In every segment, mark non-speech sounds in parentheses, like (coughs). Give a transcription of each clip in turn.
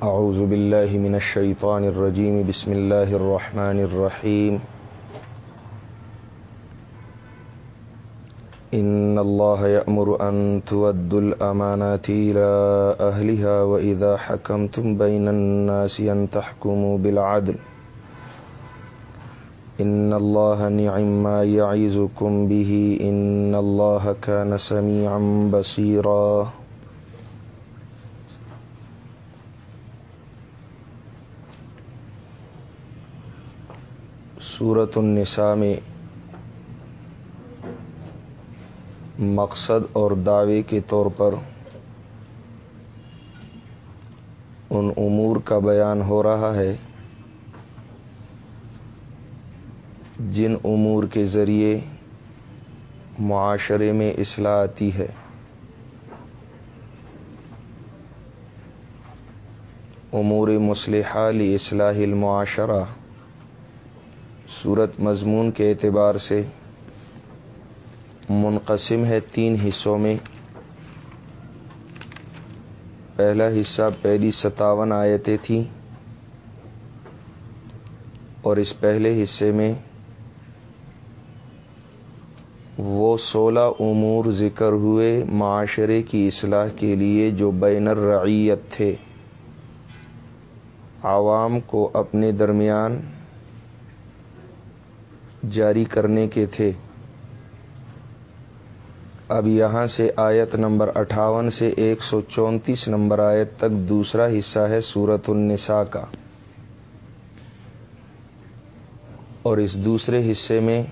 اعوذ باللہ من الشیطان الرجیم بسم اللہ الرحمن الرحیم ان اللہ یأمر ان تودوا الامانات الى اہلها واذا حکمتم بین الناس ان تحکموا بالعدل. ان اللہ نعم ما یعیزکم به. ان اللہ کان سمیعا بصیرا صورت النساء میں مقصد اور دعوے کے طور پر ان امور کا بیان ہو رہا ہے۔ جن امور کے ذریعے معاشرے میں اصلاح آتی ہے۔ امور مسلحہ لی اصلاح المعاشرہ۔ صورت مضمون کے اعتبار سے منقسم ہے تین حصوں میں۔ پہلا حصہ پہلی ستاون آیتیں تھیں اور اس پہلے حصے میں وہ سولہ امور ذکر ہوئے معاشرے کی اصلاح کے لیے جو بین الرعیت تھے۔ عوام کو اپنے درمیان جاری کرنے کے تھے۔ اب یہاں سے آیت نمبر اٹھاون سے ایک سو چونتیس نمبر آیت تک دوسرا حصہ ہے سورت النساء کا۔ اور اس دوسرے حصے میں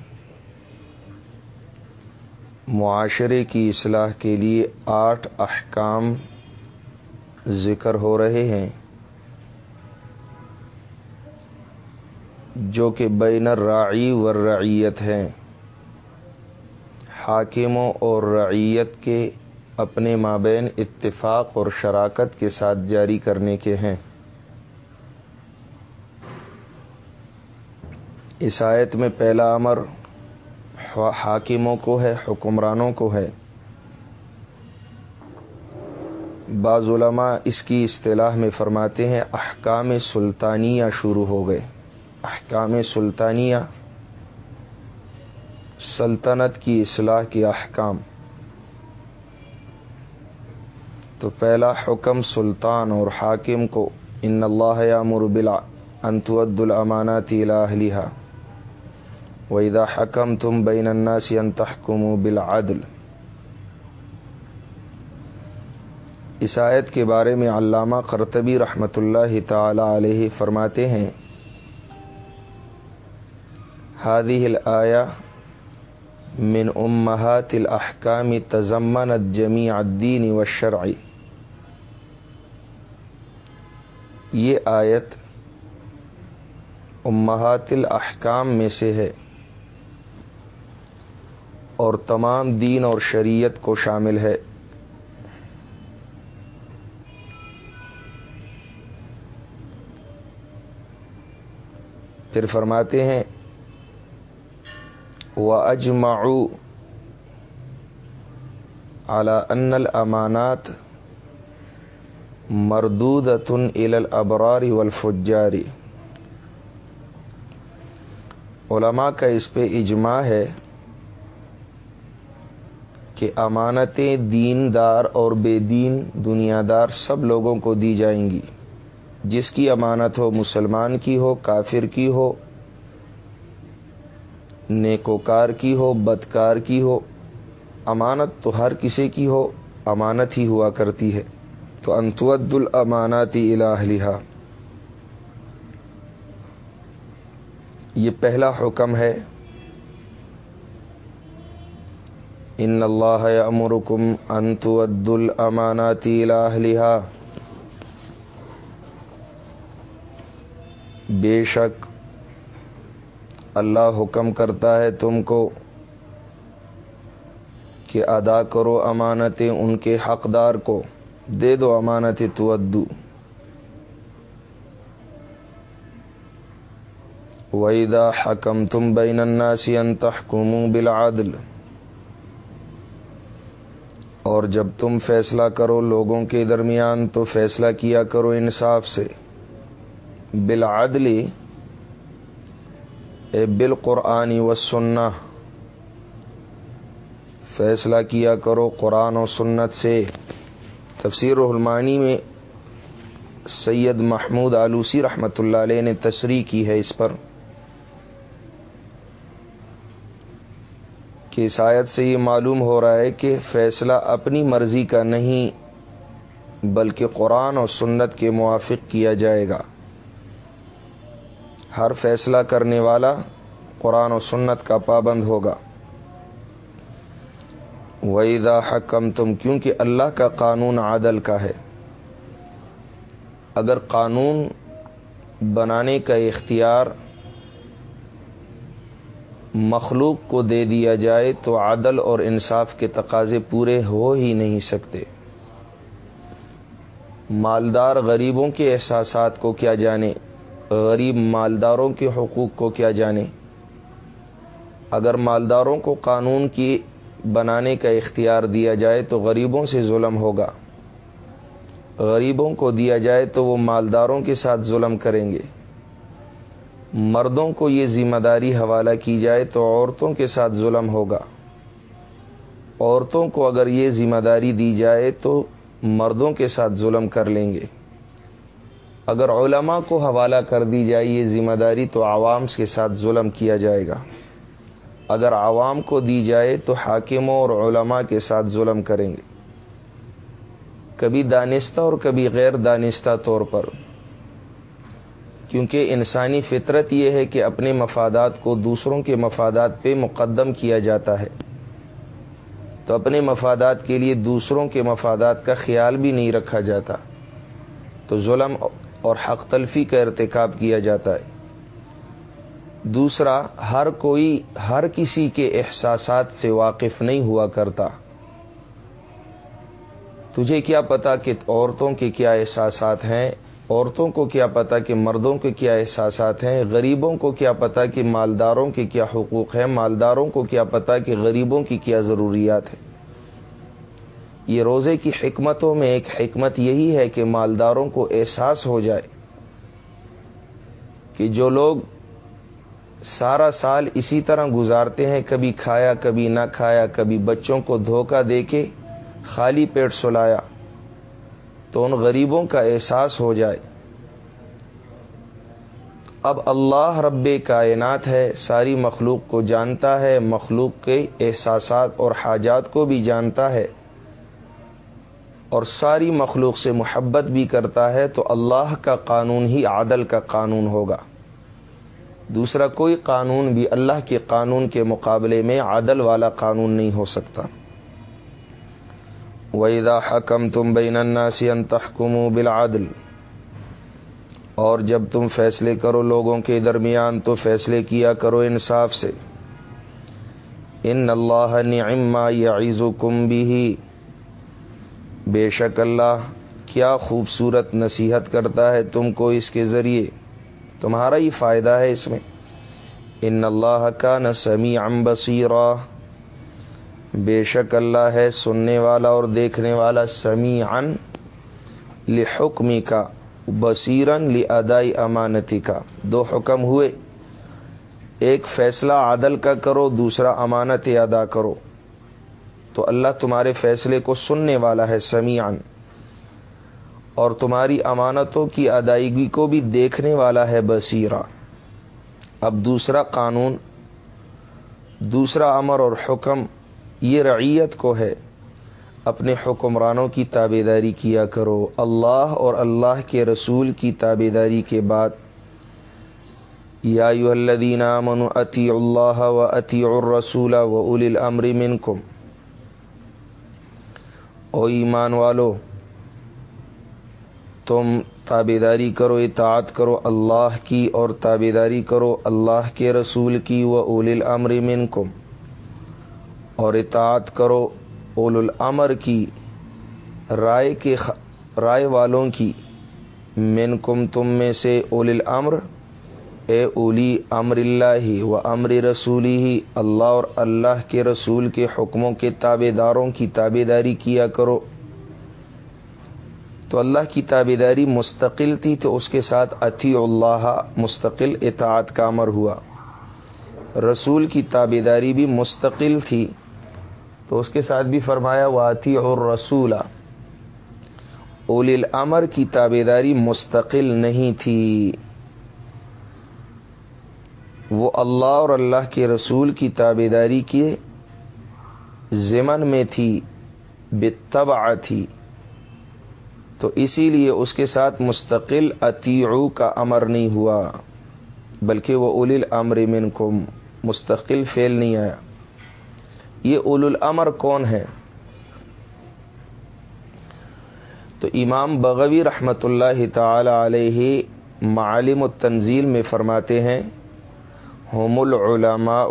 معاشرے کی اصلاح کے لیے آٹھ احکام ذکر ہو رہے ہیں۔ جو کہ بین الراعی و رعیت ہیں۔ حاکموں اور رعیت کے اپنے مابین اتفاق اور شراکت کے ساتھ جاری کرنے کے ہیں۔ اس آیت میں پہلا امر حاکموں کو ہے، حکمرانوں کو ہے۔ بعض علماء اس کی اصطلاح میں فرماتے ہیں، احکام سلطانیہ شروع ہو گئے۔ احکام سلطانیہ، سلطنت کی اصلاح کے احکام۔ تو پہلا حکم سلطان اور حاکم کو، ان اللہ یا مربلا انتود الامانات الہلیہ ویدا حکم تم بین الناس ان تحکم بالعدل. اس آیت کے بارے میں علامہ قرطبی رحمۃ اللہ تعالی علیہ فرماتے ہیں هذه الآية من أمهات الأحكام تزمنت جميع الدين والشرع. یہ آیت امہات الاحکام میں سے ہے اور تمام دین اور شریعت کو شامل ہے۔ پھر فرماتے ہیں و اجماؤ اعلی ان الامانات مردود تن الابراری والفجاری علماء کا اس پہ اجماع ہے کہ امانتیں دین دار اور بے دین دنیا دار سب لوگوں کو دی جائیں گی۔ جس کی امانت ہو مسلمان کی ہو، کافر کی ہو نیکوکار کی ہو، بدکار کی ہو، امانت تو ہر کسی کی ہو، امانت ہی ہوا کرتی ہے۔ تو انتود الاماناتی الہلیہ یہ پہلا حکم ہے۔ ان اللہ امرکم انتود الاماناتی الہلیہ بے شک اللہ حکم کرتا ہے تم کو کہ ادا کرو امانتیں ان کے حقدار کو۔ دے دو امانت تو ادو۔ ویدا حکم تم بین الناس ان تحکموا بالعدل۔ اور جب تم فیصلہ کرو لوگوں کے درمیان تو فیصلہ کیا کرو انصاف سے۔ بالعدلی بالقرآنی و سننا فیصلہ کیا کرو قرآن و سنت سے۔ تفسیر رحلمانی میں سید محمود آلوسی رحمۃ اللہ علیہ نے تشریح کی ہے اس پر کہ شاید سے یہ معلوم ہو رہا ہے کہ فیصلہ اپنی مرضی کا نہیں، بلکہ قرآن اور سنت کے موافق کیا جائے گا۔ ہر فیصلہ کرنے والا قرآن و سنت کا پابند ہوگا۔ ویدا حکم تم کیونکہ اللہ کا قانون عادل کا ہے۔ اگر قانون بنانے کا اختیار مخلوق کو دے دیا جائے، تو عدل اور انصاف کے تقاضے پورے ہو ہی نہیں سکتے۔ مالدار غریبوں کے احساسات کو کیا جانے؟ غریب مالداروں کے حقوق کو کیا جانے؟ اگر مالداروں کو قانون کی بنانے کا اختیار دیا جائے تو غریبوں سے ظلم ہوگا۔ غریبوں کو دیا جائے تو وہ مالداروں کے ساتھ ظلم کریں گے۔ مردوں کو یہ ذمہ داری حوالہ کی جائے تو عورتوں کے ساتھ ظلم ہوگا۔ عورتوں کو اگر یہ ذمہ داری دی جائے تو مردوں کے ساتھ ظلم کر لیں گے۔ اگر علماء کو حوالہ کر دی جائے یہ ذمہ داری، تو عوام کے ساتھ ظلم کیا جائے گا۔ اگر عوام کو دی جائے، تو حاکموں اور علماء کے ساتھ ظلم کریں گے۔ کبھی دانستہ اور کبھی غیر دانستہ طور پر۔ کیونکہ انسانی فطرت یہ ہے کہ اپنے مفادات کو دوسروں کے مفادات پہ مقدم کیا جاتا ہے۔ تو اپنے مفادات کے لیے دوسروں کے مفادات کا خیال بھی نہیں رکھا جاتا۔ تو ظلم اور حق تلفی کا ارتکاب کیا جاتا ہے۔ دوسرا، ہر کوئی ہر کسی کے احساسات سے واقف نہیں ہوا کرتا۔ تجھے کیا پتا کہ عورتوں کے کیا احساسات ہیں؟ عورتوں کو کیا پتا کہ مردوں کے کیا احساسات ہیں؟ غریبوں کو کیا پتا کہ مالداروں کے کیا حقوق ہیں؟ مالداروں کو کیا پتا کہ غریبوں کی کیا ضروریات ہیں؟ یہ روزے کی حکمتوں میں ایک حکمت یہی ہے کہ مالداروں کو احساس ہو جائے کہ جو لوگ سارا سال اسی طرح گزارتے ہیں، کبھی کھایا، کبھی نہ کھایا، کبھی بچوں کو دھوکہ دے کے خالی پیٹ سلایا، تو ان غریبوں کا احساس ہو جائے۔ اب اللہ رب کائنات ہے، ساری مخلوق کو جانتا ہے، مخلوق کے احساسات اور حاجات کو بھی جانتا ہے۔ اور ساری مخلوق سے محبت بھی کرتا ہے تو اللہ کا قانون ہی عادل کا قانون ہوگا۔ دوسرا، کوئی قانون بھی اللہ کے قانون کے مقابلے میں عادل والا قانون نہیں ہو سکتا۔ ویدا حکم تم بین الناسی ان تحکم بالعدل، اور جب تم فیصلے کرو لوگوں کے درمیان تو فیصلے کیا کرو انصاف سے۔ ان اللہ نعما یعظکم بھی بے شک اللہ کیا خوبصورت نصیحت کرتا ہے تم کو اس کے ذریعے۔ تمہارا ہی فائدہ ہے اس میں۔ ان اللہ کا نہ سمی ام بے شک اللہ ہے سننے والا اور دیکھنے والا سمی ان لحکمی کا بصیرن لی ادائی امانتی کا دو حکم ہوئے۔ ایک فیصلہ عادل کا کرو، دوسرا امانت ادا کرو۔ تو اللہ تمہارے فیصلے کو سننے والا ہے سمیعن اور تمہاری امانتوں کی ادائیگی کو بھی دیکھنے والا ہے بصیرہ۔ اب دوسرا قانون، دوسرا امر اور حکم، یہ رعیت کو ہے۔ اپنے حکمرانوں کی تابے داری کیا کرو۔ اللہ اور اللہ کے رسول کی تابے داری کے بعد۔ یا الدین من عطی اللہ و عطی الرسول و اول الامر منکم۔ او ایمان والو، تم تابے داری کرو، اطاعت کرو اللہ کی اور تابے داری کرو اللہ کے رسول کی و اول الامر منکم۔ اور اطاعت کرو اول الامر کی، رائے کے رائے والوں کی۔ من کم تم میں سے اول الامر اے اولی امر اللہ و امر رسولی ہی اللہ اور اللہ کے رسول کے حکموں کے تابے داروں کی تابے داری کیا کرو۔ تو اللہ کی تابے داری مستقل تھی تو اس کے ساتھ اتی اللہ، مستقل اطاعت کا امر ہوا۔ رسول کی تابے داری بھی مستقل تھی تو اس کے ساتھ بھی فرمایا واطی اور رسولہ اول الامر کی تابے داری مستقل نہیں تھی۔ وہ اللہ اور اللہ کے رسول کی تابے داری کے ضمن میں تھی بتبع تھی۔ تو اسی لیے اس کے ساتھ مستقل اتیعو کا امر نہیں ہوا، بلکہ وہ اول الامر من کو مستقل فیل نہیں آیا۔ یہ اول الامر کون ہے؟ تو امام بغوی رحمۃ اللہ تعالی علیہ معالم التنزیل میں فرماتے ہیں هم العلماء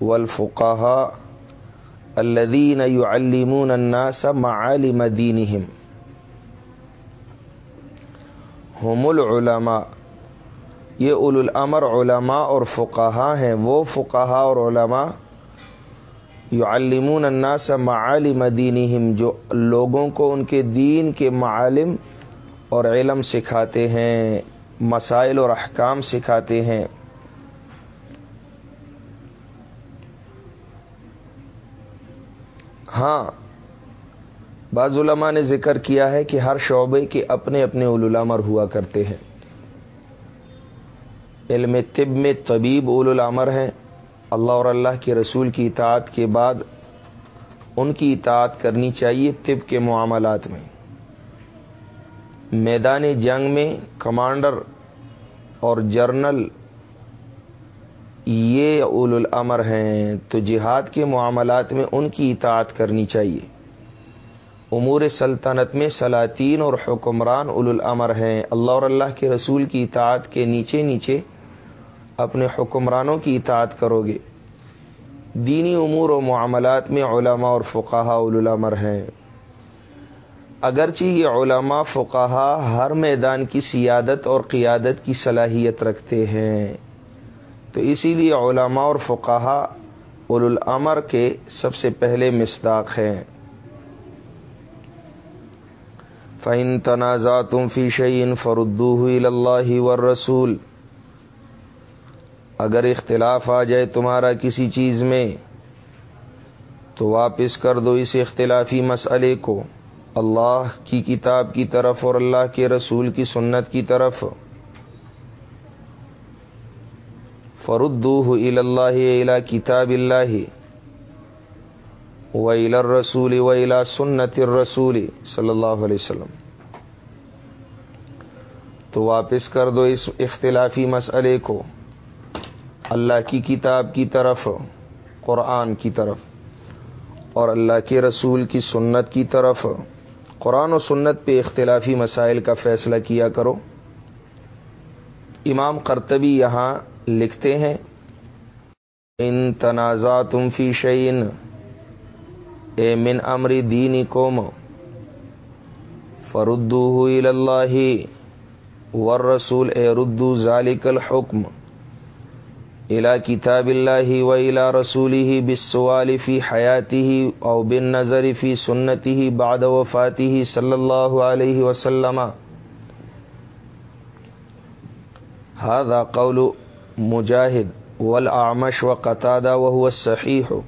والفقهاء الذين يعلمون الناس معالم دينهم. هم العلماء. یہ اول الامر علماء اور فقہا ہیں، وہ فقہا اور علماء یعلمون الناس معالم دینہم، جو لوگوں کو ان کے دین کے معالم اور علم سکھاتے ہیں، مسائل اور احکام سکھاتے ہیں۔ ہاں بعض علماء نے ذکر کیا ہے کہ ہر شعبے کے اپنے اپنے الامر ہوا کرتے ہیں۔ علم طب میں طبیب اول العمر ہیں۔ اللہ اور اللہ کے رسول کی اطاعت کے بعد ان کی اطاعت کرنی چاہیے طب کے معاملات میں۔ میدان جنگ میں کمانڈر اور جرنل یہ اول الامر ہیں، تو جہاد کے معاملات میں ان کی اطاعت کرنی چاہیے۔ امور سلطنت میں سلاطین اور حکمران اول الامر ہیں، اللہ اور اللہ کے رسول کی اطاعت کے نیچے نیچے اپنے حکمرانوں کی اطاعت کرو گے۔ دینی امور و معاملات میں علماء اور فقاہا اول الامر ہیں۔ اگرچہ یہ علماء فقاہا ہر میدان کی سیادت اور قیادت کی صلاحیت رکھتے ہیں تو اسی لیے علماء اور فقاہا اول الامر کے سب سے پہلے مصداق ہیں۔ فعن تنازع تم فی شعین فردو اللہ ور رسول اگر اختلاف آ جائے تمہارا کسی چیز میں، تو واپس کر دو اس اختلافی مسئلے کو۔ اللہ کی کتاب کی طرف اور اللہ کے رسول کی سنت کی طرف۔ فردو اللہ الا کتاب اللہ و الا رسول و الا سنت الرسول صلی اللہ علیہ وسلم تو واپس کر دو اس اختلافی مسئلے کو۔ اللہ کی کتاب کی طرف، قرآن کی طرف، اور اللہ کے رسول کی سنت کی طرف۔ قرآن و سنت پہ اختلافی مسائل کا فیصلہ کیا کرو۔ امام کرتبی یہاں لکھتے ہیں۔ ان تنازع تم فی شعین اے من امری دینی کوم فردو اللہ ور رسول اے ردو ذالک الحکم الا کتاب اللہ و الا رسولی ہی بسوال فی حیاتی ہی او بن نظر فی سنتی ہی باد وفاتی ہی صلی اللہ علیہ وسلم۔ هذا قول مجاہد والآمش و قطادہ وہ صحیح ہو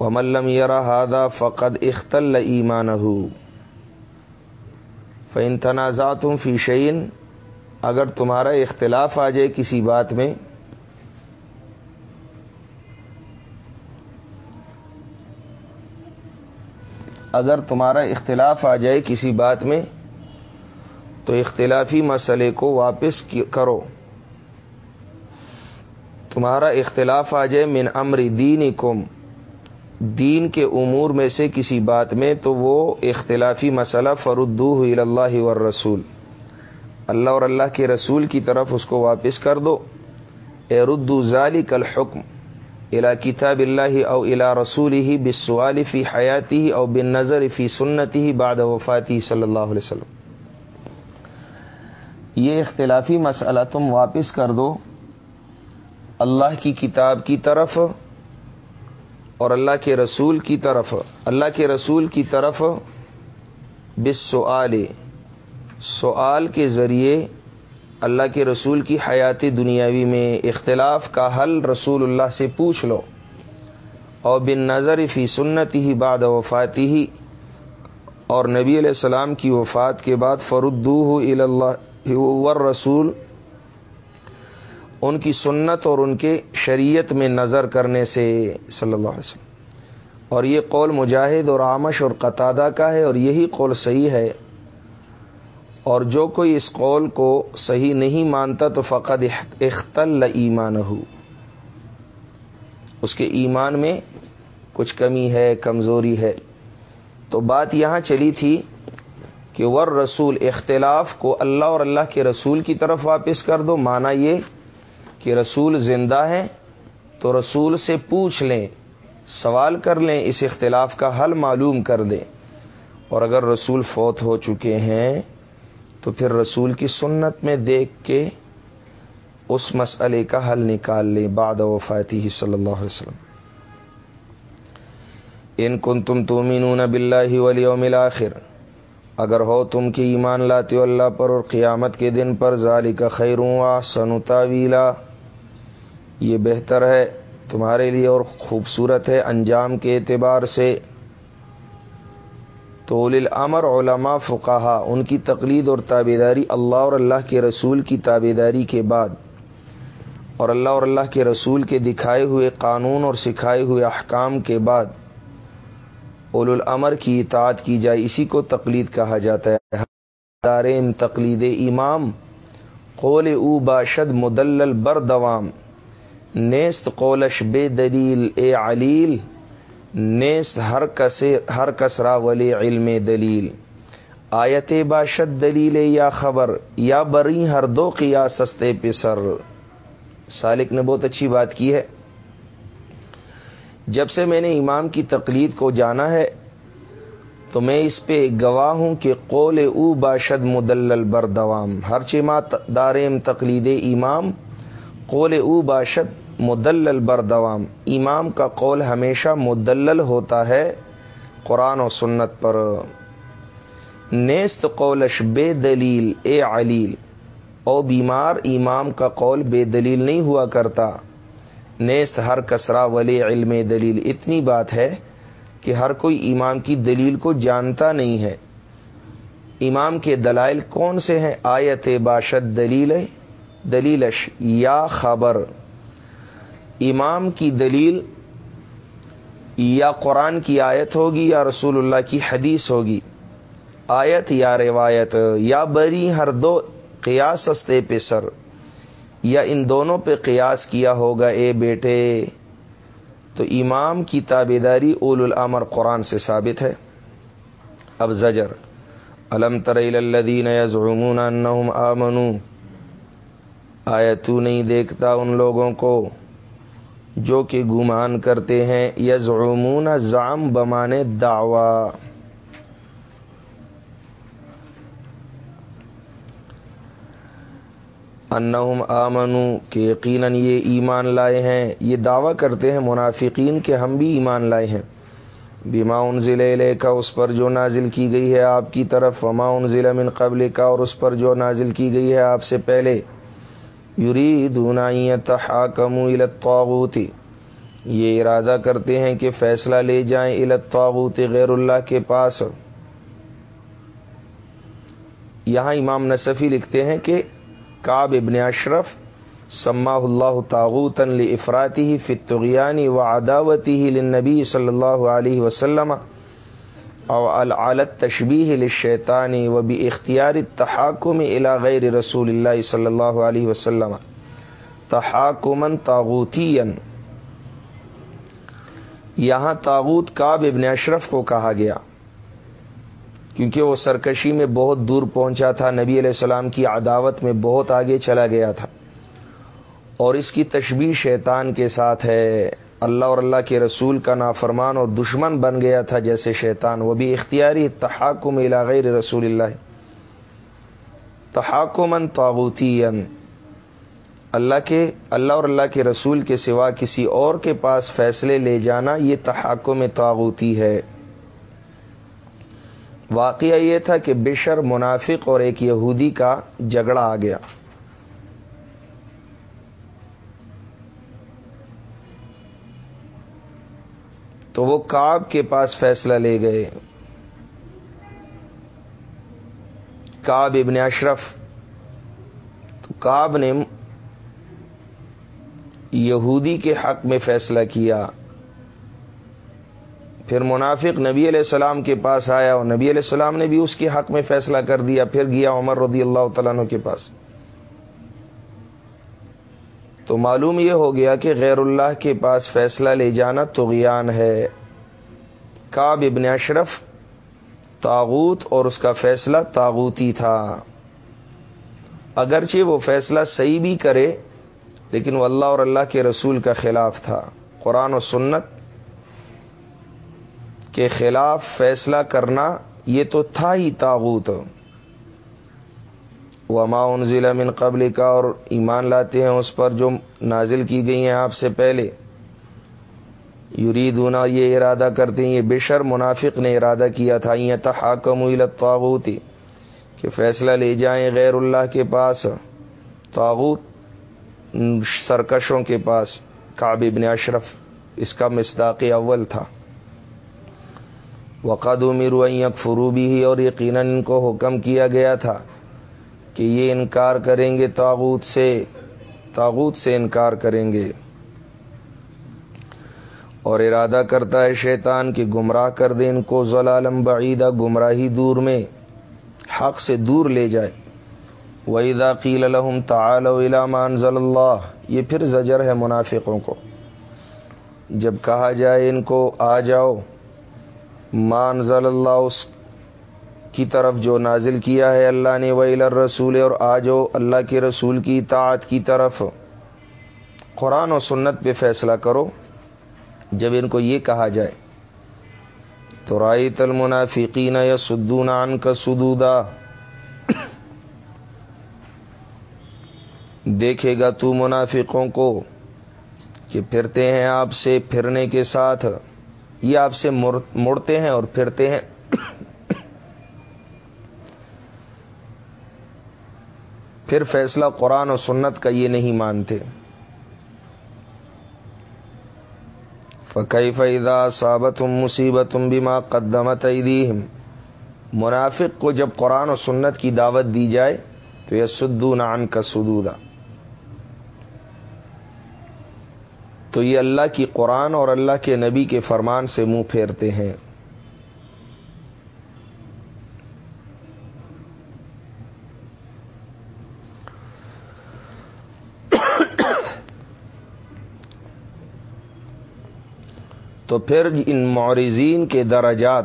و ملم یرا ہادہ فقد اختل ایمان ہو فن تنازع فی شعین اگر تمہارا اختلاف آ جائے کسی بات میں اگر تمہارا اختلاف آ جائے کسی بات میں تو اختلافی مسئلے کو واپس کرو تمہارا اختلاف آ جائے من امر دین کم دین کے امور میں سے کسی بات میں، تو وہ اختلافی مسئلہ فردو اللہ رسول اللہ اور اللہ کے رسول کی طرف اس کو واپس کر دو۔ اے ردو ظالی کل حکم الا کتاب اللہ او الا رسول ہی بسوال فی حیاتی او بن نظر فی سنتی ہی باد وفاتی صلی اللہ علیہ وسلم۔ یہ اختلافی مسئلہ تم واپس کر دو۔ اللہ کی کتاب کی طرف اور اللہ کے رسول کی طرف، اللہ کے رسول کی طرف بس سوال کے ذریعے اللہ کے رسول کی حیاتی دنیاوی میں اختلاف کا حل رسول اللہ سے پوچھ لو۔ اور بن نظر فی سنتی ہی بعد وفاتی ہی اور نبی علیہ السلام کی وفات کے بعد فردو ور رسول ان کی سنت اور ان کے شریعت میں نظر کرنے سے صلی اللہ علیہ وسلم۔ اور یہ قول مجاہد اور آمش اور قطادہ کا ہے اور یہی قول صحیح ہے۔ اور جو کوئی اس قول کو صحیح نہیں مانتا تو فقط اختل ایمان ہو اس کے ایمان میں کچھ کمی ہے، کمزوری ہے۔ تو بات یہاں چلی تھی کہ ور رسول اختلاف کو اللہ اور اللہ کے رسول کی طرف واپس کر دو مانا یہ کہ رسول زندہ ہے تو رسول سے پوچھ لیں، سوال کر لیں، اس اختلاف کا حل معلوم کر دیں۔ اور اگر رسول فوت ہو چکے ہیں، تو پھر رسول کی سنت میں دیکھ کے اس مسئلے کا حل نکال لیں۔ بعد وفاتی صلی اللہ علیہ وسلم۔ ان کن تم تومین بلّہ ولی آخر اگر ہو تم کی ایمان لاتے اللہ پر اور قیامت کے دن پر ظالی کا خیروں سنتا ویلا یہ بہتر ہے، تمہارے لیے اور خوبصورت ہے انجام کے اعتبار سے۔ تو الامر علماء فقہا، ان کی تقلید اور تابے داری اللہ اور اللہ کے رسول کی تابے داری کے بعد۔ اور اللہ اور اللہ کے رسول کے دکھائے ہوئے قانون اور سکھائے ہوئے احکام کے بعد۔ اول الامر کی اطاعت کی جائے، اسی کو تقلید کہا جاتا ہے۔ دارم تقلید امام، قول او باشد مدلل بر دوام نیست قولش بے دلیل، اے علیل، نیست ہر کسے ہر کسرا ولی علم دلیل۔ آیت باشد دلیل یا خبر، یا بری ہر دو قیا سستے پسر۔ سالک نے بہت اچھی بات کی ہے۔ جب سے میں نے امام کی تقلید کو جانا ہے، تو میں اس پہ گواہ ہوں کہ قول او باشد مدلل بر دوام۔ ہر چما دارم تقلید امام قول او باشد، مدلل بردوام امام کا قول ہمیشہ مدلل ہوتا ہے قرآن و سنت پر۔ نیست قولش بے دلیل، اے علیل۔ او بیمار امام کا قول بے دلیل نہیں ہوا کرتا۔ نیست ہر کسرا ولی علم دلیل۔ اتنی بات ہے کہ ہر کوئی امام کی دلیل کو جانتا نہیں ہے۔ امام کے دلائل کون سے ہیں؟ آیت باشد دلیل دلیلش یا خبر۔ امام کی دلیل یا قرآن کی آیت ہوگی یا رسول اللہ کی حدیث ہوگی۔ آیت یا روایت، یا بری ہر دو قیاس ہستے پہ سر۔ یا ان دونوں پہ قیاس کیا ہوگا، اے بیٹے۔ تو امام کی تابے داری اول العمر قرآن سے ثابت ہے۔ اب زجر۔ علم الدین یزعمون انہم آمنو؟ آیا تو نہیں دیکھتا ان لوگوں کو جو کہ گمان کرتے ہیں؟ یزعمون زام بمانے دعوی۔ انہم آمنو کہ یقیناً یہ ایمان لائے ہیں۔ یہ دعویٰ کرتے ہیں منافقین کہ ہم بھی ایمان لائے ہیں۔ بیما ان ضلع کا اس پر جو نازل کی گئی ہے آپ کی طرف۔ وما ان ضلع من قبل کا اور اس پر جو نازل کی گئی ہے آپ سے پہلے۔ یوری دونائیت الطاغوتی یہ ارادہ کرتے ہیں کہ فیصلہ لے جائیں الطاغوت غیر اللہ کے پاس۔ یہاں امام نصفی لکھتے ہیں کہ کاب ابن اشرف سما اللہ تاغوت افراتی ہی فتغیانی و عداوتی ہی صلی اللہ علیہ وسلم۔ او العالت تشبی لشیطانی و بھی اختیار تحاکم الا غیر رسول اللہ صلی اللہ علیہ وسلم تحاکمن تاغوتی یہاں تاغوت کاب ابن اشرف کو کہا گیا، کیونکہ وہ سرکشی میں بہت دور پہنچا تھا، نبی علیہ السلام کی عداوت میں بہت آگے چلا گیا تھا۔ اور اس کی تشبیح شیطان کے ساتھ ہے۔ اللہ اور اللہ کے رسول کا نافرمان اور دشمن بن گیا تھا جیسے شیطان۔ وہ بھی اختیاری تحاکم غیر رسول اللہ۔ تحاکمن تاغوتی اللہ کے اللہ اور اللہ کے رسول کے سوا کسی اور کے پاس فیصلے لے جانا یہ تحاکم تاغوتی ہے۔ واقعہ یہ تھا کہ بشر منافق اور ایک یہودی کا جھگڑا آ گیا۔ تو وہ کاب کے پاس فیصلہ لے گئے۔ کاب ابن اشرف، تو کاب نے یہودی کے حق میں فیصلہ کیا۔ پھر منافق نبی علیہ السلام کے پاس آیا اور نبی علیہ السلام نے بھی اس کے حق میں فیصلہ کر دیا۔ پھر گیا عمر رضی اللہ تعالیٰ کے پاس۔ تو معلوم یہ ہو گیا کہ غیر اللہ کے پاس فیصلہ لے جانا تغیان ہے۔ کاب ابن اشرف تاغوت اور اس کا فیصلہ تاغوتی تھا۔ اگرچہ وہ فیصلہ صحیح بھی کرے، لیکن وہ اللہ اور اللہ کے رسول کا خلاف تھا۔ قرآن و سنت کے خلاف فیصلہ کرنا یہ تو تھا ہی تاغوت وہ ماؤن ضلع من قبل کا اور ایمان لاتے ہیں اس پر جو نازل کی گئی ہیں آپ سے پہلے۔ یریدونا یہ ارادہ کرتے ہیں، یہ بشر منافق نے ارادہ کیا تھا یہ تحاکم تاغوتی کہ فیصلہ لے جائیں غیر اللہ کے پاس تاغوت سرکشوں کے پاس۔ کعب ابن اشرف، اس کا مصداق اول تھا۔ وقد امیر فروبی ہی اور یقیناً ان کو حکم کیا گیا تھا۔ کہ یہ انکار کریں گے تاغوت سے تاغوت سے انکار کریں گے۔ اور ارادہ کرتا ہے شیطان کہ گمراہ کر دے ان کو ضلالم بعیدہ، گمراہی دور میں، حق سے دور لے جائے۔ وحیدہ قیل الحم تعال ضل اللہ یہ پھر زجر ہے منافقوں کو۔ جب کہا جائے ان کو، آ جاؤ مانزل اللہ اس کی طرف جو نازل کیا ہے اللہ نے ویل رسول اور آجو اللہ کے رسول کی اطاعت کی طرف قرآن و سنت پہ فیصلہ کرو۔ جب ان کو یہ کہا جائے، تو رائی تل منافقین یا سدون عن کا سدودا دیکھے گا تو منافقوں کو کہ پھرتے ہیں آپ سے پھرنے کے ساتھ، یہ آپ سے مڑتے ہیں اور پھرتے ہیں۔ پھر فیصلہ قرآن و سنت کا یہ نہیں مانتے۔ فقی فیدا صابت مصیبت بیما قدمت منافق کو جب قرآن و سنت کی دعوت دی جائے، تو یہ سدو نان کا سدودا۔ تو یہ اللہ کی قرآن اور اللہ کے نبی کے فرمان سے منہ پھیرتے ہیں۔ تو پھر ان معرضین کے درجات۔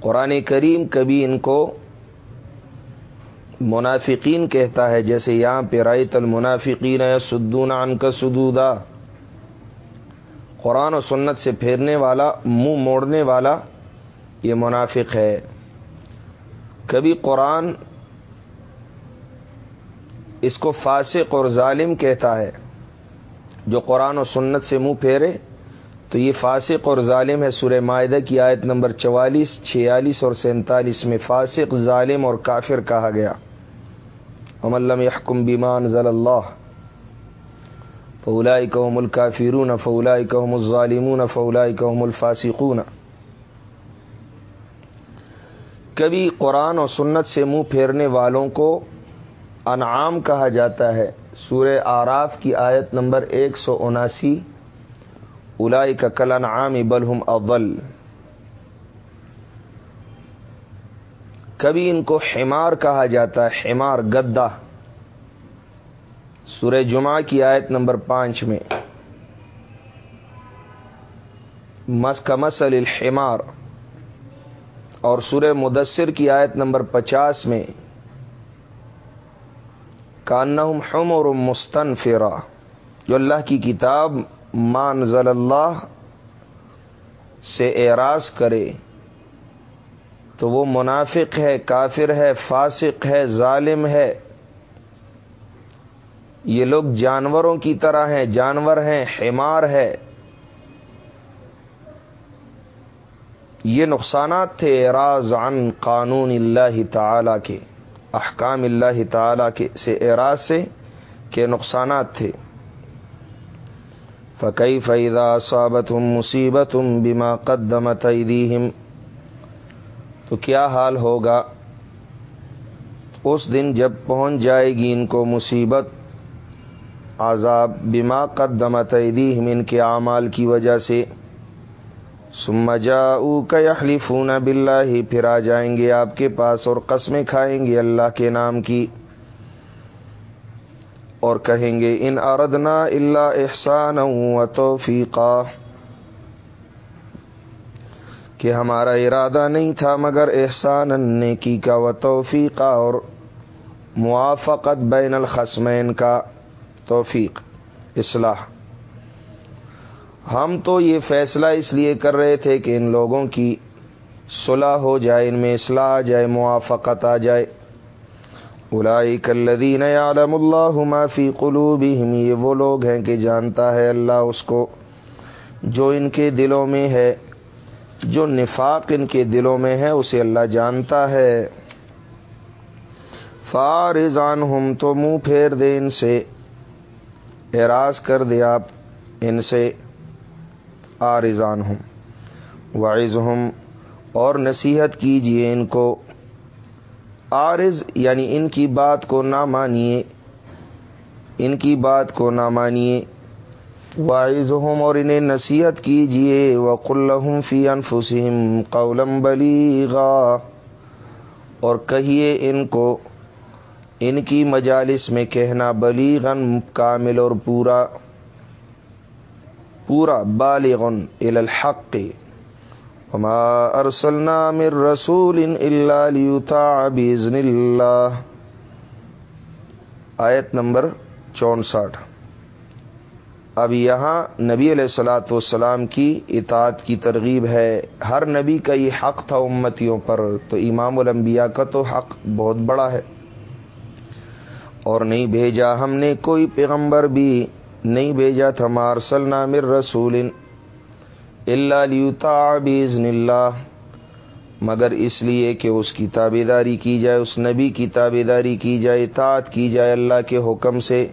قرآن کریم کبھی ان کو منافقین کہتا ہے، جیسے یہاں پہ رائت المنافقین سدون عن کا سدودا۔ قرآن و سنت سے پھیرنے والا، منہ موڑنے والا یہ منافق ہے۔ کبھی قرآن اس کو فاسق اور ظالم کہتا ہے۔ جو قرآن و سنت سے منہ پھیرے، تو یہ فاسق اور ظالم ہے سورہ معاہدہ کی آیت نمبر چوالیس، چھیالیس اور سینتالیس میں فاسق، ظالم اور کافر کہا گیا۔ املم یحکم بیمان ضل اللہ فولائی قوم الکافرون فولائی قوم الظالمون فولائی قوم الفاسقون۔ کبھی قرآن و سنت سے منہ پھیرنے والوں کو انعام کہا جاتا ہے۔ سورہ آراف کی آیت نمبر ایک سو اناسی الائی کا کل انعام بلہم اول کبھی ان کو حمار کہا جاتا ہے، حمار گدا سورہ جمعہ کی آیت نمبر پانچ میں۔ مس کا مسل الحمار۔ اور سورہ مدثر کی آیت نمبر پچاس میں۔ کانہم حمر مستنفرا جو اللہ کی کتاب مان ضل اللہ سے اعراض کرے، تو وہ منافق ہے، کافر ہے، فاسق ہے، ظالم ہے۔ یہ لوگ جانوروں کی طرح ہیں، جانور ہیں، حمار ہے۔ یہ نقصانات تھے اعراض عن قانون اللہ تعالی کے۔ احکام اللہ تعالی کے سے اعراض سے کے نقصانات تھے۔ فقی فیضا صابت ہم مصیبت ہم بیما قدمت تو کیا حال ہوگا؟ اس دن جب پہنچ جائے گی ان کو مصیبت، عذاب بما قدمت ایدیہم ان کے اعمال کی وجہ سے۔ ثم جاؤوک یحلفون باللہ، پھر آ جائیں گے آپ کے پاس اور قسمیں کھائیں گے اللہ کے نام کی۔ اور کہیں گے، ان اردنا اللہ احسان و توفیقہ کہ ہمارا ارادہ نہیں تھا، مگر احسان نیکی کا و توفیقہ اور موافقت بین الخصمین کا توفیق، اصلاح۔ ہم تو یہ فیصلہ اس لیے کر رہے تھے کہ ان لوگوں کی صلاح ہو جائے، ان میں اصلاح آ جائے، موافقت آ جائے۔ الائی کلدین عالم اللہ معافی قلوبہم، یہ وہ لوگ ہیں کہ جانتا ہے اللہ اس کو، جو ان کے دلوں میں ہے، جو نفاق ان کے دلوں میں ہے، اسے اللہ جانتا ہے۔ فارضان ہم تو منہ پھیر دے ان سے، اعراض کر دے آپ ان سے۔ آرزان ہوں۔ وائز ہوں اور نصیحت کیجیے ان کو۔ آرز یعنی ان کی بات کو نہ مانیے۔ ان کی بات کو نہ مانیے۔ وائز ہوں اور انہیں نصیحت کیجیے وق الحم فی انفسم قولم بلیغا۔ اور کہیے ان کو، ان کی مجالس میں کہنا بلیغن کامل اور پورا۔ پورا بالغن الحق. وما ارسلنا من رسول الا ليطاع باذن اللہ آیت نمبر چونسٹھ. اب یہاں نبی علیہ السلاۃ والسلام کی اطاعت کی ترغیب ہے. ہر نبی کا یہ حق تھا امتیوں پر، تو امام الانبیاء کا تو حق بہت بڑا ہے۔ اور نہیں بھیجا ہم نے کوئی پیغمبر بھی نہیں بھیجا تھا مارسل نامر رسول اللہ لیوتا بزن اللہ، مگر اس لیے کہ اس کی تابے داری کی جائے، اس نبی کی تابے داری کی جائے، اطاعت کی جائے اللہ کے حکم سے۔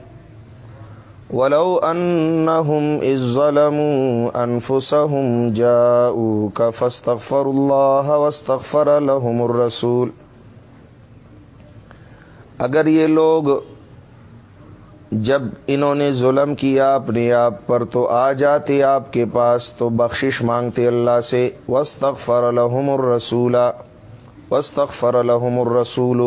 ولو انہم از ظلموا انفسہم جاؤوک فاستغفر اللہ واستغفر لهم الرسول۔ اگر یہ لوگ جب انہوں نے ظلم کیا اپنے آپ پر تو آ جاتے آپ کے پاس تو بخشش مانگتے اللہ سے وسطر الحم الرسولہ وسطر الحم الرسول۔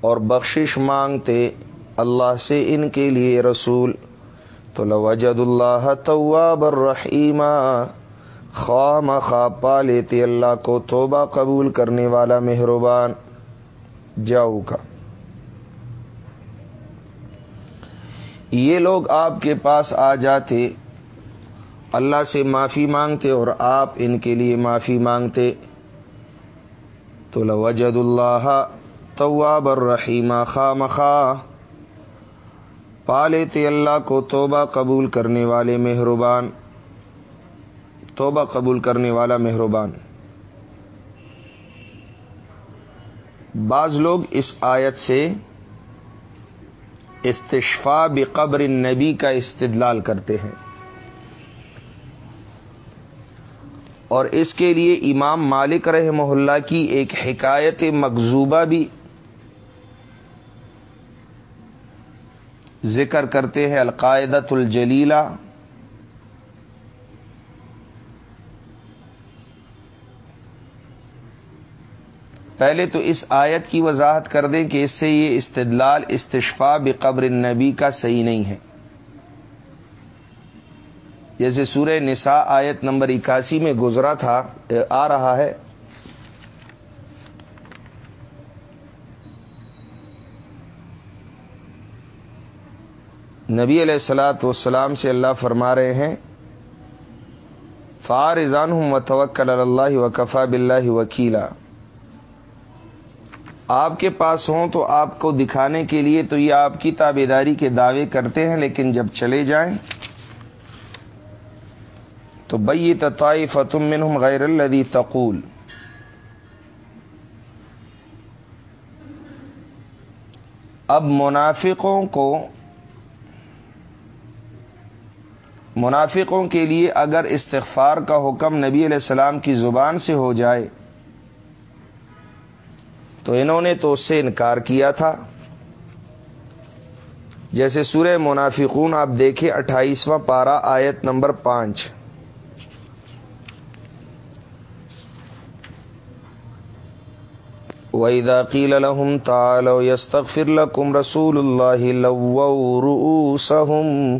اور بخشش مانگتے اللہ سے ان کے لیے رسول۔ تو لوجد اللہ طواب الرحیمہ خواہ خواہ پا لیتے اللہ کو توبہ قبول کرنے والا مہربان۔ جاؤ کا یہ لوگ آپ کے پاس آ جاتے، اللہ سے معافی مانگتے اور آپ ان کے لیے معافی مانگتے۔ تو لوجد اللہ طواب الرحیمہ خواہ مخواہ پا لیتے اللہ کو توبہ قبول کرنے والے مہربان۔ توبہ قبول کرنے والا مہربان۔ بعض لوگ اس آیت سے استشفا بقبر نبی کا استدلال کرتے ہیں۔ اور اس کے لیے امام مالک رحمہ اللہ کی ایک حکایت مقزوبہ بھی ذکر کرتے ہیں القاعدت الجلیلہ۔ پہلے تو اس آیت کی وضاحت کر دیں کہ اس سے یہ استدلال استشفا بقبر نبی کا صحیح نہیں ہے۔ جیسے سورہ نساء آیت نمبر اکاسی میں گزرا تھا، آ رہا ہے۔ نبی علیہ السلاۃ والسلام سے اللہ فرما رہے ہیں فارضان ہوں و توکل اللہ وکفا بلّہ وکیلا۔ آپ کے پاس ہوں تو آپ کو دکھانے کے لیے تو یہ آپ کی تابے داری کے دعوے کرتے ہیں، لیکن جب چلے جائیں، تو بئی تطائی فتم منہم غیر الدی تقول۔ اب منافقوں کو، منافقوں کے لیے اگر استغفار کا حکم نبی علیہ السلام کی زبان سے ہو جائے تو انہوں نے تو اس سے انکار کیا تھا۔ جیسے سورہ منافقون، آپ دیکھیں اٹھائیسواں پارا آیت نمبر پانچ۔ وَإِذَا قِيلَ لَهُمْ تَعَالَوْ يَسْتَغْفِرْ لَكُمْ رَسُولُ اللَّهِ لَوَّوْ رُؤُوسَهُمْ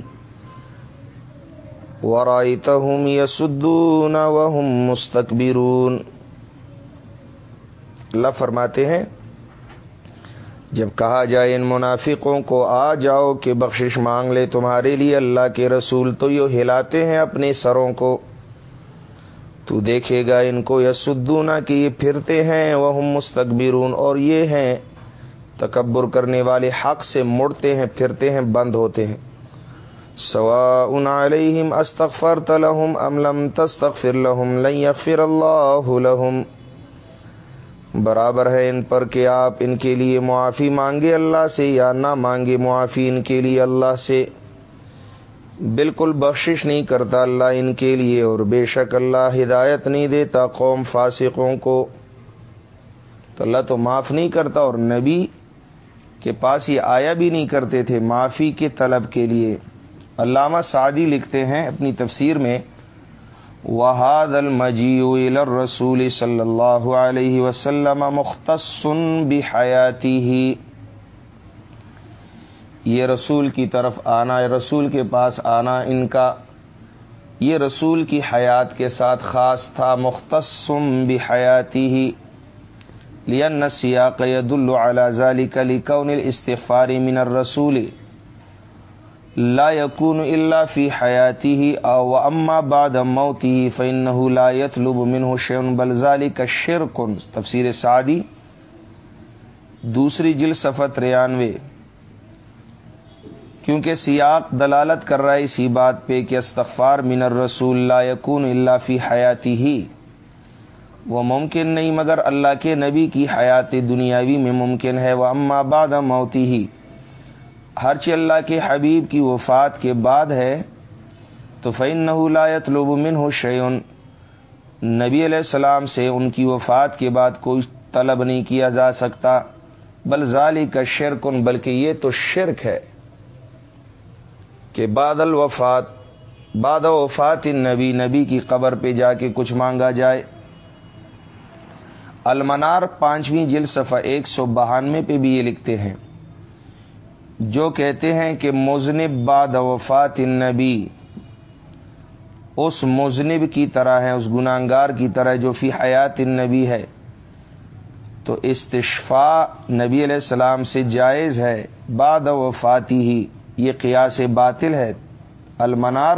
وَرَائِتَهُمْ يَسُدُّونَ وَهُمْ مُسْتَكْبِرُونَ۔ اللہ فرماتے ہیں، جب کہا جائے ان منافقوں کو، آ جاؤ کہ بخشش مانگ لے تمہارے لیے، اللہ کے رسول تو یہ ہلاتے ہیں اپنے سروں کو۔ تو دیکھے گا ان کو یسدونا کہ یہ پھرتے ہیں وہ مستقبرون اور یہ ہیں، تکبر کرنے والے حق سے مڑتے ہیں، پھرتے ہیں، بند ہوتے ہیں۔ سوا ان علیہم استغفر تلہم ام لم تستغفر لہم، لن یغفر اللہ لہم۔ برابر ہے ان پر کہ آپ ان کے لیے معافی مانگے اللہ سے یا نہ مانگے معافی ان کے لیے اللہ سے۔ بالکل بخشش نہیں کرتا اللہ ان کے لیے اور بے شک اللہ ہدایت نہیں دیتا قوم فاسقوں کو۔ تو اللہ تو معاف نہیں کرتا اور نبی کے پاس یہ آیا بھی نہیں کرتے تھے معافی کے طلب کے لیے۔ علامہ سعدی لکھتے ہیں اپنی تفسیر میں وحاد المجی رسول صلی اللہ علیہ وسلم مختص بحیاتی ہی یہ رسول کی طرف آنا رسول کے پاس آنا، ان کا یہ رسول کی حیات کے ساتھ خاص تھا مختصم بھی حیاتی ہی لین سیاق ید اللہ ذالک لکون الاستغفار من الرسول. لا يكون الا فی حیاتی ہی او اما بعد موتی فانه لا يطلب منه شيء، بل ذلك شرک تفسیر سعدی. دوسری جل صفحہ 93 کیونکہ سیاق دلالت کر رہا ہے اسی بات پہ کہ استغفار من الرسول لا یکون اللہ فی حیاتی ہی وہ ممکن نہیں، مگر اللہ کے نبی کی حیات دنیاوی میں ممکن ہے. وہ اما بعد موتی ہی ہرچی اللہ کے حبیب کی وفات کے بعد ہے، تو فعن نحلایت لوبمن ہو شیون نبی علیہ السلام سے ان کی وفات کے بعد کوئی طلب نہیں کیا جا سکتا۔ بل ظالی کا شرکن بلکہ یہ تو شرک ہے کہ بعد الوفات، بعد وفات نبی نبی کی قبر پہ جا کے کچھ مانگا جائے۔ المنار پانچویں جل صفحہ ایک سو بہانوے پہ بھی یہ لکھتے ہیں۔ جو کہتے ہیں کہ مزنب بعد وفات نبی اس مزنب کی طرح ہے اس گناگار کی طرح جو فی حیات النبی ہے۔ تو استشفا نبی علیہ السلام سے جائز ہے، بعد وفاتی ہی، یہ قیاس باطل ہے۔ المنار،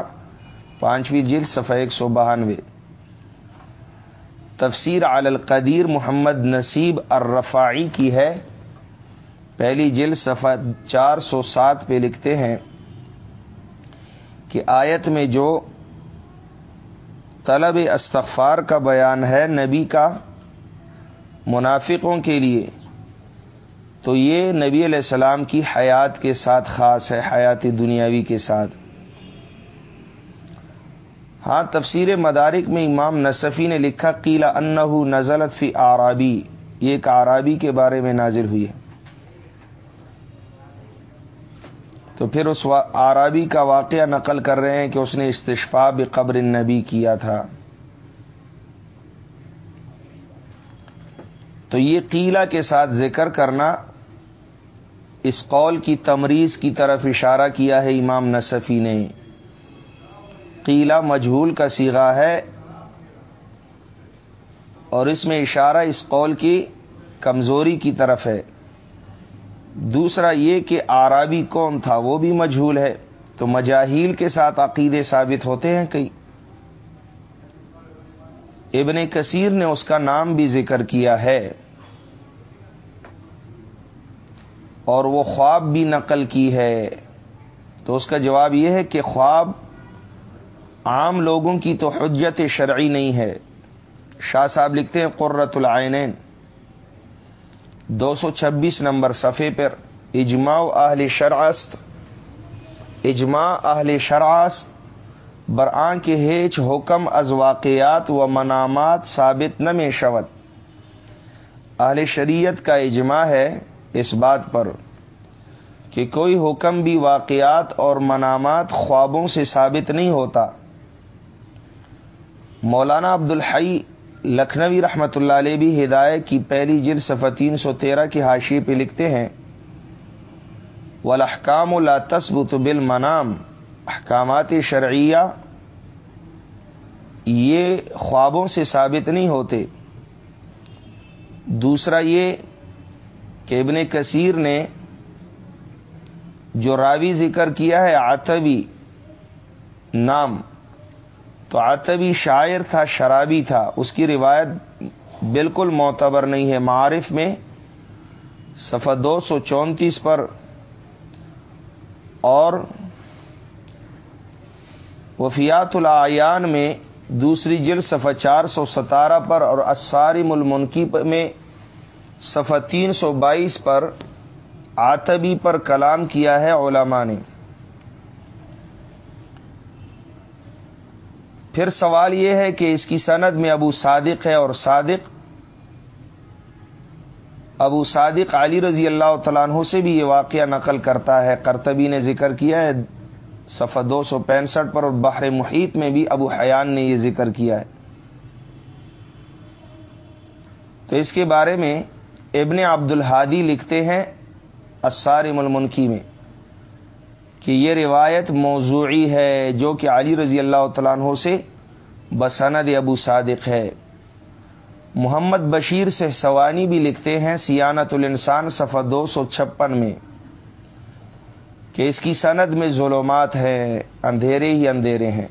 پانچویں جل صفحہ ایک سو بہانوے۔ تفسیر علی القدیر محمد نصیب الرفاعی کی ہے۔ پہلی جل صفحہ چار سو سات پہ لکھتے ہیں کہ آیت میں جو طلب استغفار کا بیان ہے نبی کا منافقوں کے لیے، تو یہ نبی علیہ السلام کی حیات کے ساتھ خاص ہے حیاتی دنیاوی کے ساتھ۔ ہاں تفسیر مدارک میں امام نصفی نے لکھا قیلا انہ نزلت فی آرابی یہ ایک آرابی کے بارے میں نازل ہوئی ہے۔ تو پھر اس آرابی کا واقعہ نقل کر رہے ہیں کہ اس نے استشفا قبر نبی کیا تھا۔ تو یہ قیلا کے ساتھ ذکر کرنا اس قول کی تمریز کی طرف اشارہ کیا ہے امام نصفی نے۔ قیلا مجہول کا سیگا ہے اور اس میں اشارہ اس قول کی کمزوری کی طرف ہے۔ دوسرا یہ کہ آرابی کون تھا، وہ بھی مجہول ہے۔ تو مجاہیل کے ساتھ عقیدے ثابت ہوتے ہیں کئی۔ ابن کثیر نے اس کا نام بھی ذکر کیا ہے۔ اور وہ خواب بھی نقل کی ہے۔ تو اس کا جواب یہ ہے کہ خواب عام لوگوں کی تو حجت شرعی نہیں ہے۔ شاہ صاحب لکھتے ہیں قرۃ العینین۔ دو سو چھبیس نمبر صفحے پر اجماع اہل شرعست، اجماع اہل شرعست برآں کے ہیچ حکم از واقعات و منامات ثابت نہ میں شوت اہل شریعت کا اجماع ہے اس بات پر کہ کوئی حکم بھی واقعات اور منامات خوابوں سے ثابت نہیں ہوتا۔ مولانا عبد الحی لکھنوی رحمۃ اللہ علیہ بھی ہدایت کی پہلی جلد صفحہ تین سو تیرہ کی حاشی پہ لکھتے ہیں ولحکام لا تثبت بالمنام۔ احکامات شرعیہ یہ خوابوں سے ثابت نہیں ہوتے۔ دوسرا یہ کہ ابن کثیر نے جو راوی ذکر کیا ہے آتبی نام تو آتبی شاعر تھا، شرابی تھا۔ اس کی روایت بالکل معتبر نہیں ہے۔ معارف میں صفحہ دو سو چونتیس پر اور وفیات العیان میں دوسری جلد صفحہ چار سو ستارہ پر اور اساری المنکی میں صفحہ تین سو بائیس پر آتبی پر کلام کیا ہے علماء نے۔ پھر سوال یہ ہے کہ اس کی سند میں ابو صادق ہے اور صادق ابو صادق علی رضی اللہ تعالیٰ عنہ سے بھی یہ واقعہ نقل کرتا ہے۔ کرتبی نے ذکر کیا ہے صفحہ دو سو پینسٹھ پر اور بحر محیط میں بھی ابو حیان نے یہ ذکر کیا ہے۔ تو اس کے بارے میں ابن عبد الحادی لکھتے ہیں اسار المنکی میں۔ کہ یہ روایت موضوعی ہے جو کہ علی رضی اللہ تعالیٰ عنہ سے بسند ابو صادق ہے۔ محمد بشیر سے سوانی بھی لکھتے ہیں سیانت الانسان صفحہ دو سو چھپن میں کہ اس کی سند میں ظلمات ہیں، اندھیرے ہی اندھیرے ہیں۔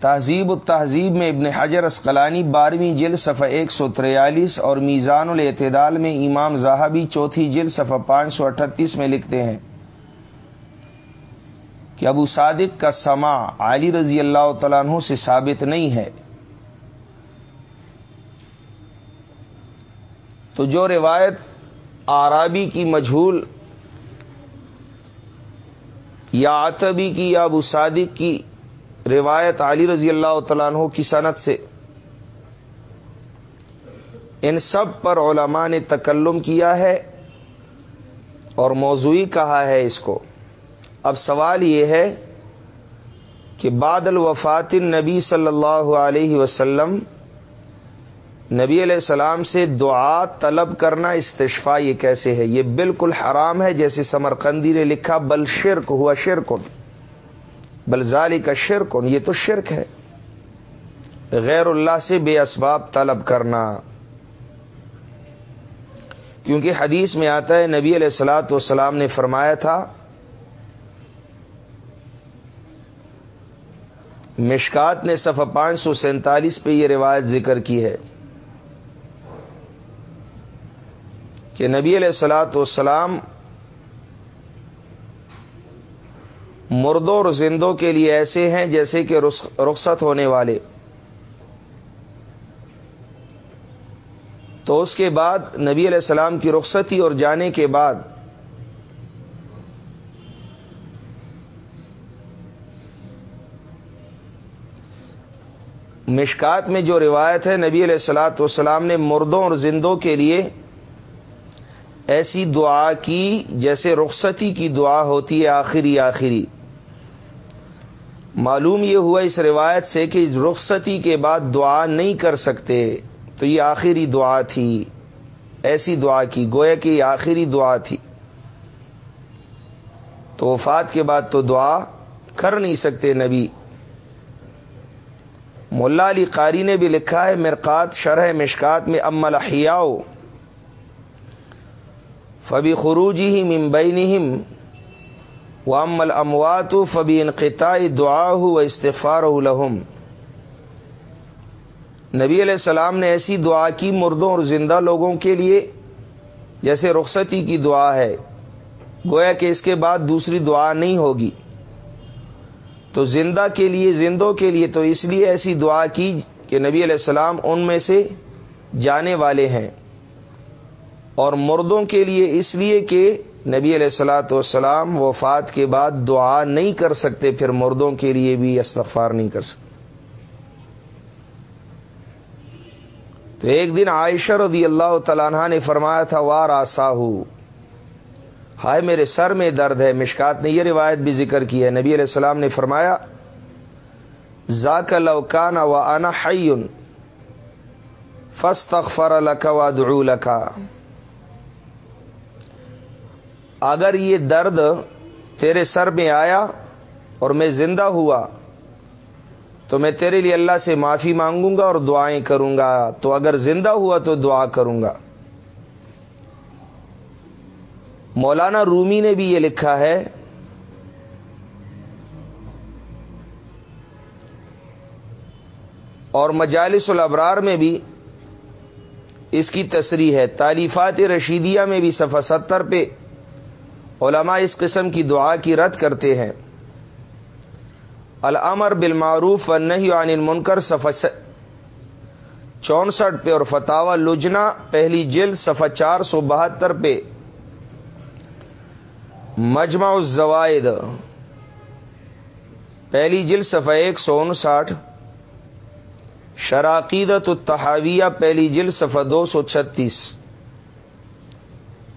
تہذیب التہذیب میں ابن حجر اسقلانی بارہویں جل صفحہ ایک سو تریالیس اور میزان الاعتدال میں امام زاہبی چوتھی جل صفحہ پانچ سو اٹھتیس میں لکھتے ہیں۔ کہ ابو صادق کا سما علی رضی اللہ تعالیٰ عنہ سے ثابت نہیں ہے۔ تو جو روایت آرابی کی مجھول یا آتبی کی یا ابو صادق کی روایت علی رضی اللہ تعالیٰ عنہ کی صنعت سے، ان سب پر علماء نے تکلم کیا ہے اور موضوعی کہا ہے اس کو۔ اب سوال یہ ہے کہ بعد الوفات نبی صلی اللہ علیہ وسلم، نبی علیہ السلام سے دعا طلب کرنا استشفا یہ کیسے ہے؟ یہ بالکل حرام ہے جیسے سمرقندی نے لکھا، بل شرک ہوا شرکن بل ظالی کا شرکن یہ تو شرک ہے۔ غیر اللہ سے بے اسباب طلب کرنا۔ کیونکہ حدیث میں آتا ہے، نبی علیہ السلاۃ والسلام نے فرمایا تھا مشکات نے صفحہ پانچ سو سینتالیس پہ یہ روایت ذکر کی ہے کہ نبی علیہ السلاۃ والسلام مردوں اور زندوں کے لیے ایسے ہیں جیسے کہ رخصت ہونے والے۔ تو اس کے بعد نبی علیہ السلام کی رخصتی اور جانے کے بعد مشکات میں جو روایت ہے، نبی علیہ السلاۃ والسلام نے مردوں اور زندوں کے لیے ایسی دعا کی جیسے رخصتی کی دعا ہوتی ہے آخری آخری۔ معلوم یہ ہوا اس روایت سے کہ رخصتی کے بعد دعا نہیں کر سکتے، تو یہ آخری دعا تھی۔ ایسی دعا کی، گویا کہ یہ آخری دعا تھی۔ تو وفات کے بعد تو دعا کر نہیں سکتے نبی۔ ملا علی قاری نے بھی لکھا ہے مرکات شرح مشکات میں امل احیاؤ فبی خروجی ہی ممبئی و امل اموات فبی انقطاع دعا ہو و استفار الحم نبی علیہ السلام نے ایسی دعا کی مردوں اور زندہ لوگوں کے لیے، جیسے رخصتی کی دعا ہے، گویا کہ اس کے بعد دوسری دعا نہیں ہوگی۔ تو زندہ کے لیے، زندوں کے لیے تو اس لیے ایسی دعا کی کہ نبی علیہ السلام ان میں سے جانے والے ہیں۔ اور مردوں کے لیے اس لیے کہ نبی علیہ السلاۃ والسلام وفات کے بعد دعا نہیں کر سکتے، پھر مردوں کے لیے بھی استغفار نہیں کر سکتے۔ تو ایک دن عائشہ رضی اللہ تعالیٰ نے فرمایا تھا وار آساہو ہائے میرے سر میں درد ہے، مشکات نے یہ روایت بھی ذکر کی ہے۔ نبی علیہ السلام نے فرمایا، ذاک لوکان و انا حیون فس تخفر و لکھا اگر یہ درد تیرے سر میں آیا اور میں زندہ ہوا، تو میں تیرے لیے اللہ سے معافی مانگوں گا اور دعائیں کروں گا۔ تو اگر زندہ ہوا تو دعا کروں گا۔ مولانا رومی نے بھی یہ لکھا ہے، اور مجالس الابرار میں بھی اس کی تصریح ہے۔ تعلیفات رشیدیہ میں بھی صفحہ ستر پہ علماء اس قسم کی دعا کی رد کرتے ہیں۔ الامر بالمعروف و نہیں عن المنکر، صفحہ چونسٹھ پہ اور فتح لجنا پہلی جلد، صفحہ چار سو بہتر پہ۔ مجمع الزوائد. پہلی جل صفحہ ایک سو انسٹھ. شراقیدت التحاویہ، پہلی جل صفحہ دو سو چھتیس.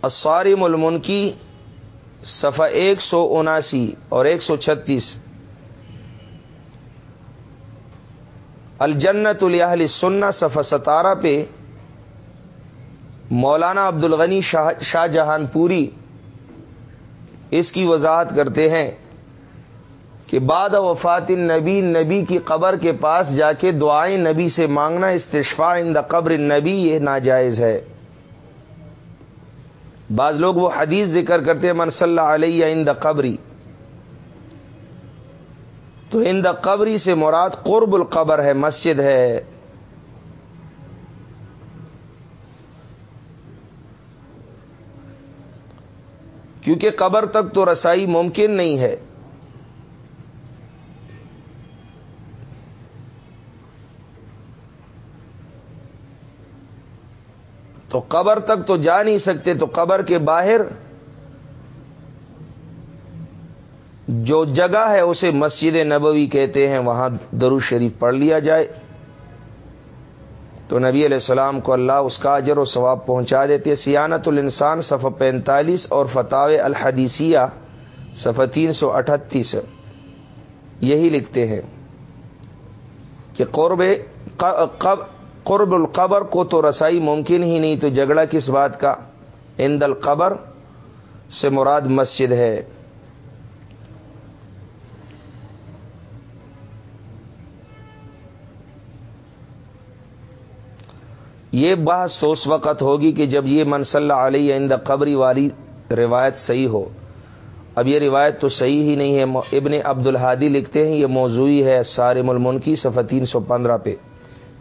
اسارم المنکی، صفحہ ایک سو اناسی اور ایک سو چھتیس. الجنت الیہل سننا صفحہ ستارہ پہ مولانا عبد الغنی شاہ جہان پوری اس کی وضاحت کرتے ہیں کہ بعد وفات نبی نبی کی قبر کے پاس جا کے دعائیں نبی سے مانگنا استشفا ان دا قبر نبی یہ ناجائز ہے۔ بعض لوگ وہ حدیث ذکر کرتے ہیں، من صلی علیہ ان دا قبری۔ تو ان دا قبری سے مراد قرب القبر ہے، مسجد ہے۔ کیونکہ قبر تک تو رسائی ممکن نہیں ہے۔ تو قبر تک تو جا نہیں سکتے، تو قبر کے باہر جو جگہ ہے اسے مسجد نبوی کہتے ہیں، وہاں درو شریف پڑھ لیا جائے۔ تو نبی علیہ السلام کو اللہ اس کا اجر و ثواب پہنچا دیتے سیانت الانسان صفحہ پینتالیس اور فتح الحدیثیہ صفحہ تین سو اٹھتیس۔ یہی لکھتے ہیں کہ قرب قرب القبر کو تو رسائی ممکن ہی نہیں، تو جھگڑا کس بات کا؟ اند القبر سے مراد مسجد ہے۔ یہ بحث تو اس وقت ہوگی کہ جب یہ منصلہ علیہ عند قبری والی روایت صحیح ہو۔ اب یہ روایت تو صحیح ہی نہیں ہے۔ ابن عبد الحادی لکھتے ہیں یہ موضوعی ہے سارے ملمن کی صفحہ تین سو پندرہ پہ۔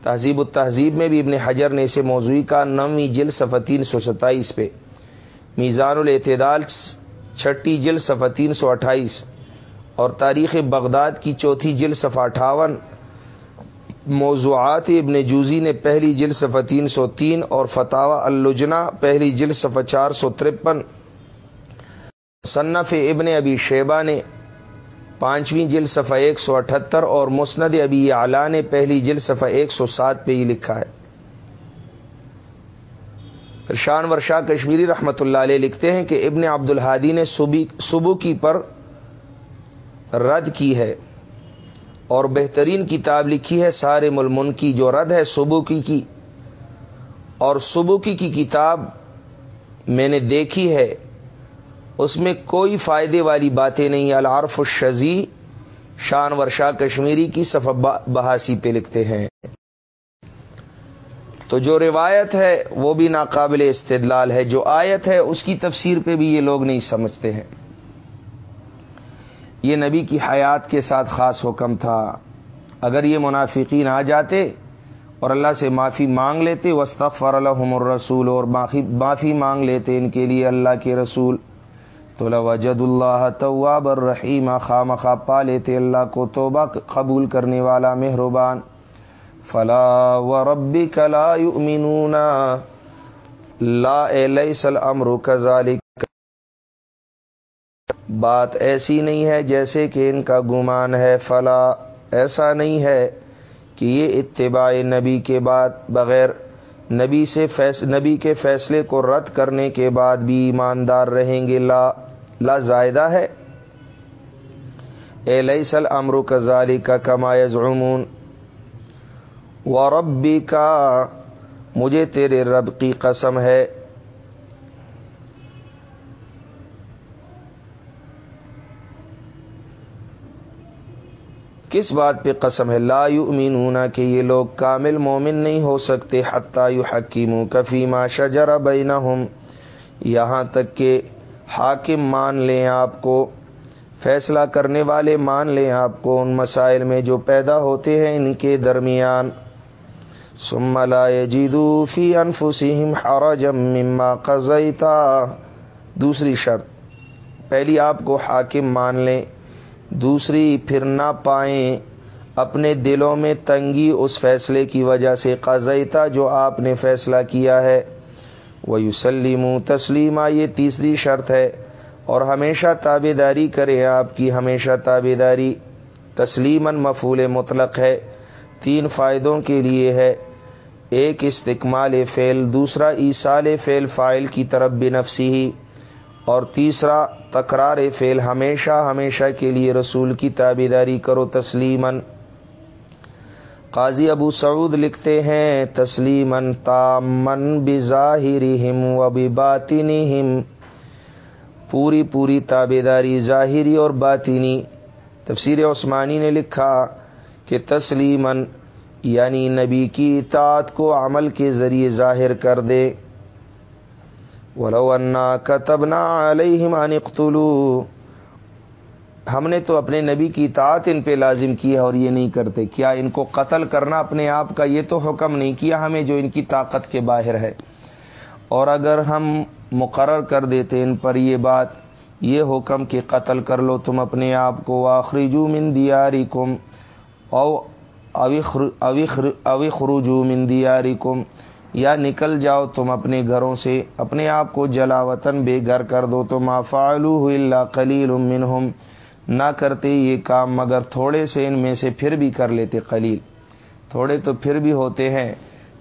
تہذیب التہذیب میں بھی ابن حجر نے اسے موضوعی کا نویں جل صفحہ تین سو ستائیس پہ۔ میزان الاعتدال چھٹی جل صفحہ تین سو اٹھائیس اور تاریخ بغداد کی چوتھی جل صفحہ اٹھاون موضوعات ابن جوزی نے پہلی جل صفحہ تین سو تین اور فتح اللجنا پہلی جل صفحہ چار سو ترپن۔ صنف ابن ابی شیبہ نے پانچویں جل صفحہ ایک سو اٹھہتر اور مسند ابی اعلیٰ نے پہلی جل صفحہ ایک سو سات پہ ہی لکھا ہے۔ شان ورشا کشمیری رحمت اللہ علیہ لکھتے ہیں کہ ابن عبد الحادی نے صبح کی پر رد کی ہے۔ اور بہترین کتاب لکھی ہے سارے ملمن کی جو رد ہے سبوکی کی۔ اور سبوکی کی کتاب میں نے دیکھی ہے، اس میں کوئی فائدے والی باتیں نہیں۔ العرف الشزی شان ورشا کشمیری کی صفحہ بہاسی پہ لکھتے ہیں۔ تو جو روایت ہے وہ بھی ناقابل استدلال ہے۔ جو آیت ہے اس کی تفسیر پہ بھی یہ لوگ نہیں سمجھتے ہیں۔ یہ نبی کی حیات کے ساتھ خاص حکم تھا۔ اگر یہ منافقین آ جاتے اور اللہ سے معافی مانگ لیتے وسطفر الحم الرسول اور معافی مانگ لیتے ان کے لیے اللہ کے رسول، تو وجد اللہ طواب الرحیم خام خواہ پا لیتے اللہ کو توبہ قبول کرنے والا مہربان۔ فلا و ربی کلا یؤمنون، لا لیس الامر کذالک۔ بات ایسی نہیں ہے جیسے کہ ان کا گمان ہے، فلا، ایسا نہیں ہے کہ یہ اتباع نبی کے بعد، بغیر نبی سے فیص، نبی کے فیصلے کو رد کرنے کے بعد بھی ایماندار رہیں گے۔ لا لا زائدہ ہے۔ اے لئی امر کزالی کا کمایز عمون و ربی کا مجھے تیرے رب کی قسم ہے۔ کس بات پہ قسم ہے؟ لا یؤمنون کہ یہ لوگ کامل مومن نہیں ہو سکتے حتیٰ یو حکیم کفیما شجر بینہم۔ یہاں تک کہ حاکم مان لیں آپ کو، فیصلہ کرنے والے مان لیں آپ کو ان مسائل میں جو پیدا ہوتے ہیں ان کے درمیان۔ ثم لا يجدو فی انفسهم حرجا مما قضیتا۔ دوسری شرط، پہلی آپ کو حاکم مان لیں۔ دوسری پھر نہ پائیں۔ اپنے دلوں میں تنگی اس فیصلے کی وجہ سے قضیتا جو آپ نے فیصلہ کیا ہے۔ وہ یوسلیم تسلیمہ یہ تیسری شرط ہے۔ اور ہمیشہ تابے داری کرے آپ کی ہمیشہ تابے داری۔ تسلیماً مفول مطلق ہے، تین فائدوں کے لیے ہے۔ ایک استقمال فعل، دوسرا ایسال فعل فائل کی طرف بنفسی ہی اور تیسرا تکرار فعل ہمیشہ ہمیشہ کے لیے رسول کی تابے داری کرو تسلیمن قاضی ابو سعود لکھتے ہیں تسلیمن تامن بظاہر ہم و باطنی ہم پوری پوری تابے داری ظاہری اور باطنی۔ تفسیر عثمانی نے لکھا کہ تسلیمن یعنی نبی کی اطاعت کو عمل کے ذریعے ظاہر کر دے۔ ولو انا کتبنا علیہم ان اقتلوا۔ ہم نے تو اپنے نبی کی اطاعت ان پہ لازم کی ہے اور یہ نہیں کرتے۔ کیا ان کو قتل کرنا اپنے آپ کا یہ تو حکم نہیں کیا ہمیں جو ان کی طاقت کے باہر ہے۔ اور اگر ہم مقرر کر دیتے ان پر یہ بات، یہ حکم کہ قتل کر لو تم اپنے آپ کو آخری جو من دیاری کم او اوی خروجو من دیاری کم یا نکل جاؤ تم اپنے گھروں سے، اپنے آپ کو جلا وطن بے گھر کر دو، تو ما فعلو اللہ قلیل منہم۔ نہ کرتے یہ کام، مگر تھوڑے سے ان میں سے پھر بھی کر لیتے قلیل۔ تھوڑے تو پھر بھی ہوتے ہیں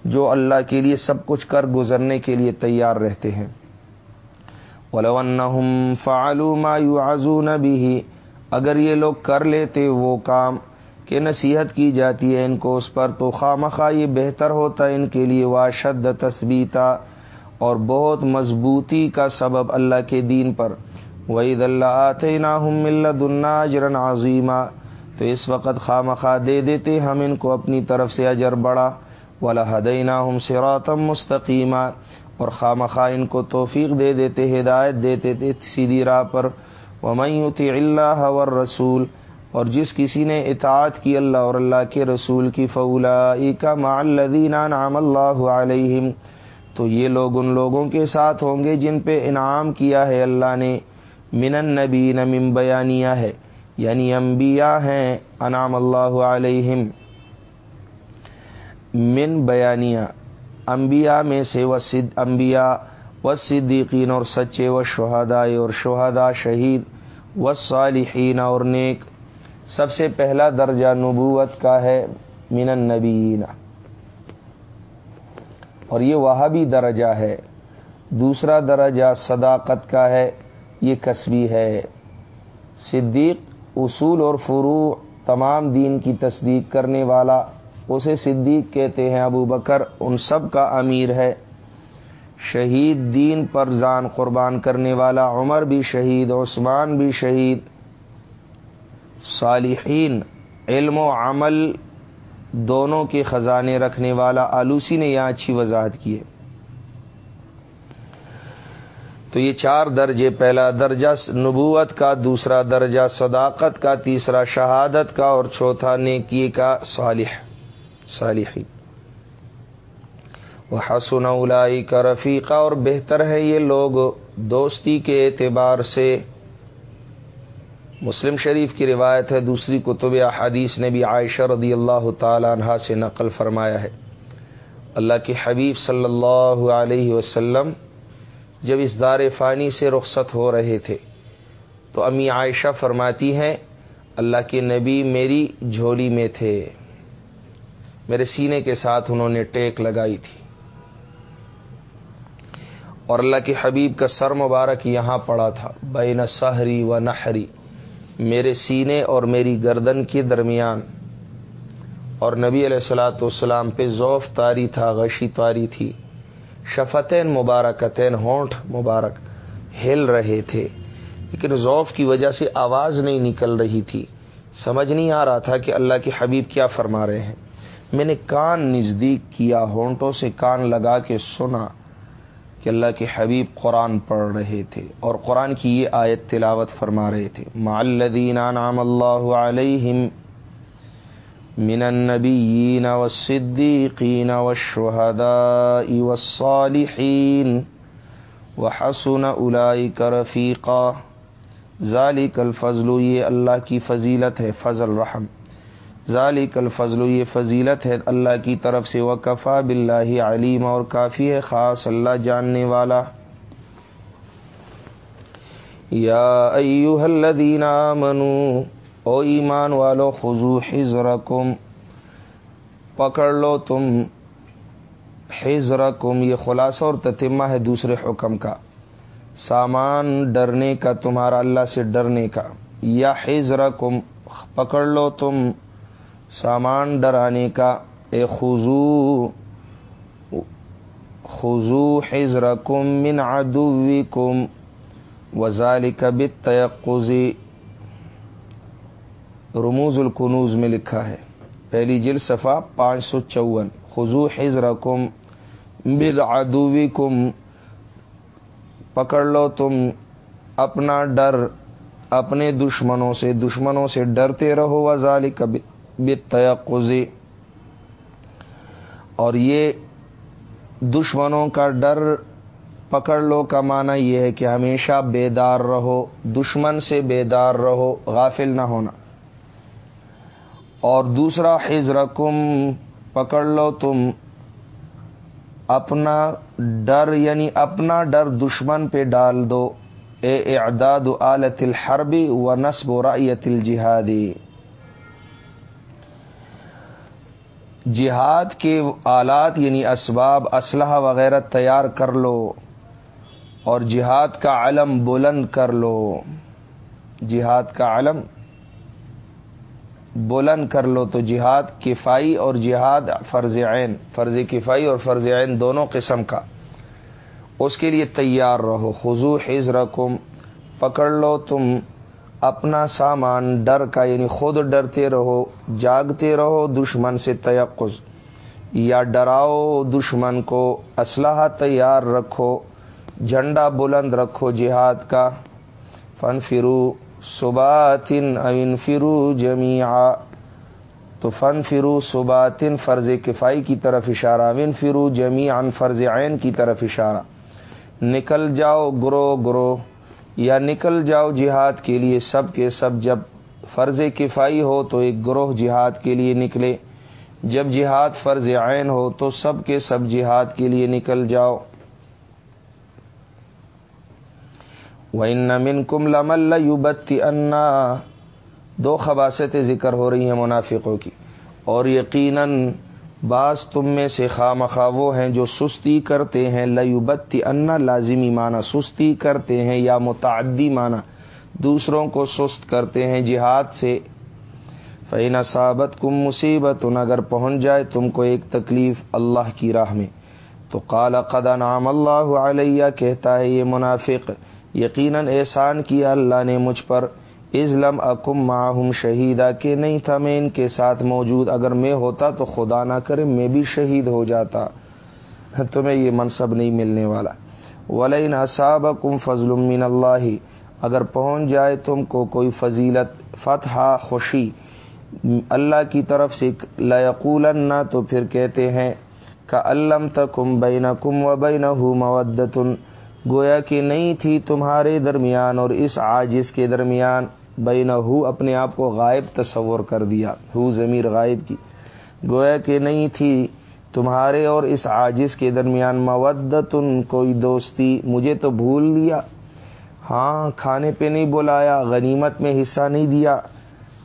جو اللہ کے لیے سب کچھ کر گزرنے کے لیے تیار رہتے ہیں۔ ولونہم فعلوا ما يعزون به، اگر یہ لوگ کر لیتے وہ کام کہ نصیحت کی جاتی ہے ان کو اس پر، تو خواہ مخواہ یہ بہتر ہوتا ہے ان کے لیے واشد تثبیتا، اور بہت مضبوطی کا سبب اللہ کے دین پر۔ وعید اللہ آتے نا ملت اجرن عظیمہ تو اس وقت خواہ مخواہ دے دیتے ہم ان کو اپنی طرف سے اجر بڑا۔ ولا ہدینہ ہم سراتم مستقیمہ اور خواہ ان کو توفیق دے دیتے، ہدایت دیتے تھے سیدھی راہ پر۔ ومیوتی اللہ ور رسول اور جس کسی نے اطاعت کی اللہ اور اللہ کے رسول کی فولا کا معلدین نام اللہ علیہم، تو یہ لوگ ان لوگوں کے ساتھ ہوں گے جن پہ انعام کیا ہے اللہ نے۔ من النبی نمم بیانیہ ہے یعنی انبیاء ہیں انعام اللہ علیہم۔ من بیانیہ، انبیاء میں سے وہ صد، انبیاء و صدیقین اور سچے و شہدائے اور شہدا شہید، و صالحین اور نیک۔ سب سے پہلا درجہ نبوت کا ہے من النبیین۔ اور یہ وہاں بھی درجہ ہے۔ دوسرا درجہ صداقت کا ہے، یہ کسبی ہے۔ صدیق اصول اور فروع تمام دین کی تصدیق کرنے والا، اسے صدیق کہتے ہیں ابو بکر، ان سب کا امیر ہے۔ شہید دین پر زان قربان کرنے والا، عمر بھی شہید، عثمان بھی شہید صالحین، علم و عمل دونوں کے خزانے رکھنے والا آلوسی نے یہاں اچھی وضاحت کی ہے۔ تو یہ چار درجے، پہلا درجہ نبوت کا، دوسرا درجہ صداقت کا، تیسرا شہادت کا اور چوتھا نیکی کا، صالح، صالحین۔ وہ حسن اولائی کا رفیقہ اور بہتر ہے یہ لوگ دوستی کے اعتبار سے۔ مسلم شریف کی روایت ہے، دوسری کتب احادیث نے بھی عائشہ رضی اللہ تعالیٰ عنہ سے نقل فرمایا ہے۔ اللہ کے حبیب صلی اللہ علیہ وسلم جب اس دار فانی سے رخصت ہو رہے تھے، تو امی عائشہ فرماتی ہیں، اللہ کے نبی میری جھولی میں تھے۔ میرے سینے کے ساتھ انہوں نے ٹیک لگائی تھی۔ اور اللہ کے حبیب کا سر مبارک یہاں پڑا تھا، بین سہری و نہری میرے سینے اور میری گردن کے درمیان۔ اور نبی علیہ السلاۃ والسلام پہ ذوف تاری تھا، غشی تاری تھی۔ شفتین مبارکتین، ہونٹ مبارک ہل رہے تھے۔ لیکن ذوف کی وجہ سے آواز نہیں نکل رہی تھی۔ سمجھ نہیں آ رہا تھا کہ اللہ کے حبیب کیا فرما رہے ہیں۔ میں نے کان نزدیک کیا، ہونٹوں سے کان لگا کے سنا۔ کہ اللہ کے حبیب قرآن پڑھ رہے تھے اور قرآن کی یہ آیت تلاوت فرما رہے تھے۔ معلدین نام اللہ علیہم من النبیین والصدیقین والشہداء والصالحین وحسن اولئک رفیقا ذالک الفضل، یہ اللہ کی فضیلت ہے، فضل رحم۔ ذالک الفضل، یہ فضیلت ہے اللہ کی طرف سے وہ کفا بلّہ علیم اور کافی ہے، خاص اللہ جاننے والا۔ یا ایوہ الذین آمنو، او ایمان والو خضو حضرکم پکڑ لو تم حضرکم یہ خلاصہ اور تتمہ ہے دوسرے حکم کا۔ سامان ڈرنے کا، تمہارا اللہ سے ڈرنے کا۔ یا حضرکم پکڑ لو تم سامان ڈرانے کا اے خضو خضو حضر کم من ادوی کم وزال رموز القنوز میں لکھا ہے، پہلی جل صفا پانچ سو چون۔ خزو حضر کم بل ادوی کم پکڑ لو تم اپنا ڈر، اپنے دشمنوں سے دشمنوں سے ڈرتے رہو۔ وزال کبھی بتقزی اور یہ دشمنوں کا ڈر پکڑ لو کا معنی یہ ہے کہ ہمیشہ بیدار رہو، دشمن سے بیدار رہو، غافل نہ ہونا۔ اور دوسرا حضرکم پکڑ لو تم۔ اپنا ڈر یعنی اپنا ڈر دشمن پہ ڈال دو۔ اے اعداد آلت الحربی و نصب و رایت الجہادی۔ جہاد کے آلات یعنی اسباب، اسلحہ وغیرہ تیار کر لو اور جہاد کا علم بلند کر لو۔ جہاد کا علم بلند کر لو تو جہاد کفائی اور جہاد فرض عین، فرض کفائی اور فرض عین دونوں قسم کا۔ اس کے لیے تیار رہو۔ خضو حض رقم پکڑ لو تم اپنا سامان، ڈر کا یعنی خود ڈرتے رہو، جاگتے رہو دشمن سے تیقز یا ڈراؤ دشمن کو، اسلحہ تیار رکھو، جھنڈا بلند رکھو جہاد کا۔ فن فرو صباتن اوین فرو جمیا تو فن فرو صباتن، فرض کفائی کی طرف اشارہ ون فرو جمی ان فرض عین کی طرف اشارہ۔ نکل جاؤ گرو گرو۔ یا نکل جاؤ جہاد کے لیے سب کے سب، جب فرض کفائی ہو تو ایک گروہ جہاد کے لیے نکلے، جب جہاد فرض عین ہو تو سب کے سب جہاد کے لیے نکل جاؤ۔ ان کم لمل یوبتی انا دو خباستیں ذکر ہو رہی ہیں منافقوں کی۔ اور یقیناً بعض تم میں سے خواہ مخواہ وہ ہیں جو سستی کرتے ہیں لبتی انا لازمی معنی سستی کرتے ہیں یا متعدی معنی۔ دوسروں کو سست کرتے ہیں جہاد سے۔ فین صابت کم مصیبت ان اگر پہنچ جائے تم کو ایک تکلیف اللہ کی راہ میں۔ تو قال قدا نام اللہ علیہ کہتا ہے یہ منافق، یقیناً احسان کیا اللہ نے مجھ پر۔ ازلم اکم معہم شہیدہ کہ نہیں تھا میں ان کے ساتھ موجود، اگر میں ہوتا تو خدا نہ کرے میں بھی شہید ہو جاتا۔ (laughs) تمہیں یہ منصب نہیں ملنے والا۔ ولین صاب کم فضل من اللہ۔ اگر پہنچ جائے تم کو کوئی فضیلت، فتح، خوشی۔ اللہ کی طرف سے لقول نہ تو پھر کہتے ہیں کا علم تکم بین کم و بین مودتن گویا کہ نہیں تھی تمہارے درمیان اور اس عاجز کے درمیان۔ بین اپنے آپ کو غائب تصور کر دیا، ہو ضمیر غائب کی۔ گویا کہ نہیں تھی تمہارے اور اس عاجز کے درمیان مودتن کوئی دوستی، مجھے تو بھول لیا ہاں کھانے پہ نہیں بلایا، غنیمت میں حصہ نہیں دیا۔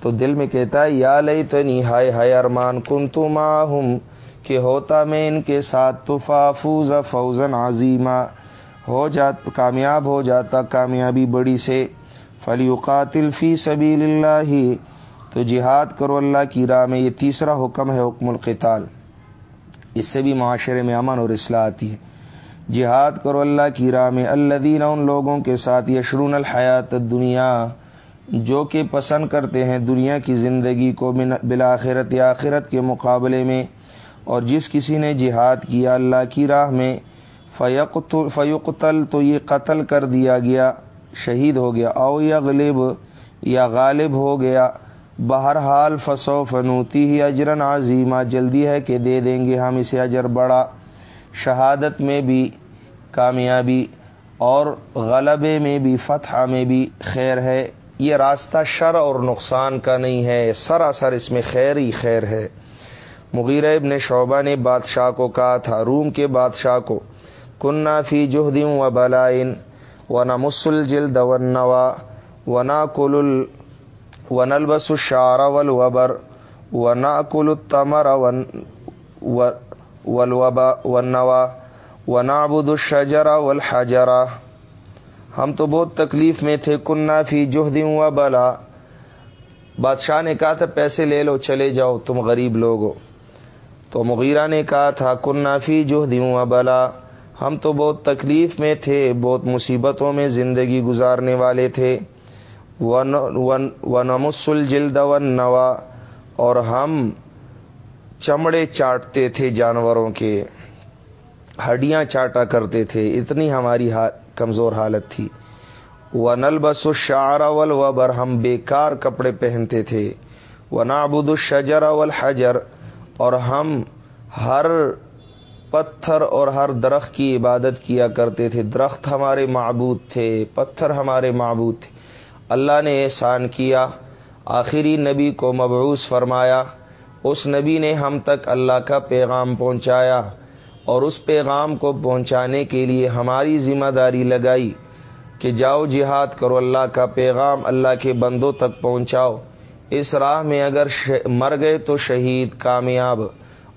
تو دل میں کہتا ہے، یا لئی تو ہائے ہائے ارمان کن تو ہوں کہ ہوتا میں ان کے ساتھ فوز فوزن عظیمہ ہو جات کامیاب ہو جاتا، کامیابی بڑی سے۔ فلی قاتل فی سبیل اللہ تو جہاد کرو اللہ کی راہ میں، یہ تیسرا حکم ہے حکم القتال۔ اس سے بھی معاشرے میں امن اور اصلاح آتی ہے۔ جہاد کرو اللہ کی راہ میں اللہ دینا ان لوگوں کے ساتھ یشرون الحیات دنیا جو کہ پسند کرتے ہیں دنیا کی زندگی کو بلاخرت یا آخرت کے مقابلے میں۔ اور جس کسی نے جہاد کیا اللہ کی راہ میں فیقتل تو یہ قتل کر دیا گیا۔ شہید ہو گیا، او یا غلب یا غالب ہو گیا۔ بہرحال فسو فنوتی ہی اجرن عظیمہ جلدی ہے کہ دے دیں گے ہم اسے اجر بڑا۔ شہادت میں بھی کامیابی اور غلبے میں بھی فتح میں بھی خیر ہے۔ یہ راستہ شر اور نقصان کا نہیں ہے، سراسر اس میں خیر ہی خیر ہے۔ مغیر ابن شعبہ نے بادشاہ کو کہا تھا، روم کے بادشاہ کو کنہ فی جوہدم و بلائن و نہ مسل جلد و نوا نا کل و نلبس و نا کل تمر ولوبا و نوا و الشجرا والحجرا ہم تو بہت تکلیف میں تھے کنہ فی جوہدم و بلا۔ بادشاہ نے کہا تھا، پیسے لے لو، چلے جاؤ، تم غریب لوگ ہو۔ تو مغیرہ نے کہا تھا کنہ فی جوہدم و بلا۔ ہم تو بہت تکلیف میں تھے، بہت مصیبتوں میں زندگی گزارنے والے تھے۔ ونمسل جلد ون نوا اور ہم چمڑے چاٹتے تھے جانوروں کے۔ ہڈیاں چاٹا کرتے تھے۔ اتنی ہماری کمزور حالت تھی۔ وہ نل بس شعر اول وبر ہم بیکار کپڑے پہنتے تھے۔ وہ نابود الشجر اول حجر اور ہم ہر پتھر اور ہر درخت کی عبادت کیا کرتے تھے۔ درخت ہمارے معبود تھے، پتھر ہمارے معبود تھے۔ اللہ نے احسان کیا۔ آخری نبی کو مبعوث فرمایا۔ اس نبی نے ہم تک اللہ کا پیغام پہنچایا اور اس پیغام کو پہنچانے کے لیے ہماری ذمہ داری لگائی کہ جاؤ جہاد کرو، اللہ کا پیغام اللہ کے بندوں تک پہنچاؤ۔ اس راہ میں اگر مر گئے تو شہید کامیاب۔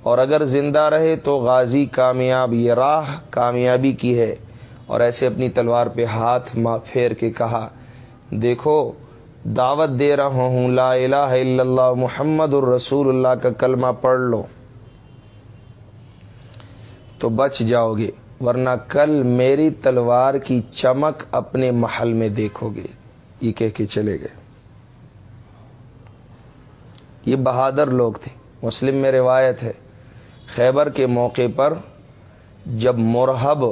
اور اگر زندہ رہے تو غازی کامیاب یہ راہ کامیابی کی ہے۔ اور ایسے اپنی تلوار پہ ہاتھ پھیر کے کہا، دیکھو، دعوت دے رہا ہوں، لا الہ الا اللہ، محمد الرسول اللہ کا کلمہ پڑھ لو۔ تو بچ جاؤ گے، ورنہ کل میری تلوار کی چمک اپنے محل میں دیکھو گے۔ یہ کہہ کے چلے گئے۔ یہ بہادر لوگ تھے۔ مسلم میں روایت ہے۔ خیبر کے موقع پر جب مرحب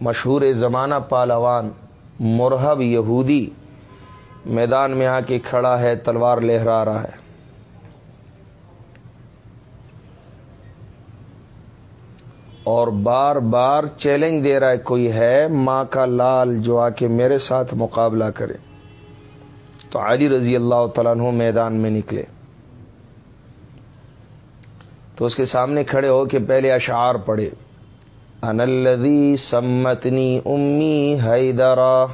مشہور زمانہ پالوان مرحب یہودی میدان میں آ کے کھڑا ہے، تلوار لہرا رہا ہے۔ اور بار بار چیلنج دے رہا ہے، کوئی ہے ماں کا لال جو آ کے میرے ساتھ مقابلہ کرے۔ تو علی رضی اللہ تعالیٰ عنہ میدان میں نکلے۔ تو اس کے سامنے کھڑے ہو کے پہلے اشعار پڑے انلدی سمتنی امی حیدرا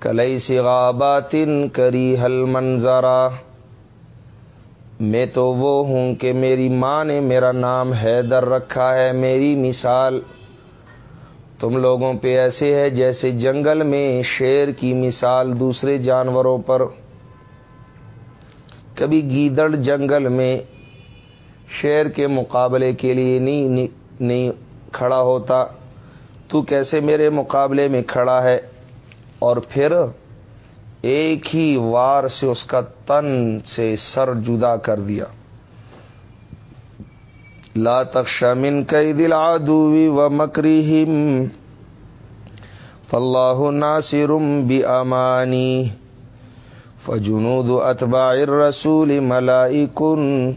کلئی سغاباتن کری حل منظرا میں تو وہ ہوں کہ میری ماں نے میرا نام حیدر رکھا ہے، میری مثال۔ تم لوگوں پہ ایسے ہے جیسے جنگل میں شیر کی مثال دوسرے جانوروں پر۔ کبھی گیدڑ جنگل میں شیر کے مقابلے کے لیے نہیں نہیں کھڑا ہوتا، تو کیسے میرے مقابلے میں کھڑا ہے؟ اور پھر ایک ہی وار سے اس کا تن سے سر جدا کر دیا۔ لا من کئی دل آدوی و مکری ہم فلاح ناصرم بھی امانی فجنود اتبا رسول ملائی کن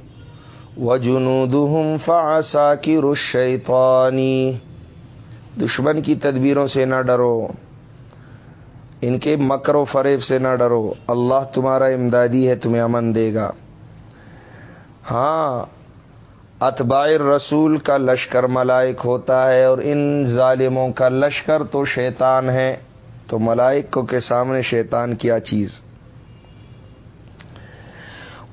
و جنود فاسا کی دشمن کی تدبیروں سے نہ ڈرو، ان کے مکر و فریب سے نہ ڈرو، اللہ تمہارا امدادی ہے، تمہیں امن دے گا۔ ہاں اتباع رسول کا لشکر ملائک ہوتا ہے اور ان ظالموں کا لشکر تو شیطان ہے۔ تو ملائک کو کے سامنے شیطان کیا چیز؟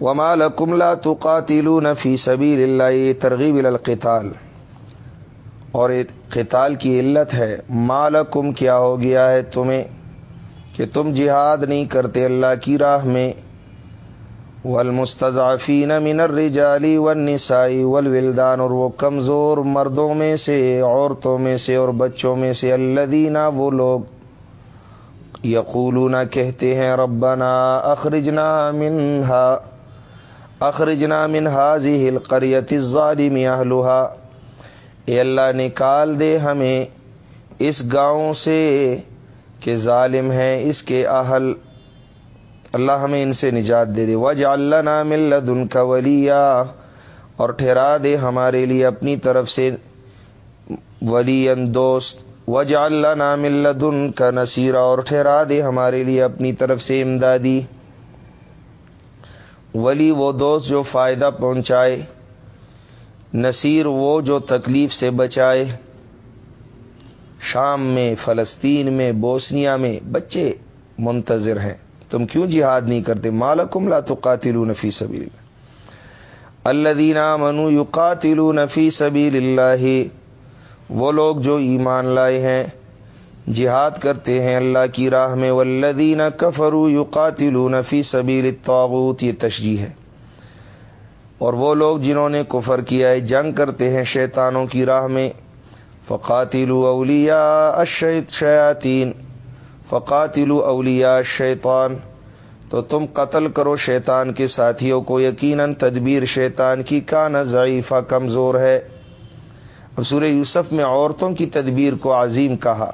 ومال کملا تو قاتل نفی سبیر اللہ ترغیب القتال۔ اور قتال کی علت ہے مالکم کیا ہو گیا ہے تمہیں کہ تم جہاد نہیں کرتے اللہ کی راہ میں۔ والمستضعفین من الرجال والنساء والولدان، اور وہ کمزور مردوں میں سے، عورتوں میں سے اور بچوں میں سے۔ الذین، وہ لوگ یقولون، کہتے ہیں، ربنا اخرجنا منہا۔ اخرجنا من هذه القرية الظالم اهلها اے اللہ نکال دے ہمیں اس گاؤں سے کہ ظالم ہیں اس کے اہل۔ اللہ ہمیں ان سے نجات دے دے۔ وج اللہ نام دن کا ولیہ اور ٹھہرا دے ہمارے لیے اپنی طرف سے ولی دوست۔ وج اللہ نام دن کا نصیرہ اور ٹھہرا دے ہمارے لیے اپنی طرف سے امدادی۔ ولی وہ دوست جو فائدہ پہنچائے، نصیر وہ جو تکلیف سے بچائے۔ شام میں، فلسطین میں، بوسنیا میں بچے منتظر ہیں۔ تم کیوں جہاد نہیں کرتے؟ مالکم لا تو قاتل نفی سبیل اللہ۔ دینا منو یو قاتل سبیل اللہ۔ وہ لوگ جو ایمان لائے ہیں جہاد کرتے ہیں اللہ کی راہ میں ولدین کفرو یو قاتل نفی سبیل الطاغوت، یہ تشجیح ہے۔ اور وہ لوگ جنہوں نے کفر کیا ہے، جنگ کرتے ہیں شیطانوں کی راہ میں۔ فقاتل اولیاء الشیط شیاطین۔ فقاتل اولیاء شیطان تو تم قتل کرو شیطان کے ساتھیوں کو، یقیناً تدبیر شیطان کی کا نہ ضعیفہ، کمزور ہے۔ اور سورہ یوسف میں عورتوں کی تدبیر کو عظیم کہا۔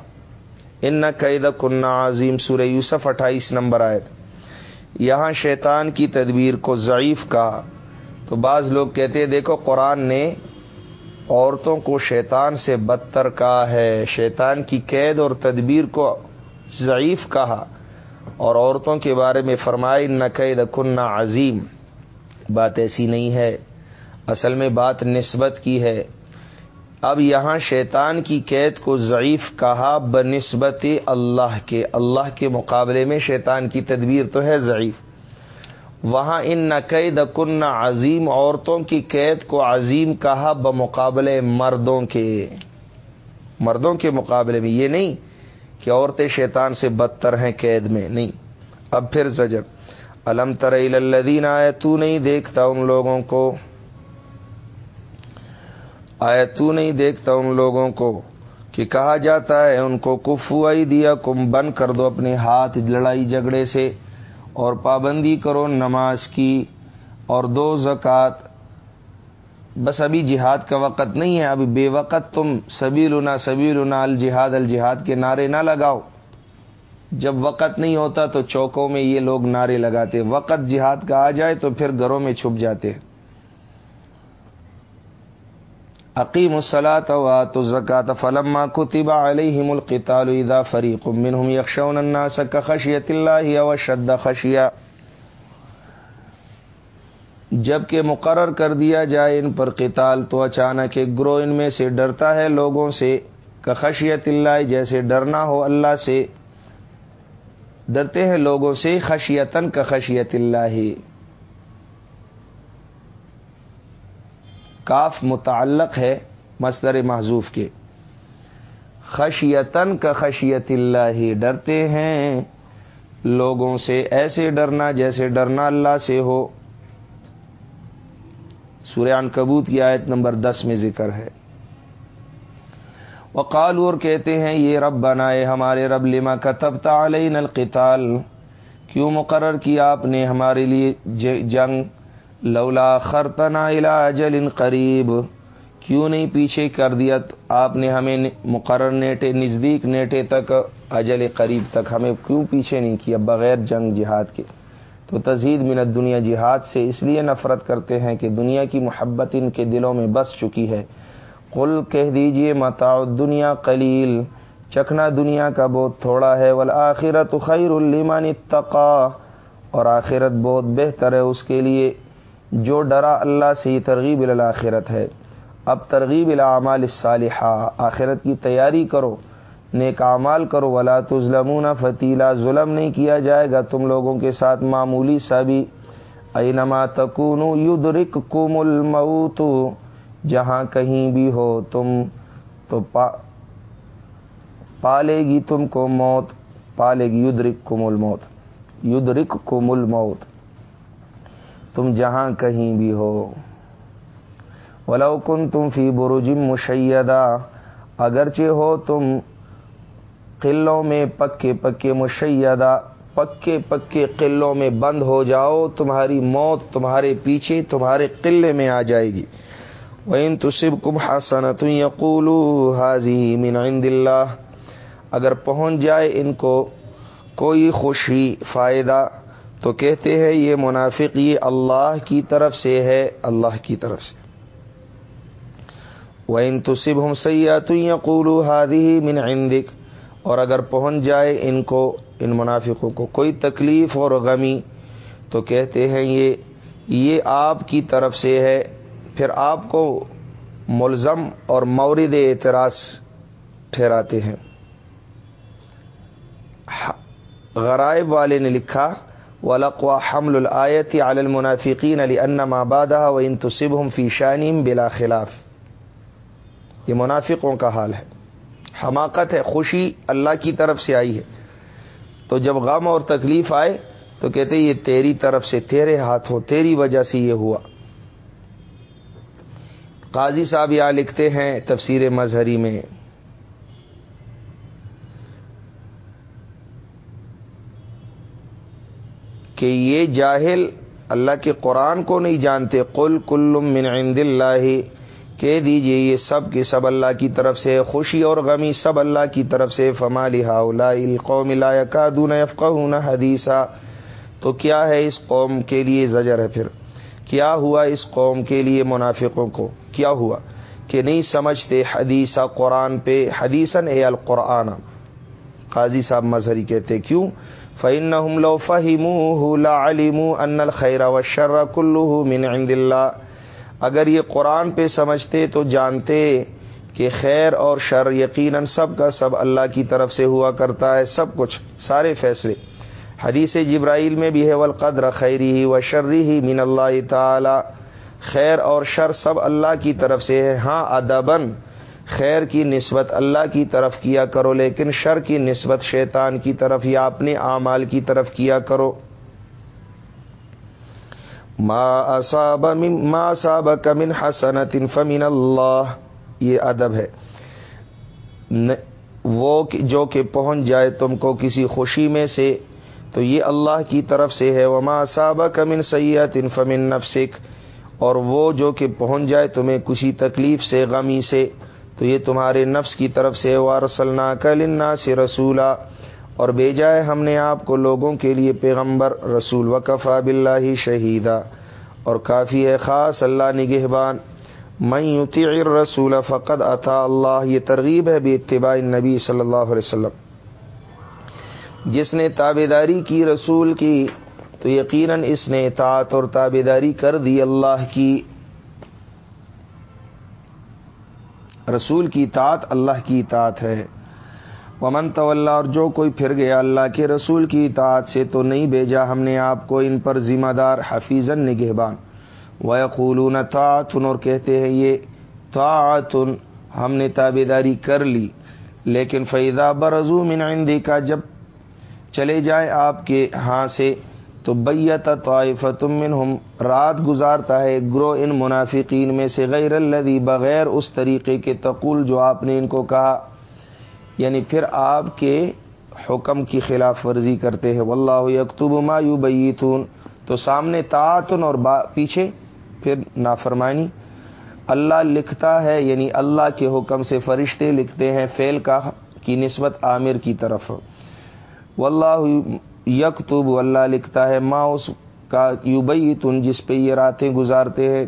ان نہ قید کنہ عظیم سورہ یوسف اٹھائیس نمبر آئے یہاں شیطان کی تدبیر کو ضعیف کہا، تو بعض لوگ کہتے ہیں، دیکھو قرآن نے عورتوں کو شیطان سے بدتر کہا ہے، شیطان کی قید اور تدبیر کو ضعیف کہا اور عورتوں کے بارے میں فرمائی نہ قید کنہ عظیم۔ بات ایسی نہیں ہے، اصل میں بات نسبت کی ہے۔ اب یہاں شیطان کی قید کو ضعیف کہا بنسبت اللہ کے۔ اللہ کے مقابلے میں شیطان کی تدبیر تو ہے ضعیف۔ وہاں ان نقید کن عظیم، عورتوں کی قید کو عظیم کہا بمقابلے مردوں کے۔ مردوں کے مقابلے میں، یہ نہیں کہ عورتیں شیطان سے بدتر ہیں قید میں، نہیں۔ اب پھر زجر۔ علم تر الدین آئے تو نہیں دیکھتا ان لوگوں کو۔ آئے تو نہیں دیکھتا ان لوگوں کو کہ کہا جاتا ہے ان کو کفوائی دیا کم بند کر دو اپنے ہاتھ لڑائی جھگڑے سے اور پابندی کرو نماز کی اور دو زکوٰۃ۔ بس ابھی جہاد کا وقت نہیں ہے، ابھی بے وقت تم سبھی لنا سبھی لنا الجہاد الجہاد کے نعرے نہ لگاؤ۔ جب وقت نہیں ہوتا تو چوکوں میں یہ لوگ نعرے لگاتے۔ وقت جہاد کا آ جائے تو پھر گھروں میں چھپ جاتے۔ عقیم الصلاۃ تو زکات فلما کتبا علیہم القتال اذا فریق منهم يخشون الناس كخشيه الله او شد خشيه جبکہ مقرر کر دیا جائے ان پر قتال تو اچانک ایک گروہ ان میں سے ڈرتا ہے لوگوں سے خشیت اللہ جیسے ڈرنا ہو اللہ سے۔ ڈرتے ہیں لوگوں سے خشیتن کا خشیت اللہ۔ کاف متعلق ہے مصدر محضوف کے۔ خشیتن کا خشیت اللہ ہی ڈرتے ہیں۔ لوگوں سے ایسے ڈرنا جیسے ڈرنا اللہ سے ہو۔ سوریان کبوت کی آیت نمبر دس میں ذکر ہے۔ وقال اور کہتے ہیں، یہ رب بنائے ہمارے رب، لما کا تب تعلین القتال؟ کیوں مقرر کیا آپ نے ہمارے لیے جنگ لولا خرتنا اجل قریب۔ کیوں نہیں پیچھے کر دیا؟ آپ نے ہمیں مقرر نیٹے، نزدیک نیٹے تک، اجل قریب تک ہمیں کیوں پیچھے نہیں کیا؟ بغیر جنگ جہاد کے۔ تو تزید منت دنیا جہاد سے اس لیے نفرت کرتے ہیں کہ دنیا کی محبت ان کے دلوں میں بس چکی ہے۔ قل کہہ دیجیے متا دنیا قلیل۔ چکھنا دنیا کا بہت تھوڑا ہے۔ والآخرت خیر المان اتقا۔ اور آخرت بہت بہتر ہے اس کے لیے۔ جو ڈرا اللہ سے یہ ترغیب الآخرت ہے۔ اب ترغیب العمال الصالحہ، آخرت کی تیاری کرو، نیک اعمال کرو۔ ولا تظلمون، فتیلا ظلم نہیں کیا جائے گا تم لوگوں کے ساتھ معمولی سا بھی۔ اینما تکون یدرک کم الموت، جہاں کہیں بھی ہو تم تو پا، پالے گی تم کو موت، پالے گی یدرک کم الموت۔ یدرک کم الموت۔ تم جہاں کہیں بھی ہو۔ ولو تم فی برجم مشیدہ اگرچہ ہو تم قلوں میں پکے پکے مشیدہ، پکے پکے قلوں میں بند ہو جاؤ، تمہاری موت تمہارے پیچھے، تمہارے قلعے میں آ جائے گی۔ وَإِن تُصِبْكُمْ حَسَنَةٌ يَقُولُوا هَذِهِ مِنْ عِنْدِ اللَّهِ۔ اگر پہنچ جائے ان کو کوئی خوشی، فائدہ تو کہتے ہیں یہ منافق یہ اللہ کی طرف سے ہے، اللہ کی طرف سے۔ وَإِن تُصِبْهُمْ سَيَّاتٌ يَقُولُوا هَذِهِ مِنْ عِنْدِكَ۔ اور اگر پہنچ جائے ان کو، ان منافقوں کو کوئی تکلیف اور غمی، تو کہتے ہیں یہ یہ آپ کی طرف سے ہے۔ پھر آپ کو ملزم اور مورد اعتراض ٹھہراتے ہیں۔ غرائب والے نے لکھا ولقوا حمل الآیت علی المنافقین علی ان مابادہ و انتصب ہم فیشانیم بلا خلاف. یہ منافقوں کا حال ہے۔ حماقت ہے، خوشی اللہ کی طرف سے آئی ہے۔ تو جب غم اور تکلیف آئے تو کہتے یہ تیری طرف سے تیرے ہاتھ ہو تیری وجہ سے یہ ہوا۔ قاضی صاحب یہاں لکھتے ہیں تفسیر مظہری میں۔ کہ یہ جاہل اللہ کے قرآن کو نہیں جانتے۔ قل کل من عند اللہ۔ کہہ دیجیے یہ سب کے سب اللہ کی طرف سے خوشی اور غمی سب اللہ کی طرف سے۔ فما لہا قوم کا دون افقون حدیثہ تو کیا ہے اس قوم کے لیے زجر ہے پھر؟ کیا ہوا اس قوم کے لیے منافقوں کو؟ کیا ہوا؟ کہ نہیں سمجھتے حدیثہ قرآن پہ۔ حدیثاً اے القرآن۔ قاضی صاحب مظہری کہتے کیوں؟ فعن لو فہیم علیم ان الخیر و شر کلو من عند اگر یہ قرآن پہ سمجھتے تو جانتے کہ خیر اور شر یقیناً سب کا سب اللہ کی طرف سے ہوا کرتا ہے، سب کچھ، سارے فیصلے۔ حدیث جبرائیل میں بھی ہے، والقدر خیری ہی و شرری ہی من اللہ تعالی خیر اور شر سب اللہ کی طرف سے ہے۔ ہاں ادبن خیر کی نسبت اللہ کی طرف کیا کرو، لیکن شر کی نسبت شیطان کی طرف یا اپنے اعمال کی طرف کیا کرو۔ ما اصاب من ما اصاب کمن حسنت فمن اللہ۔ یہ ادب ہے۔ وہ جو کہ پہنچ جائے تم کو کسی خوشی میں سے، تو یہ اللہ کی طرف سے ہے۔ وما صاب کمن سید فمن نفسک۔ اور وہ جو کہ پہنچ جائے تمہیں کسی تکلیف سے، غمی سے۔ تو یہ تمہارے نفس کی طرف سے وارسلنا کلنا سے رسولہ اور بھیجا ہے ہم نے آپ کو لوگوں کے لیے پیغمبر رسول وقفا بلّہ شہیدہ اور کافی ہے خاص اللہ نگہبان میں یوتی رسول فقط عطا اللہ، یہ ترغیب ہے بھی اتباع نبی صلی اللہ علیہ وسلم۔ جس نے تابے داری کی رسول کی، تو یقیناً اس نے اطاعت اور تابے داری کر دی اللہ کی۔ رسول کی اطاعت اللہ کی اطاعت ہے۔ ومن تو اللہ اور جو کوئی پھر گیا اللہ کے رسول کی اطاعت سے تو نہیں بھیجا ہم نے آپ کو ان پر ذمہ دار حفیظن نگہبان۔ وقولون تعتن اور کہتے ہیں یہ تعتن ہم نے تابے داری کر لی، لیکن فیضا برضو من عندی کا جب چلے جائے آپ کے ہاں سے تو بیت طائفت منہم، رات گزارتا ہے گرو ان منافقین میں سے، غیر الذی، بغیر اس طریقے کے، تقول جو آپ نے ان کو کہا۔ یعنی پھر آپ کے حکم کی خلاف ورزی کرتے ہیں۔ واللہ یکتب ما یبیتون۔ تو سامنے تعتن اور پیچھے پھر نافرمانی۔ اللہ لکھتا ہے یعنی اللہ کے حکم سے فرشتے لکھتے ہیں فیل کا کی نسبت عامر کی طرف۔ واللہ یک اللہ لکھتا ہے، ماں اس کا یوبئی تن جس پہ یہ راتیں گزارتے ہیں۔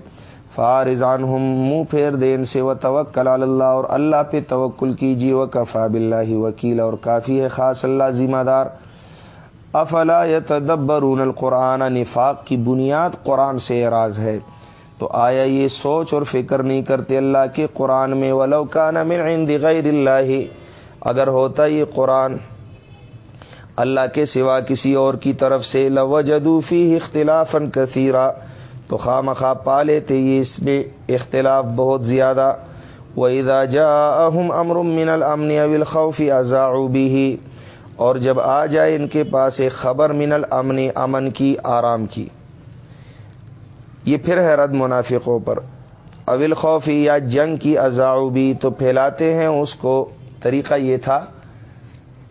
فارضان ہم منہ پھیر دین سے وہ توکل اللہ، اور اللہ پہ توکل کیجیے۔ وہ کفا بلّہ وکیل، اور کافی ہے خاص اللہ ذمہ دار۔ افلا یتدبرون القرآن، نفاق کی بنیاد قرآن سے اعراض ہے۔ تو آیا یہ سوچ اور فکر نہیں کرتے اللہ کے قرآن میں، ولو کان من عند غیر اللہ۔ اگر ہوتا یہ قرآن اللہ کے سوا کسی اور کی طرف سے لوجدوفی اختلاف کثیرہ تو خواہ مخواہ پا لیتے یہ اس میں اختلاف بہت زیادہ۔ و ادا جا اہم امر من الامن اول خوفی بھی اور جب آ جائے ان کے پاس ایک خبر من الامن، امن کی، آرام کی۔ یہ پھر ہے رد منافقوں پر۔ اول خوفی یا جنگ کی بھی تو پھیلاتے ہیں اس کو، طریقہ یہ تھا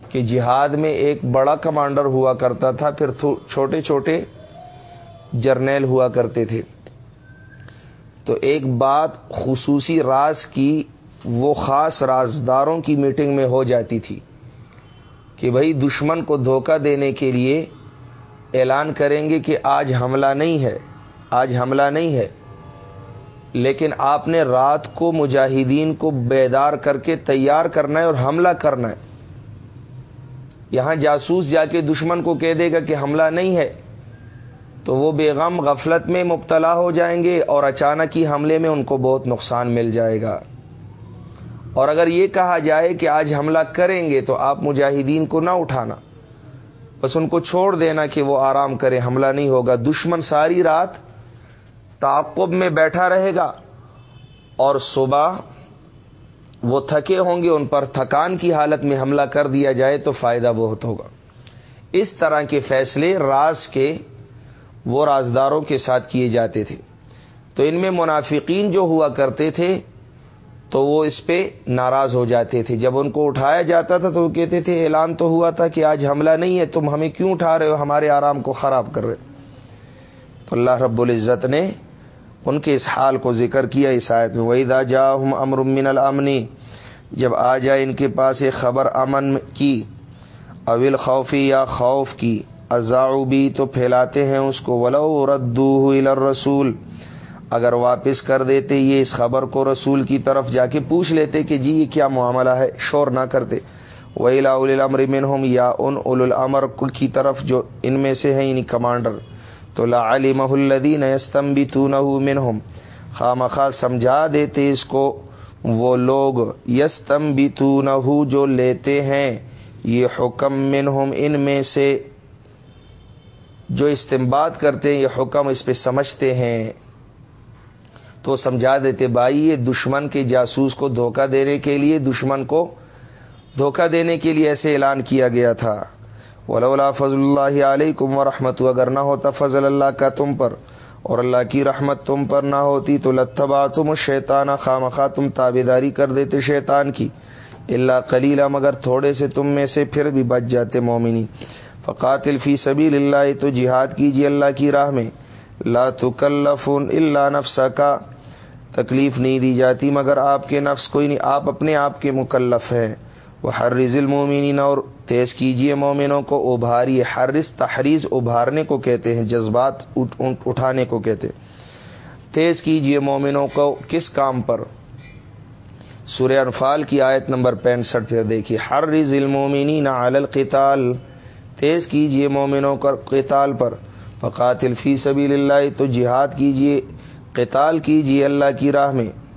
کہ جہاد میں ایک بڑا کمانڈر ہوا کرتا تھا، پھر چھوٹے چھوٹے جرنیل ہوا کرتے تھے۔ تو ایک بات خصوصی راز کی، وہ خاص رازداروں کی میٹنگ میں ہو جاتی تھی کہ بھائی دشمن کو دھوکہ دینے کے لیے اعلان کریں گے کہ آج حملہ نہیں ہے، آج حملہ نہیں ہے۔ لیکن آپ نے رات کو مجاہدین کو بیدار کر کے تیار کرنا ہے اور حملہ کرنا ہے۔ یہاں جاسوس جا کے دشمن کو کہہ دے گا کہ حملہ نہیں ہے، تو وہ بیغم غفلت میں مبتلا ہو جائیں گے اور اچانک ہی حملے میں ان کو بہت نقصان مل جائے گا۔ اور اگر یہ کہا جائے کہ آج حملہ کریں گے تو آپ مجاہدین کو نہ اٹھانا، بس ان کو چھوڑ دینا کہ وہ آرام کرے، حملہ نہیں ہوگا۔ دشمن ساری رات تعقب میں بیٹھا رہے گا اور صبح وہ تھکے ہوں گے، ان پر تھکان کی حالت میں حملہ کر دیا جائے تو فائدہ بہت ہوگا۔ اس طرح کے فیصلے راز کے وہ رازداروں کے ساتھ کیے جاتے تھے۔ تو ان میں منافقین جو ہوا کرتے تھے، تو وہ اس پہ ناراض ہو جاتے تھے۔ جب ان کو اٹھایا جاتا تھا تو وہ کہتے تھے، اعلان تو ہوا تھا کہ آج حملہ نہیں ہے، تم ہمیں کیوں اٹھا رہے ہو؟ ہمارے آرام کو خراب کر رہے تو اللہ رب العزت نے ان کے اس حال کو ذکر کیا اس آیت میں وہی دا جا ہم امر من الامنی جب آ جائے ان کے پاس ایک خبر امن کی اول خوفی یا خوف کی بھی تو پھیلاتے ہیں اس کو، ولو ردو رسول اگر واپس کر دیتے یہ اس خبر کو رسول کی طرف جا کے پوچھ لیتے کہ جی یہ کیا معاملہ ہے، شور نہ کرتے۔ ویلا الامر منہم یا ان اول الامر کی طرف جو ان میں سے ہیں یعنی کمانڈر۔ تو لا علی محلدین استم بھی تو نہ خواہ سمجھا دیتے اس کو، وہ لوگ یستم بھی تو جو لیتے ہیں، یہ حکم منہم ان میں سے جو استمباد کرتے ہیں یہ حکم اس پہ سمجھتے ہیں۔ تو سمجھا دیتے، بھائی یہ دشمن کے جاسوس کو دھوکہ دینے کے لیے، دشمن کو دھوکہ دینے کے لیے ایسے اعلان کیا گیا تھا۔ ولا فضل اللہ علیہ کم و رحمت اگر نہ ہوتا فضل اللہ کا تم پر، اور اللہ کی رحمت تم پر نہ ہوتی، تو لتبا تم شیطانہ خام تم تابے داری کر دیتے شیطان کی۔ اللہ کلیلہ مگر تھوڑے سے تم میں سے پھر بھی بچ جاتے مومنی فقاتل فی سبیل اللہ تو جہاد کیجیے اللہ کی راہ میں۔ لا تکلف اللہ نفس کا تکلیف نہیں دی جاتی مگر آپ کے نفس، کوئی نہیں، آپ اپنے آپ کے مکلف ہے وہ ہر رز المومنین اور تیز کیجیے مومنوں کو ابھاری ہر رز تحریز، ابھارنے کو کہتے ہیں، جذبات اٹھانے کو کہتے تیز کیجیے مومنوں کو کس کام پر؟ سورہ انفال کی آیت نمبر پینسٹھ پھر دیکھیے۔ ہر رز المومنین علی القتال، تیز کیجیے مومنوں کا قتال پر۔ فقاتل فی سبیل اللہ، تو جہاد کیجیے، قتال کیجیے اللہ کی راہ میں۔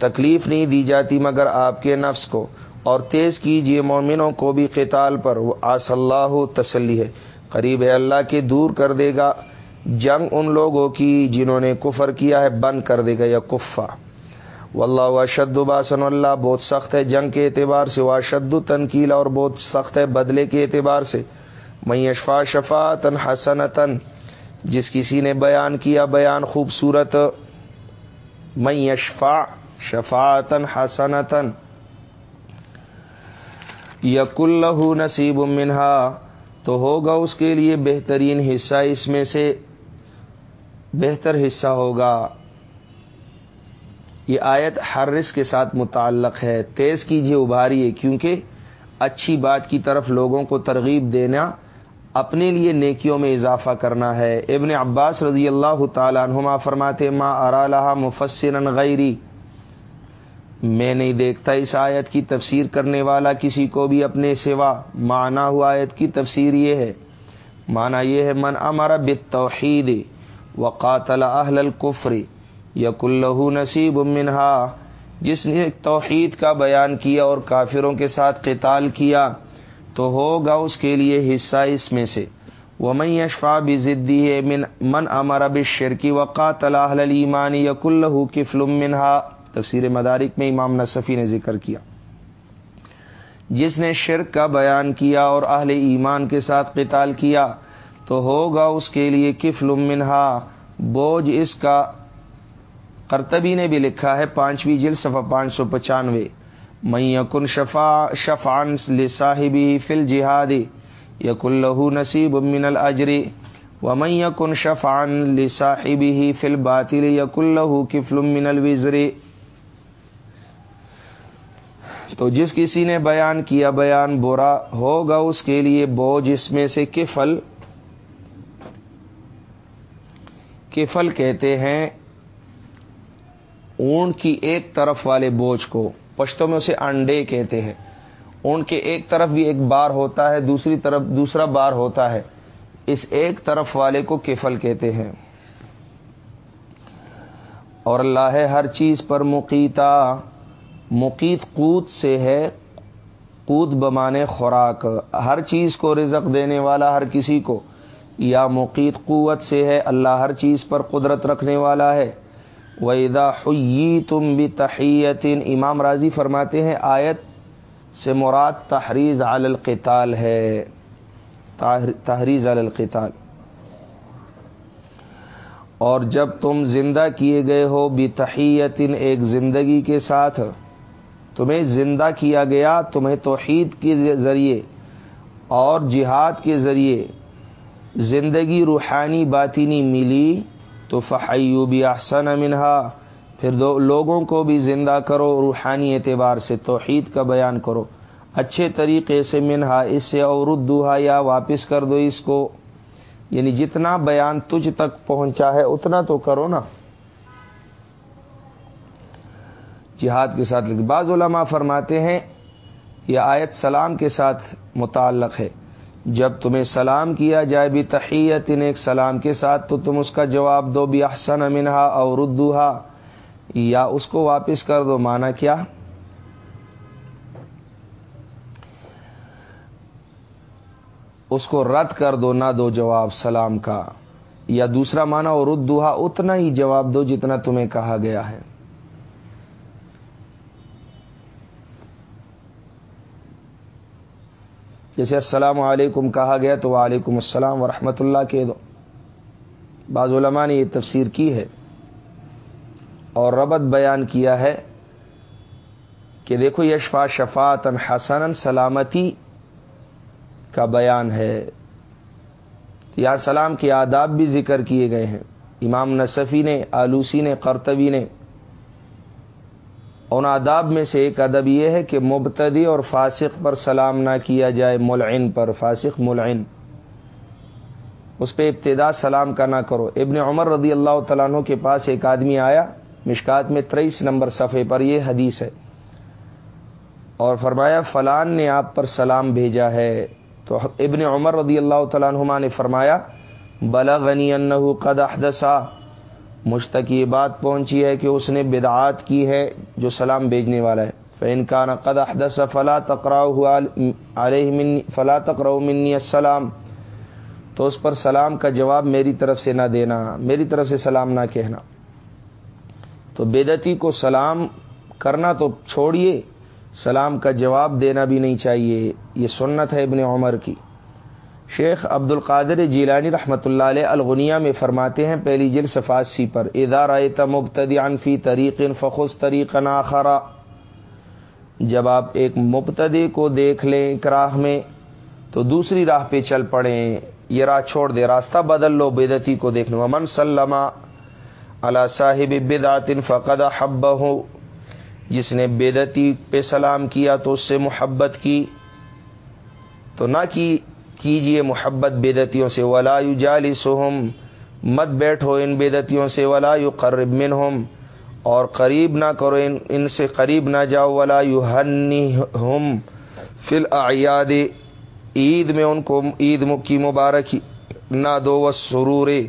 تکلیف نہیں دی جاتی مگر آپ کے نفس کو۔ اور تیز کیجیے مومنوں کو بھی قتال پر۔ وہ آص اللہ تسلی ہے۔ قریب ہے اللہ کے دور کر دے گا۔ جنگ ان لوگوں کی جنہوں نے کفر کیا ہے بند کر دے گا یا کفا واللہ واشد باسن۔ اللہ بہت سخت ہے جنگ کے اعتبار سے۔ واشد تنقیلا اور بہت سخت ہے بدلے کے اعتبار سے۔ میں اشفا شفا تن حسن تن جس کسی نے بیان کیا بیان خوبصورت۔ میں یشفا شفاطن حسنتن یق اللہ نصیب منہا، تو ہوگا اس کے لیے بہترین حصہ اس میں سے، بہتر حصہ ہوگا۔ یہ آیت ہر رس کے ساتھ متعلق ہے۔ تیز کیجیے ابھاری کیونکہ اچھی بات کی طرف لوگوں کو ترغیب دینا اپنے لیے نیکیوں میں اضافہ کرنا ہے۔ ابن عباس رضی اللہ تعالیٰ عنہما فرماتے، ما ارالہ مفسر غیری میں نہیں دیکھتا اس آیت کی تفسیر کرنے والا کسی کو بھی اپنے سوا۔ معنی ہوا آیت کی تفسیر یہ ہے۔ معنی یہ ہے، من امر بالتوحید وقاتل اہل القفر یق اللہ نصیب منہا جس نے توحید کا بیان کیا اور کافروں کے ساتھ قتال کیا، تو ہوگا اس کے لیے حصہ اس میں سے۔ وہ میں یشفا بھی ضدی ہے من امر اب شرکی وقات اللہ علیمانی یق اللہ کفل منہا تفسیر مدارک میں امام نصفی نے ذکر کیا۔ جس نے شرک کا بیان کیا اور اہل ایمان کے ساتھ قتال کیا، تو ہوگا اس کے لیے کفل منہا۔ بوجھ اس کا کرتبی نے بھی لکھا ہے، پانچویں جل صفحہ پانچ سو پچانوے۔ میں یقن شفا شفان صاحبی فل جہادی یق اللہ نصیب من الجری و میں یقن شفان لصاحبی فل باطل یق اللہ کفل من الوزری تو جس کسی نے بیان کیا بیان برا ہوگا، اس کے لیے بوجھ اس میں سے کفل کفل کہتے ہیں، اونٹ کی ایک طرف والے بوجھ کو، پشتوں میں اسے انڈے کہتے ہیں۔ اونٹ کے ایک طرف بھی ایک بار ہوتا ہے، دوسری طرف، دوسرا بار ہوتا ہے۔ اس ایک طرف والے کو کفل کہتے ہیں۔ اور اللہ ہے ہر چیز پر مقیتا۔ مقیت قوت سے ہے، قوت بمانے خوراک۔ ہر چیز کو رزق دینے والا ہر کسی کو۔ یا مقیت قوت سے ہے، اللہ ہر چیز پر قدرت رکھنے والا ہے۔ ویدا ہوئی تم بھی تحیتن امام راضی فرماتے ہیں، آیت سے مراد تحریز علی القتال ہے۔ تحریز علی القتال۔ اور جب تم زندہ کیے گئے ہو بھی تحیتن ایک زندگی کے ساتھ۔ تمہیں زندہ کیا گیا، تمہیں توحید کے ذریعے اور جہاد کے ذریعے زندگی روحانی باطینی ملی، تو فحیوبی احسن منہا، پھر دو لوگوں کو بھی زندہ کرو، روحانی اعتبار سے توحید کا بیان کرو۔ اچھے طریقے سے منہا، اس سے اور دوہا یا واپس کر دو اس کو۔ یعنی جتنا بیان تجھ تک پہنچا ہے، اتنا تو کرو نا۔ جہاد کے ساتھ لکھ بعض علماء فرماتے ہیں یہ آیت سلام کے ساتھ متعلق ہے۔ جب تمہیں سلام کیا جائے بھی تحیت ایک سلام کے ساتھ تو تم اس کا جواب دو بھی احسن امنہا اور ردوہا۔ یا اس کو واپس کر دو مانا کیا؟ اس کو رد کر دو، نہ دو جواب سلام کا۔ یا دوسرا مانا اور ردوہا، اتنا ہی جواب دو جتنا تمہیں کہا گیا ہے۔ جیسے السلام علیکم کہا گیا تو وعلیکم السلام ورحمۃ اللہ کہہ دو بعض علماء نے یہ تفسیر کی ہے اور ربط بیان کیا ہے کہ دیکھو یشفا شفات حسن سلامتی کا بیان ہے۔ یا سلام کے آداب بھی ذکر کیے گئے ہیں۔ امام نصفی نے، آلوسی نے کرتبی نے ان آداب میں سے ایک ادب یہ ہے کہ مبتدی اور فاسق پر سلام نہ کیا جائے، ملعن پر، فاسق ملعن۔ اس پہ ابتدا سلام کا نہ کرو۔ ابن عمر رضی اللہ تعالیٰ عنہ کے پاس ایک آدمی آیا، مشکات میں تریس نمبر صفحے پر یہ حدیث ہے۔ اور فرمایا، فلان نے آپ پر سلام بھیجا ہے۔ تو ابن عمر رضی اللہ تعالیٰ عنہما نے فرمایا بلا غنی قد احدثا۔ مجھ تک یہ بات پہنچی ہے کہ اس نے بدعات کی ہے جو سلام بھیجنے والا ہے۔ فین کا نقد احدث فلا تقرا ہوا فلا تقرا منی السلام۔ تو اس پر سلام کا جواب میری طرف سے نہ دینا، میری طرف سے سلام نہ کہنا۔ تو بےدتی کو سلام کرنا تو چھوڑیے، سلام کا جواب دینا بھی نہیں چاہیے۔ یہ سنت ہے ابن عمر کی۔ شیخ عبد القادر جیلانی رحمۃ اللہ علیہ الغنیا میں فرماتے ہیں، پہلی جل سفاسی پر ادار مبتدی فی طریق فخص طریق ناخرا جب آپ ایک مبتدی کو دیکھ لیں ایک راہ میں، تو دوسری راہ پہ چل پڑیں، یہ راہ چھوڑ دے، راستہ بدل لو بدتی کو دیکھنے ومن سلمہ اللہ صاحب بدعت فقد حب ہو جس نے بےدتی پہ سلام کیا تو اس سے محبت کی، تو نہ کی کیجیے محبت بےدتیوں سے، ولا جالسہم مت بیٹھو ان بےدتیوں سے، ولا یو قرب منہم، اور قریب نہ کرو ان ان سے قریب نہ جاؤ، ولا یو ہم فل آیاد عید میں ان کو، عید کی مبارک نہ دو و سرورے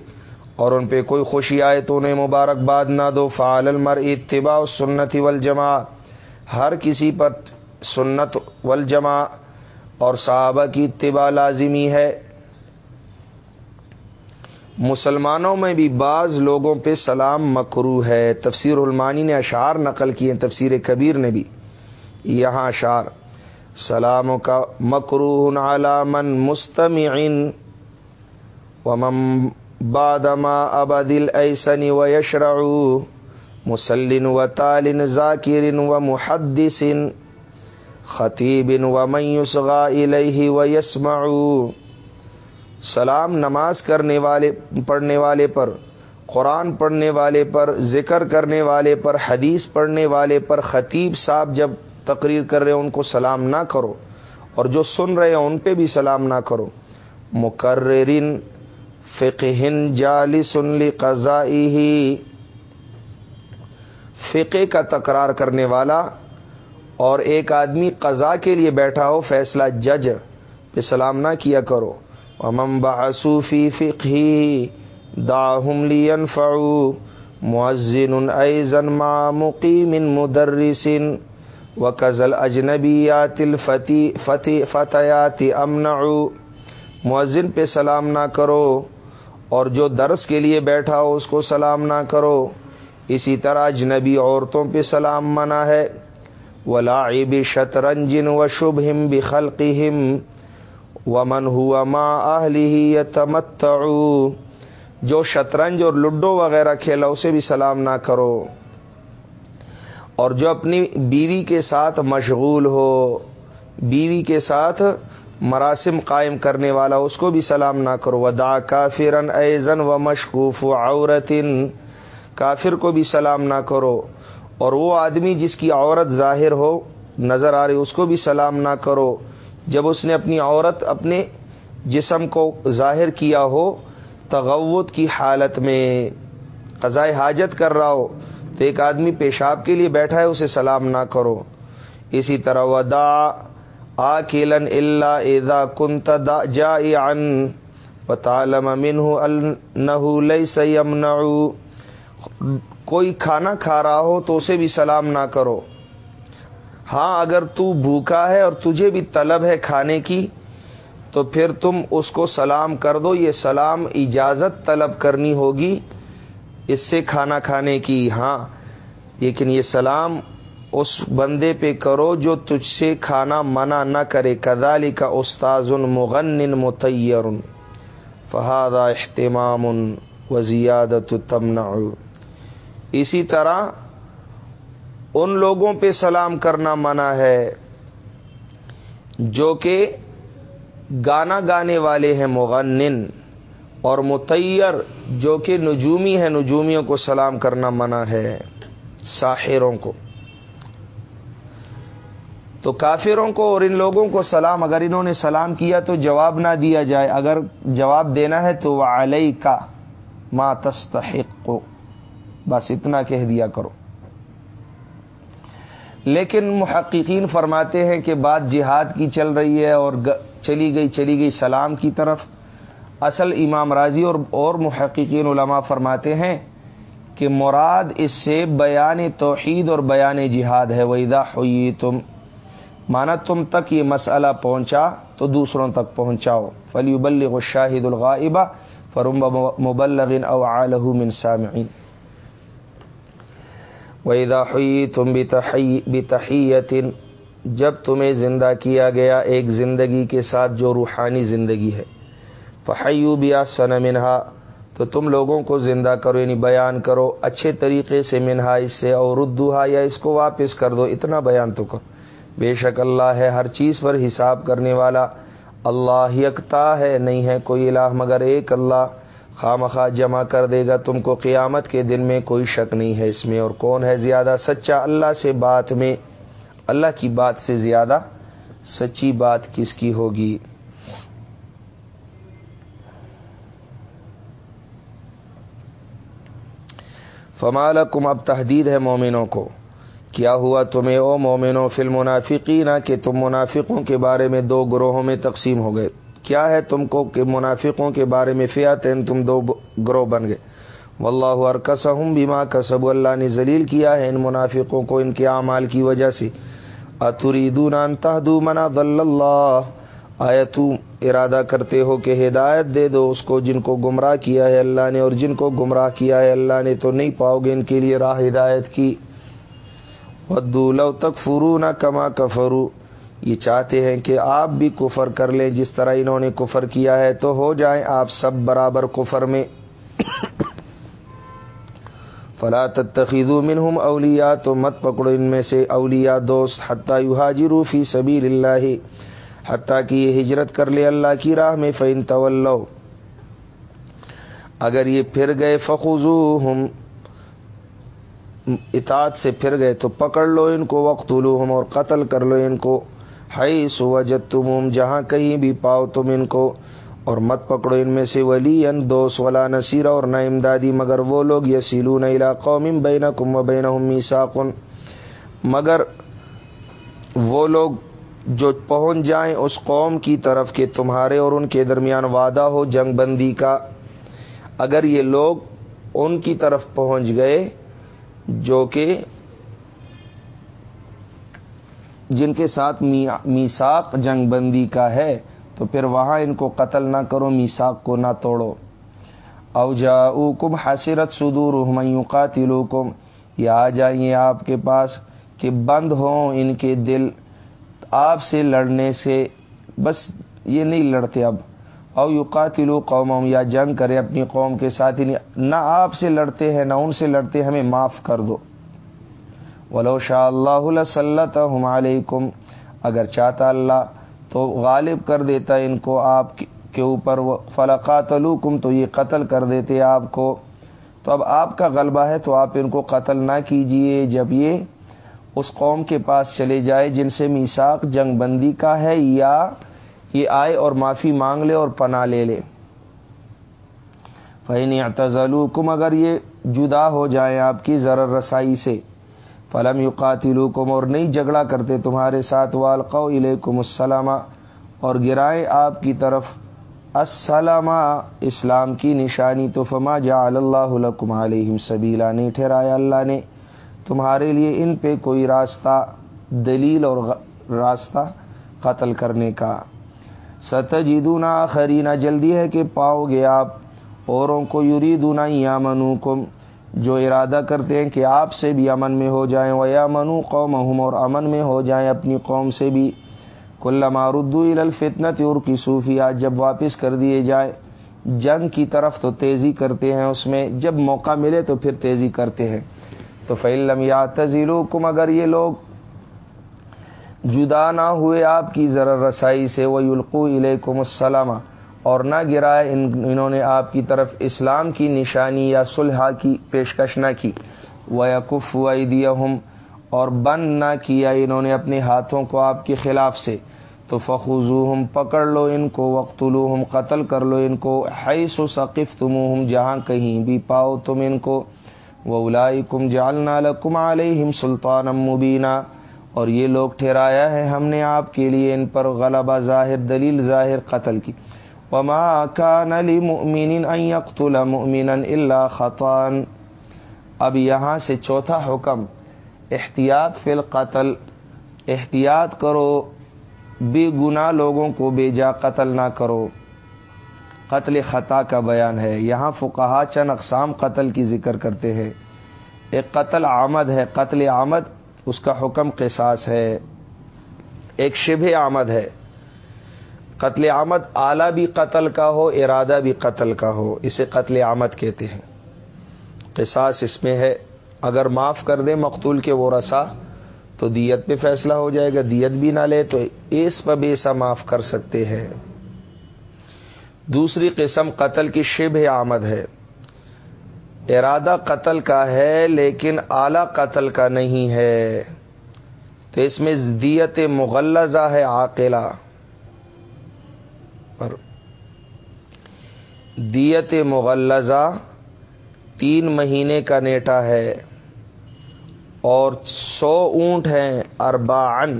اور ان پہ کوئی خوشی آئے تو انہیں مبارکباد نہ دو فعال المر اتباع سنت والجماع، ہر کسی پر سنت والجماع اور صحابہ کی اتباع لازمی ہے۔ مسلمانوں میں بھی بعض لوگوں پہ سلام مکرو ہے۔ تفسیر المانی نے اشعار نقل کیے تفسیر کبیر نے بھی۔ یہاں اشعار سلاموں کا مکرو علامن مستمعین ومن بادما ابدل ایسن و یشرع مسلن و تالن ذاکر و محدثن خطیب و میسغا الیہ و یسمع سلام نماز کرنے والے پڑھنے والے پر، قرآن پڑھنے والے پر، ذکر کرنے والے پر، حدیث پڑھنے والے پر، خطیب صاحب جب تقریر کر رہے ہیں ان کو سلام نہ کرو، اور جو سن رہے ہیں ان پہ بھی سلام نہ کرو۔ مقررین فقہن جالی سنلی قزائی فقے کا تکرار کرنے والا اور ایک آدمی قضا کے لیے بیٹھا ہو، فیصلہ جج پہ سلام نہ کیا کرو۔ امم باسوفی فقہی داہم لین فعو معزن ایزن ما مقیم مدرسن و کزل اجنبیات الفتی فتح فتحیات امنعو معزن پہ سلام نہ کرو۔ اور جو درس کے لیے بیٹھا ہو، اس کو سلام نہ کرو۔ اسی طرح جنبی عورتوں پہ سلام منع ہے۔ ولاعب شطرنجن و شبھ ہم بخلقم و من ہوا ماں اہلی جو شطرنج اور لڈو وغیرہ کھیلا، اسے بھی سلام نہ کرو۔ اور جو اپنی بیوی کے ساتھ مشغول ہو، بیوی کے ساتھ مراسم قائم کرنے والا، اس کو بھی سلام نہ کرو۔ ودا کافرن ایزن و مشکوف و عورتن کافر کو بھی سلام نہ کرو۔ اور وہ آدمی جس کی عورت ظاہر ہو، نظر آ رہی اس کو بھی سلام نہ کرو۔ جب اس نے اپنی عورت اپنے جسم کو ظاہر کیا ہو تغوت کی حالت میں قضائے حاجت کر رہا ہو، تو ایک آدمی پیشاب کے لیے بیٹھا ہے، اسے سلام نہ کرو۔ اسی طرح ودا آکلن اللہ ادا کنت جا ان پتالم منہ لئی سیم کوئی کھانا کھا رہا ہو تو اسے بھی سلام نہ کرو۔ ہاں اگر تو بھوکا ہے اور تجھے بھی طلب ہے کھانے کی، تو پھر تم اس کو سلام کر دو۔ یہ سلام اجازت طلب کرنی ہوگی اس سے کھانا کھانے کی۔ ہاں لیکن یہ سلام اس بندے پہ کرو جو تجھ سے کھانا منع نہ کرے۔ کدالی کا استاذ مغن متیر فہاد اہتمام و زیادت تمنا اسی طرح ان لوگوں پہ سلام کرنا منع ہے جو کہ گانا گانے والے ہیں، مغنن اور متیر جو کہ نجومی ہے نجومیوں کو سلام کرنا منع ہے، ساحروں کو۔ تو کافروں کو اور ان لوگوں کو سلام، اگر انہوں نے سلام کیا تو جواب نہ دیا جائے۔ اگر جواب دینا ہے تو وہ علیہ کا ماتستحق کو بس اتنا کہہ دیا کرو۔ لیکن محققین فرماتے ہیں کہ بات جہاد کی چل رہی ہے اور چلی گئی چلی گئی سلام کی طرف۔ اصل امام راضی اور اور محققین علماء فرماتے ہیں کہ مراد اس سے بیان توحید اور بیان جہاد ہے۔ ویدا ہوئی تم مانا تم تک یہ مسئلہ پہنچا تو دوسروں تک پہنچاؤ۔ فلی ابلغ شاہد الغائبہ فرم مبلغن او عالہ من سامعین ویدا ہوئی تم بتحیت جب تمہیں زندہ کیا گیا ایک زندگی کے ساتھ جو روحانی زندگی ہے فحیو بیا سن منہا تو تم لوگوں کو زندہ کرو یعنی بیان کرو، اچھے طریقے سے منہا اس سے، اور ردوہا یا اس کو واپس کر دو، اتنا بیان تو کرو۔ بے شک اللہ ہے ہر چیز پر حساب کرنے والا، اللہ یکتا ہے، نہیں ہے کوئی الہ مگر ایک اللہ۔ خواہ جمع کر دے گا تم کو قیامت کے دن میں کوئی شک نہیں ہے اس میں اور کون ہے زیادہ سچا اللہ سے بات میں؟ اللہ کی بات سے زیادہ سچی بات کس کی ہوگی؟ فمال کم اب تحدید ہے مومنوں کو۔ کیا ہوا تمہیں او مومنوں منافقی نہ کہ تم منافقوں کے بارے میں دو گروہوں میں تقسیم ہو گئے؟ کیا ہے تم کو کہ منافقوں کے بارے میں فیاتین تم دو گروہ بن گئے؟ واللہ ارکسہم بیما کسب اللہ نے ذلیل کیا ہے ان منافقوں کو ان کے اعمال کی وجہ سے۔ اتریدون ان تہدو منا ضل اللہ؟ آیا تم ارادہ کرتے ہو کہ ہدایت دے دو اس کو جن کو گمراہ کیا ہے اللہ نے، اور جن کو گمراہ کیا ہے اللہ نے تو نہیں پاؤ گے ان کے لیے راہ ہدایت کی؟ ودو لو تک فرو نہ کما کفرو یہ چاہتے ہیں کہ آپ بھی کفر کر لیں، جس طرح انہوں نے کفر کیا ہے، تو ہو جائیں آپ سب برابر کفر میں۔ (coughs) فلا تتخذوا منہم اولیا تو مت پکڑو ان میں سے اولیا دوست، حتیٰ یہاجروا فی سبیل اللہ، حتیٰ کہ یہ ہجرت کر لے اللہ کی راہ میں فین طول اگر یہ پھر گئے فخوزو ہم اطاعت سے پھر گئے، تو پکڑ لو ان کو وقت اور قتل کر لو ان کو۔ ہائی سوجت تم جہاں کہیں بھی پاؤ تم ان کو، اور مت پکڑو ان میں سے ولی ان دوست ولا نصیر اور نہ امدادی، مگر وہ لوگ یہ سیلو نہ قوم بین کم و بین مگر وہ لوگ جو پہنچ جائیں اس قوم کی طرف کہ تمہارے اور ان کے درمیان وعدہ ہو جنگ بندی کا۔ اگر یہ لوگ ان کی طرف پہنچ گئے، جو کہ جن کے ساتھ میساک جنگ بندی کا ہے، تو پھر وہاں ان کو قتل نہ کرو میساک کو نہ توڑو۔ او جا کم حسرت سدور قاتلو کم یا آ جائیں آپ کے پاس کہ بند ہوں ان کے دل۔ آپ سے لڑنے سے بس یہ نہیں لڑتے اب۔ او یو قاتلو قوم یا جنگ کرے اپنی قوم کے ساتھ۔ یعنی نہ آپ سے لڑتے ہیں، نہ ان سے لڑتے، ہمیں معاف کر دو۔ ولو شاء اللہ صلی علیکم، اگر چاہتا اللہ تو غالب کر دیتا ان کو آپ کے اوپر فلقات تو یہ قتل کر دیتے آپ کو۔ تو اب آپ کا غلبہ ہے، تو آپ ان کو قتل نہ کیجیے۔ جب یہ اس قوم کے پاس چلے جائے جن سے میساک جنگ بندی کا ہے، یا یہ آئے اور معافی مانگ لے اور پناہ لے لے۔ فہنی کم اگر یہ جدا ہو جائے آپ کی ضرر رسائی سے۔ فلم یقاتلوکم اور نہیں جھگڑا کرتے تمہارے ساتھ والقو علیکم السلامہ اور گرائے آپ کی طرف السلامہ اسلام کی نشانی تو فما جا اللہ علیہم سبیلا، نہیں ٹھہرایا اللہ نے۔ تمہارے لیے ان پہ کوئی راستہ، دلیل اور راستہ قتل کرنے کا۔ ست جیدونا خرینا جلدی ہے کہ پاؤ گے آپ، اوروں کو یوری دونا یا منو کم جو ارادہ کرتے ہیں کہ آپ سے بھی امن میں ہو جائیں وہ یا منو قوم اور امن میں ہو جائیں اپنی قوم سے بھی۔ کل ماردو الفتنت اور کی صوفیات جب واپس کر دیے جائے جنگ کی طرف تو تیزی کرتے ہیں اس میں، جب موقع ملے تو پھر تیزی کرتے ہیں۔ تو فعلم یا تزیلو کم اگر یہ لوگ جدا نہ ہوئے آپ کی ذرا رسائی سے وہ یلقو علیکم السلام۔ اور نہ گرائے انہوں نے آپ کی طرف اسلام کی نشانی یا صلح کی پیشکش نہ کی۔ وہ یقف ہم اور بند نہ کیا انہوں نے اپنے ہاتھوں کو آپ کے خلاف سے۔ تو فخوزو ہم پکڑ لو ان کو۔ وقت قتل کر لو ان کو۔ حیث و ثقف تم جہاں کہیں بھی پاؤ تم ان کو۔ وہ الائی کم جالنا لکم علیہم سلطان مبینہ اور یہ لوگ ٹھہرایا ہے ہم نے آپ کے لیے ان پر غلبہ ظاہر، دلیل ظاہر قتل کی۔ وما كان لمؤمن ان يقتل مؤمنا الا خطا اب یہاں سے چوتھا حکم، احتیاط فی القتل۔ احتیاط کرو، بے گناہ لوگوں کو بے جا قتل نہ کرو۔ قتل خطا کا بیان ہے۔ یہاں فقہا چند اقسام قتل کی ذکر کرتے ہیں۔ ایک قتل آمد ہے، قتل آمد، اس کا حکم قصاص ہے۔ ایک شب آمد ہے۔ قتل آمد اعلیٰ بھی قتل کا ہو، ارادہ بھی قتل کا ہو، اسے قتل آمد کہتے ہیں۔ قصاص اس میں ہے، اگر معاف کر دیں مقتول کے وہ رسا تو دیت پہ فیصلہ ہو جائے گا، دیت بھی نہ لے تو اس پر بیسا معاف کر سکتے ہیں۔ دوسری قسم قتل کی شب آمد ہے۔ ارادہ قتل کا ہے، لیکن اعلی قتل کا نہیں ہے۔ تو اس میں دیت مغلزہ ہے، عاقلہ۔ پر. دیت مغلزہ تین مہینے کا نیٹا ہے اور سو اونٹ ہیں اربان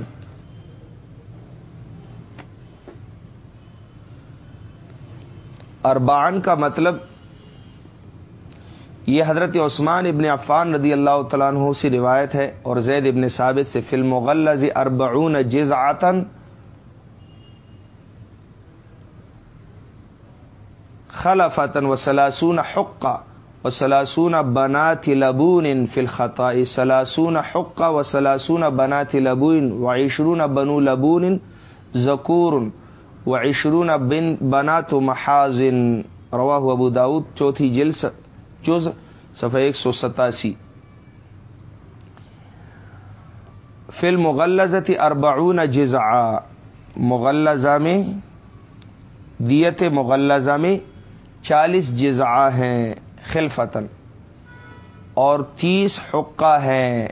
اربان کا مطلب یہ حضرت عثمان ابن عفان رضی اللہ تعالیٰ عنہ سے روایت ہے اور زید ابن ثابت سے فلم غلزی اربعون جز آتن خلفتن و سلاسون حقہ و سلاسون بنا لبون فل خطا سلاسون حقہ و سلاسون بنا لبون و عشرون بنو لبون ذکور و عشرون بن بنا تو محاذن. روا ابو داود، چوتھی جلس جز صفحہ ایک سو ستاسی. فل مغلزتی اربعون جزا مغلزہ میں دیت مغلزہ میں چالیس جزا ہیں خلفتن اور تیس حقہ ہیں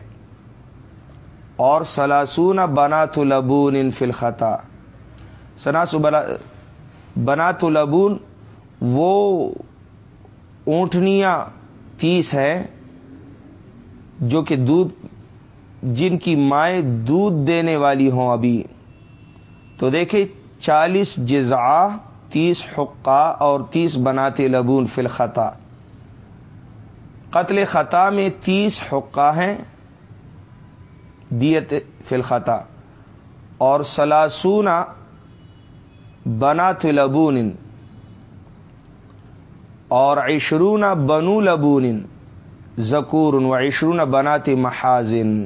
اور سلاسون بنا تو لبون ان فلخطا سناسو بنا تو لبون وہ اونٹنیاں تیس ہے جو کہ دودھ جن کی مائیں دودھ دینے والی ہوں ابھی۔ تو دیکھیں چالیس جزا تیس حقہ اور تیس بناتے لبون فی الخطا۔ قتل خطا میں تیس حقہ ہیں، دیت فی الخطا۔ اور سلاسونا بنات لبون۔ اور عشرون بنو لبون۔ ذکور و عشرون بنات محازن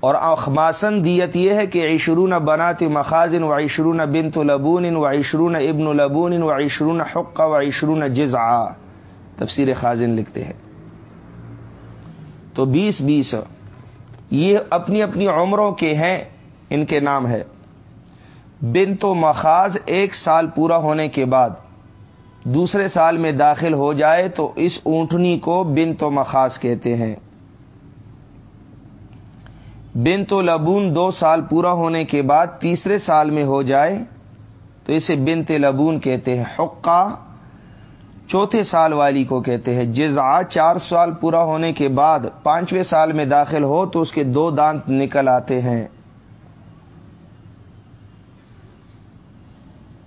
اور اخماسن دیت یہ ہے کہ عشرون بنات مخازن و عشرون بنت لبون و عشرون ابن لبون و عشرون حق و عشرون جزا تفسیر خازن لکھتے ہیں۔ تو بیس بیس، یہ اپنی اپنی عمروں کے ہیں، ان کے نام ہے۔ بن تو مخاز ایک سال پورا ہونے کے بعد، دوسرے سال میں داخل ہو جائے تو اس اونٹنی کو بن تو مخاص کہتے ہیں۔ بن تو لبون دو سال پورا ہونے کے بعد تیسرے سال میں ہو جائے، تو اسے بنت لبون کہتے ہیں، حقہ۔ چوتھے سال والی کو کہتے ہیں جزا چار سال پورا ہونے کے بعد پانچویں سال میں داخل ہو تو اس کے دو دانت نکل آتے ہیں۔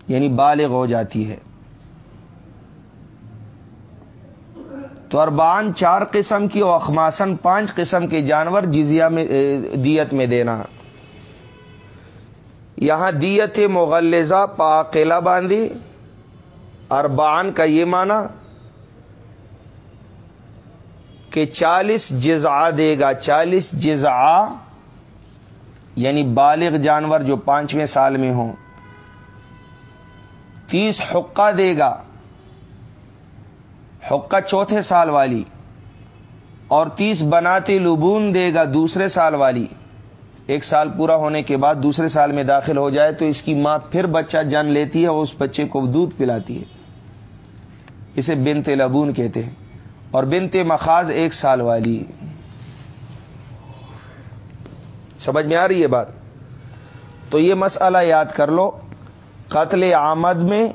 یعنی بالغ ہو جاتی ہے۔ تو اربان چار قسم کی اور اخماسن پانچ قسم کے جانور جزیا میں دیت میں دینا۔ یہاں دیت مغلزہ پاقلا باندھی اربان کا یہ معنی کہ چالیس جزا دے گا۔ چالیس جزا یعنی بالغ جانور جو پانچویں سال میں ہوں۔ تیس حقہ دے گا۔ حقہ چوتھے سال والی اور تیس بناتی لبون دے گا دوسرے سال والی۔ ایک سال پورا ہونے کے بعد دوسرے سال میں داخل ہو جائے تو اس کی ماں پھر بچہ جن لیتی ہے اور اس بچے کو دودھ پلاتی ہے۔ اسے بنت لبون کہتے ہیں اور بنت مخاز ایک سال والی۔ سمجھ میں آ رہی ہے بات؟ تو یہ مسئلہ یاد کر لو، قتل آمد میں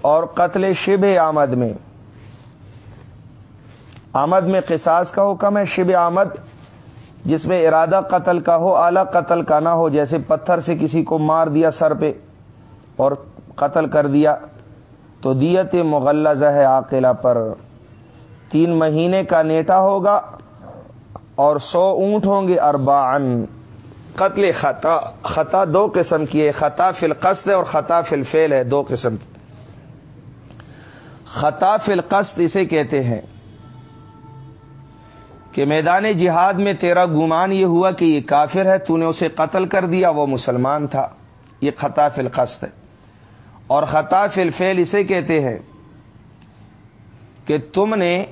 اور قتل شب آمد میں۔ آمد میں قصاص کا حکم ہے، شب آمد، جس میں ارادہ قتل کا ہو، اعلی قتل کا نہ ہو، جیسے پتھر سے کسی کو مار دیا سر پہ اور قتل کر دیا، تو دیت مغلزہ ہے عاقلہ پر۔ تین مہینے کا نیٹا ہوگا اور سو اونٹ ہوں گے اربان قتل خطا خطا دو قسم کی ہے، خطا فی القصد اور خطا فی ہے، دو قسم۔ کی خطا فی القصد اسے کہتے ہیں۔ کہ میدان جہاد میں تیرا گمان یہ ہوا کہ یہ کافر ہے، تو نے اسے قتل کر دیا، وہ مسلمان تھا۔ یہ خطا فی القصد ہے۔ اور خطا فی الفیل اسے کہتے ہیں کہ تم نے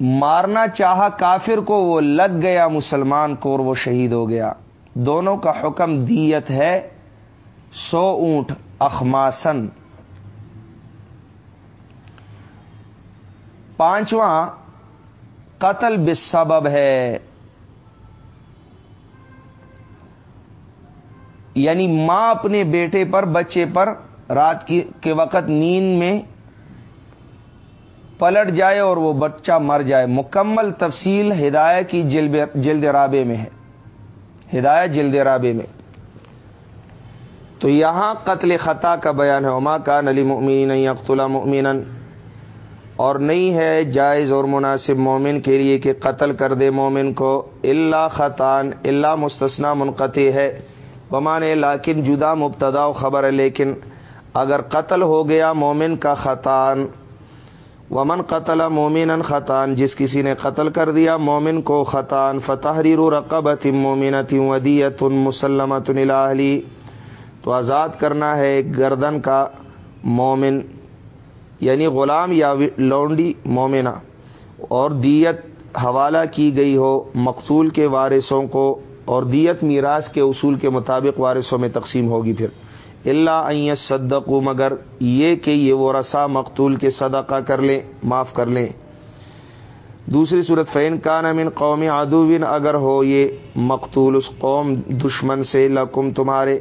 مارنا چاہا کافر کو، وہ لگ گیا مسلمان کو اور وہ شہید ہو گیا۔ دونوں کا حکم دیت ہے۔ سو اونٹ اخماسن۔ پانچواں قتل بسبب ہے۔ یعنی ماں اپنے بیٹے پر، بچے پر رات کے وقت نیند میں پلٹ جائے اور وہ بچہ مر جائے۔ مکمل تفصیل ہدایت کی جلد رابے میں ہے۔ ہدایت جلد رابے میں۔ تو یہاں قتل خطا کا بیان ہے۔ عما کا نلی ممین اختلا ممین اور نہیں ہے جائز اور مناسب مومن کے لیے کہ قتل کر دے مومن کو اللہ خطان اللہ مستثنا منقطع ہے۔ بمانے لاکن جدا مبتدا و خبر ہے، لیکن اگر قتل ہو گیا مومن کا خطان، ومن قتل مومن خطان، جس کسی نے قتل کر دیا مومن کو خطان، فتحریر رقبت مومنت ودیت مسلمت الہلی تو آزاد کرنا ہے گردن کا مومن۔ یعنی غلام یا لونڈی مومنہ، اور دیت حوالہ کی گئی ہو مقتول کے وارثوں کو، اور دیت میراث کے اصول کے مطابق وارثوں میں تقسیم ہوگی پھر۔ اللہ صدق مگر یہ کہ یہ وہ رسا مقتول کے صدقہ کر لیں، معاف کر لیں۔ دوسری صورت فین کان امن قوم ادوبن اگر ہو یہ مقتول اس قوم دشمن سے لکم تمہارے۔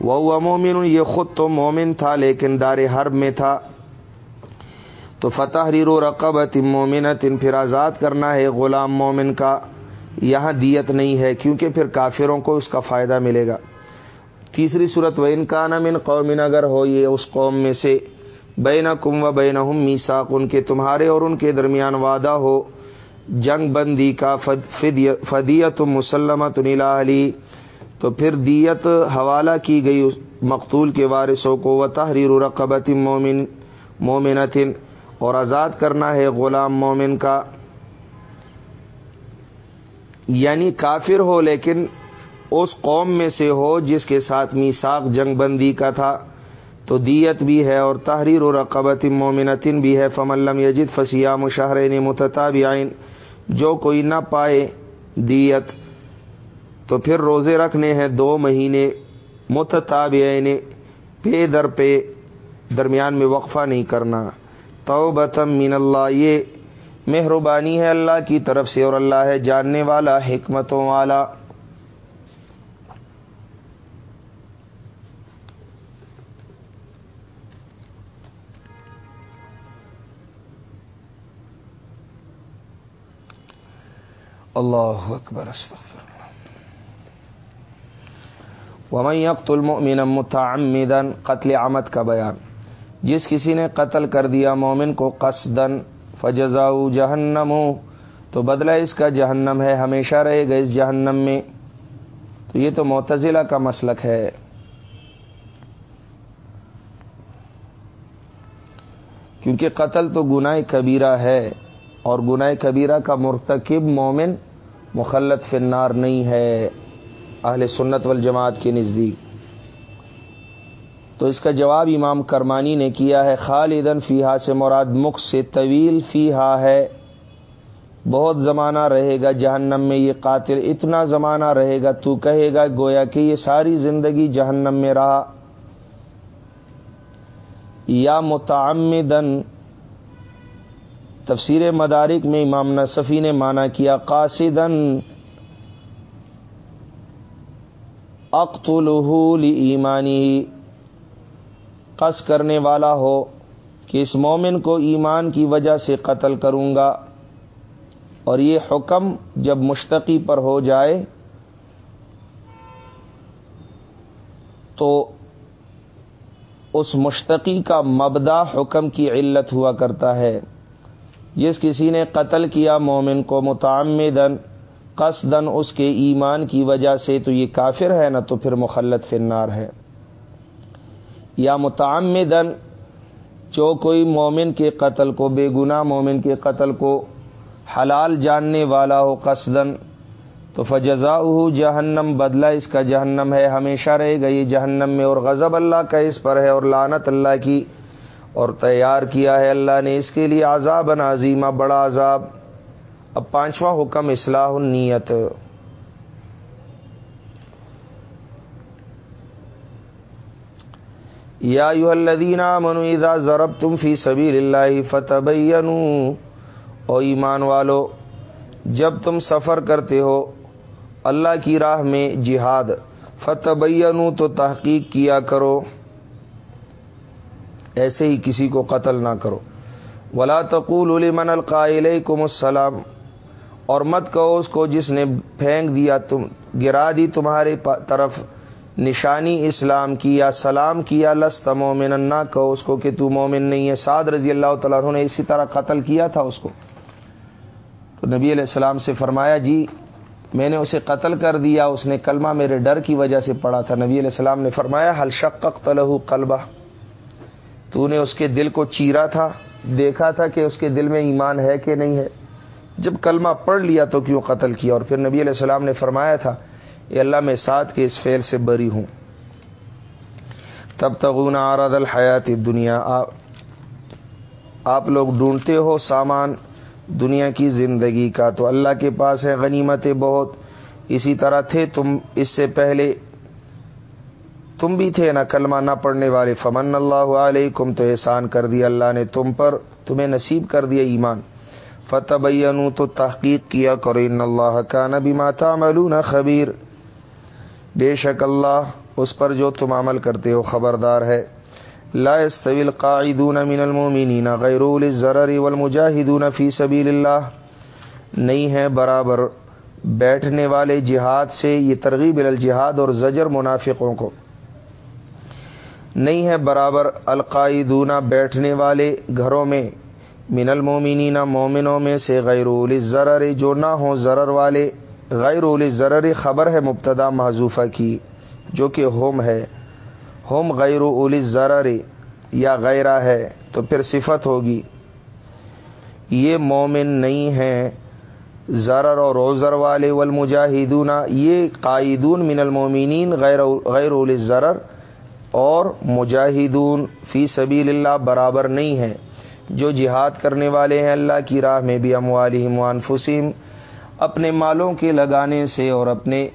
وہ مومن یہ خود تو مومن تھا لیکن دار حرب میں تھا۔ تو فتح ریرو رقبت مومنت پھر آزاد کرنا ہے غلام مومن کا۔ یہاں دیت نہیں ہے، کیونکہ پھر کافروں کو اس کا فائدہ ملے گا۔ تیسری صورت و انکان امن قومن اگر ہو یہ اس قوم میں سے بین کم و بین میساک ان کے تمہارے اور ان کے درمیان وعدہ ہو۔ جنگ بندی کا فدیت مسلمت علی تو پھر دیت حوالہ کی گئی مقتول کے وارثوں کو۔ و تحریر رقبت مومن، مومنتن۔ اور آزاد کرنا ہے غلام مومن کا۔ یعنی کافر ہو لیکن اس قوم میں سے ہو جس کے ساتھ میساک جنگ بندی کا تھا۔ تو دیت بھی ہے اور تحریر و رقبت مومنتن بھی ہے۔ فملم یجد فسیہ مشاہرین متطابعین جو کوئی نہ پائے دیت، تو پھر روزے رکھنے ہیں دو مہینے۔ متطابعین پے در پہ درمیان میں وقفہ نہیں کرنا۔ توبتم من اللہ، یہ مہربانی ہے اللہ کی طرف سے اور اللہ ہے جاننے والا، حکمتوں والا۔ اللہ اکبر ومن يقتل المؤمن متعمدا، قتل عمد کا بیان۔ جس کسی نے قتل کر دیا مومن کو قصدن فجزا جہنم تو بدلہ اس کا جہنم ہے، ہمیشہ رہے گا اس جہنم میں۔ تو یہ تو معتزلہ کا مسلک ہے۔ کیونکہ قتل تو گناہ کبیرہ ہے اور گناہ کبیرہ کا مرتکب مومن مخلط فنار نہیں ہے، اہل سنت والجماعت کے نزدیک۔ تو اس کا جواب امام کرمانی نے کیا ہے خالدن فیحا سے مراد مکھ سے طویل فیحا ہے۔ بہت زمانہ رہے گا جہنم میں یہ قاتل، اتنا زمانہ رہے گا، تو کہے گا گویا کہ یہ ساری زندگی جہنم میں رہا۔ یا متعمدن تفسیر مدارک میں امام نصفی نے مانا کیا قاصدن اقتلہ ایمانی قص کرنے والا ہو کہ اس مومن کو ایمان کی وجہ سے قتل کروں گا۔ اور یہ حکم جب مشتقی پر ہو جائے تو اس مشتقی کا مبدا حکم کی علت ہوا کرتا ہے۔ جس کسی نے قتل کیا مومن کو متعمدن قصدن اس کے ایمان کی وجہ سے تو یہ کافر ہے، نہ تو پھر مخلت فنار ہے۔ یا متعمدن جو کوئی مومن کے قتل کو، بے گناہ مومن کے قتل کو حلال جاننے والا ہو قصدن تو فجزا جہنم، بدلہ اس کا جہنم ہے، ہمیشہ رہے گا یہ جہنم میں، اور غضب اللہ کا اس پر ہے، اور لانت اللہ کی، اور تیار کیا ہے اللہ نے اس کے لیے عذاب عظیمہ، بڑا عذاب۔ اب پانچواں حکم، اصلاح النیت۔ یا یو الدینہ منو اذا ضرب تم فی سبیل اللہ فتح او ایمان والو، جب تم سفر کرتے ہو اللہ کی راہ میں جہاد فتح تو تحقیق کیا کرو۔ ایسے ہی کسی کو قتل نہ کرو۔ ولا تقول لمن القائل کم السلام، اور مت کہو اس کو جس نے پھینک دیا تم، گرا دی تمہارے طرف۔ نشانی اسلام کی یا سلام کیا لست مومن نہ کہو اس کو کہ تو مومن نہیں ہے، سعد رضی اللہ تعالیٰ نے اسی طرح قتل کیا تھا اس کو۔ تو نبی علیہ السلام سے فرمایا جی میں نے اسے قتل کر دیا، اس نے کلمہ میرے ڈر کی وجہ سے پڑھا تھا۔ نبی علیہ السلام نے فرمایا حل شق تلہ قلبہ؟ تو نے اس کے دل کو چیرا تھا، دیکھا تھا کہ اس کے دل میں ایمان ہے کہ نہیں ہے۔ جب کلمہ پڑھ لیا تو کیوں قتل کیا؟ اور پھر نبی علیہ السلام نے فرمایا تھا یہ اللہ میں ساتھ کے اس فیل سے بری ہوں۔ تب تغون آراد الحیات دنیا آپ لوگ ڈھونڈتے ہو سامان دنیا کی زندگی کا۔ تو اللہ کے پاس ہے غنیمتیں بہت۔ اسی طرح تھے تم، اس سے پہلے تم بھی تھے، نہ کلمہ نہ پڑھنے والے۔ فمن اللہ علیکم، تو احسان کر دیا اللہ نے تم پر، تمہیں نصیب کر دیا ایمان۔ فتح تو تحقیق کیا کرو۔ ان اللہ کا نبی ماتا ملون خبیر۔ بے شک اللہ اس پر جو تم عمل کرتے ہو خبردار ہے۔ لا استویل قائدون من المومنین غیر الضرر والمجاہدون فی سبیل اللہ۔ نہیں ہے برابر بیٹھنے والے جہاد سے یہ ترغیب الجہاد اور زجر منافقوں کو۔ نہیں ہے برابر القائدون بیٹھنے والے گھروں میں من المومنین مومنوں میں سے غیر الضرر جو نہ ہوں ضرر والے۔ غیر الضرر خبر ہے مبتدا معذوفہ کی، جو کہ ہوم ہے۔ ہوم غیر الضرر یا غیرہ ہے تو پھر صفت ہوگی۔ یہ مومن نہیں ہے۔ ضرر اور روزر والے والمجاہدون، یہ قائدون من المومنین غیر غیر الضرر اور مجاہدون فی سبیل اللہ برابر نہیں ہے جو جہاد کرنے والے ہیں اللہ کی راہ میں بھی اموالہم وانفسیم اپنے مالوں کے لگانے سے اور اپنے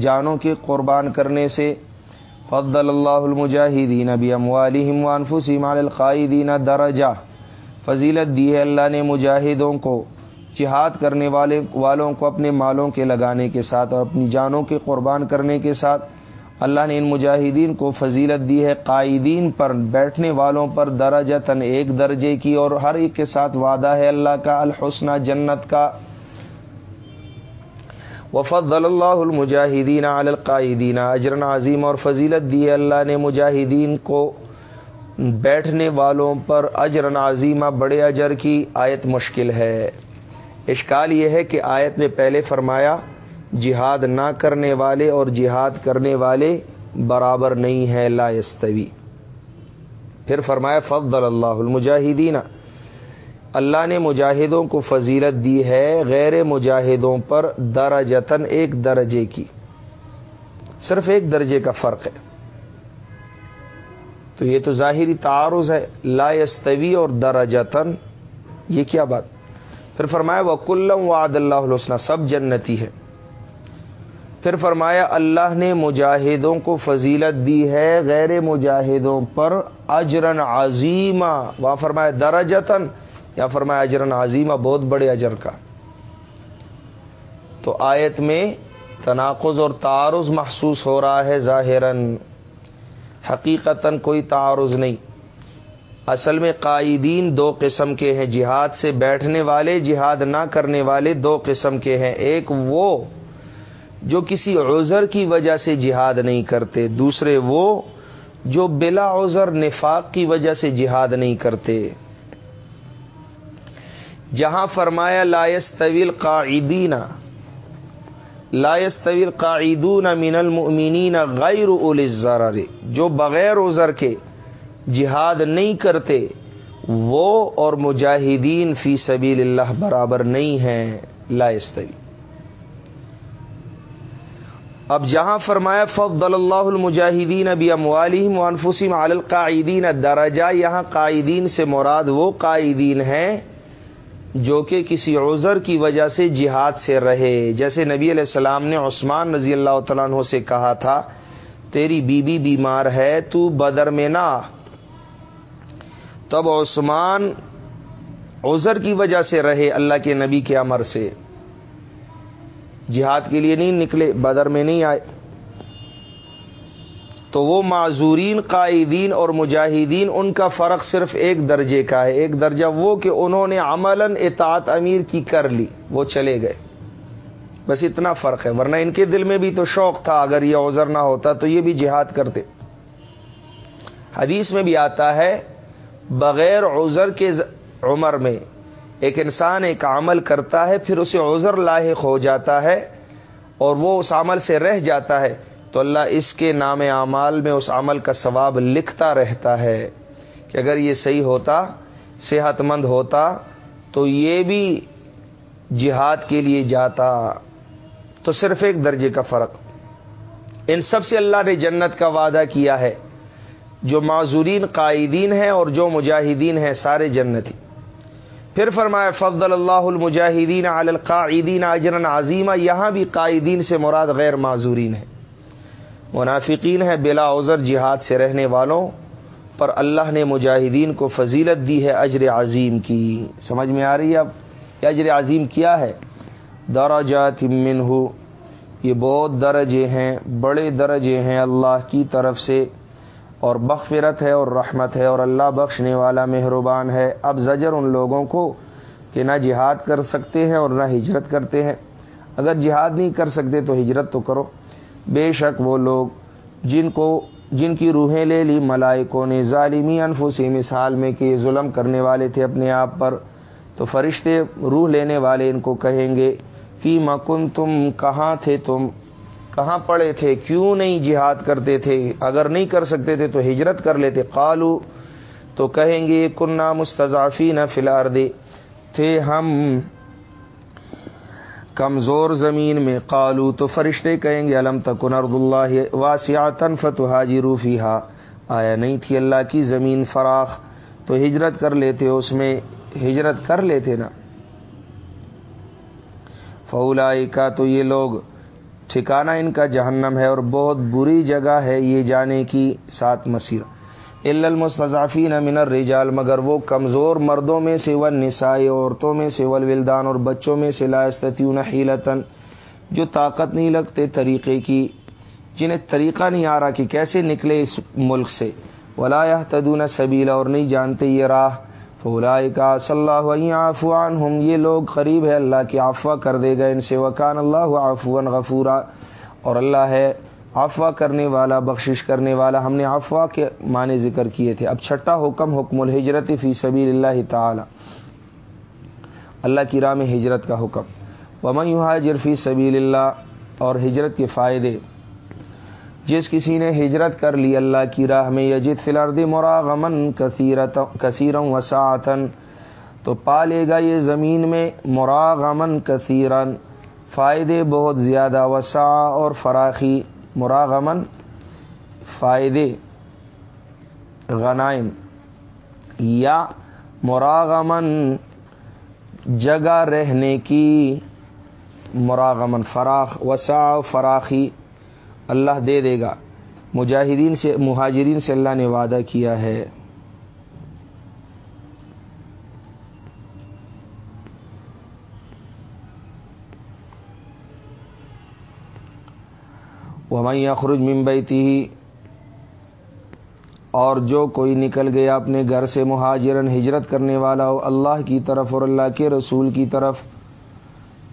جانوں کے قربان کرنے سے۔ فضل اللہ المجاہدین ابی اموالہم وانفسیم القائدین درجہ۔ فضیلت دی ہے اللہ نے مجاہدوں کو، جہاد کرنے والے والوں کو اپنے مالوں کے لگانے کے ساتھ اور اپنی جانوں کے قربان کرنے کے ساتھ۔ اللہ نے ان مجاہدین کو فضیلت دی ہے قائدین پر، بیٹھنے والوں پر درجہ تن ایک درجے کی اور ہر ایک کے ساتھ وعدہ ہے اللہ کا، الحسنہ جنت کا۔ وفد اللہ المجاہدین علی القائدین اجرن عظیم اور فضیلت دی اللہ نے مجاہدین کو بیٹھنے والوں پر اجرن عظیمہ بڑے اجر کی آیت مشکل ہے۔ اشکال یہ ہے کہ آیت میں پہلے فرمایا، جہاد نہ کرنے والے اور جہاد کرنے والے برابر نہیں ہے لا استوی پھر فرمایا، فضل اللہ المجاہدین۔ اللہ نے مجاہدوں کو فضیلت دی ہے غیر مجاہدوں پر درجتن ایک درجے کی۔ صرف ایک درجے کا فرق ہے۔ تو یہ تو ظاہری تعارض ہے۔ لا استوی اور درجتن یہ کیا بات؟ پھر فرمایا وہ کلم وعد اللہ الحسنہ سب جنتی ہے۔ پھر فرمایا، اللہ نے مجاہدوں کو فضیلت دی ہے غیر مجاہدوں پر اجرن عظیمہ وہاں فرمایا درجتن یا فرمایا اجرن عظیمہ، بہت بڑے اجر کا۔ تو آیت میں تناقض اور تعارض محسوس ہو رہا ہے ظاہراً۔ حقیقتاً کوئی تعارض نہیں۔ اصل میں قائدین دو قسم کے ہیں، جہاد سے بیٹھنے والے، جہاد نہ کرنے والے دو قسم کے ہیں۔ ایک وہ جو کسی عذر کی وجہ سے جہاد نہیں کرتے، دوسرے وہ جو بلا عذر، نفاق کی وجہ سے جہاد نہیں کرتے۔ جہاں فرمایا لائس طویل قائدین لائس طویل قائدون من المؤمنین غیر الزرار جو بغیر عذر کے جہاد نہیں کرتے، وہ اور مجاہدین فی سبیل اللہ برابر نہیں ہیں لائس طویل اب جہاں فرمایا فضل اللہ المجاہدین ابی اموالہم وانفسیم علی القائدین درجہ یہاں قائدین سے مراد وہ قائدین ہیں جو کہ کسی عذر کی وجہ سے جہاد سے رہے۔ جیسے نبی علیہ السلام نے عثمان رضی اللہ تعالیٰ عنہ سے کہا تھا، تیری بیوی بی بیمار ہے، تو بدر میں نہ تب عثمان عذر کی وجہ سے رہے اللہ کے نبی کے امر سے۔ جہاد کے لیے نہیں نکلے، بدر میں نہیں آئے۔ تو وہ معذورین، قائدین اور مجاہدین، ان کا فرق صرف ایک درجے کا ہے۔ ایک درجہ وہ کہ انہوں نے عمل اطاعت امیر کی کر لی، وہ چلے گئے۔ بس اتنا فرق ہے، ورنہ ان کے دل میں بھی تو شوق تھا، اگر یہ عذر نہ ہوتا تو یہ بھی جہاد کرتے۔ حدیث میں بھی آتا ہے، بغیر عذر کے عمر میں ایک انسان ایک عمل کرتا ہے، پھر اسے عذر لاحق ہو جاتا ہے اور وہ اس عمل سے رہ جاتا ہے۔ تو اللہ اس کے نام اعمال میں اس عمل کا ثواب لکھتا رہتا ہے کہ اگر یہ صحیح ہوتا، صحت مند ہوتا، تو یہ بھی جہاد کے لیے جاتا۔ تو صرف ایک درجے کا فرق۔ ان سب سے اللہ نے جنت کا وعدہ کیا ہے۔ جو معذورین، قائدین ہیں اور جو مجاہدین ہیں، سارے جنتی۔ پھر فرمایا، فضل اللہ المجاہدین علی القاعدین اجرن عظیمہ یہاں بھی قائدین سے مراد غیر معذورین ہے منافقین ہے بلا عذر جہاد سے رہنے والوں، پر اللہ نے مجاہدین کو فضیلت دی ہے اجر عظیم کی۔ سمجھ میں آ رہی ہے اب؟ اجر عظیم کیا ہے؟ درجات من ہو یہ بہت درجے ہیں، بڑے درجے ہیں اللہ کی طرف سے۔ اور بخفرت ہے اور رحمت ہے، اور اللہ بخشنے والا مہربان ہے۔ اب زجر ان لوگوں کو کہ نہ جہاد کر سکتے ہیں اور نہ ہجرت کرتے ہیں۔ اگر جہاد نہیں کر سکتے تو ہجرت تو کرو۔ بے شک وہ لوگ جن کو جن کی روحیں لے لی ملائکوں نے ظالمی انفسی مثال میں کہ ظلم کرنے والے تھے اپنے آپ پر، تو فرشتے روح لینے والے ان کو کہیں گے، فی مکن تم کہاں تھے تم؟ کہاں پڑے تھے؟ کیوں نہیں جہاد کرتے تھے؟ اگر نہیں کر سکتے تھے تو ہجرت کر لیتے۔ قالو، تو کہیں گے کنہ مستضافی نہ فلار دے تھے ہم کمزور زمین میں قالو تو فرشتے کہیں گے علم تکن ارد اللہ واسعتن فتح حاجی روفی آیا نہیں تھی اللہ کی زمین فراخ؟ تو ہجرت کر لیتے، اس میں ہجرت کر لیتے نا۔ فولا کا تو یہ لوگ، ٹھکانہ ان کا جہنم ہے اور بہت بری جگہ ہے یہ جانے کی سات مسیر المستضافین من الرجال، مگر وہ کمزور مردوں میں سے ون نسائی عورتوں میں سے ولدان اور بچوں میں سے لاستیون حیلتن جو طاقت نہیں لگتے طریقے کی، جنہیں طریقہ نہیں آ رہا کہ کیسے نکلے اس ملک سے۔ ولا تدون سبیلا اور نہیں جانتے یہ راہ۔ فولا کا صلی اللہ آفوان ہوں یہ لوگ قریب ہے اللہ کی آفوا کر دے گا ان سے۔ وکان اللہ آفون غفورا، اور اللہ ہے افواہ کرنے والا، بخشش کرنے والا ہم نے افواہ کے معنی ذکر کیے تھے۔ اب چھٹا حکم حکم الحجرت فی سبیل اللہ تعالی۔ اللہ کی راہ میں ہجرت کا حکم۔ ومن یہاجر فی سبیل اللہ اور ہجرت کے فائدے۔ جس کسی نے ہجرت کر لی اللہ کی راہ میں، یجد فلرد مراغمن کثیرم وساطن تو پا لے گا یہ زمین میں مراغمن کثیرن فائدے بہت زیادہ وسا اور فراخی۔ مراغمن فائدے غنائم، یا مراغمن جگہ رہنے کی مراغمن فراخ وسا فراخی اللہ دے دے گا۔ مجاہدین سے، مہاجرین سے اللہ نے وعدہ کیا ہے۔ وہیں اخرج ممبئی تھی اور جو کوئی نکل گیا اپنے گھر سے مہاجرن، ہجرت کرنے والا ہو اللہ کی طرف اور اللہ کے رسول کی طرف،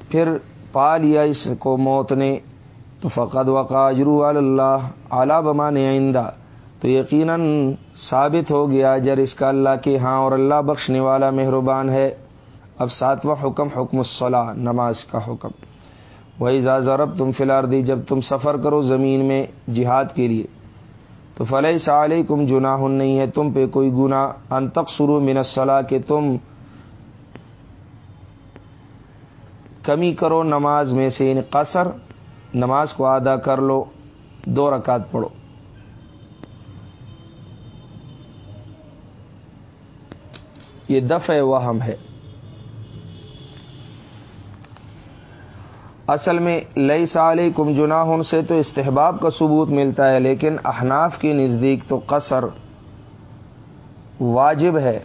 پھر پا لیا اس کو موت نے، تو فقد وقا اجرو اللہ اعلیٰ بمان آئندہ تو یقیناً ثابت ہو گیا جر اس کا اللہ کے ہاں اور اللہ بخشنے والا مہربان ہے۔ اب ساتواں حکم حکم الصلاح نماز کا حکم۔ وہی ضرب تم فلار دی جب تم سفر کرو زمین میں جہاد کے لیے، تو فلح سال کم جناح نہیں ہے تم پہ کوئی گنا انتق سرو منصلاح کہ تم کمی کرو نماز میں سے ان قصر، نماز کو ادا کر لو، دو رکعت پڑھو۔ یہ دفع وہم ہے۔ اصل میں لئی سال کم جناح سے تو استحباب کا ثبوت ملتا ہے، لیکن احناف کے نزدیک تو قصر واجب ہے۔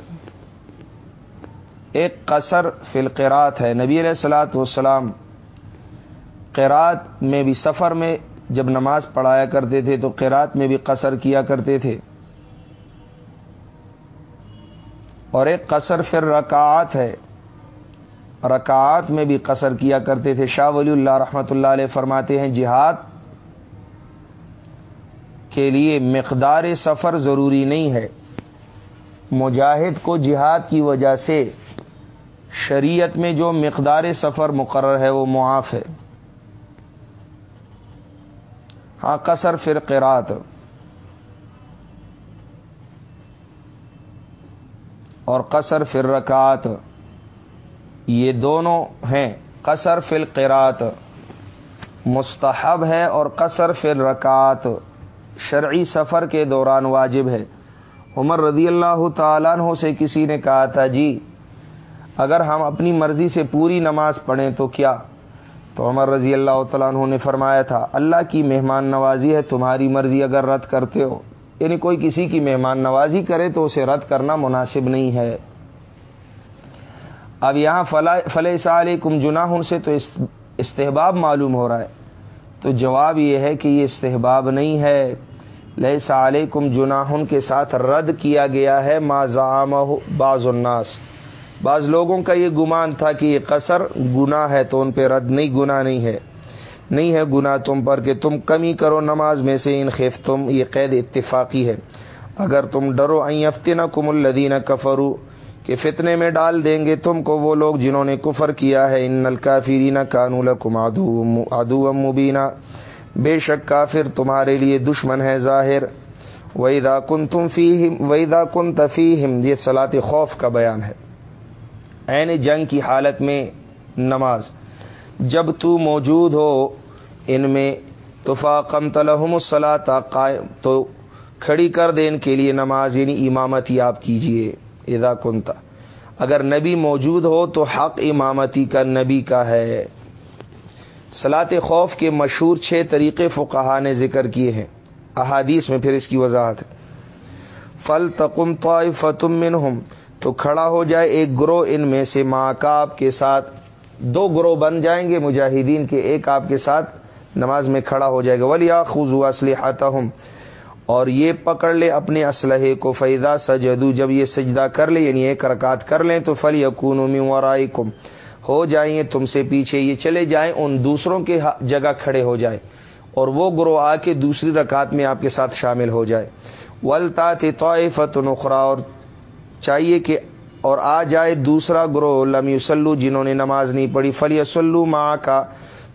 ایک قصر فلقرات ہے۔ نبی علیہ السلاۃ والسلام قرات میں بھی سفر میں جب نماز پڑھایا کرتے تھے تو قرات میں بھی قصر کیا کرتے تھے۔ اور ایک قصر پھر رکعات ہے۔ رکعات میں بھی قصر کیا کرتے تھے۔ شاہ ولی اللہ رحمۃ اللہ علیہ فرماتے ہیں، جہاد کے لیے مقدار سفر ضروری نہیں ہے۔ مجاہد کو جہاد کی وجہ سے شریعت میں جو مقدار سفر مقرر ہے، وہ معاف ہے۔ ہاں قصر پھر قرات اور قصر پھر رکعت یہ دونوں ہیں۔ قصر فل قرات مستحب ہے اور قصر فل رکعت شرعی سفر کے دوران واجب ہے۔ عمر رضی اللہ تعالیٰ عنہ سے کسی نے کہا تھا جی اگر ہم اپنی مرضی سے پوری نماز پڑھیں تو کیا؟ تو عمر رضی اللہ تعالیٰ عنہ نے فرمایا تھا، اللہ کی مہمان نوازی ہے، تمہاری مرضی اگر رد کرتے ہو یعنی کوئی کسی کی مہمان نوازی کرے تو اسے رد کرنا مناسب نہیں ہے۔ اب یہاں فلح سال کم جناح سے تو استحباب معلوم ہو رہا ہے۔ تو جواب یہ ہے کہ یہ استحباب نہیں ہے۔ لہ سال کم جناحن کے ساتھ رد کیا گیا ہے ماضام بعض الناس۔ بعض لوگوں کا یہ گمان تھا کہ یہ قصر گنا ہے تو ان پہ رد نہیں گنا نہیں ہے۔ نہیں ہے گنا تم پر کہ تم کمی کرو نماز میں سے ان خیف تم، یہ قید اتفاقی ہے۔ اگر تم ڈرو این نہ کم الدین کفرو کہ فتنے میں ڈال دیں گے تم کو وہ لوگ جنہوں نے کفر کیا ہے۔ ان نلکا فیرینہ قانول کم ادو مبینہ بے شک کافر تمہارے لیے دشمن ہے ظاہر۔ ویدا کن تم فی ویدا کن تفیم یہ صلاط خوف کا بیان ہے۔ عین جنگ کی حالت میں نماز۔ جب تو موجود ہو ان میں توفاقم تلحم الصلاط قائم تو کھڑی کر دے ان کے لیے نماز یعنی امامتی آپ کیجیے۔ ادا کنتا اگر نبی موجود ہو تو حق امامتی کا نبی کا ہے۔ سلاط خوف کے مشہور چھ طریقے فقہ نے ذکر کیے ہیں۔ احادیث میں پھر اس کی وضاحت فل تقم فتم منہم، تو کھڑا ہو جائے ایک گروہ ان میں سے ماں کا آپ کے ساتھ۔ دو گروہ بن جائیں گے، مجاہدین کے ایک آپ کے ساتھ۔ نماز میں کھڑا ہو جائے گا۔ ولی خزو اسلحہ اور یہ پکڑ لے اپنے اسلحے کو فیضا سجدو جب یہ سجدہ کر لے یعنی ایک رکعت کر لیں، تو فل یقون ورائی کم ہو جائیں تم سے پیچھے، یہ چلے جائیں، ان دوسروں کے جگہ کھڑے ہو جائیں۔ اور وہ گروہ آ کے دوسری رکعت میں آپ کے ساتھ شامل ہو جائے۔ ولتا طائفت نخرا اور چاہیے کہ اور آ جائے دوسرا گروہ، لم یوسلو جنہوں نے نماز نہیں پڑھی۔ فلی یسلو ماں کا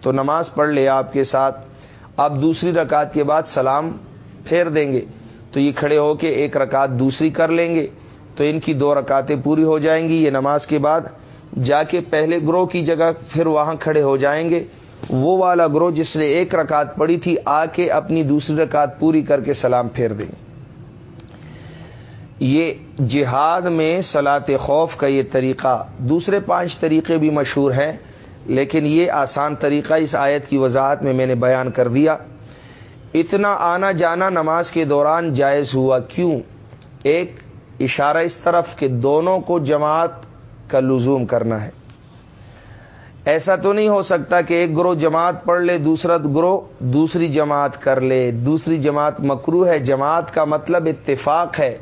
تو نماز پڑھ لے آپ کے ساتھ۔ آپ دوسری رکعت کے بعد سلام پھیر دیں گے، تو یہ کھڑے ہو کے ایک رکعت دوسری کر لیں گے، تو ان کی دو رکعتیں پوری ہو جائیں گی، یہ نماز کے بعد جا کے پہلے گروہ کی جگہ پھر وہاں کھڑے ہو جائیں گے۔ وہ والا گروہ جس نے ایک رکعت پڑی تھی، آ کے اپنی دوسری رکعت پوری کر کے سلام پھیر دیں۔ یہ جہاد میں سلاط خوف کا یہ طریقہ دوسرے پانچ طریقے بھی مشہور ہیں، لیکن یہ آسان طریقہ اس آیت کی وضاحت میں میں نے بیان کر دیا۔ اتنا آنا جانا نماز کے دوران جائز ہوا کیوں؟ ایک، اشارہ اس طرف کہ دونوں کو جماعت کا لزوم کرنا ہے۔ ایسا تو نہیں ہو سکتا کہ ایک گروہ جماعت پڑھ لے، دوسرا گروہ دوسری جماعت کر لے۔ دوسری جماعت مکرو ہے۔ جماعت کا مطلب اتفاق ہے۔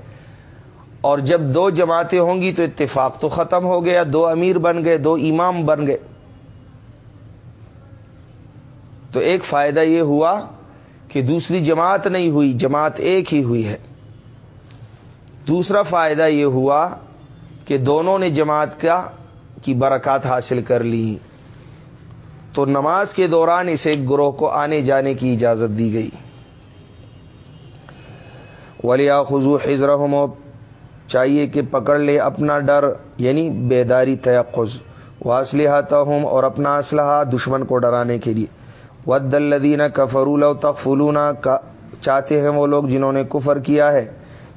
اور جب دو جماعتیں ہوں گی تو اتفاق تو ختم ہو گیا۔ دو امیر بن گئے، دو امام بن گئے۔ تو ایک فائدہ یہ ہوا کہ دوسری جماعت نہیں ہوئی، جماعت ایک ہی ہوئی ہے۔ دوسرا فائدہ یہ ہوا کہ دونوں نے جماعت کا کی برکات حاصل کر لی۔ تو نماز کے دوران اسے گروہ کو آنے جانے کی اجازت دی گئی۔ ولیہ خزو حضر چاہیے کہ پکڑ لے اپنا ڈر یعنی بیداری تیقز واسلحہ ہوں اور اپنا اسلحہ دشمن کو ڈرانے کے لیے۔ ود الدین کفرول تخفلونا کا چاہتے ہیں وہ لوگ جنہوں نے کفر کیا ہے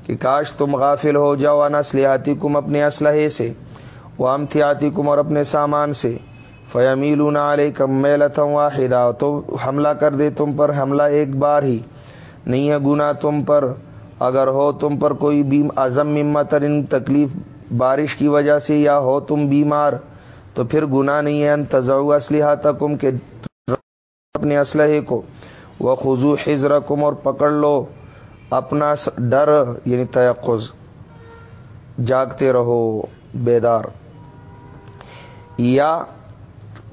کہ کاش تم غافل ہو جاؤ نسلیاتی کم اپنے اسلحے سے وہ امتیاتی کم اور اپنے سامان سے۔ فیمیلون علیہ کم میلتم واحدہ، تو حملہ کر دے تم پر حملہ ایک بار ہی۔ نہیں ہے گنا تم پر، اگر ہو تم پر کوئی بیم اعظم ممترین تکلیف بارش کی وجہ سے یا ہو تم بیمار، تو پھر گناہ نہیں ہے ان تضو اسلحہ تکم کے اپنے اسلحے کو۔ وہ خزو حضر اور پکڑ لو۔ اپنا ڈر یعنی تیقز جاگتے رہو، بیدار۔ یا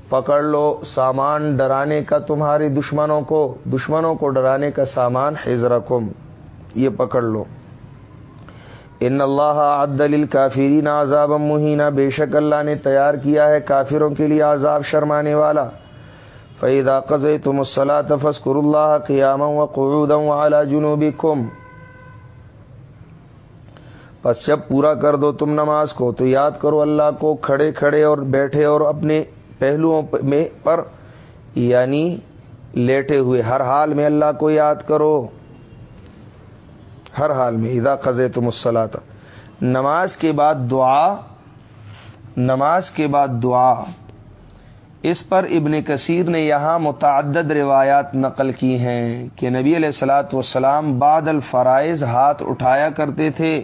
پکڑ لو سامان ڈرانے کا تمہاری دشمنوں کو دشمنوں کو ڈرانے کا سامان حضرکم یہ پکڑ لو۔ ان اللہ عدل کافرین عذاب مہینہ بے شک اللہ نے تیار کیا ہے کافروں کے لیے عذاب شرمانے والا۔ فیدا قز تم الصلاح تفسکر اللہ قیام و قعود اعلیٰ جنوبی کم بس جب پورا کر دو تم نماز کو تو یاد کرو اللہ کو کھڑے کھڑے اور بیٹھے اور اپنے پہلوؤں میں پر یعنی لیٹے ہوئے ہر حال میں اللہ کو یاد کرو۔ ہر حال میں ادا قزے تو مسلاط نماز کے بعد دعا نماز کے بعد دعا۔ اس پر ابن کثیر نے یہاں متعدد روایات نقل کی ہیں کہ نبی علیہ السلاۃ والسلام بعد الفرائض ہاتھ اٹھایا کرتے تھے،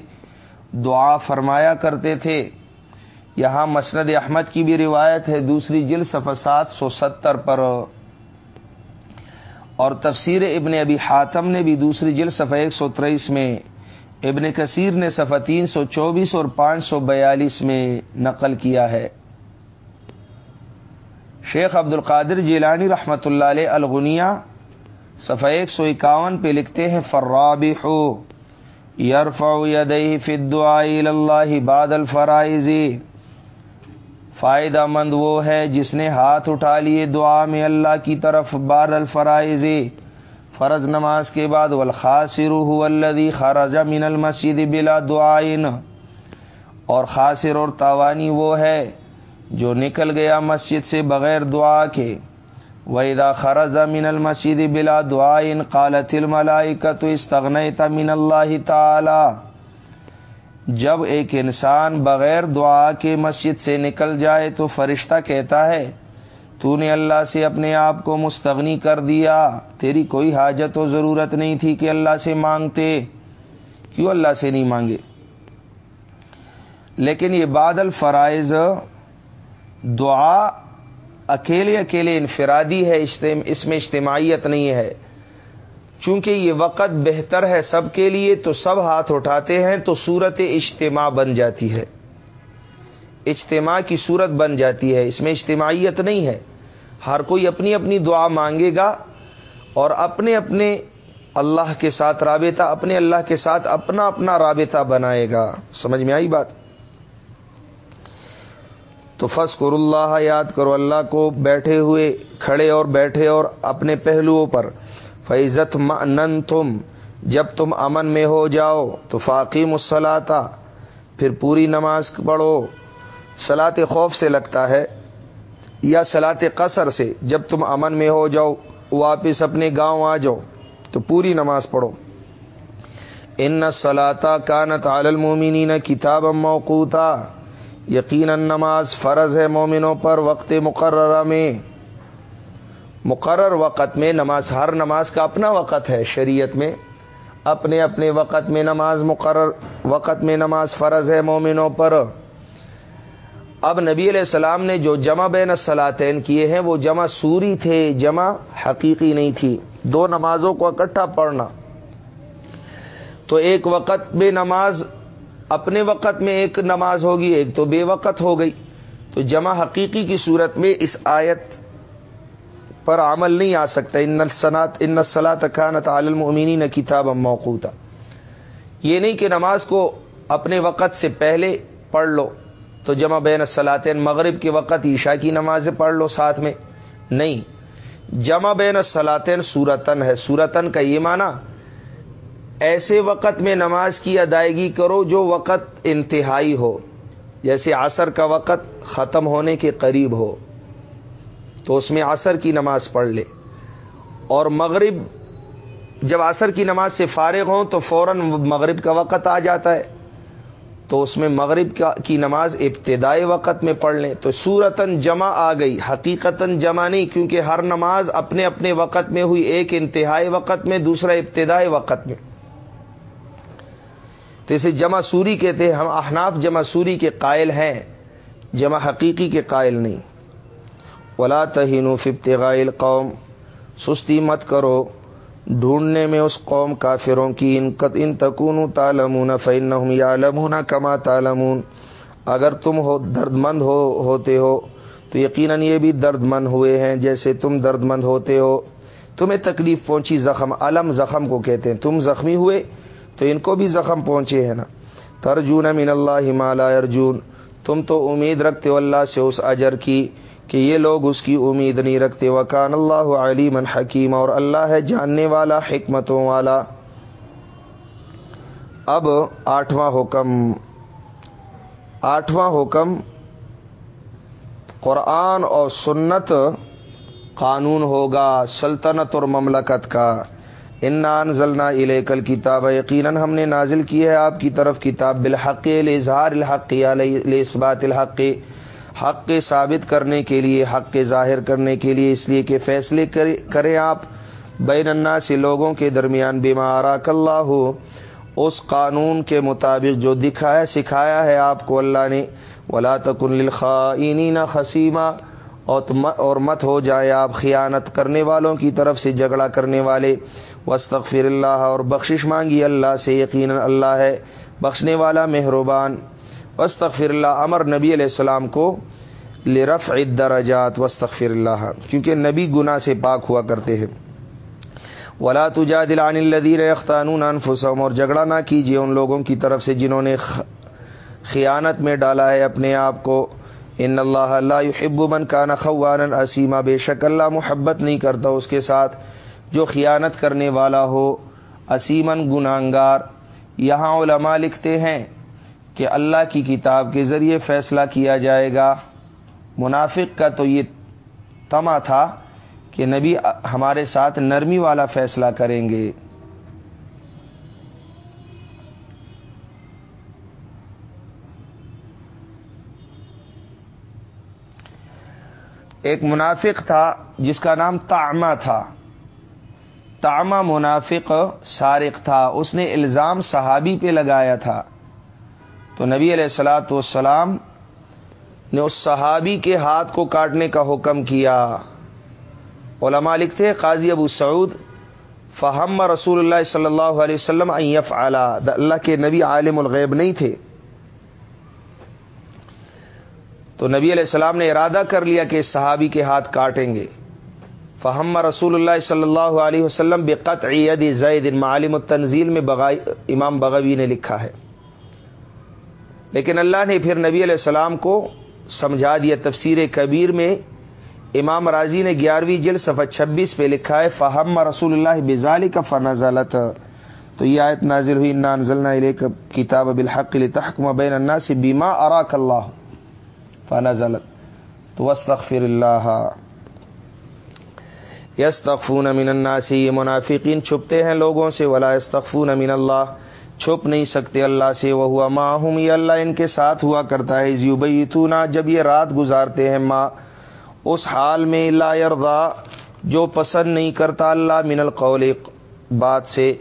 دعا فرمایا کرتے تھے۔ یہاں مسند احمد کی بھی روایت ہے، دوسری جل صفحہ سات سو ستر پر۔ اور تفسیر ابن ابی حاتم نے بھی دوسری جل صفحہ ایک سو تریس میں، ابن کثیر نے صفحہ تین سو چوبیس اور پانچ سو بیالیس میں نقل کیا ہے۔ شیخ عبد القادر جیلانی رحمۃ اللہ علیہ الغنیا صفحہ ایک سو اکاون پہ لکھتے ہیں فرابی ہو یرفع اللہ بعد الفرائض۔ فائدہ مند وہ ہے جس نے ہاتھ اٹھا لیے دعا میں اللہ کی طرف بار الفرائض۔ فرض نماز کے بعد، والخاسر هو الذي خرج من المسجد بلا دعائن اور خاصر اور تاوانی وہ ہے جو نکل گیا مسجد سے بغیر دعا کے ویدا خرض من المسجد بلا دعائن قالت الملائکہ تو استغنیت من اللہ تعالی جب ایک انسان بغیر دعا کے مسجد سے نکل جائے تو فرشتہ کہتا ہے، تو نے اللہ سے اپنے آپ کو مستغنی کر دیا، تیری کوئی حاجت و ضرورت نہیں تھی کہ اللہ سے مانگتے۔ کیوں اللہ سے نہیں مانگے؟ لیکن یہ بادل فرائض دعا اکیلے اکیلے انفرادی ہے اس میں اجتماعیت نہیں ہے۔ چونکہ یہ وقت بہتر ہے سب کے لیے، تو سب ہاتھ اٹھاتے ہیں تو صورت اجتماع بن جاتی ہے۔ اجتماع کی صورت بن جاتی ہے، اس میں اجتماعیت نہیں ہے۔ ہر کوئی اپنی اپنی دعا مانگے گا اور اپنے اپنے اللہ کے ساتھ رابطہ، اپنے اللہ کے ساتھ اپنا اپنا رابطہ بنائے گا۔ سمجھ میں آئی بات؟ تو فس کر اللہ یاد کرو، اللہ کو بیٹھے ہوئے، کھڑے اور بیٹھے اور اپنے پہلوؤں پر فیضت من تم جب تم امن میں ہو جاؤ، تو فاقی مسلاتا پھر پوری نماز پڑھو۔ سلاط خوف سے لگتا ہے یا سلاط قصر سے، جب تم امن میں ہو جاؤ، واپس اپنے گاؤں آ جاؤ، تو پوری نماز پڑھو۔ ان سلاطا کانت عالمومنی نہ کتاب موقوتا۔ یقیناً نماز فرض ہے مومنوں پر وقت مقررہ میں۔ مقرر وقت میں نماز، ہر نماز کا اپنا وقت ہے شریعت میں۔ اپنے اپنے وقت میں نماز مقرر، وقت میں نماز فرض ہے مومنوں پر۔ اب نبی علیہ السلام نے جو جمع بین الصلاطین کیے ہیں، وہ جمع سوری تھے، جمع حقیقی نہیں تھی۔ دو نمازوں کو اکٹھا پڑھنا۔ تو ایک وقت میں نماز اپنے وقت میں ایک نماز ہوگی، ایک تو بے وقت ہو گئی۔ تو جمع حقیقی کی صورت میں اس آیت پر عمل نہیں آ سکتا۔ ان صنعت ان صلاح تکانت عالم امینی نہ کتاب موقوتا۔ یہ نہیں کہ نماز کو اپنے وقت سے پہلے پڑھ لو، تو جمع بین صلاطین مغرب کے وقت، عشاء کی نمازیں پڑھ لو ساتھ میں۔ نہیں، جمع بین صلاطین سورتن ہے۔ سورتن کا یہ معنی ایسے وقت میں نماز کی ادائیگی کرو جو وقت انتہائی ہو۔ جیسے عصر کا وقت ختم ہونے کے قریب ہو، تو اس میں عصر کی نماز پڑھ لے۔ اور مغرب، جب عصر کی نماز سے فارغ ہوں تو فوراً مغرب کا وقت آ جاتا ہے۔ تو اس میں مغرب کی نماز ابتدائی وقت میں پڑھ لیں۔ تو صورتاً جمع آ گئی، حقیقتاً جمع نہیں، کیونکہ ہر نماز اپنے اپنے وقت میں ہوئی، ایک انتہائی وقت میں، دوسرا ابتدائی وقت میں۔ تو اسے جمع سوری کہتے ہیں، ہم احناف جمع سوری کے قائل ہیں، جمع حقیقی کے قائل نہیں۔ ولا تہین فبتغائل قوم سستی مت کرو، ڈھونڈنے میں اس قوم کافروں کی، ان ان تکون تالمون فن یا کما تالمون اگر تم ہو درد مند ہو، ہوتے ہو، تو یقیناً یہ بھی درد مند ہوئے ہیں جیسے تم درد مند ہوتے ہو۔ تمہیں تکلیف پہنچی زخم، علم زخم کو کہتے ہیں۔ تم زخمی ہوئے تو ان کو بھی زخم پہنچے ہیں نا۔ ترجون من اللہ مالا ارجون تم تو امید رکھتے ہو اللہ سے اس اجر کی کہ یہ لوگ اس کی امید نہیں رکھتے۔ وکان اللہ علیم حکیم اور اللہ ہے جاننے والا، حکمتوں والا۔ اب آٹھواں حکم۔ آٹھواں حکم۔ قرآن اور سنت قانون ہوگا، سلطنت اور مملکت کا۔ انان ضلع کل کتاب یقیناً ہم نے نازل کی ہے آپ کی طرف کتاب بالحق اظہار الحق لسبات الحق، حق کے ثابت کرنے کے لیے، حق کے ظاہر کرنے کے لیے، اس لیے کہ فیصلے کریں آپ بین النا سے لوگوں کے درمیان بیمار اللہ ہو اس قانون کے مطابق جو دکھایا سکھایا ہے آپ کو اللہ نے، ولا تکن الخائنین خسیمہ اور مت ہو جائے آپ خیانت کرنے والوں کی طرف سے، جھگڑا کرنے والے وسطر اللہ اور بخشش مانگی اللہ سے یقیناً اللہ ہے، بخشنے والا مہربان۔ وسطر اللہ، امر نبی علیہ السلام کو لرف درجات وسطر اللہ۔ کیونکہ نبی گناہ سے پاک ہوا کرتے ہیں۔ ولا تجا دلان الدیر اختانون انفسم اور جھگڑا نہ کیجیے ان لوگوں کی طرف سے جنہوں نے خیانت میں ڈالا ہے اپنے آپ کو۔ ان اللہ اللہ یحب من کا نخوان اسیمہ بے شک اللہ محبت نہیں کرتا اس کے ساتھ۔ جو خیانت کرنے والا ہو اسیمن گناہگار۔ یہاں علماء لکھتے ہیں کہ اللہ کی کتاب کے ذریعے فیصلہ کیا جائے گا۔ منافق کا تو یہ تما تھا کہ نبی ہمارے ساتھ نرمی والا فیصلہ کریں گے۔ ایک منافق تھا جس کا نام تاما تھا۔ تاما منافق سارق تھا، اس نے الزام صحابی پہ لگایا تھا۔ تو نبی علیہ السلاۃ والسلام نے اس صحابی کے ہاتھ کو کاٹنے کا حکم کیا۔ علماء لکھتے قاضی ابو سعود فہم رسول اللہ صلی اللہ علیہ وسلم ایف اعلیٰ اللہ کے نبی عالم الغیب نہیں تھے۔ تو نبی علیہ السلام نے ارادہ کر لیا کہ اس صحابی کے ہاتھ کاٹیں گے۔ فہم رسول اللہ صلی اللہ علیہ وسلم بقت عید زید معالم التنزیل میں بغائی امام بغوی نے لکھا ہے۔ لیکن اللہ نے پھر نبی علیہ السلام کو سمجھا دیا تفسیر کبیر میں۔ امام راضی نے گیارہویں جلد صفحہ چھبیس پہ لکھا ہے فہم رسول اللہ بزالی کا فنزلت۔ تو یہ آیت نازل ہوئی نان ضلع کتاب بالحق تحکم بین الناس بیما اراک اللہ فنزلت۔ تو وسطر اللہ یس تخفون امین الناس، یہ منافقین چھپتے ہیں لوگوں سے، ولا یستخفون امین اللہ، چھپ نہیں سکتے اللہ سے وہ ہوا ماں ہوں یہ اللہ ان کے ساتھ ہوا کرتا ہے زیوبیتونا جب یہ رات گزارتے ہیں ماں، اس حال میں لا یرضا، جو پسند نہیں کرتا اللہ من القول، بات سے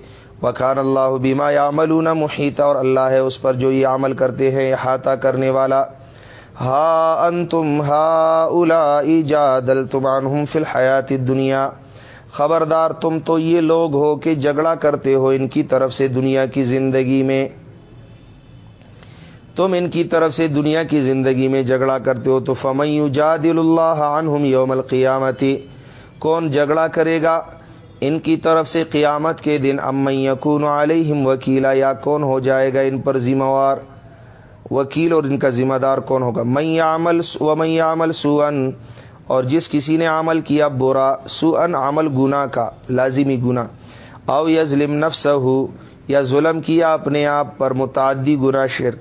وقان اللہ بیما یا عمل محیطہ اور اللہ ہے اس پر جو یہ عمل کرتے ہیں، احاطہ کرنے والا۔ ہا ان تم ہا الا ایجادل تمان ہوں فی الحیات دنیا خبردار تم تو یہ لوگ ہو کہ جھگڑا کرتے ہو ان کی طرف سے دنیا کی زندگی میں۔ تم ان کی طرف سے دنیا کی زندگی میں جھگڑا کرتے ہو تو فمئی جاد اللہ عنہم یوم القیامتی کون جھگڑا کرے گا؟ ان کی طرف سے قیامت کے دن ام یقون علیہم وکیلا یا کون ہو جائے گا ان پر ذمہ وار؟ وکیل اور ان کا ذمہ دار کون ہوگا؟ میں عمل و میں عمل سون اور جس کسی نے عمل کیا برا سو عمل گنا کا، لازمی گنا او یظلم نفس ہو یا ظلم کیا اپنے آپ پر متعدی گنا شرک۔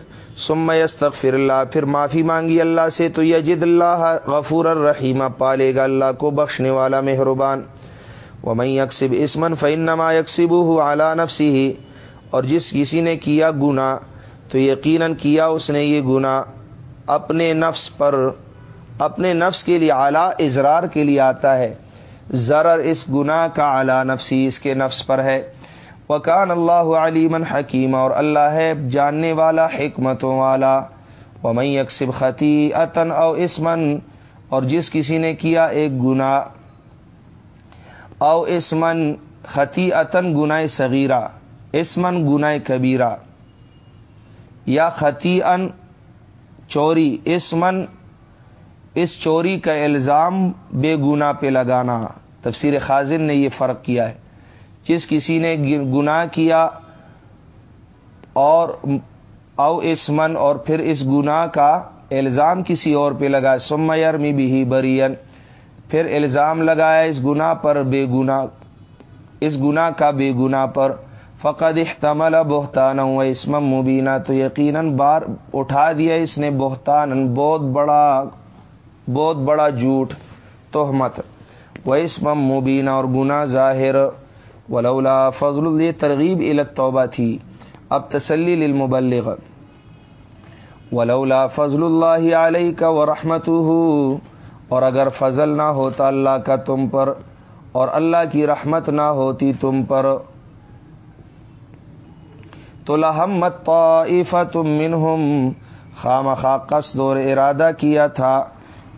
سم استغفر اللہ، پھر معافی مانگی اللہ سے، تو یجد اللہ غفور الرحیمہ پالے گا اللہ کو بخشنے والا مہربان۔ وہ میں یکسب اسمن فنما یکسب ہو اعلیٰ نفسی ہی اور جس کسی نے کیا گنا تو یقیناً کیا اس نے یہ گنا اپنے نفس پر، اپنے نفس کے لیے اعلیٰ اظرار کے لیے آتا ہے؟ ذرر اس گناہ کا اعلیٰ نفسی اس کے نفس پر ہے۔ وکان اللہ علیمن حکیم اور اللہ ہے جاننے والا، حکمتوں والا۔ و میں اکسب خطی عطن او اسمن اور جس کسی نے کیا ایک گنا او اسمن خطی عطن گنائے صغیرہ اسمن گنائے کبیرہ۔ یا خطی ان چوری اسمن اس چوری کا الزام بے گنا پہ لگانا۔ تفسیر خازن نے یہ فرق کیا ہے۔ جس کسی نے گناہ کیا اور او اسمن اور پھر اس گناہ کا الزام کسی اور پہ لگا سمیر می بھی برین پھر الزام لگایا اس گناہ پر بے گنا اس گناہ کا بے گنا پر۔ فقد احتمل بہتان و اسم مبینہ تو یقیناً بار اٹھا دیا اس نے بہتان بہت بڑا بہت بڑا جھوٹ، تہمت۔ و اسم مبینہ اور گناہ ظاہر۔ ولولا فضل یہ ترغیب علت توبہ تھی۔ اب تسلی للمبلغ۔ ولولا فضل اللہ علیہ کا و رحمت اور اگر فضل نہ ہوتا اللہ کا تم پر، اور اللہ کی رحمت نہ ہوتی تم پر تو لحمت طائفہ تم منہم خام خا قصد اور ارادہ کیا تھا۔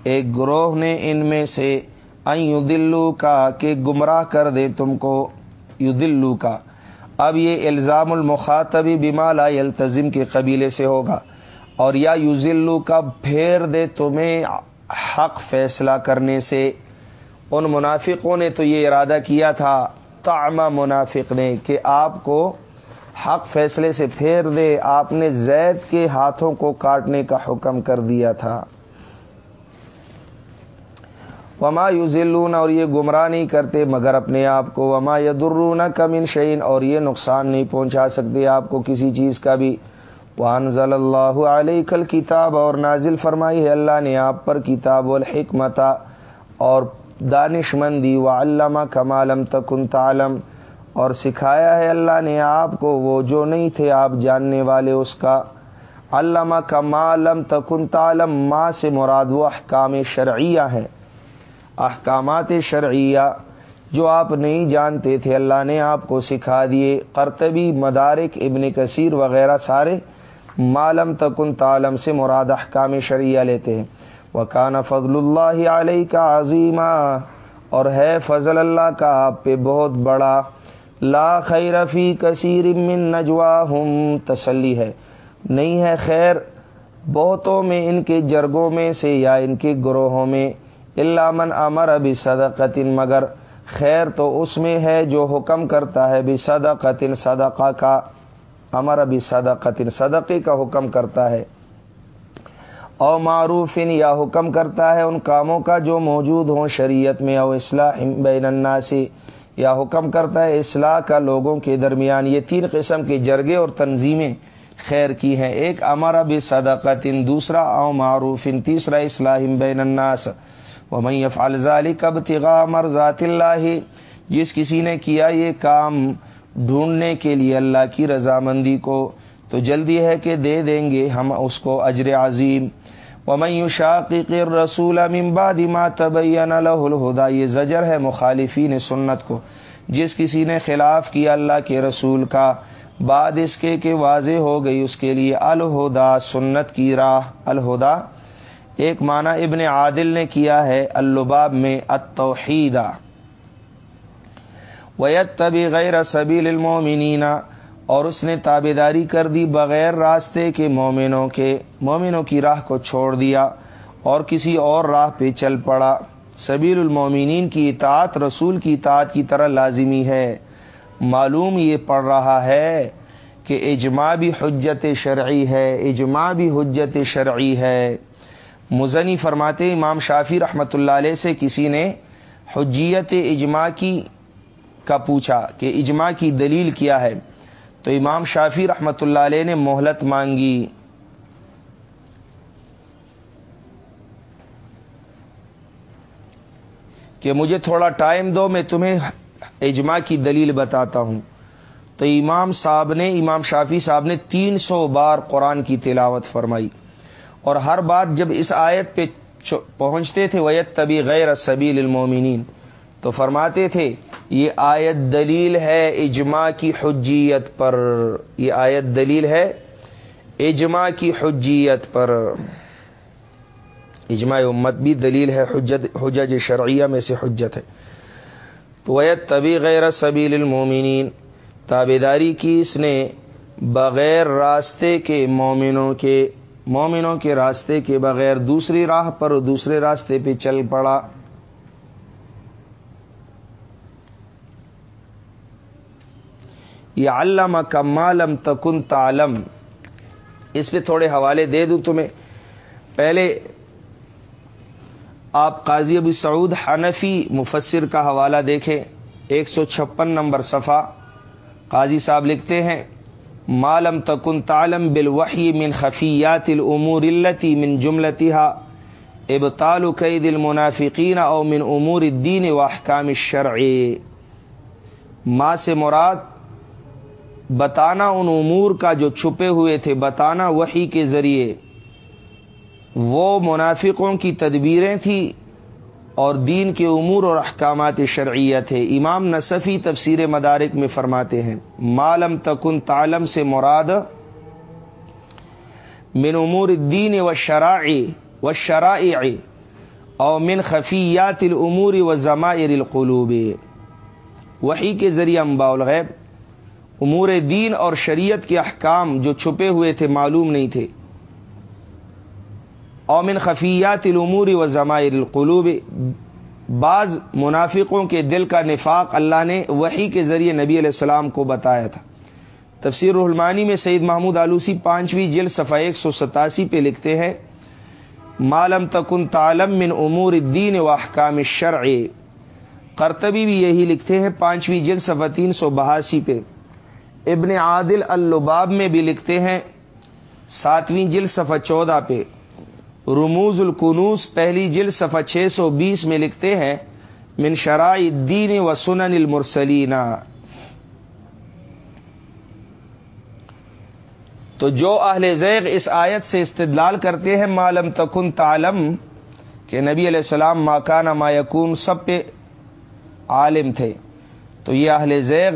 ایک گروہ نے ان میں سے این دلو کا کہ گمراہ کر دے تم کو۔ یو دلو کا اب یہ الزام المخاطبی بما لا التظم کے قبیلے سے ہوگا۔ اور یا یوزلو کا پھیر دے تمہیں حق فیصلہ کرنے سے۔ ان منافقوں نے تو یہ ارادہ کیا تھا تعمہ منافق نے، کہ آپ کو حق فیصلے سے پھیر دے، آپ نے زید کے ہاتھوں کو کاٹنے کا حکم کر دیا تھا۔ وما یوزلون اور یہ گمراہ نہیں کرتے مگر اپنے آپ کو۔ وما یدرون کمن شعین اور یہ نقصان نہیں پہنچا سکتے آپ کو کسی چیز کا بھی۔ وان ضل اللہ علیہ کل کتاب اور نازل فرمائی ہے، اللہ نے آپ پر کتاب الحکمت اور دانش مندی و علامہ کمالم تکن تعلم۔ اور سکھایا ہے اللہ نے آپ کو وہ جو نہیں تھے آپ جاننے والے اس کا۔ علامہ کمالم تکن تعلم ماں سے مراد و احکام شرعیہ ہے احکامات شرعیہ جو آپ نہیں جانتے تھے، اللہ نے آپ کو سکھا دیے۔ قرطبی، مدارک، ابن کثیر وغیرہ سارے معلم تکن تعلم سے مراد احکام شریعہ لیتے ہیں۔ وہ کانا فضل اللہ علیہ کا عظیمہ اور ہے فضل اللہ کا آپ پہ بہت بڑا۔ لا خیر فی کثیر من نجواہم، تسلی ہے۔ نہیں ہے خیر بہتوں میں، ان کے جرگوں میں سے یا ان کے گروہوں میں اللہ من امر ابھی صدقتن مگر خیر تو اس میں ہے جو حکم کرتا ہے بھی صدقتن صدقہ کا، امر ابھی صدقتن صدقے کا حکم کرتا ہے۔ او معروف یا حکم کرتا ہے ان کاموں کا جو موجود ہوں شریعت میں، او اصلاح بین الناسی یا حکم کرتا ہے اصلاح کا لوگوں کے درمیان یہ تین قسم کے جرگے اور تنظیمیں خیر کی ہیں۔ ایک، امر ابھی صدقتن دوسرا او معروف، تیسرا، اصلاح بین الناس۔ وہ میں افعال ذالی کب تغا مرضات اللہ، جس کسی نے کیا یہ کام ڈھونڈنے کے لیے اللہ کی رضامندی کو، تو جلدی ہے کہ دے دیں گے ہم اس کو اجر عظیم۔ و میں شاقق رسول امباد ما تبین الہدا یہ زجر ہے مخالفین سنت کو۔ جس کسی نے خلاف کیا اللہ کے رسول کا، بعد اس کے کہ واضح ہو گئی اس کے لیے الہدا، سنت کی راہ، الہدا۔ ایک معنی ابن عادل نے کیا ہے الباب میں اتوحیدہ ویت تبھی غیر سبیل المومنین اور اس نے تابے داری کر دی بغیر راستے کے مومنوں کے، مومنوں کی راہ کو چھوڑ دیا اور کسی اور راہ پہ چل پڑا۔ سبیل المومنین کی اطاعت رسول کی اطاعت کی طرح لازمی ہے۔ معلوم یہ پڑ رہا ہے کہ اجماع بھی حجت شرعی ہے، اجماع بھی حجت شرعی ہے۔ مزنی فرماتے امام شافی رحمۃ اللہ علیہ سے کسی نے حجیت اجماع کی، کا پوچھا کہ اجماع کی دلیل کیا ہے۔ تو امام شافی رحمۃ اللہ علیہ نے مہلت مانگی۔ کہ مجھے تھوڑا ٹائم دو، میں تمہیں اجماع کی دلیل بتاتا ہوں۔ تو امام صاحب نے، امام شافی صاحب نے تین سو بار قرآن کی تلاوت فرمائی۔ اور ہر بار جب اس آیت پہ پہنچتے تھے ویت تبھی غیر سبیل المومنین تو فرماتے تھے یہ آیت دلیل ہے اجماع کی حجیت پر۔ یہ آیت دلیل ہے اجماع کی حجیت پر۔ اجماع امت بھی دلیل ہے، حجت، حجج شرعیہ میں سے حجت ہے۔ تو ویت طبی غیر سبیل المومنین تابیداری کی اس نے بغیر راستے کے مومنوں کے مومنوں کے راستے کے بغیر دوسری راہ پر دوسرے راستے پہ چل پڑا۔ یہ علامہ کمالم تکن تالم اس پہ تھوڑے حوالے دے دوں تمہیں. پہلے آپ قاضی ابو سعود حنفی مفسر کا حوالہ دیکھیں. ایک سو چھپن نمبر صفحہ. قاضی صاحب لکھتے ہیں مالم تکن تالم بالوحی من خفیات الامور التی من جملتها ابطال قید المنافقین او من امور الدین و احکام الشرع. ماں سے مراد بتانا ان امور کا جو چھپے ہوئے تھے، بتانا وہی کے ذریعے۔ وہ منافقوں کی تدبیریں تھیں اور دین کے امور اور احکامات شرعیت ہے امام نصفی تفسیر مدارک میں فرماتے ہیں مالم تکن تعلم سے مراد من امور الدین و شرائع و شرائع او من خفیات العمور و ضمائر القلوب. وہی کے ذریعے امبا الغیب امور دین اور شریعت کے احکام جو چھپے ہوئے تھے معلوم نہیں تھے۔ اومن خفیات العمور و ضمائر القلوب۔ بعض منافقوں کے دل کا نفاق اللہ نے وہی کے ذریعے نبی علیہ السلام کو بتایا تھا۔ تفسیر رحلمانی میں سعید محمود آلوسی پانچویں جل صفحہ ایک سو ستاسی پہ لکھتے ہیں مالم تکن تالم من امور الدین و احکام شرع کرتبی بھی یہی لکھتے ہیں پانچویں جل صفحہ تین سو بہاسی پہ۔ ابن عادل اللباب میں بھی لکھتے ہیں، ساتویں جل صفحہ چودہ پہ۔ رموز القنوس پہلی جل صفحہ چھ سو بیس میں لکھتے ہیں، من شرائع الدین و سنن المرسلین۔ تو جو اہل زیغ اس آیت سے استدلال کرتے ہیں معلم تکن تعلم، کہ نبی علیہ السلام ماکانہ ما یکون، سب پہ عالم تھے۔ تو یہ اہل زیغ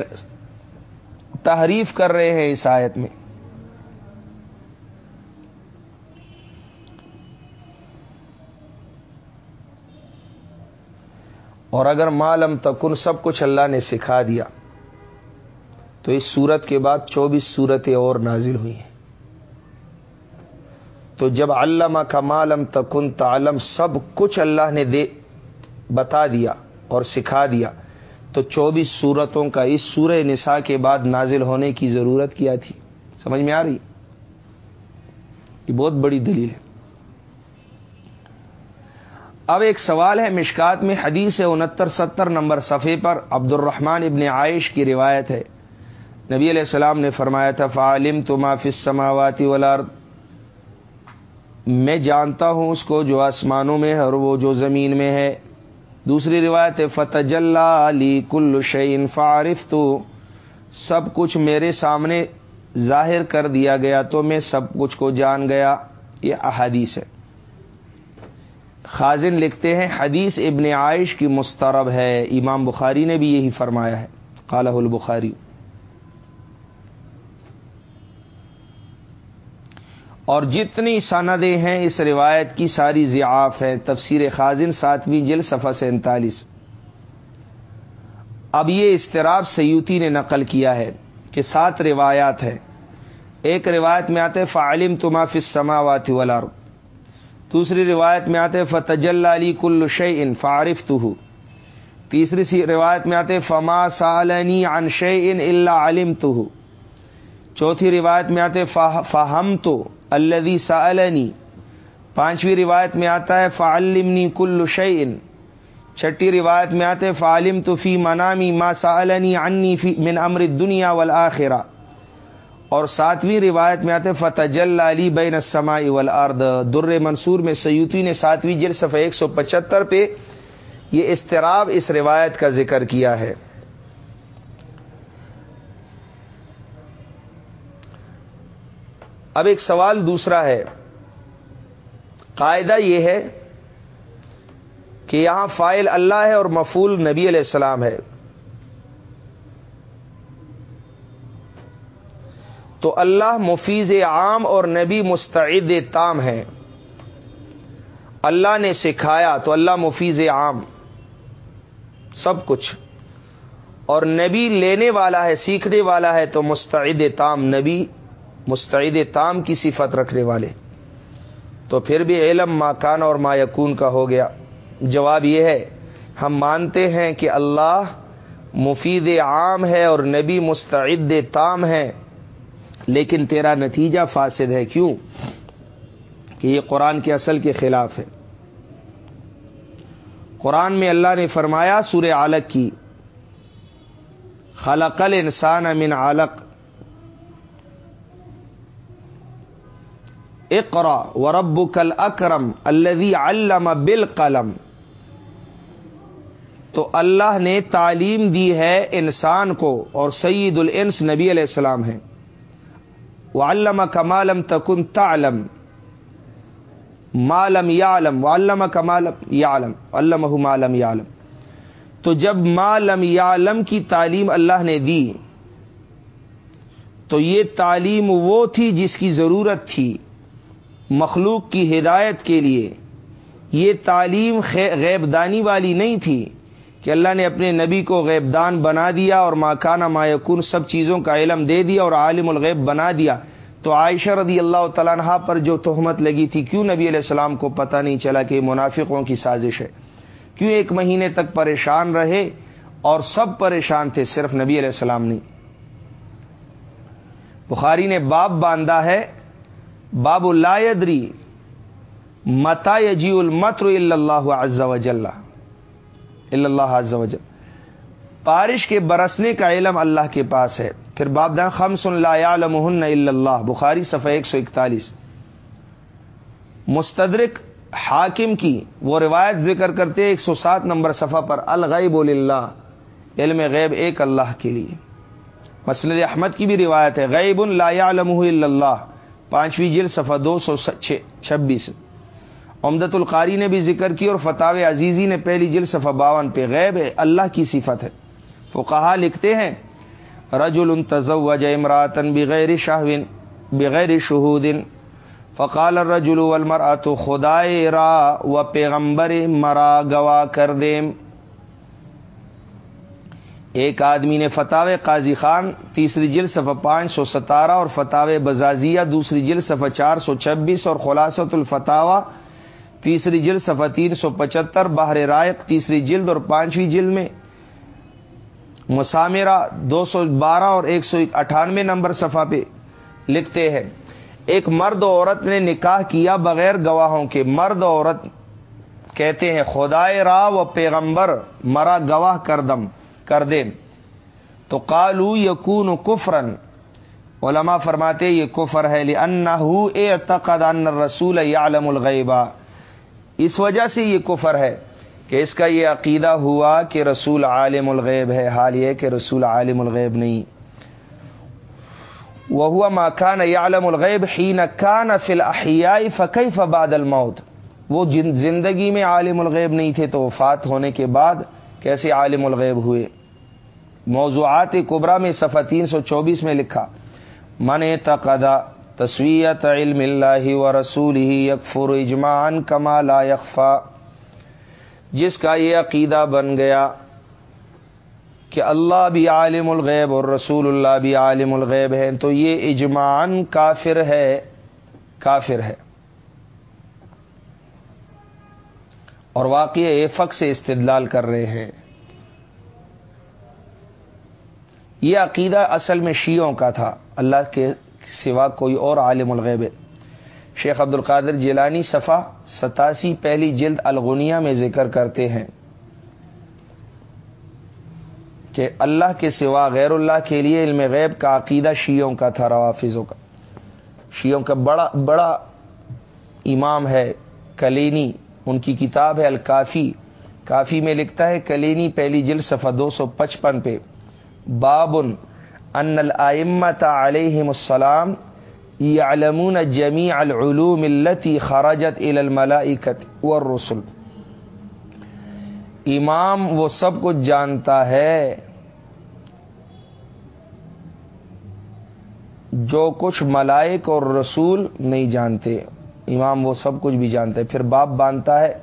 تحریف کر رہے ہیں اس آیت میں۔ اور اگر معلوم تکن سب کچھ اللہ نے سکھا دیا، تو اس صورت کے بعد چوبیس صورتیں اور نازل ہوئی ہیں۔ تو جب علامہ کا معلوم تکن تعلم سب کچھ اللہ نے دے، بتا دیا اور سکھا دیا تو چوبیس صورتوں کا اس سورہ نساء کے بعد نازل ہونے کی ضرورت کیا تھی؟ سمجھ میں آ رہی یہ بہت بڑی دلیل ہے۔ اب ایک سوال ہے مشکات میں، حدیث انہتر ستر نمبر صفحے پر عبد الرحمان ابن عائش کی روایت ہے۔ نبی علیہ السلام نے فرمایا تھا فعالم تو مافس سماواتی ولار میں جانتا ہوں اس کو جو آسمانوں میں ہے اور وہ جو زمین میں ہے۔ دوسری روایت فتح علی کل شعین فارف تو سب کچھ میرے سامنے ظاہر کر دیا گیا تو میں سب کچھ کو جان گیا۔ یہ احادیث ہے۔ خازن لکھتے ہیں، حدیث ابن عائش کی مسترب ہے۔ امام بخاری نے بھی یہی فرمایا ہے۔ قالہ البخاری۔ اور جتنی سندیں ہیں اس روایت کی ساری ضیاف ہے تفسیر خازن ساتویں جل صفحہ سینتالیس۔ اب یہ استراب سیوتی نے نقل کیا ہے کہ سات روایات ہے ایک روایت میں آتے فعلم تما سماوات والارض۔ دوسری روایت میں آتے فتجل علی کل ان فارف تو تیسری سی روایت میں آتے فما سالنی عن ان اللہ علم تو چوتھی روایت میں آتے فہم تو الدی سالنی پانچویں روایت میں آتا ہے فعلمنی کل ان چھٹی روایت میں آتے فعلم تو فی منامی ما سالنی عنی فی من امر دنیا والآخرہ۔ اور ساتویں روایت میں آتے فتح جل علی بین السماء والارض۔ در منصور میں سیوتی نے ساتویں جل صفحہ ایک سو پچہتر پہ یہ استراب اس روایت کا ذکر کیا ہے۔ اب ایک سوال دوسرا ہے۔ قاعدہ یہ ہے کہ یہاں فائل اللہ ہے اور مفول نبی علیہ السلام ہے۔ تو اللہ مفیز عام اور نبی مستعد تام ہے اللہ نے سکھایا تو اللہ مفیز عام۔ سب کچھ۔ اور نبی لینے والا ہے، سیکھنے والا ہے تو مستعد تام، نبی مستعد تام کی صفت رکھنے والے۔ تو پھر بھی علم ماکان اور ما یکون کا ہو گیا۔ جواب یہ ہے، ہم مانتے ہیں کہ اللہ مفید عام ہے اور نبی مستعد تام ہے لیکن تیرا نتیجہ فاسد ہے۔ کیوں؟ کہ یہ قرآن کے اصل کے خلاف ہے۔ قرآن میں اللہ نے فرمایا سور عالق کی خلقل انسان امن عالق اقرا ورب کل اکرم الدی علم بال قلم تو اللہ نے تعلیم دی ہے انسان کو اور سعید الانس نبی علیہ السلام ہے وہ علامہ کمالم تکن تعلم. مالم یا علم و علامہ کمالم یا علم علامہ مالم یا تو جب مالم یا کی تعلیم اللہ نے دی، تو یہ تعلیم وہ تھی جس کی ضرورت تھی مخلوق کی ہدایت کے لیے یہ تعلیم غیب دانی والی نہیں تھی کہ اللہ نے اپنے نبی کو غیب دان بنا دیا اور ماکانہ مایکن سب چیزوں کا علم دے دیا اور عالم الغیب بنا دیا۔ تو عائشہ رضی اللہ تعالیٰ پر جو تہمت لگی تھی، کیوں نبی علیہ السلام کو پتہ نہیں چلا کہ منافقوں کی سازش ہے؟ کیوں ایک مہینے تک پریشان رہے اور سب پریشان تھے، صرف نبی علیہ السلام نہیں؟ بخاری نے باب باندھا ہے باب اللہ متا یجی المتر اللہ عز و جل اللہ عز و جل بارش کے برسنے کا علم اللہ کے پاس ہے. پھر باب دان خم سن لا اللہ بخاری صفحہ ایک سو اکتالیس. مستدرک حاکم کی وہ روایت ذکر کرتے ایک سو سات نمبر صفحہ پر، الغیب اللہ علم غیب ایک اللہ کے لیے. مسلد احمد کی بھی روایت ہے، غیب لا يعلمه الا اللہ پانچویں جلد صفحہ دو سو چھبیس۔ امدت القاری نے بھی ذکر کی اور فتح عزیزی نے پہلی جلد صفحہ باون پہ غیب ہے اللہ کی صفت ہے۔ وہ کہا لکھتے ہیں رج التزوج امراتن بغیر شاہن بغیر شہودن فقال الرجل والمرأة خدائے را و پیغمبر مرا گوا کر دیم۔ ایک آدمی نے فتح قاضی خان، تیسری جل صفحہ پانچ سو ستارہ اور فتح بزازیہ، دوسری جل صفحہ چار سو چھبیس اور خلاصت الفتاوا تیسری جلد صفحہ تین سو پچہتر باہر رائق، تیسری جلد اور پانچویں جلد میں مسامرہ دو سو بارہ اور ایک سو اٹھانوے نمبر صفحہ پہ لکھتے ہیں، ایک مرد عورت نے نکاح کیا بغیر گواہوں کے۔ مرد عورت کہتے ہیں، خدائے را و پیغمبر، مرا گواہ کردم کر دیں تو کالو یقون کفرن۔ علماء فرماتے یہ کفر ہے اے ان رسول عالم الغیبہ اس وجہ سے یہ کفر ہے کہ اس کا یہ عقیدہ ہوا کہ رسول عالم الغیب ہے، حال یہ کہ رسول عالم الغیب نہیں۔ وہ ہوا ماکان عالم الغیب ہی نقان فل احیائی فقی فباد الموت۔ وہ زندگی میں عالم الغیب نہیں تھے تو وفات ہونے کے بعد کیسے عالم الغیب ہوئے؟ موضوعات قبرا میں صفحہ تین سو چوبیس میں لکھا، من تقدا تصویت علم اللہ و رسول ہی یکفر اجمان کما لا یکفا جس کا یہ عقیدہ بن گیا کہ اللہ بھی عالم الغیب اور رسول اللہ بھی عالم الغیب ہے تو یہ اجمان کافر ہے کافر ہے۔ اور واقع ایفق سے استدلال کر رہے ہیں۔ یہ عقیدہ اصل میں شیعوں کا تھا۔ اللہ کے سوا کوئی اور عالم الغیب ہے۔ شیخ عبد القادر جیلانی صفا ستاسی، پہلی جلد الغنیا میں ذکر کرتے ہیں کہ اللہ کے سوا غیر اللہ کے لیے علم غیب کا عقیدہ شیعوں کا تھا، روافظوں کا۔ شیعوں کا بڑا بڑا امام ہے کلینی، ان کی کتاب ہے الکافی۔ کافی میں لکھتا ہے کلینی، پہلی جلد صفحہ دو سو پچپن پہ۔ بابن ان الائمت علیہم السلام یعلمون جمیع العلوم التي خرجت الى الملائکت والرسل. امام وہ سب کچھ جانتا ہے جو کچھ ملائک اور رسول نہیں جانتے۔ امام وہ سب کچھ بھی جانتے۔ پھر باپ باندھتا ہے،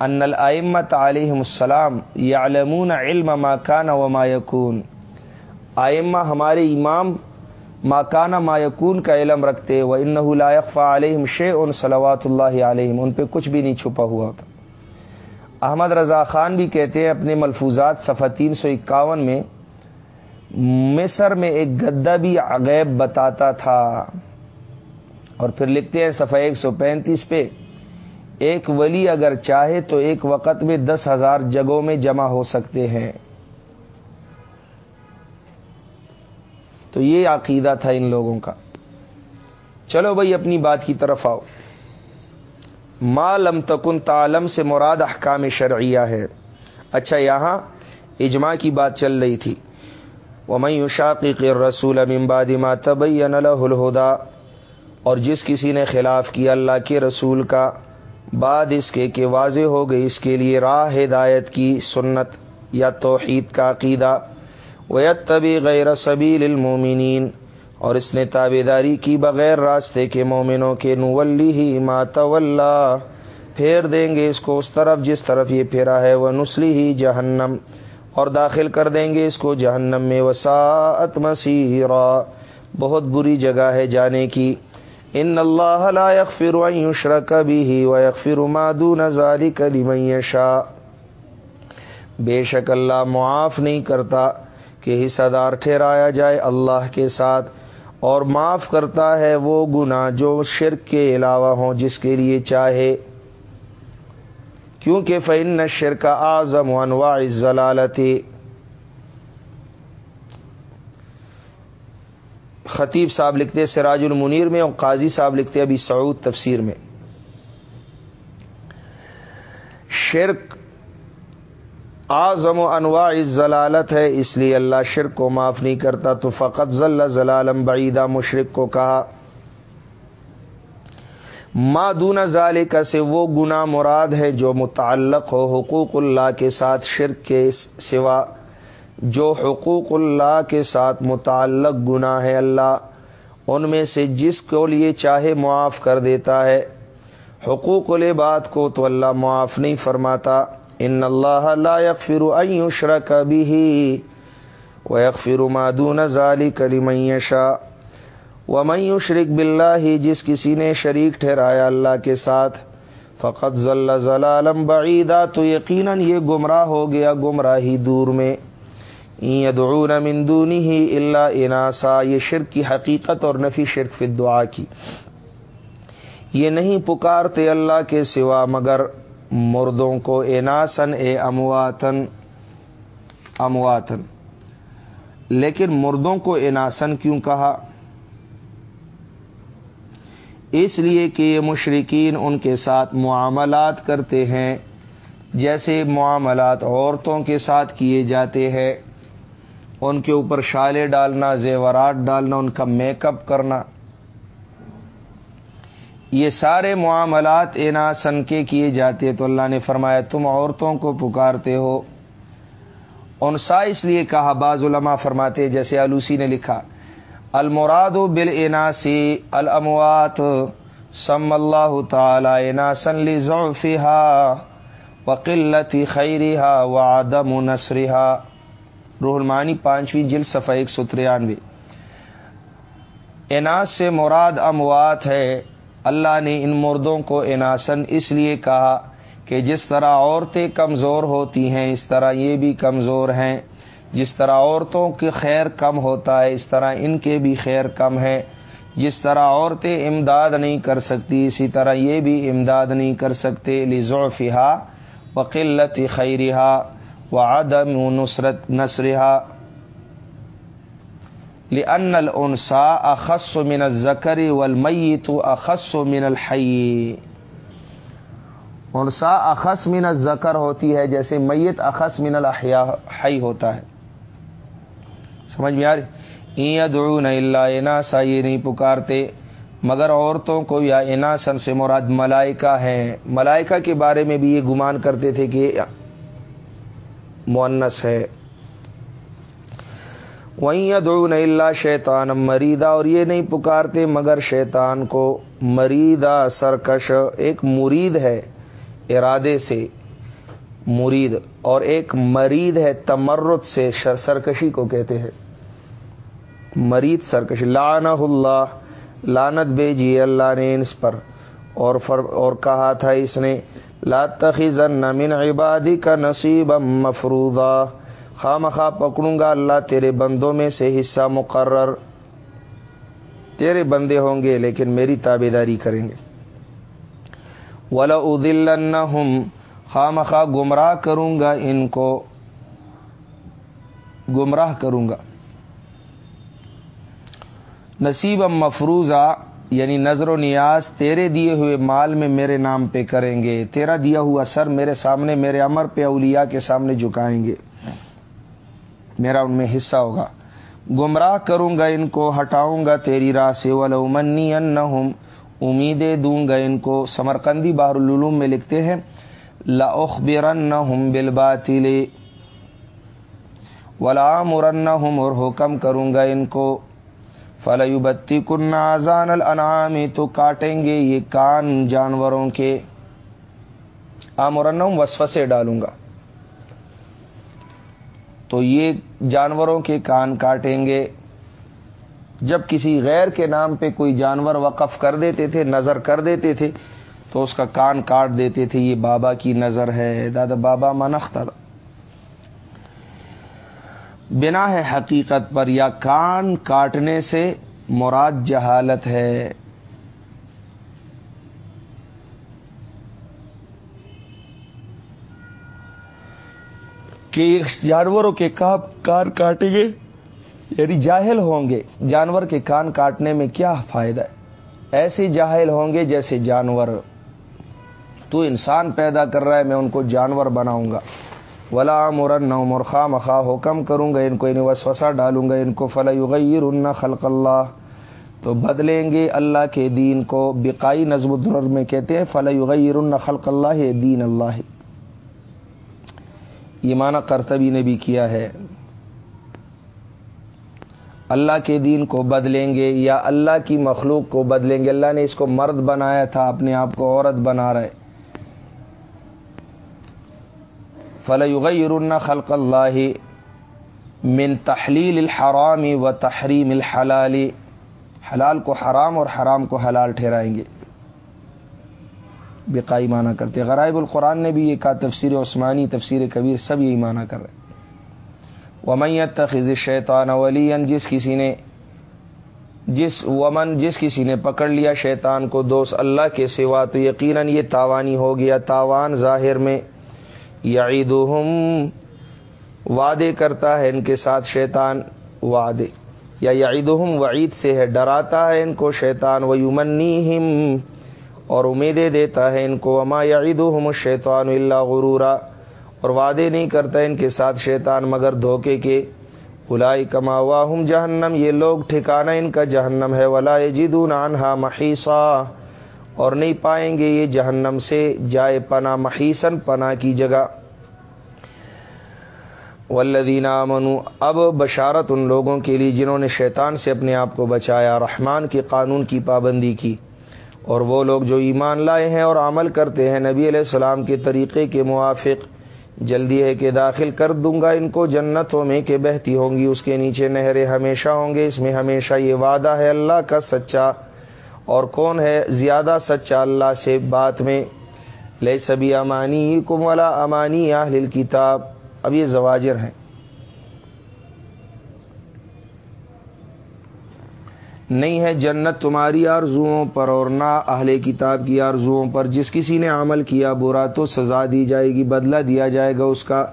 ان الائمت علیہم السلام یعلمون علم ما کان و یکون آئمہ ہمارے امام ماکانہ ما یکون کا علم رکھتے و ان لا يخفى علیہم شیء صلوات اللہ علیہم ان پہ کچھ بھی نہیں چھپا ہوا تھا۔ احمد رضا خان بھی کہتے ہیں اپنے ملفوظات صفحہ تین سو اکاون میں، مصر میں ایک گدا بھی عغیب بتاتا تھا۔ اور پھر لکھتے ہیں صفحہ ایک سو پینتیس پہ، ایک ولی اگر چاہے تو ایک وقت میں دس ہزار جگہوں میں جمع ہو سکتے ہیں۔ تو یہ عقیدہ تھا ان لوگوں کا۔ چلو بھائی، اپنی بات کی طرف آؤ۔ ما لم تکن تعلم سے مراد احکام شرعیہ ہے۔ اچھا یہاں اجماع کی بات چل رہی تھی۔ وہ میں شاقی رسول امباد ما تبین الہدا اور جس کسی نے خلاف کیا اللہ کے رسول کا، بعد اس کے کہ واضح ہو گئی اس کے لیے راہ ہدایت کی سنت یا توحید کا عقیدہ۔ ویت طبی غیر سبیل المومنین اور اس نے تابے داری کی بغیر راستے کے مومنوں کے نولی ہی مات پھیر دیں گے اس کو اس طرف جس طرف یہ پھیرا ہے وہ نسلی ہی جہنم، اور داخل کر دیں گے اس کو جہنم میں وساعت مسیحا بہت بری جگہ ہے جانے کی۔ ان اللہ لا يغفر ان يشرك به ويغفر ما دون ذلك لمن يشاء۔ بے شک اللہ معاف نہیں کرتا۔ کہ حصہ دار ٹھہرایا جائے اللہ کے ساتھ، اور معاف کرتا ہے وہ گناہ جو شرک کے علاوہ ہوں جس کے لیے چاہے۔ کیونکہ فن شرک اعظم انواع ضلالتی خطیب صاحب لکھتے سراج المنیر میں اور قاضی صاحب لکھتے ابھی سعود تفسیر میں۔ شرک اعظم و انواع ضلالت ہے، اس لیے اللہ شرک کو معاف نہیں کرتا، تو فقط ضلع ضلالم بعیدہ مشرق کو کہا۔ مادون ذالک سے وہ گناہ مراد ہے جو متعلق ہو حقوق اللہ کے ساتھ شرک کے سوا۔ جو حقوق اللہ کے ساتھ متعلق گناہ ہے اللہ، ان میں سے جس کو لیے چاہے معاف کر دیتا ہے۔ حقوق العباد کو تو اللہ معاف نہیں فرماتا۔ ان اللہ لا یغفر ان یشرک به ویغفر ما دون ذلك لمن یشاء ومن یشرک باللہ جس کسی نے شریک ٹھہرایا اللہ کے ساتھ فقط ضل ضلالا بعیدا، تو یقیناً یہ گمراہ ہو گیا، گمراہی دور میں۔ یدعون من دونه الا اناسا، یہ شرک کی حقیقت اور نفی شرک فی دعا کی۔ یہ نہیں پکارتے اللہ کے سوا، مگر مردوں کو اناسن اے امواتن امواتن لیکن مردوں کو اناسن کیوں کہا؟ اس لیے کہ یہ مشرقین ان کے ساتھ معاملات کرتے ہیں، جیسے معاملات عورتوں کے ساتھ کیے جاتے ہیں۔ ان کے اوپر شالے ڈالنا، زیورات ڈالنا، ان کا میک اپ کرنا۔ یہ سارے معاملات اینا سن کے کیے جاتے تو اللہ نے فرمایا، تم عورتوں کو پکارتے ہو۔ انسا اس لیے کہا، بعض علماء فرماتے جیسے آلوسی نے لکھا، المراد بل عناسی الموات سم اللہ تعالی عناسن ضوفا وقلتی خیریہ و آدم نسرہ روح المانی پانچویں جل صفحہ ایک سو ترانوے۔ اناس سے مراد اموات ہے اللہ نے ان مردوں کو اناسن اس لیے کہا کہ جس طرح عورتیں کمزور ہوتی ہیں، اس طرح یہ بھی کمزور ہیں۔ جس طرح عورتوں کے خیر کم ہوتا ہے، اس طرح ان کے بھی خیر کم ہے۔ جس طرح عورتیں امداد نہیں کر سکتی، اسی طرح یہ بھی امداد نہیں کر سکتے۔ لزو فہا وقلت خیرہ و عدم نصرت نسرا لن النسا اخص من الزکری والمیت اخص من الحی انسا اخص من الزکر ہوتی ہے جیسے میت اخص من الحیا حی ہوتا ہے. سمجھ میں آ رہی؟ ادعون اللہ اناسا یہ نہیں پکارتے. مگر عورتوں کو یا اناسن سے مراد ملائکہ ہیں. ملائکہ کے بارے میں بھی یہ گمان کرتے تھے کہ مونس ہے. وہیں ادعون اللہ شیطان مریدا اور یہ نہیں پکارتے مگر شیطان کو مریدا سرکش، ایک مرید ہے ارادے سے مرید، اور ایک مرید ہے تمرد سے سرکشی کو کہتے ہیں۔ مرید سرکشی لانہ اللہ لانت بھیجی اللہ نے اس پر۔ اور فر اور کہا تھا اس نے لا تخذن من عبادی کا نصیب مفروضہ خواہ مخواہ پکڑوں گا۔ اللہ تیرے بندوں میں سے حصہ مقرر۔ تیرے بندے ہوں گے، لیکن میری تابے داری کریں گے۔ ولا ادل خواہ مخواہ گمراہ کروں گا ان کو۔ گمراہ کروں گا۔ نصیب مفروضہ یعنی نظر و نیاز تیرے دیے ہوئے مال میں میرے نام پہ کریں گے۔ تیرا دیا ہوا سر میرے سامنے، میرے امر پہ اولیاء کے سامنے جھکائیں گے۔ میرا ان میں حصہ ہوگا۔ گمراہ کروں گا ان کو، ہٹاؤں گا تیری راہ سے۔ ولومنی ان امیدیں دوں گا ان کو۔ سمرقندی بحر العلوم میں لکھتے ہیں لاخبرن ہم بل ولا مرن ہم اور حکم کروں گا ان کو۔ فلو بتی کن آزان الانعام تو کاٹیں گے یہ کان جانوروں کے۔ آمرنم وسف سے ڈالوں گا۔ تو یہ جانوروں کے کان کاٹیں گے۔ جب کسی غیر کے نام پہ کوئی جانور وقف کر دیتے تھے، نظر کر دیتے تھے، تو اس کا کان کاٹ دیتے تھے۔ یہ بابا کی نظر ہے، دادا بابا منخت بنا ہے حقیقت پر یا کان کاٹنے سے مراد جہالت ہے۔ کہ جانوروں کے کان کاٹیں گے یعنی جاہل ہوں گے۔ جانور کے کان کاٹنے میں کیا فائدہ ہے؟ ایسے جاہل ہوں گے جیسے جانور۔ تو انسان پیدا کر رہا ہے، میں ان کو جانور بناؤں گا۔ ولا مرن مرخا مخا حکم کروں گا، ان کو ان وسوسا ڈالوں گا، ان کو فلغیر خلق اللہ تو بدلیں گے اللہ کے دین کو۔ بقائی نظم الدر میں کہتے ہیں فلغیر ان خلق اللہ دین اللہ یہ معنی کرتبی نے بھی کیا ہے۔ اللہ کے دین کو بدلیں گے یا اللہ کی مخلوق کو بدلیں گے۔ اللہ نے اس کو مرد بنایا تھا، اپنے آپ کو عورت بنا رہے۔ فلغیر خلق اللہ من تحلیل الحرامی و تحریم الحلالی حلال کو حرام اور حرام کو حلال ٹھہرائیں گے۔ بقائی معنی کرتے غرائب القرآن نے بھی یہ کہا، تفسیر عثمانی، تفسیر کبیر سب یہی معنی کر رہے ومیت تخذ شیطان ولی جس کسی نے، جس، ومن، جس کسی نے پکڑ لیا شیطان کو، دوست اللہ کے سوا، تو یقیناً یہ تاوانی ہو گیا۔ تاوان ظاہر میں یعیدہم، وعدے کرتا ہے ان کے ساتھ شیطان وعدے۔ یا یعیدہم، وعید سے ہے، ڈراتا ہے ان کو شیطان۔ و یمنیہم اور امیدیں دیتا ہے ان کو اما یعیدہم الشیطان اللہ غرورا۔ اور وعدے نہیں کرتا ان کے ساتھ شیطان، مگر دھوکے کے۔ الائی کما واہم جہنم، یہ لوگ ٹھکانا ان کا جہنم ہے۔ ولا جدون انہا محیسا اور نہیں پائیں گے یہ جہنم سے جائے پنا محیسن پنا کی جگہ۔ ولدینہ منو اب بشارت ان لوگوں کے لیے جنہوں نے شیطان سے اپنے آپ کو بچایا، رحمان کے قانون کی پابندی کی۔ اور وہ لوگ جو ایمان لائے ہیں اور عمل کرتے ہیں، نبی علیہ السلام کے طریقے کے موافق۔ جلدی ہے کہ داخل کر دوں گا ان کو جنتوں میں کہ بہتی ہوں گی، اس کے نیچے نہریں ہمیشہ ہوں گے۔ اس میں ہمیشہ یہ وعدہ ہے اللہ کا سچا۔ اور کون ہے زیادہ سچا اللہ سے بات میں؟ لے سبھی امانی کم والا امانی اہل کتاب اب یہ زواجر ہیں۔ نہیں ہے جنت تمہاری آرزوؤں پر اور نہ اہل کتاب کی آرزوؤں پر۔ جس کسی نے عمل کیا، برا تو سزا دی جائے گی، بدلہ دیا جائے گا اس کا۔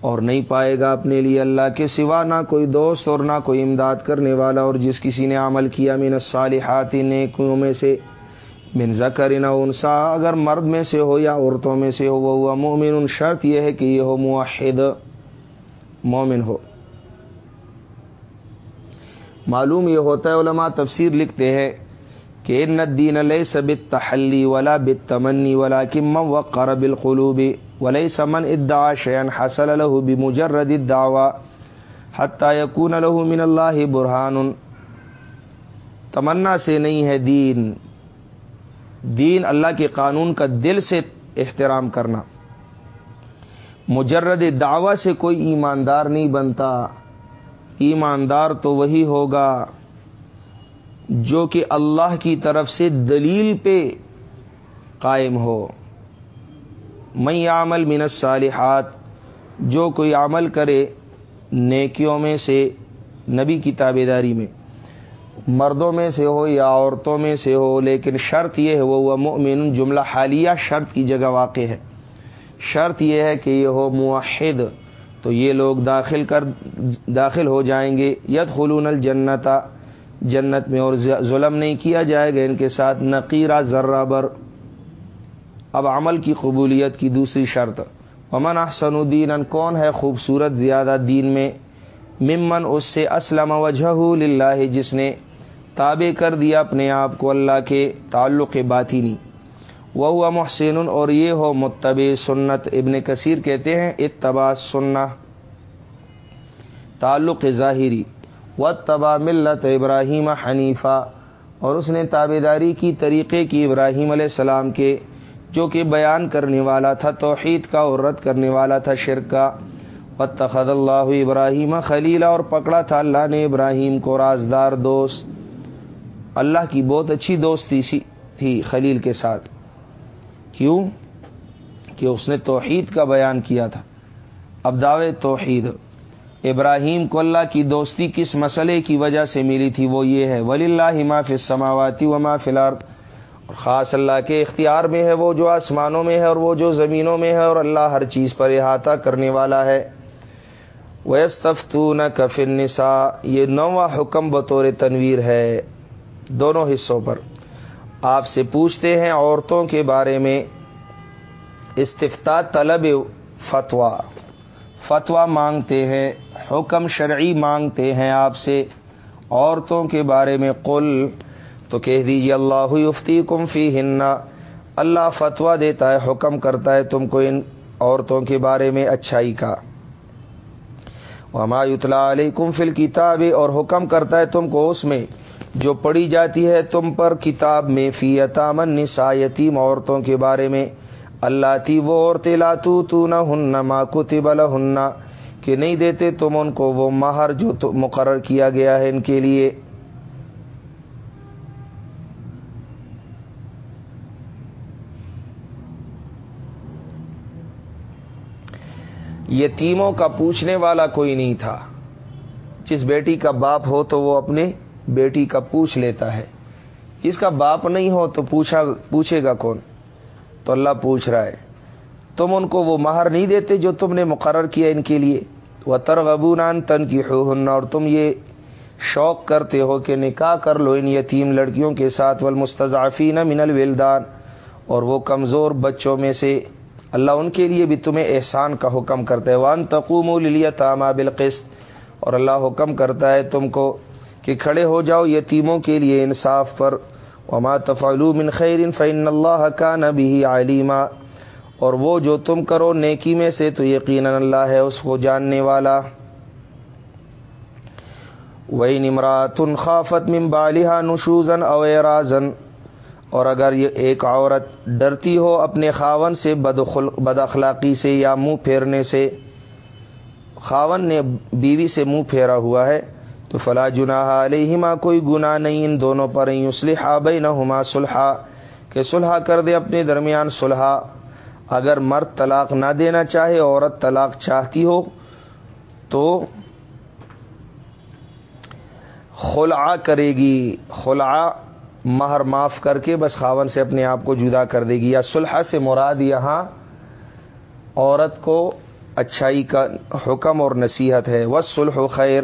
اور نہیں پائے گا اپنے لیے اللہ کے سوا نہ کوئی دوست اور نہ کوئی امداد کرنے والا۔ اور جس کسی نے عمل کیا من الصالحات، نیکیوں میں سے، من ذکر نہ انسا۔ اگر مرد میں سے ہو یا عورتوں میں سے ہو، وہ ہوا مومن شرط یہ ہے کہ یہ ہو موحد، مومن ہو۔ معلوم یہ ہوتا ہے علماء تفسیر لکھتے ہیں کہ ان الدین علیہ سب تحلی ولا بت تمنی ولا کم و قرب القلوبی ولی سمن ادعا شیئن حسل الح بمجرد الدعوى حتى من اللہ برہان. تمنا سے نہیں ہے دین. دین اللہ کے قانون کا دل سے احترام کرنا. مجرد دعوی سے کوئی ایماندار نہیں بنتا. ایماندار تو وہی ہوگا جو کہ اللہ کی طرف سے دلیل پہ قائم ہو۔ میں عمل من الصالحات، جو کوئی عمل کرے نیکیوں میں سے، نبی کی تابے داری میں۔ مردوں میں سے ہو یا عورتوں میں سے ہو، لیکن شرط یہ ہے وہ مؤمن، جملہ حالیہ شرط کی جگہ واقع ہے۔ شرط یہ ہے کہ یہ ہو موحد۔ تو یہ لوگ داخل کر داخل ہو جائیں گے۔ ید خلون الجنتا جنت میں اور ظلم نہیں کیا جائے گا۔ ان کے ساتھ نقیرہ ذرہ بر۔ اب عمل کی قبولیت کی دوسری شرط۔ امن احسن الدین کون ہے خوبصورت زیادہ دین میں؟ ممن اس سے اسلم وجہ للہ، جس نے تابع کر دیا اپنے آپ کو اللہ کے تعلق باطنی۔ وہ ہوا محسن اور یہ ہو متب سنت۔ ابن کثیر کہتے ہیں اتبا سننا تعلق ظاہری۔ و تبا ملت ابراہیم حنیفہ۔ اور اس نے تابے داری کی طریقے کی ابراہیم علیہ السلام کے، جو کہ بیان کرنے والا تھا، توحید کا اور رد کرنے والا تھا شرک کا۔ اتخذ اللہ ابراہیم خلیلہ اور پکڑا تھا اللہ نے ابراہیم کو رازدار دوست۔ اللہ کی بہت اچھی دوستی تھی خلیل کے ساتھ۔ کیوں کہ اس نے توحید کا بیان کیا تھا۔ اب دعوے توحید۔ ابراہیم کو اللہ کی دوستی کس مسئلے کی وجہ سے ملی تھی وہ یہ ہے ولی اللہ ما فی السماواتی و ما فلارت اور خاص اللہ کے اختیار میں ہے، وہ جو آسمانوں میں ہے اور وہ جو زمینوں میں ہے، اور اللہ ہر چیز پر احاطہ کرنے والا ہے۔ ویستفتون کفن نسا یہ نواں حکم بطور تنویر ہے دونوں حصوں پر۔ آپ سے پوچھتے ہیں عورتوں کے بارے میں۔ استفتا طلب فتوا فتوا مانگتے ہیں، حکم شرعی مانگتے ہیں آپ سے۔ عورتوں کے بارے میں قل، تو کہہ دیجیے اللہ یفتی کم فی ہننا اللہ فتوا دیتا ہے، حکم کرتا ہے تم کو ان عورتوں کے بارے میں اچھائی کا۔ وما یتلا علیکم فل کتاب اور حکم کرتا ہے تم کو اس میں۔ جو پڑھی جاتی ہے تم پر کتاب میں فی یتامن نسا یتیم عورتوں کے بارے میں۔ اللہ تی وہ عورتیں لاتو تو نہ ہن ماں کتب ہننا کہ نہیں دیتے تم ان کو، وہ مہر جو مقرر کیا گیا ہے ان کے لیے۔ یتیموں کا پوچھنے والا کوئی نہیں تھا۔ جس بیٹی کا باپ ہو تو وہ اپنے بیٹی کا پوچھ لیتا ہے۔ جس کا باپ نہیں ہو تو پوچھا پوچھے گا کون؟ تو اللہ پوچھ رہا ہے، تم ان کو وہ مہر نہیں دیتے جو تم نے مقرر کیا ان کے لیے؟ وہ ترغبونان تن کی اور تم یہ شوق کرتے ہو کہ نکاح کر لو ان یتیم لڑکیوں کے ساتھ۔ والمستضعفین من الولدان، اور وہ کمزور بچوں میں سے اللہ ان کے لیے بھی تمہیں احسان کا حکم کرتا ہے۔ وان تقوم لیا بالقسط، اور اللہ حکم کرتا ہے تم کو کہ کھڑے ہو جاؤ یتیموں کے لیے انصاف پر۔ وما تفعلوا من خیر فن اللہ کا نبی علیما اور وہ جو تم کرو نیکی میں سے تو یقیناً اللہ ہے اس کو جاننے والا۔ وہی نمرات خافت من بالحا نشوزن اویرازن اور اگر یہ ایک عورت ڈرتی ہو اپنے خاون سے بد اخلاقی سے یا منہ پھیرنے سے۔ خاون نے بیوی سے منہ پھیرا ہوا ہے۔ تو فلا جناح علیہما کوئی گناہ نہیں، ان دونوں پر اسلحہ بے نہ ہما سلحا کہ سلحا کر دے اپنے درمیان سلحا اگر مرد طلاق نہ دینا چاہے، عورت طلاق چاہتی ہو، تو خلع کرے گی۔ خلع مہر معاف کر کے بس خاون سے اپنے آپ کو جدا کر دے گی، یا صلح سے مراد یہاں عورت کو اچھائی کا حکم اور نصیحت ہے۔ وہ سلح خیر۔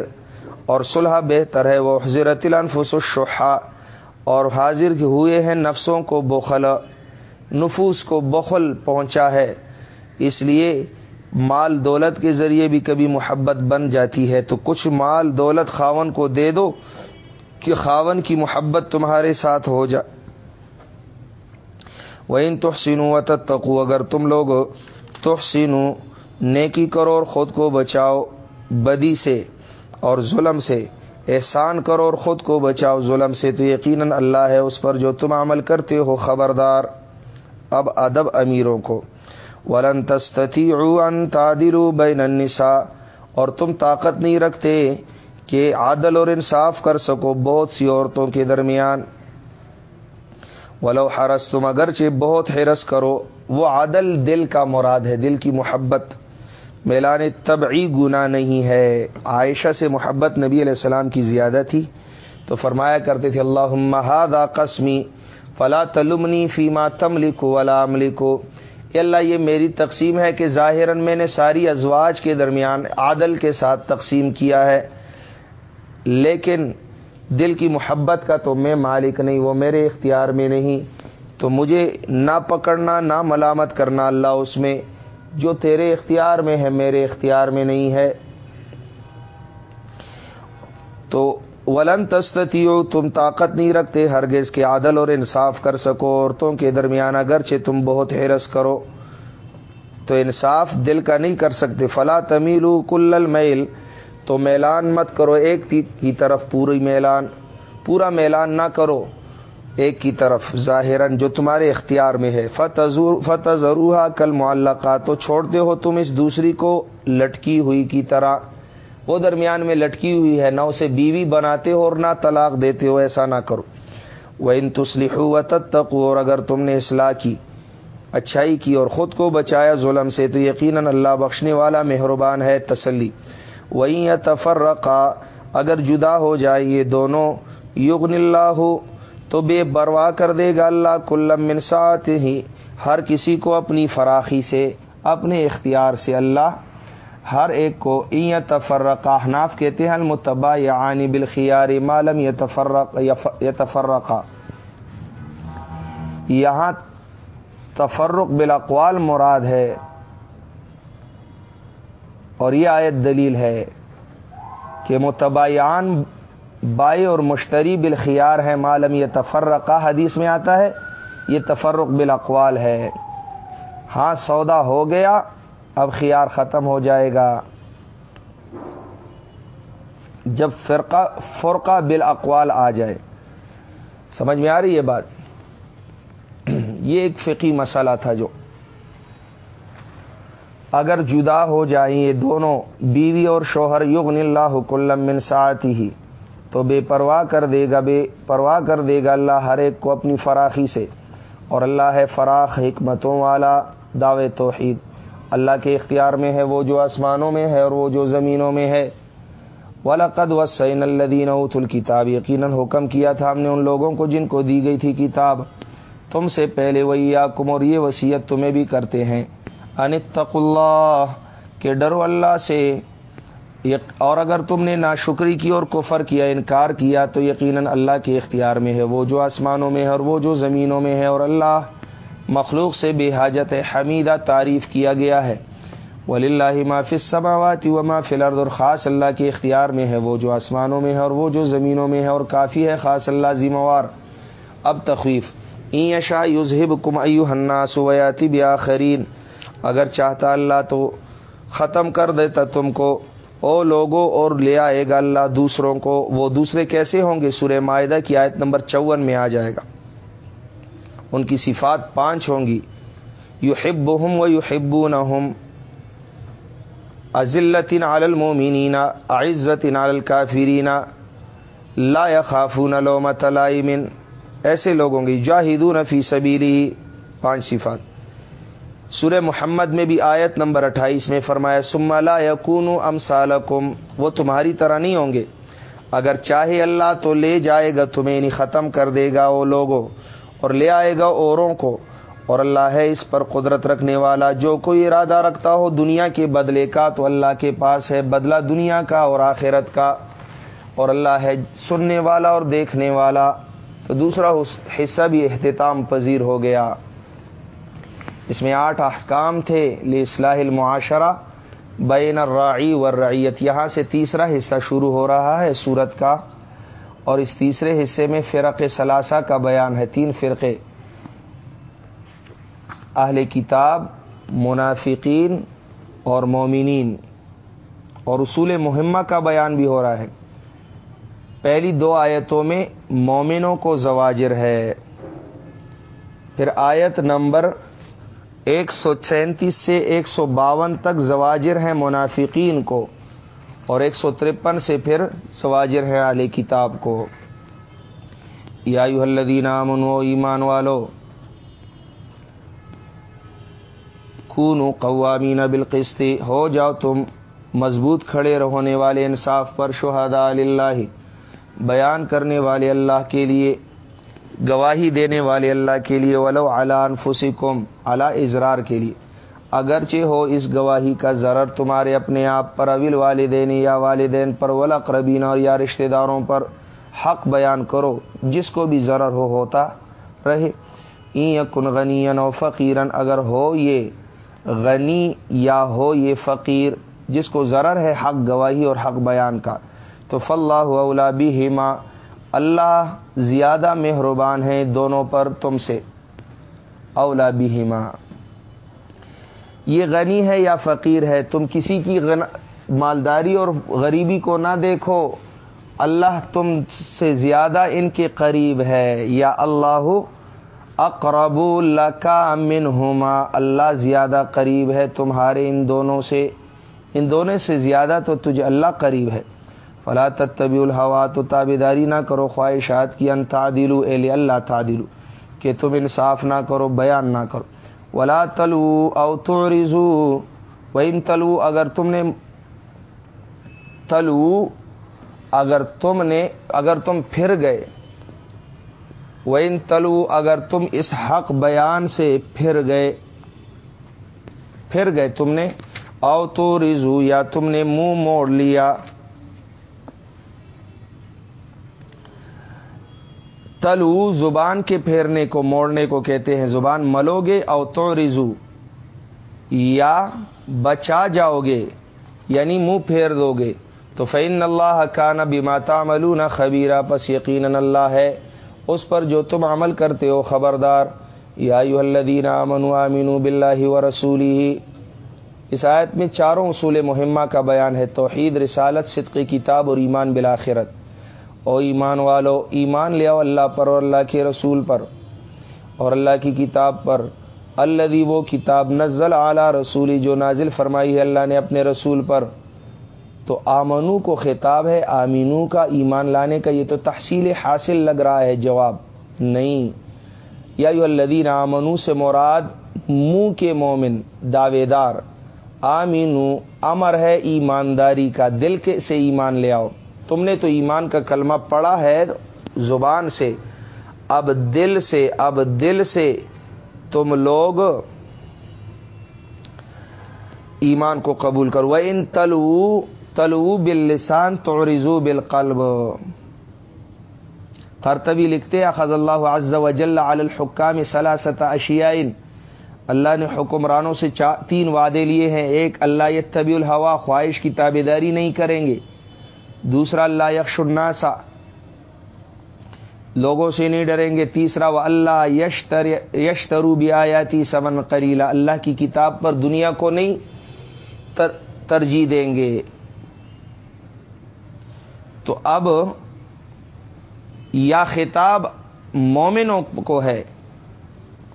اور صلح بہتر ہے، وہ حضرت الانفس الشحا اور حاضر ہوئے ہیں نفسوں کو بخل، نفوس کو بخل پہنچا ہے۔ اس لیے مال دولت کے ذریعے بھی کبھی محبت بن جاتی ہے۔ تو کچھ مال دولت خاون کو دے دو کہ خاون کی محبت تمہارے ساتھ ہو جا۔ وہ ان تحسین تقو اگر تم لوگ تحسین نیکی کرو اور خود کو بچاؤ بدی سے۔ اور ظلم سے احسان کرو اور خود کو بچاؤ۔ ظلم سے تو یقیناً اللہ ہے اس پر جو تم عمل کرتے ہو، خبردار۔ اب ادب امیروں کو۔ ولن تستی ان تعدل بین النساء۔ اور تم طاقت نہیں رکھتے کہ عادل اور انصاف کر سکو بہت سی عورتوں کے درمیان۔ ولو حرس تم اگرچہ بہت حرس کرو، وہ عادل دل کا مراد ہے، دل کی محبت۔ میلان طبعی گنا نہیں ہے۔ عائشہ سے محبت نبی علیہ السلام کی زیادہ تھی۔ تو فرمایا کرتے تھے اللہ ہادا قسمی فلا تلمنی فیما تم لکھو علام لکھو اللہ، یہ میری تقسیم ہے کہ ظاہراً میں نے ساری ازواج کے درمیان عادل کے ساتھ تقسیم کیا ہے، لیکن دل کی محبت کا تو میں مالک نہیں، وہ میرے اختیار میں نہیں۔ تو مجھے نہ پکڑنا، نہ ملامت کرنا اللہ اس میں۔ جو تیرے اختیار میں ہے، میرے اختیار میں نہیں ہے۔ تو ولن تستتی تم طاقت نہیں رکھتے، ہرگز کے عادل اور انصاف کر سکو۔ عورتوں کے درمیان اگرچہ تم بہت حیرس کرو، تو انصاف دل کا نہیں کر سکتے۔ فلا تمیل کل المیل، تو میلان مت کرو۔ ایک کی طرف پوری میلان پورا میلان نہ کرو۔ ایک کی طرف، ظاہراً جو تمہارے اختیار میں ہے۔ فتح ضرور کل معلقہ تو چھوڑتے ہو تم اس دوسری کو لٹکی ہوئی کی طرح۔ وہ درمیان میں لٹکی ہوئی ہے، نہ اسے بیوی بناتے ہو اور نہ طلاق دیتے ہو، ایسا نہ کرو۔ وہ ان تسلح و تب اور اگر تم نے اصلاح کی، اچھائی کی اور خود کو بچایا ظلم سے، تو یقیناً اللہ بخشنے والا مہربان ہے تسلی۔ وہیں تفرقہ اگر جدا ہو جائے، یہ دونوں یغن اللہ ہو تو بے بروا کر دے گا اللہ کلم منسات ہی ہر کسی کو اپنی فراخی سے، اپنے اختیار سے اللہ، ہر ایک کو این تفرق احناف کہتے ہیں المتبا یعنی بالخیار معلوم یہ تفرق تفرقہ یہاں تفرق بالاقوال مراد ہے، اور یہ آیت دلیل ہے کہ متبایان بائی اور مشتری بالخیار ہے معلوم یہ تفرقہ حدیث میں آتا ہے، یہ تفرق بالاقوال ہے۔ ہاں سودا ہو گیا، اب خیار ختم ہو جائے گا۔ جب فرقہ فرقہ بالاقوال آ جائے۔ سمجھ میں آ رہی ہے بات؟ یہ ایک فقی مسئلہ تھا جو۔ اگر جدا ہو جائیں یہ دونوں، بیوی اور شوہر یغن اللہ کلم من ساعتی ہی تو بے پرواہ کر دے گا، بے پرواہ کر دے گا اللہ ہر ایک کو اپنی فراخی سے۔ اور اللہ ہے فراخ، حکمتوں والا، دعوے توحید۔ اللہ کے اختیار میں ہے، وہ جو آسمانوں میں ہے اور وہ جو زمینوں میں ہے۔ ولاقد وسین الدین اوت الکتاب یقیناً حکم کیا تھا ہم نے ان لوگوں کو جن کو دی گئی تھی کتاب۔ تم سے پہلے وہی کم اور یہ وصیت تمہیں بھی کرتے ہیں۔ انتق اللہ، کہ ڈرو اللہ سے۔ اور اگر تم نے ناشکری کی اور کفر کیا، انکار کیا، تو یقیناً اللہ کے اختیار میں ہے۔ وہ جو آسمانوں میں ہے اور وہ جو زمینوں میں ہے، اور اللہ مخلوق سے بے حاجت حمیدہ تعریف کیا گیا ہے۔ ولی اللہ معاف سماواتی و معاف الارض اور خاص اللہ کے اختیار میں ہے۔ وہ جو آسمانوں میں ہے اور وہ جو زمینوں میں ہے، اور کافی ہے۔ خاص اللہ ذمہ اب تخویف۔ این شاہ یوزب کم ایو حناس ویاتی بیاخرین اگر چاہتا اللہ تو ختم کر دیتا تم کو۔ او لوگوں اور لے آئے گا اللہ دوسروں کو۔ وہ دوسرے کیسے ہوں گے؟ سورہ معاہدہ کی آیت نمبر چون میں آ جائے گا۔ ان کی صفات پانچ ہوں گی۔ یو ہب ہم و یو ہبو نہ ہم عزلطن عالمومنین عزت الکافرین، لا خافون لومت لائمن ایسے لوگوں کی جاہدون فی سبیلی پانچ صفات۔ سورہ محمد میں بھی آیت نمبر اٹھائیس میں فرمایا سما لا یقون ام سالکم وہ تمہاری طرح نہیں ہوں گے۔ اگر چاہے اللہ تو لے جائے گا تمہیں نہیں ختم کر دے گا وہ لوگوں، اور لے آئے گا اوروں کو۔ اور اللہ ہے اس پر قدرت رکھنے والا، جو کوئی ارادہ رکھتا ہو دنیا کے بدلے کا، تو اللہ کے پاس ہے بدلہ دنیا کا اور آخرت کا۔ اور اللہ ہے سننے والا اور دیکھنے والا۔ تو دوسرا حصہ بھی اختتام پذیر ہو گیا۔ اس میں آٹھ احکام تھے اصلاح المعاشرہ بین الراعی والرعیت یہاں سے تیسرا حصہ شروع ہو رہا ہے سورت کا، اور اس تیسرے حصے میں فرق ثلاثہ کا بیان ہے، تین فرقے۔ اہل کتاب، منافقین اور مومنین۔ اور اصول مہمہ کا بیان بھی ہو رہا ہے۔ پہلی دو آیتوں میں مومنوں کو زواجر ہے۔ پھر آیت نمبر ایک سو سینتیس سے ایک سو باون تک زواجر ہیں منافقین کو اور ایک سو ترپن سے پھر سواجر ہیں علی کتاب کو۔ یا الدین امن و ایمان والو کون قوامین بالقسط، ہو جاؤ تم مضبوط کھڑے رہنے والے انصاف پر شہدا اللہ بیان کرنے والے اللہ کے لیے۔ گواہی دینے والے اللہ کے لیے ولو علان فسکم اعلی اظرار کے لیے۔ اگرچہ ہو اس گواہی کا ضرر تمہارے اپنے آپ پر اول والدین یا والدین پر ولا قربین اور یا رشتہ داروں پر حق بیان کرو، جس کو بھی ضرر ہو، ہوتا رہے۔ کن غنی و فقیرن اگر ہو یہ غنی یا ہو یہ فقیر، جس کو ضرر ہے حق گواہی اور حق بیان کا، تو فلاح اولا بھی ہما اللہ زیادہ مہربان ہیں دونوں پر تم سے۔ اولا بہما۔ یہ غنی ہے یا فقیر ہے؟ تم کسی کی غن مالداری اور غریبی کو نہ دیکھو۔ اللہ تم سے زیادہ ان کے قریب ہے۔ یا اللہ اقرب اللہ کا امن اللہ زیادہ قریب ہے تمہارے ان دونوں سے۔ ان دونوں سے زیادہ تو تجھے اللہ قریب ہے۔ فلا تبی الحوا تو تابے داری نہ کرو خواہشات کی ان تعدلو اے اللہ تعدلو کہ تم انصاف نہ کرو، بیان نہ کرو۔ ولا تلو او تو رضو و ان تلو اگر تم نے تلو اگر تم نے، اگر تم پھر گئے۔ وہ ان تلو اگر تم اس حق بیان سے پھر گئے پھر گئے تم نے، او تو رضو یا تم نے منہ مو موڑ لیا۔ تلو زبان کے پھیرنے کو، موڑنے کو کہتے ہیں زبان ملو گے او تو رزو یا بچا جاؤ گے یعنی منہ پھیر دو گے تو فعن اللہ کا نہ بیماتا ملو نہ خبیرہ پس یقین اللہ ہے۔ اس پر جو تم عمل کرتے ہو، خبردار۔ یا الدین امن امین بلّہ و رسولی اس آیت میں چاروں اصول مہمہ کا بیان ہے، توحید، رسالت صدقی کتاب اور ایمان بلاخرت او ایمان والو، ایمان لیا اللہ پر اور اللہ کے رسول پر اور اللہ کی کتاب پر۔ اللہ وہ کتاب نزل اعلیٰ رسولی جو نازل فرمائی ہے اللہ نے اپنے رسول پر۔ تو آمنو کو خطاب ہے، آمینو کا ایمان لانے کا، یہ تو تحصیل حاصل لگ رہا ہے، جواب نہیں۔ یا یو الدین آمنو سے مراد منہ کے مومن دعوے دار آمینو، امر ہے ایمانداری کا، دل کے سے ایمان لے آؤ۔ تم نے تو ایمان کا کلمہ پڑھا ہے زبان سے۔ اب دل سے، اب دل سے تم لوگ ایمان کو قبول کرو۔ ان تلو تلو بل لسان تو رضو بال قلب لکھتے اخذ اللہ عز و جل علی الحکام سلاست اشیائن اللہ نے حکمرانوں سے تین وعدے لیے ہیں۔ ایک، اللہ یہ طبی الحوا خواہش کی تابے داری نہیں کریں گے۔ دوسرا اللہ یکش الناسا. لوگوں سے نہیں ڈریں گے. تیسرا وہ اللہ یشتر، یشترو بھی آیاتی سمن قریلا اللہ کی کتاب پر دنیا کو نہیں تر، ترجیح دیں گے. تو اب یا خطاب مومنوں کو ہے،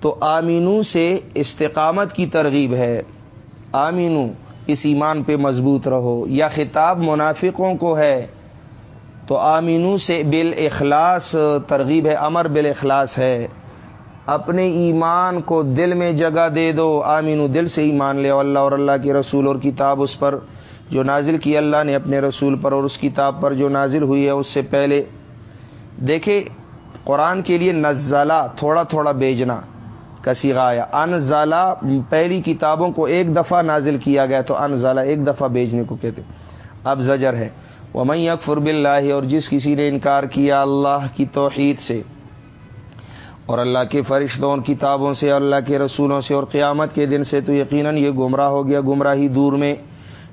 تو آمینو سے استقامت کی ترغیب ہے. آمینو اس ایمان پہ مضبوط رہو۔ یا خطاب منافقوں کو ہے، تو آمینو سے بال اخلاص ترغیب ہے، امر بال اخلاص ہے۔ اپنے ایمان کو دل میں جگہ دے دو۔ آمینو دل سے ایمان لے۔ اللہ اور اللہ کے رسول اور کتاب اس پر جو نازل کی اللہ نے اپنے رسول پر اور اس کتاب پر جو نازل ہوئی ہے اس سے پہلے دیکھے قرآن کے لیے نزلہ تھوڑا تھوڑا بیچنا کسی غایا ان زالہ پہلی کتابوں کو ایک دفعہ نازل کیا گیا تو انزالہ ایک دفعہ بیچنے کو کہتے اب زجر ہے۔ وہ میں اکفر بلّہ اور جس کسی نے انکار کیا اللہ کی توحید سے، اور اللہ کے فرشتوں کتابوں سے اور اللہ کے رسولوں سے، اور قیامت کے دن سے تو یقیناً یہ گمراہ ہو گیا، گمراہی دور میں۔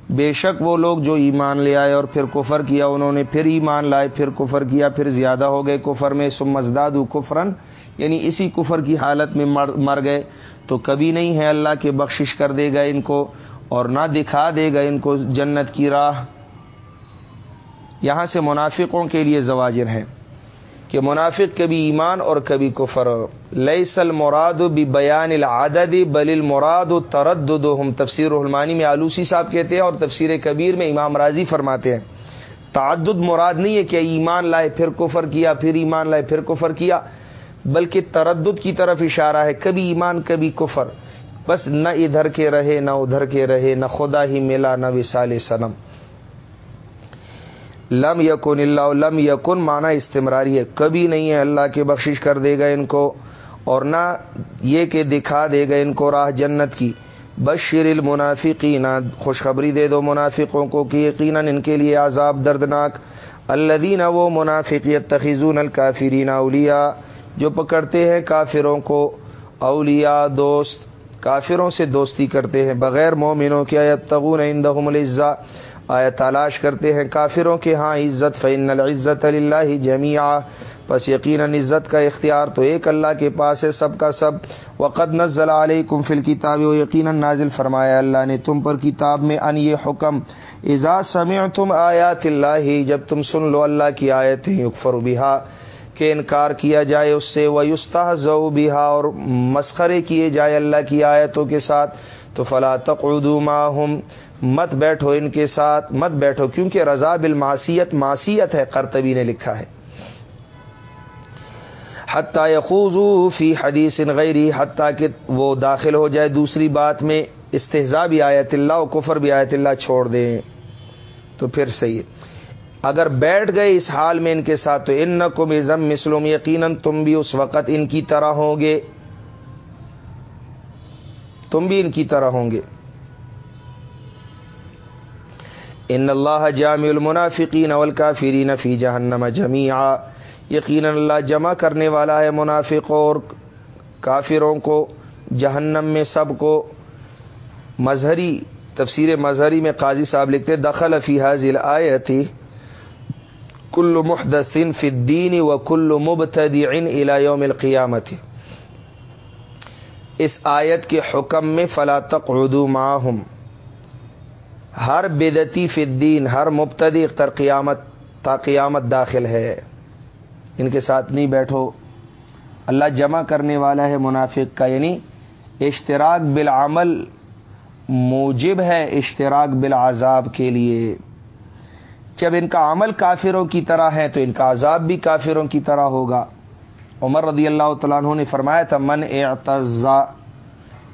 بے شک وہ لوگ جو ایمان لے آئے اور پھر کفر کیا، انہوں نے پھر ایمان لائے، پھر کفر کیا، پھر زیادہ ہو گئے کفر میں سمجداد کفرن یعنی اسی کفر کی حالت میں مر گئے۔ تو کبھی نہیں ہے اللہ کے بخشش کر دے گا ان کو اور نہ دکھا دے گا ان کو جنت کی راہ۔ یہاں سے منافقوں کے لیے زواجر ہیں کہ منافق کبھی ایمان اور کبھی کفر۔ لیس المراد بھی بیان العدد، بل المراد و تردد ہم تفسیر الرحمانی میں آلوسی صاحب کہتے ہیں اور تفسیر کبیر میں امام راضی فرماتے ہیں۔ تعدد مراد نہیں ہے کہ ایمان لائے پھر کفر کیا، پھر ایمان لائے پھر کفر کیا۔ بلکہ تردد کی طرف اشارہ ہے، کبھی ایمان، کبھی کفر۔ بس نہ ادھر کے رہے، نہ ادھر کے رہے، نہ خدا ہی ملا، نہ وسال سنم لم یقن اللہ، لم یقن مانا استمراری ہے۔ کبھی نہیں ہے، اللہ کے بخشش کر دے گا ان کو، اور نہ یہ کہ دکھا دے گا ان کو راہ جنت کی۔ بشر المنافقین، خوشخبری دے دو منافقوں کو کہ یقیناً ان کے لیے عذاب دردناک۔ الدین وہ منافقیت تخیزون الکافرین اولیاء۔ جو پکڑتے ہیں کافروں کو، اولیاء، دوست، کافروں سے دوستی کرتے ہیں۔ بغیر مومنوں کے آیت تغون اندہم العزا آیا تلاش کرتے ہیں کافروں کے ہاں عزت فعن العزت اللہ جمیا بس یقیناً عزت کا اختیار تو ایک اللہ کے پاس ہے، سب کا سب۔ وقد نزل علیکم فی الکتاب و یقیناً نازل فرمایا اللہ نے تم پر کتاب میں ان یہ حکم، اذا سمعتم آیات اللہ جب تم سن لو اللہ کی آیتیں، یکفر بہا کہ انکار کیا جائے اس سے وہ یوستہ ضو اور مسخرے کیے جائے اللہ کی آیتوں کے ساتھ۔ تو فلا تقعدوا معهم، مت بیٹھو ان کے ساتھ، مت بیٹھو، کیونکہ رضا بالمعصیت معصیت ہے کرتبی نے لکھا ہے۔ حتیٰ یقوض فی حدیث غیری، حتیٰ کہ وہ داخل ہو جائے دوسری بات میں استحضا بھی آیت اللہ و کفر بھی آیت اللہ چھوڑ دیں۔ تو پھر صحیح ہے۔ اگر بیٹھ گئے اس حال میں ان کے ساتھ تو ان کو مزم مسلم یقیناً تم بھی اس وقت ان کی طرح ہوں گے۔ تم بھی ان کی طرح ہوں گے۔ ان اللہ جامع المنافقین والکافرین فی جہنم جمیعا۔ یقینا اللہ جمع کرنے والا ہے منافق اور کافروں کو، جہنم میں سب کو۔ مظہری، تفسیر مظہری میں قاضی صاحب لکھتے دخل فی حاضل آئے تھی کل محدثن فی الدین و کل مبتدع الى یوم القیامت اس آیت کے حکم میں فلا تقعدوا معهم. ہر بدتی فدین ہر مبتدی اختر قیامت، تا قیامت داخل ہے. ان کے ساتھ نہیں بیٹھو. اللہ جمع کرنے والا ہے منافق کا یعنی اشتراک بالعمل موجب ہے اشتراک بالعذاب کے لیے. جب ان کا عمل کافروں کی طرح ہے تو ان کا عذاب بھی کافروں کی طرح ہوگا۔ عمر رضی اللہ تعالیٰ عنہ نے فرمایا تھا، من اعتزا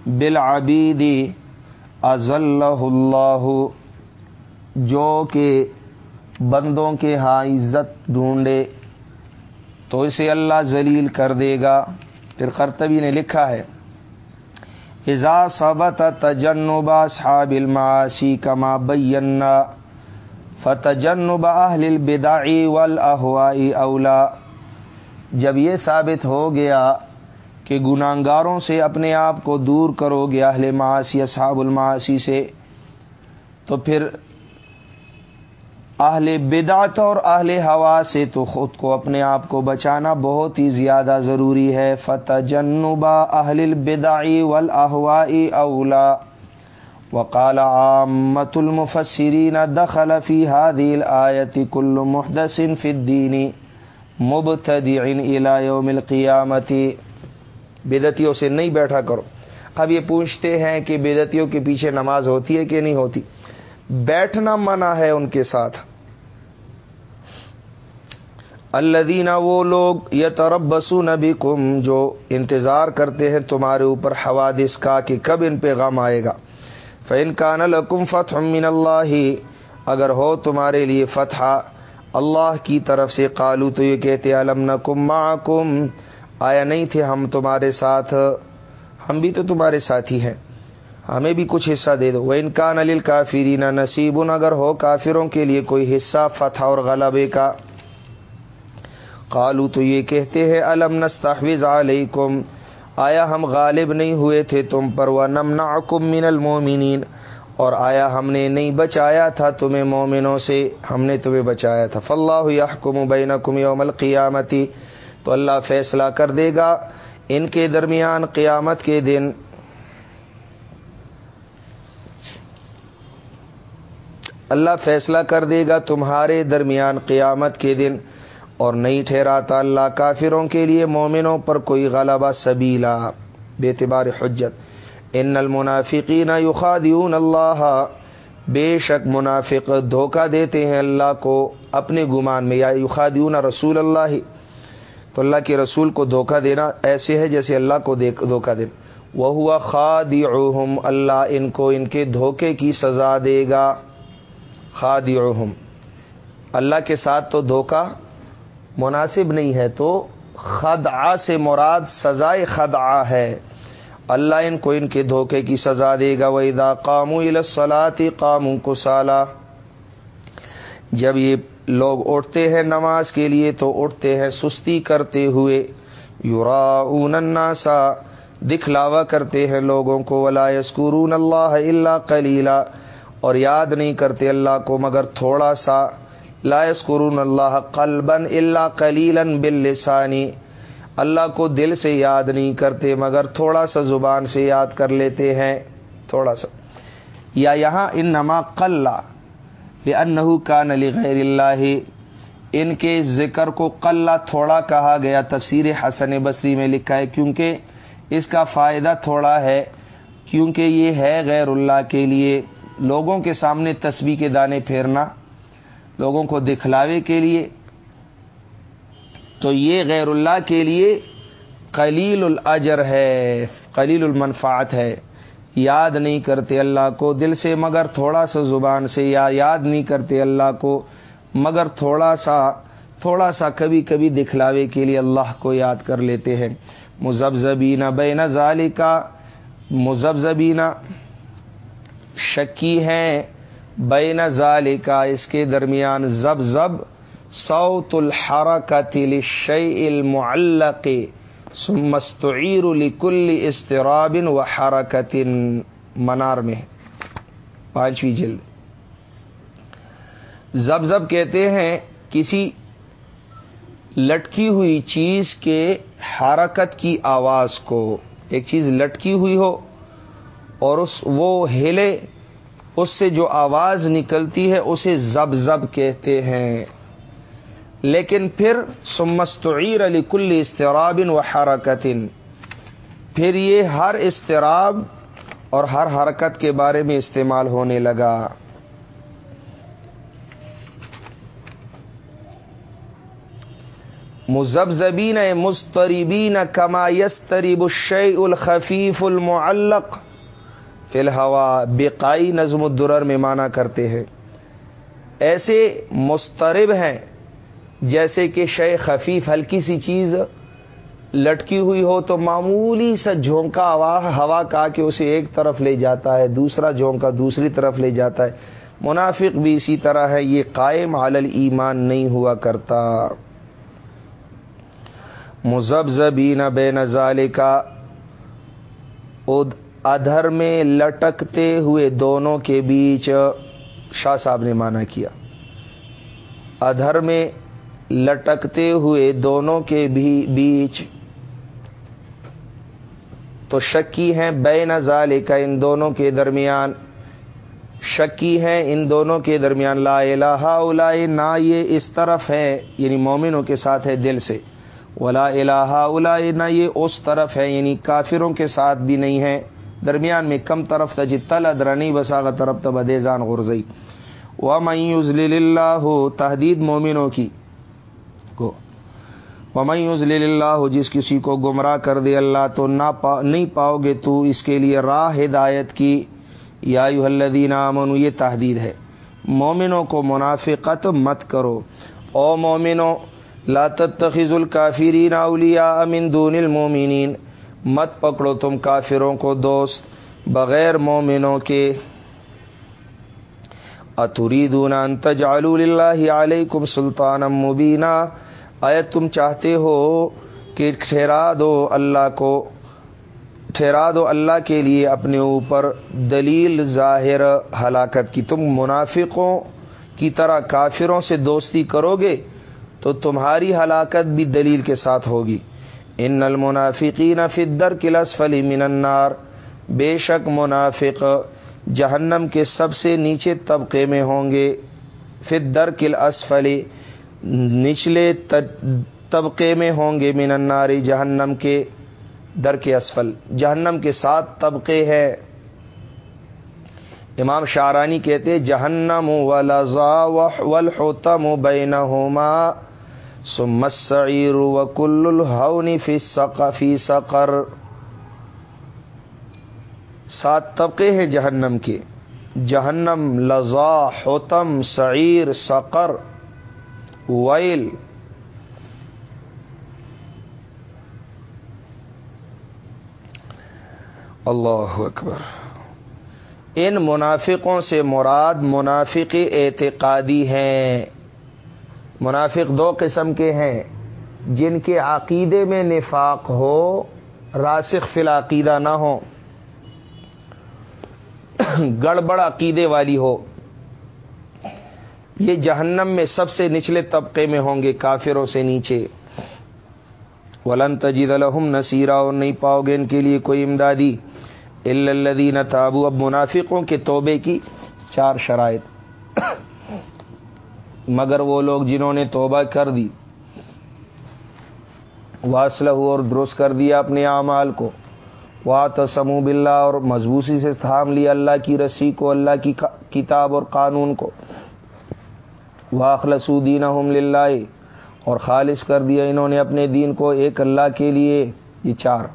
بالعبیدی ازل اللہ، جو کہ بندوں کے ہاں عزت ڈھونڈے، تو اسے اللہ ذلیل کر دے گا۔ پھر کرتبی نے لکھا ہے ازا صبت تجنبا صحاب المعاشی کما بینا فتجنب اہل البداعی والاہوائی اولا۔ جب یہ ثابت ہو گیا کہ گناہگاروں سے اپنے آپ کو دور کرو گے اہل معاشی اصحاب المعاشی سے، تو پھر اہل بدعت اور اہل ہوا سے تو خود کو اپنے آپ کو بچانا بہت ہی زیادہ ضروری ہے۔ فتح جنوبا اہل البدائی والاہوائی اولا۔ وقال عامت المفسرین دخل فی هذه الآیت کل محدث فی الدین مبتدع الى یوم القیامتی بدتیوں سے نہیں بیٹھا کرو۔ اب یہ پوچھتے ہیں کہ بدتیوں کے پیچھے نماز ہوتی ہے کہ نہیں ہوتی؟ بیٹھنا منع ہے ان کے ساتھ۔ اللہ وہ لوگ یہ ترب بسو نبی کم جو انتظار کرتے ہیں تمہارے اوپر حوادث کا کہ کب ان پہ غم آئے گا۔ فین کان الکم فتح من اللہ اگر ہو تمہارے لیے فتح اللہ کی طرف سے قالو تو یہ کہتے، علم نکم کم آیا نہیں تھے ہم تمہارے ساتھ؟ ہم بھی تو تمہارے ساتھی ہیں۔ ہمیں بھی کچھ حصہ دے دو۔ وہ انکان علیل کافری نہ نصیب اگر ہو کافروں کے لیے کوئی حصہ فتح اور غلبے کا۔ قالو تو یہ کہتے ہیں، علم نستحوذ علیکم آیا ہم غالب نہیں ہوئے تھے تم پر وہ نمنا من المومنین اور آیا ہم نے نہیں بچایا تھا تمہیں مومنوں سے، ہم نے تمہیں بچایا تھا۔ فلاح یحکم بینکم یوم القیامتی تو اللہ فیصلہ کر دے گا ان کے درمیان قیامت کے دن۔ اللہ فیصلہ کر دے گا تمہارے درمیان قیامت کے دن۔ اور نہیں ٹھہراتا اللہ کافروں کے لیے، مومنوں پر کوئی غلبہ سبیلا۔ بے اعتبار حجت۔ ان المنافقین یخادعون اللہ۔ بے شک منافق دھوکہ دیتے ہیں اللہ کو اپنے گمان میں، یا یخادعون رسول اللہ۔ تو اللہ کے رسول کو دھوکہ دینا ایسے ہے جیسے اللہ کو دھوکہ دے وہ ہوا خاد اللہ ان کو ان کے دھوکے کی سزا دے گا۔ خاد اللہ کے ساتھ تو دھوکہ مناسب نہیں ہے تو خدعہ سے مراد سزائے خدعہ ہے۔ اللہ ان کو ان کے دھوکے کی سزا دے گا۔ وہ ادا قامو الصلاطی قامو کو سالہ جب یہ لوگ اٹھتے ہیں نماز کے لیے تو اٹھتے ہیں سستی کرتے ہوئے۔ یورا الناسا دکھلاوا کرتے ہیں لوگوں کو۔ ولا یسکرون اللہ اللہ کلیلہ اور یاد نہیں کرتے اللہ کو مگر تھوڑا سا۔ لا یسکرون اللہ قلبن اللہ کلیلن بل لسانی اللہ کو دل سے یاد نہیں کرتے، مگر تھوڑا سا زبان سے یاد کر لیتے ہیں۔ تھوڑا سا۔ یا یہاں ان نما قلّہ انہو کا نلی غیر اللہ۔ ان کے ذکر کو قلہ تھوڑا کہا گیا، تفسیر حسن بصری میں لکھا ہے، کیونکہ اس کا فائدہ تھوڑا ہے، کیونکہ یہ ہے غیر اللہ کے لیے۔ لوگوں کے سامنے تسبیح کے دانے پھیرنا۔ لوگوں کو دکھلاوے کے لیے۔ تو یہ غیر اللہ کے لیے قلیل الاجر ہے، قلیل المنفعت ہے۔ یاد نہیں کرتے اللہ کو دل سے، مگر تھوڑا سا زبان سے۔ یا یاد نہیں کرتے اللہ کو، مگر تھوڑا سا تھوڑا سا کبھی کبھی دکھلاوے کے لیے اللہ کو یاد کر لیتے ہیں۔ مزب زبینہ بین ظالی کا مزب زبینہ شکی ہیں۔ بین ظالی کا اس کے درمیان زب زب سوت الحرکت للشیء المعلق سمستعیر لکل استرابن و حرکت منار میں۔ پانچویں جلد۔ زب زب کہتے ہیں کسی لٹکی ہوئی چیز کے حرکت کی آواز کو۔ ایک چیز لٹکی ہوئی ہو اور اس وہ ہلے اس سے جو آواز نکلتی ہے اسے زب زب کہتے ہیں۔ لیکن پھر سمستعیر علی کل استرابن و حرکت۔ پھر یہ ہر استراب اور ہر حرکت کے بارے میں استعمال ہونے لگا۔ مزبزبین مستربین کما یستریب الشیء الخفیف المعلق۔ فی الحوا بقائی نظم الدرر میں مانا کرتے ہیں۔ ایسے مسترب ہیں، جیسے کہ شے خفیف، ہلکی سی چیز لٹکی ہوئی ہو تو معمولی سا جھونکا ہوا ہوا کا کہ اسے ایک طرف لے جاتا ہے، دوسرا جھونکا دوسری طرف لے جاتا ہے۔ منافق بھی اسی طرح ہے، یہ قائم علل ایمان نہیں ہوا کرتا۔ مزب زبین بے کا ادھر میں لٹکتے ہوئے دونوں کے بیچ شاہ صاحب نے مانا کیا۔ ادھر میں لٹکتے ہوئے دونوں کے بھی بیچ تو شکی ہیں بے نظال کا ان دونوں کے درمیان۔ شکی ہیں ان دونوں کے درمیان۔ لا الہ الا نہ یہ اس طرف ہے یعنی مومنوں کے ساتھ ہے دل سے۔ ولا الہ الا نہ یہ اس طرف ہے یعنی کافروں کے ساتھ بھی نہیں ہے درمیان میں کم طرف تجی تل ادرنی بساغ طرف تب دیزان غرزئی و میوزل اللہ تحدید مومنوں کی. کو. ومئی ضلی اللہ جس کسی کو گمراہ کر دے اللہ، تو نہ پا نہیں پاؤ گے تو اس کے لیے راہ ہدایت کی. یا الدین امن یہ تحدید ہے. مومنوں کو منافقت مت کرو. او مومنو لا تتخذ الکافرین اولیاء من دون المومنین مت پکڑو تم کافروں کو دوست، بغیر مومنوں کے۔ اتریدون ان تجعلوا للہ علیکم سلطان مبینہ آیا تم چاہتے ہو کہ ٹھہرا دو اللہ کو، ٹھہرا دو اللہ کے لیے اپنے اوپر دلیل ظاہر ہلاکت کی۔ تم منافقوں کی طرح کافروں سے دوستی کرو گے تو تمہاری ہلاکت بھی دلیل کے ساتھ ہوگی۔ ان المنافقین فدر کلس فلی من النار. بے شک منافق جہنم کے سب سے نیچے طبقے میں ہوں گے. فدر کل اسفلی نچلے طبقے میں ہوں گے من الناری جہنم کے در کے اسفل. جہنم کے ساتھ طبقے ہے امام شارانی کہتے جہنم و لذا ولحتم و بین ہوما سمسعیر و کل الحونی فی فی سقر. سات طبقے ہیں جہنم کے۔ جہنم، لذا، حتم، سعیر، سقر، ویل۔ اللہ اکبر۔ ان منافقوں سے مراد منافق اعتقادی ہیں۔ منافق دو قسم کے ہیں۔ جن کے عقیدے میں نفاق ہو، راسخ فی العقیدہ نہ ہو۔ (clears throat) گڑبڑ عقیدے والی ہو۔ یہ جہنم میں سب سے نچلے طبقے میں ہوں گے کافروں سے نیچے۔ ولن تجید الحم نصیرہ اور نہیں پاؤ گے ان کے لیے کوئی امدادی۔ الدین تابو اب منافقوں کے توبے کی چار شرائط۔ (clears throat) مگر وہ لوگ جنہوں نے توبہ کر دی، واصلہ اور درست کر دیا اپنے اعمال کو۔ وا تسم بلّہ اور مضبوطی سے تھام لیا اللہ کی رسی کو، اللہ کی کتاب اور قانون کو۔ واخلسودین اور خالص کر دیا انہوں نے اپنے دین کو ایک اللہ کے لیے۔ یہ چار۔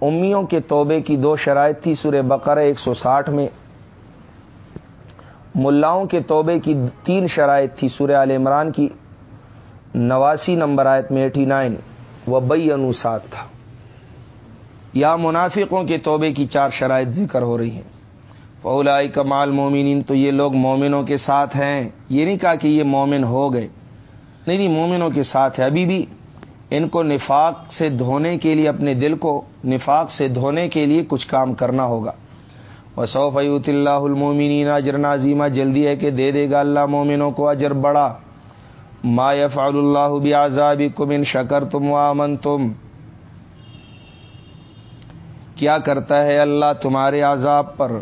امیوں کے توبے کی دو شرائط تھی، سورہ بقرہ ایک سو ساٹھ میں۔ ملاؤں کے توبے کی تین شرائط تھی سورہ عال عمران کی۔ نواسی نمبر آیت میں ایٹی نائن۔ وہ بئی انوسات تھا۔ یا منافقوں کے توبے کی چار شرائط ذکر ہو رہی ہیں۔ فولائی کمال مومنین تو یہ لوگ مومنوں کے ساتھ ہیں۔ یہ نہیں کہا کہ یہ مومن ہو گئے۔ نہیں نہیں، مومنوں کے ساتھ ہے ابھی بھی ان کو نفاق سے دھونے کے لیے، اپنے دل کو نفاق سے دھونے کے لیے کچھ کام کرنا ہوگا۔ وہ فیوت اللہ المومنین اجر نازیمہ جلدی ہے کہ دے دے گا اللہ مومنوں کو اجر بڑا. ما یفعل اللہ بھی کم ان شکر تم و امن تم کیا کرتا ہے اللہ تمہارے عذاب پر؟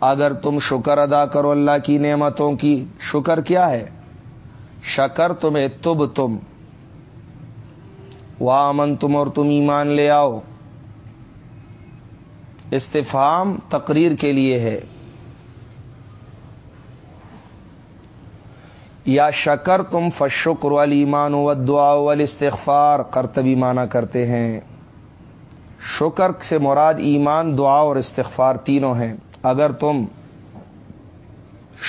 اگر تم شکر ادا کرو اللہ کی نعمتوں کی، شکر کیا ہے؟ شکر تمہیں تب تم وامن تم اور تم ایمان لے آؤ. استفام تقریر کے لیے ہے۔ یا شکر تم فشکر والی ایمان و دعا وال استغفار کرتبی مانا کرتے ہیں۔ شکر سے مراد ایمان، دعا اور استغفار تینوں ہیں۔ اگر تم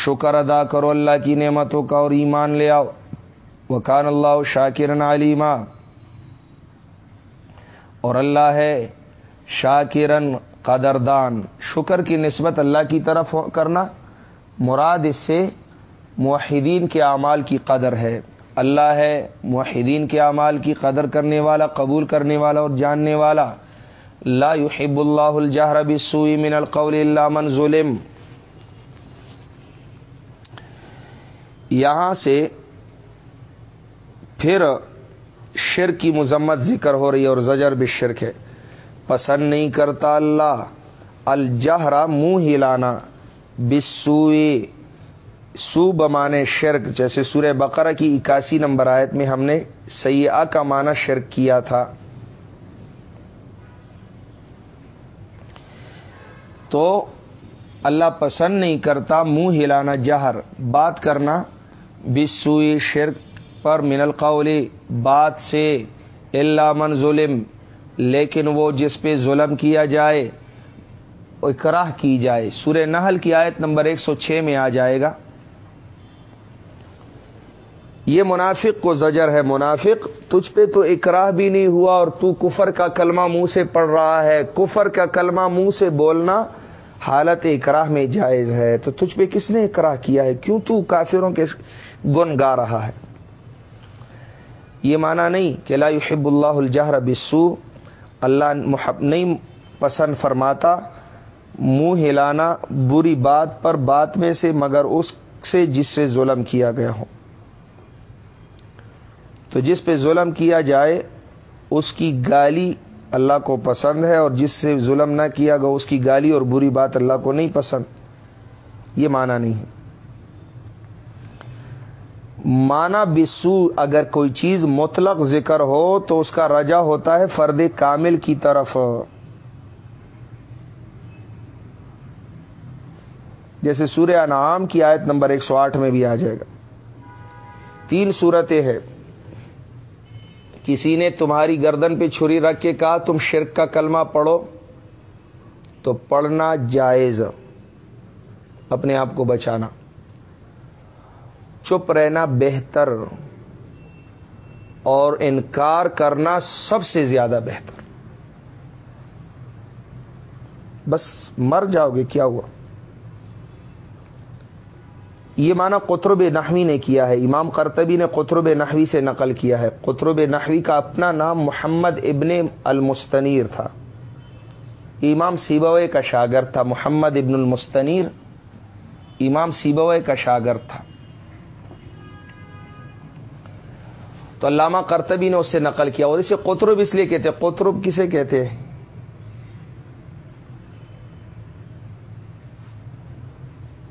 شکر ادا کرو اللہ کی نعمتوں کا اور ایمان لے آؤ وہ کان اللہ شاکرن علیما۔ اور اللہ ہے شاکرن قدردان، شکر کی نسبت اللہ کی طرف کرنا، مراد اس سے معاہدین کے اعمال کی قدر ہے۔ اللہ ہے معاہدین کے اعمال کی قدر کرنے والا، قبول کرنے والا اور جاننے والا۔ لا يحب اللہ الجہر بالسوء من القول الا من ظلم۔ یہاں سے پھر شرک کی مذمت ذکر ہو رہی ہے اور زجر بھی شرک ہے۔ پسند نہیں کرتا اللہ۔ الجہرا منہ ہلانا۔ بسوئی سو بمانے شرک۔ جیسے سورہ بقرہ کی اکاسی نمبر آیت میں ہم نے سیاح کا معنی شرک کیا تھا۔ تو اللہ پسند نہیں کرتا منہ ہلانا جہر۔ بات کرنا بسوئی شرک پر من القول، بات سے اللہ من ظلم۔ لیکن وہ جس پہ ظلم کیا جائے اکراہ کی جائے۔ سورہ نحل کی آیت نمبر ایک سو چھ میں آ جائے گا۔ یہ منافق کو زجر ہے۔ منافق، تجھ پہ تو اکراہ بھی نہیں ہوا اور تو کفر کا کلمہ منہ سے پڑھ رہا ہے۔ کفر کا کلمہ منہ سے بولنا حالت اکراہ میں جائز ہے۔ تو تجھ پہ کس نے اکراہ کیا ہے؟ کیوں تو کافروں کے گن گا رہا ہے؟ یہ مانا نہیں کہ لا يحب اللہ الجہر بسو اللہ محب نہیں پسند فرماتا، منہ ہلانا بری بات پر بات میں سے، مگر اس سے جس سے ظلم کیا گیا ہو۔ تو جس پہ ظلم کیا جائے، اس کی گالی اللہ کو پسند ہے، اور جس سے ظلم نہ کیا گیا اس کی گالی اور بری بات اللہ کو نہیں پسند۔ یہ مانا نہیں ہے۔ مانا بسو اگر کوئی چیز مطلق ذکر ہو تو اس کا رجا ہوتا ہے فرد کامل کی طرف۔ جیسے سورہ انعام کی آیت نمبر ایک سو آٹھ میں بھی آ جائے گا۔ تین صورتیں ہیں۔ کسی نے تمہاری گردن پہ چھری رکھ کے کہا، تم شرک کا کلمہ پڑھو، تو پڑھنا جائز۔ اپنے آپ کو بچانا۔ چپ رہنا بہتر اور انکار کرنا سب سے زیادہ بہتر۔ بس مر جاؤ گے، کیا ہوا؟ یہ مانا قطرب نحوی نے کیا ہے۔ امام کرتبی نے قطرب نحوی سے نقل کیا ہے۔ قطرب نحوی کا اپنا نام محمد ابن المستنیر تھا۔ امام سیبوے کا شاگرد تھا، محمد ابن المستنیر۔ امام سیبوے کا شاگرد تھا۔ تو علامہ کرتبی نے اس سے نقل کیا اور اسے قطرب اس لیے کہتے قطرب کسے کہتے ہیں؟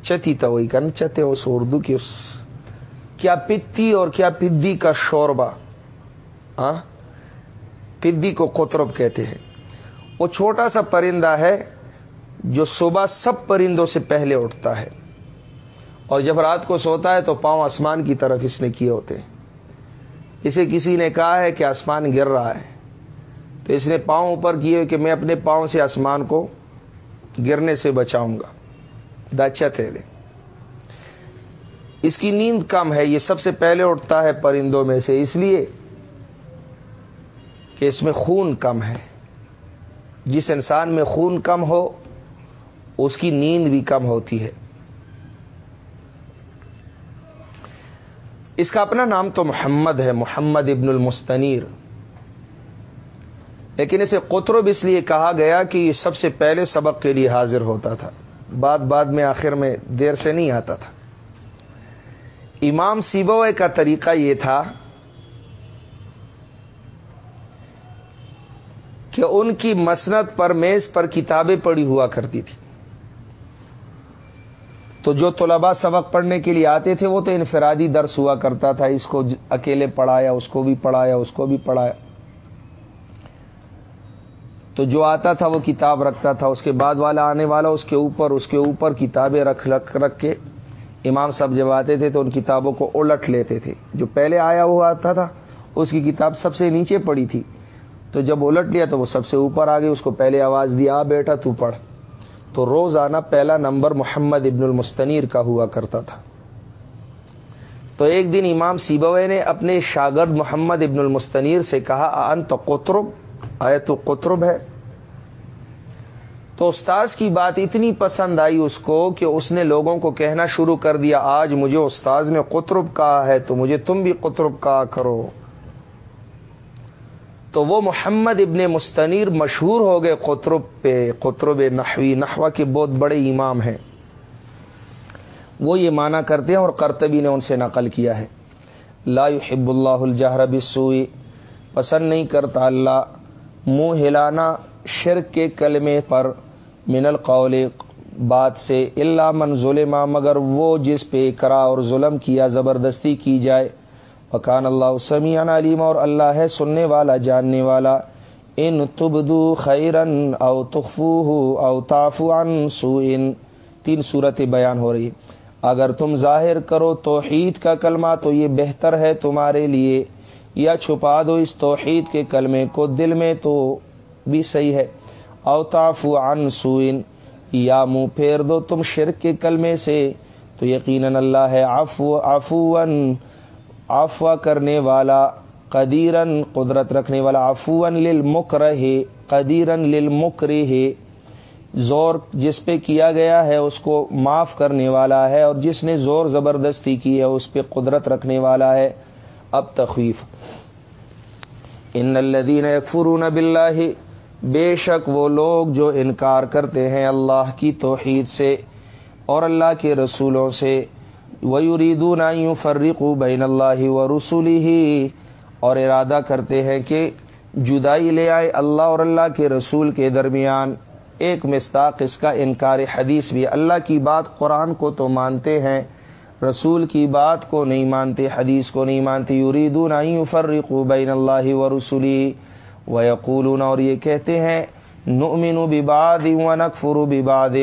چتی تو وہی کن، چتے اس اردو کی اس، کیا پتی اور کیا پدی کا شوربا پدی کو قطرب کہتے ہیں۔ وہ چھوٹا سا پرندہ ہے جو صبح سب پرندوں سے پہلے اٹھتا ہے اور جب رات کو سوتا ہے تو پاؤں آسمان کی طرف اس نے کیے ہوتے ہیں۔ اسے کسی نے کہا ہے کہ آسمان گر رہا ہے۔ تو اس نے پاؤں اوپر کیے کہ میں اپنے پاؤں سے آسمان کو گرنے سے بچاؤں گا۔ دچت ہے اس کی نیند کم ہے، یہ سب سے پہلے اٹھتا ہے پرندوں میں سے، اس لیے کہ اس میں خون کم ہے۔ جس انسان میں خون کم ہو، اس کی نیند بھی کم ہوتی ہے۔ اس کا اپنا نام تو محمد ہے، محمد ابن المستنیر۔ لیکن اسے قطرب اس لیے کہا گیا کہ یہ سب سے پہلے سبق کے لیے حاضر ہوتا تھا۔ بعد بعد میں، آخر میں دیر سے نہیں آتا تھا۔ امام سیبوئے کا طریقہ یہ تھا کہ ان کی مسنت پر میز پر کتابیں پڑی ہوا کرتی تھی۔ تو جو طلباء سبق پڑھنے کے لیے آتے تھے وہ تو انفرادی درس ہوا کرتا تھا، اس کو اکیلے پڑھایا، اس کو بھی پڑھایا، اس کو بھی پڑھایا۔ تو جو آتا تھا وہ کتاب رکھتا تھا۔ اس کے بعد والا آنے والا، اس کے اوپر، اس کے اوپر کتابیں رکھ رکھ رکھ کے امام صاحب جب آتے تھے تو ان کتابوں کو الٹ لیتے تھے۔ جو پہلے آیا ہوا آتا تھا، اس کی کتاب سب سے نیچے پڑی تھی۔ تو جب الٹ لیا تو وہ سب سے اوپر آ گئی، اس کو پہلے آواز دیا بیٹا تو پڑھ۔ تو روزانہ پہلا نمبر محمد ابن المستنیر کا ہوا کرتا تھا۔ تو ایک دن امام سیبوے نے اپنے شاگرد محمد ابن المستنیر سے کہا ان تو قطرب؟ آئے تو قطرب ہے۔ تو استاذ کی بات اتنی پسند آئی اس کو کہ اس نے لوگوں کو کہنا شروع کر دیا، آج مجھے استاذ نے قطرب کہا ہے، تو مجھے تم بھی قطرب کہا کرو۔ تو وہ محمد ابن مستنیر مشہور ہو گئے قطرب پہ، قطرب نحوی نحوا کے بہت بڑے امام ہیں۔ وہ یہ مانا کرتے ہیں اور کرتبی نے ان سے نقل کیا ہے۔ لا يحب اللہ الجہر بالسوء، پسند نہیں کرتا اللہ۔ منہ ہلانا شرک کے کلمے پر من القول، بات سے اللہ من ظلم، مگر وہ جس پہ کرا اور ظلم کیا، زبردستی کی جائے۔ وکان اللہ سمیان علیم اور اللہ ہے سننے والا، جاننے والا۔ ان تبدو خیرن او تخفو او تافو عن سو تین صورت بیان ہو رہی اگر تم ظاہر کرو توحید کا کلمہ تو یہ بہتر ہے تمہارے لیے۔ یا چھپا دو اس توحید کے کلمے کو دل میں تو بھی صحیح ہے۔ او تافو عن سوئن یا منہ پھیر دو تم شرک کے کلمے سے۔ تو یقیناً اللہ ہے آفو آفون آفوا کرنے والا قدیرن قدرت رکھنے والا آفون لل مک رہے قدیرن لل مک زور جس پہ کیا گیا ہے اس کو معاف کرنے والا ہے اور جس نے زور زبردستی کی ہے اس پہ قدرت رکھنے والا ہے۔ اب تخویف۔ ان الدین فرون بلّہ بے شک وہ لوگ جو انکار کرتے ہیں اللہ کی توحید سے اور اللہ کے رسولوں سے۔ ویریدون فرق بین اللہ و رسولی ہی اور ارادہ کرتے ہیں کہ جدائی لے آئے اللہ اور اللہ کے رسول کے درمیان۔ ایک مستاق اس کا انکار حدیث بھی اللہ کی بات قرآن کو تو مانتے ہیں، رسول کی بات کو نہیں مانتے، حدیث کو نہیں مانتے۔ یریدون ان فرقو بین اللہ و رسولی و اور یہ کہتے ہیں، نؤمن بباد و نکفر بباد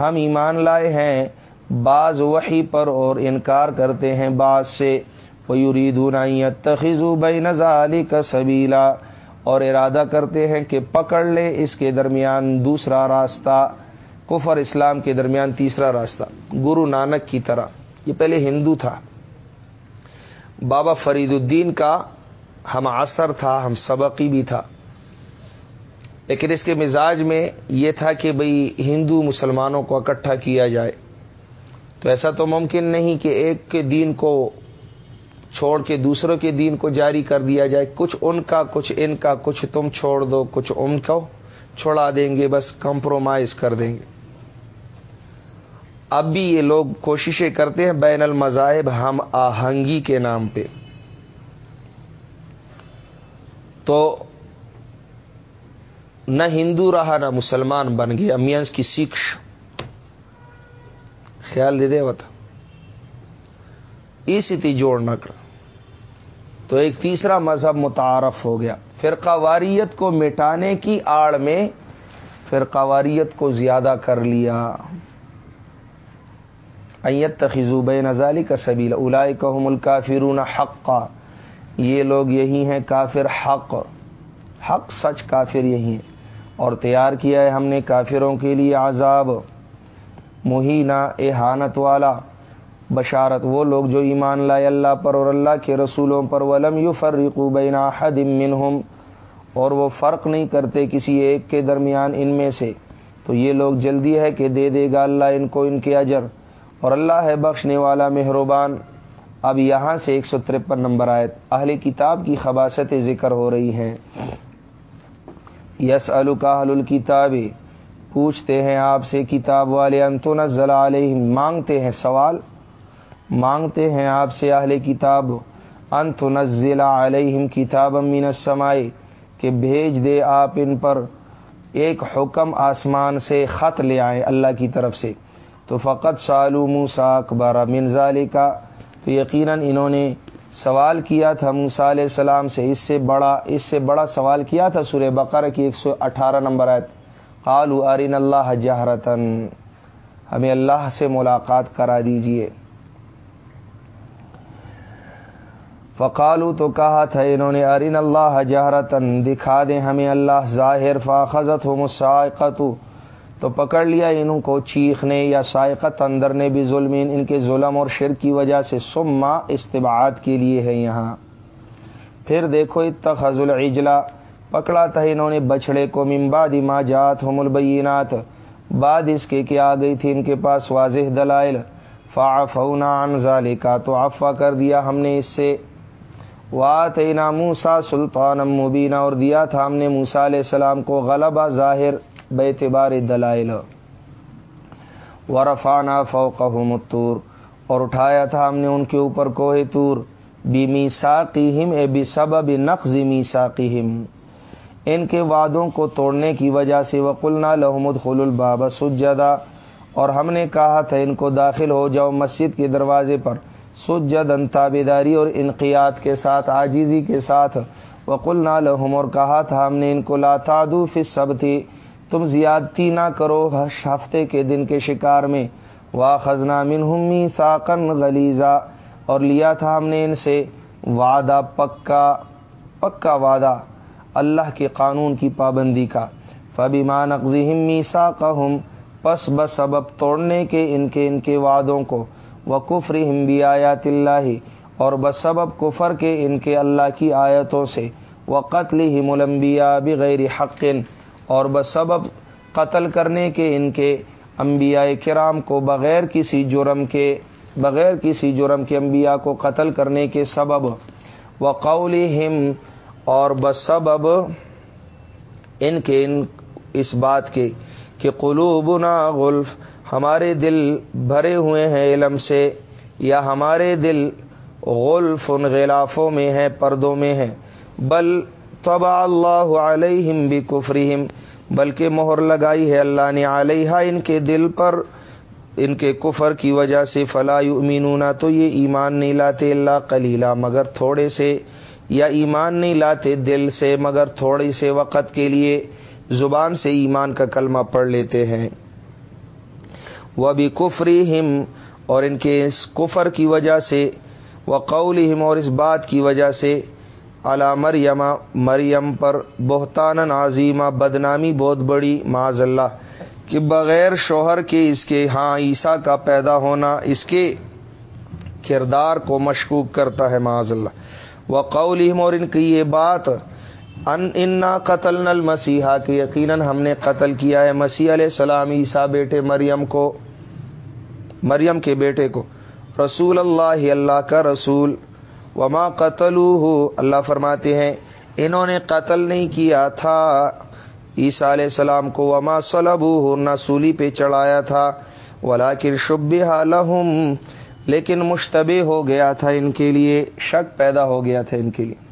ہم ایمان لائے ہیں بعض وحی پر اور انکار کرتے ہیں بعض سے۔ وہ یریدون تخذو بین ذالک سبیلا اور ارادہ کرتے ہیں کہ پکڑ لے اس کے درمیان دوسرا راستہ۔ کفر اسلام کے درمیان تیسرا راستہ۔ گرو نانک کی طرح۔ یہ پہلے ہندو تھا۔ بابا فرید الدین کا ہم عصر تھا، ہم سبقی بھی تھا۔ لیکن اس کے مزاج میں یہ تھا کہ بھئی ہندو مسلمانوں کو اکٹھا کیا جائے۔ تو ایسا تو ممکن نہیں کہ ایک کے دین کو چھوڑ کے دوسروں کے دین کو جاری کر دیا جائے۔ کچھ ان کا، کچھ ان کا، کچھ تم چھوڑ دو، کچھ ان کو چھوڑا دیں گے، بس کمپرومائز کر دیں گے۔ اب بھی یہ لوگ کوششیں کرتے ہیں بین المذاہب ہم آہنگی کے نام پہ۔ تو نہ ہندو رہا، نہ مسلمان بن گیا۔ میانس کی سیکھ خیال دے دے بتا اسی تھی جوڑ کر۔ تو ایک تیسرا مذہب متعارف ہو گیا۔ فرقہ واریت کو مٹانے کی آڑ میں فرقہ واریت کو زیادہ کر لیا۔ ایت تخیزوب نظالی کا سبیل الائی کام الکافرون حقا۔ یہ لوگ یہی ہیں کافر حق۔ حق سچ کافر یہی ہیں۔ اور تیار کیا ہے ہم نے کافروں کے لیے عذاب۔ مہینہ احانت والا، بشارت وہ لوگ جو ایمان لائے اللہ پر اور اللہ کے رسولوں پر، ولم یو فرقو بینا حد منہم، اور وہ فرق نہیں کرتے کسی ایک کے درمیان ان میں سے۔ تو یہ لوگ جلدی ہے کہ دے دے گا اللہ ان کو ان کے اجر۔ اور اللہ ہے بخشنے والا مہربان۔ اب یہاں سے ایک سو ترپن نمبر آئے اہل کتاب کی خباست ذکر ہو رہی ہیں۔ یس الکاہل الکتاب۔ پوچھتے ہیں آپ سے، کتاب والے انتنزل علیہ مانگتے ہیں سوال؟ مانگتے ہیں آپ سے اہل کتاب انتنزل علیہم کتاب من السمائی کہ بھیج دے آپ ان پر ایک حکم آسمان سے خط لے آئے اللہ کی طرف سے۔ تو فقط سالو موسا اکبر منظالی کا تو یقیناً انہوں نے سوال کیا تھا موسا علیہ السلام سے، اس سے بڑا، اس سے بڑا سوال کیا تھا سورہ بقر کی ایک سو اٹھارہ نمبر آیت؟ قالو ارین اللہ جہرتن ہمیں اللہ سے ملاقات کرا دیجیے۔ فقالو تو کہا تھا انہوں نے ارین اللہ جہرتن دکھا دیں ہمیں اللہ ظاہر فاخذت ہو مسائقت تو پکڑ لیا انہوں کو چیخنے یا سائقت اندر نے بھی ظلم ان کے ظلم اور شر کی وجہ سے۔ سما استباعت کے لیے ہے یہاں۔ پھر دیکھو اتخذ العجلا پکڑا تھا انہوں نے بچڑے کو ممباد ما جات ہم البینات۔ بعد اس کے کہ آ گئی تھی ان کے پاس واضح دلائل۔ فعفونا عن ذالکا، تو عفا کر دیا ہم نے اس سے۔ واتینا موسا سلطان مبینہ اور دیا تھا ہم نے موسا علیہ السلام کو غلبہ ظاہر بے اعتبار دلائل۔ ورفانہ فوق متور اور اٹھایا تھا ہم نے ان کے اوپر کوہ تور بی می ساقیم اے بی سبب نقز می ان کے وعدوں کو توڑنے کی وجہ سے وقلنا لحمد خل الباب سجدہ اور ہم نے کہا تھا ان کو داخل ہو جاؤ مسجد کے دروازے پر سجد انتابیداری اور انقیات کے ساتھ آجیزی کے ساتھ۔ وقلنا لحم اور کہا تھا ہم نے ان کو لاتادو فص سب تھی تم زیادتی نہ کرو ہفتے کے دن کے شکار میں۔ وا خزنہ منہمی ساکن غلیزہ اور لیا تھا ہم نے ان سے وعدہ، پکا پکا وعدہ۔ اللہ کے قانون کی پابندی کا۔ فبی مان اقزی ساقہم پس بس سبب توڑنے کے ان کے ان کے وعدوں کو۔ وہ کفر ہمبی آیات اللہ اور بس سبب کفر کے ان کے اللہ کی آیتوں سے۔ وہ قتل ہی ملمبیا بغیر حقن اور بس سبب قتل کرنے کے ان کے انبیاء کرام کو بغیر کسی جرم کے، بغیر کسی جرم کے انبیاء کو قتل کرنے کے سبب۔ و ہم اور بس سبب ان کے ان اس بات کے کہ قلوبنا غلف، ہمارے دل بھرے ہوئے ہیں علم سے، یا ہمارے دل غلف ان غلافوں میں ہیں، پردوں میں ہیں۔ بل طبع اللہ علیہم بھی بلکہ مہر لگائی ہے اللہ نے علیہ ان کے دل پر، ان کے کفر کی وجہ سے۔ فلا یؤمنون، تو یہ ایمان نہیں لاتے اللہ کلیلہ مگر تھوڑے سے یا ایمان نہیں لاتے دل سے، مگر تھوڑے سے وقت کے لیے زبان سے ایمان کا کلمہ پڑھ لیتے ہیں۔ وہ بھی کفری ہم اور ان کے اس کفر کی وجہ سے وہ قول ہم اور اس بات کی وجہ سے علا مریم مریم پر بہتان عظیمہ، بدنامی بہت بڑی معذ اللہ کہ بغیر شوہر کے اس کے ہاں عیسیٰ کا پیدا ہونا اس کے کردار کو مشکوک کرتا ہے معاذ اللہ و اور ان کی یہ بات، ان انا قتل نل مسیحا کہ یقیناً ہم نے قتل کیا ہے مسیح علیہ السلام، عیسیٰ بیٹے مریم کو، مریم کے بیٹے کو۔ رسول اللہ اللہ کا رسول، وما قتل اللہ فرماتے ہیں، انہوں نے قتل نہیں کیا تھا۔ عیسیٰ علیہ السلام کو، وما صلب نہ سولی پہ چڑھایا تھا۔ ولاکن شب لہم لیکن مشتبہ ہو گیا تھا ان کے لیے، شک پیدا ہو گیا تھا ان کے لیے۔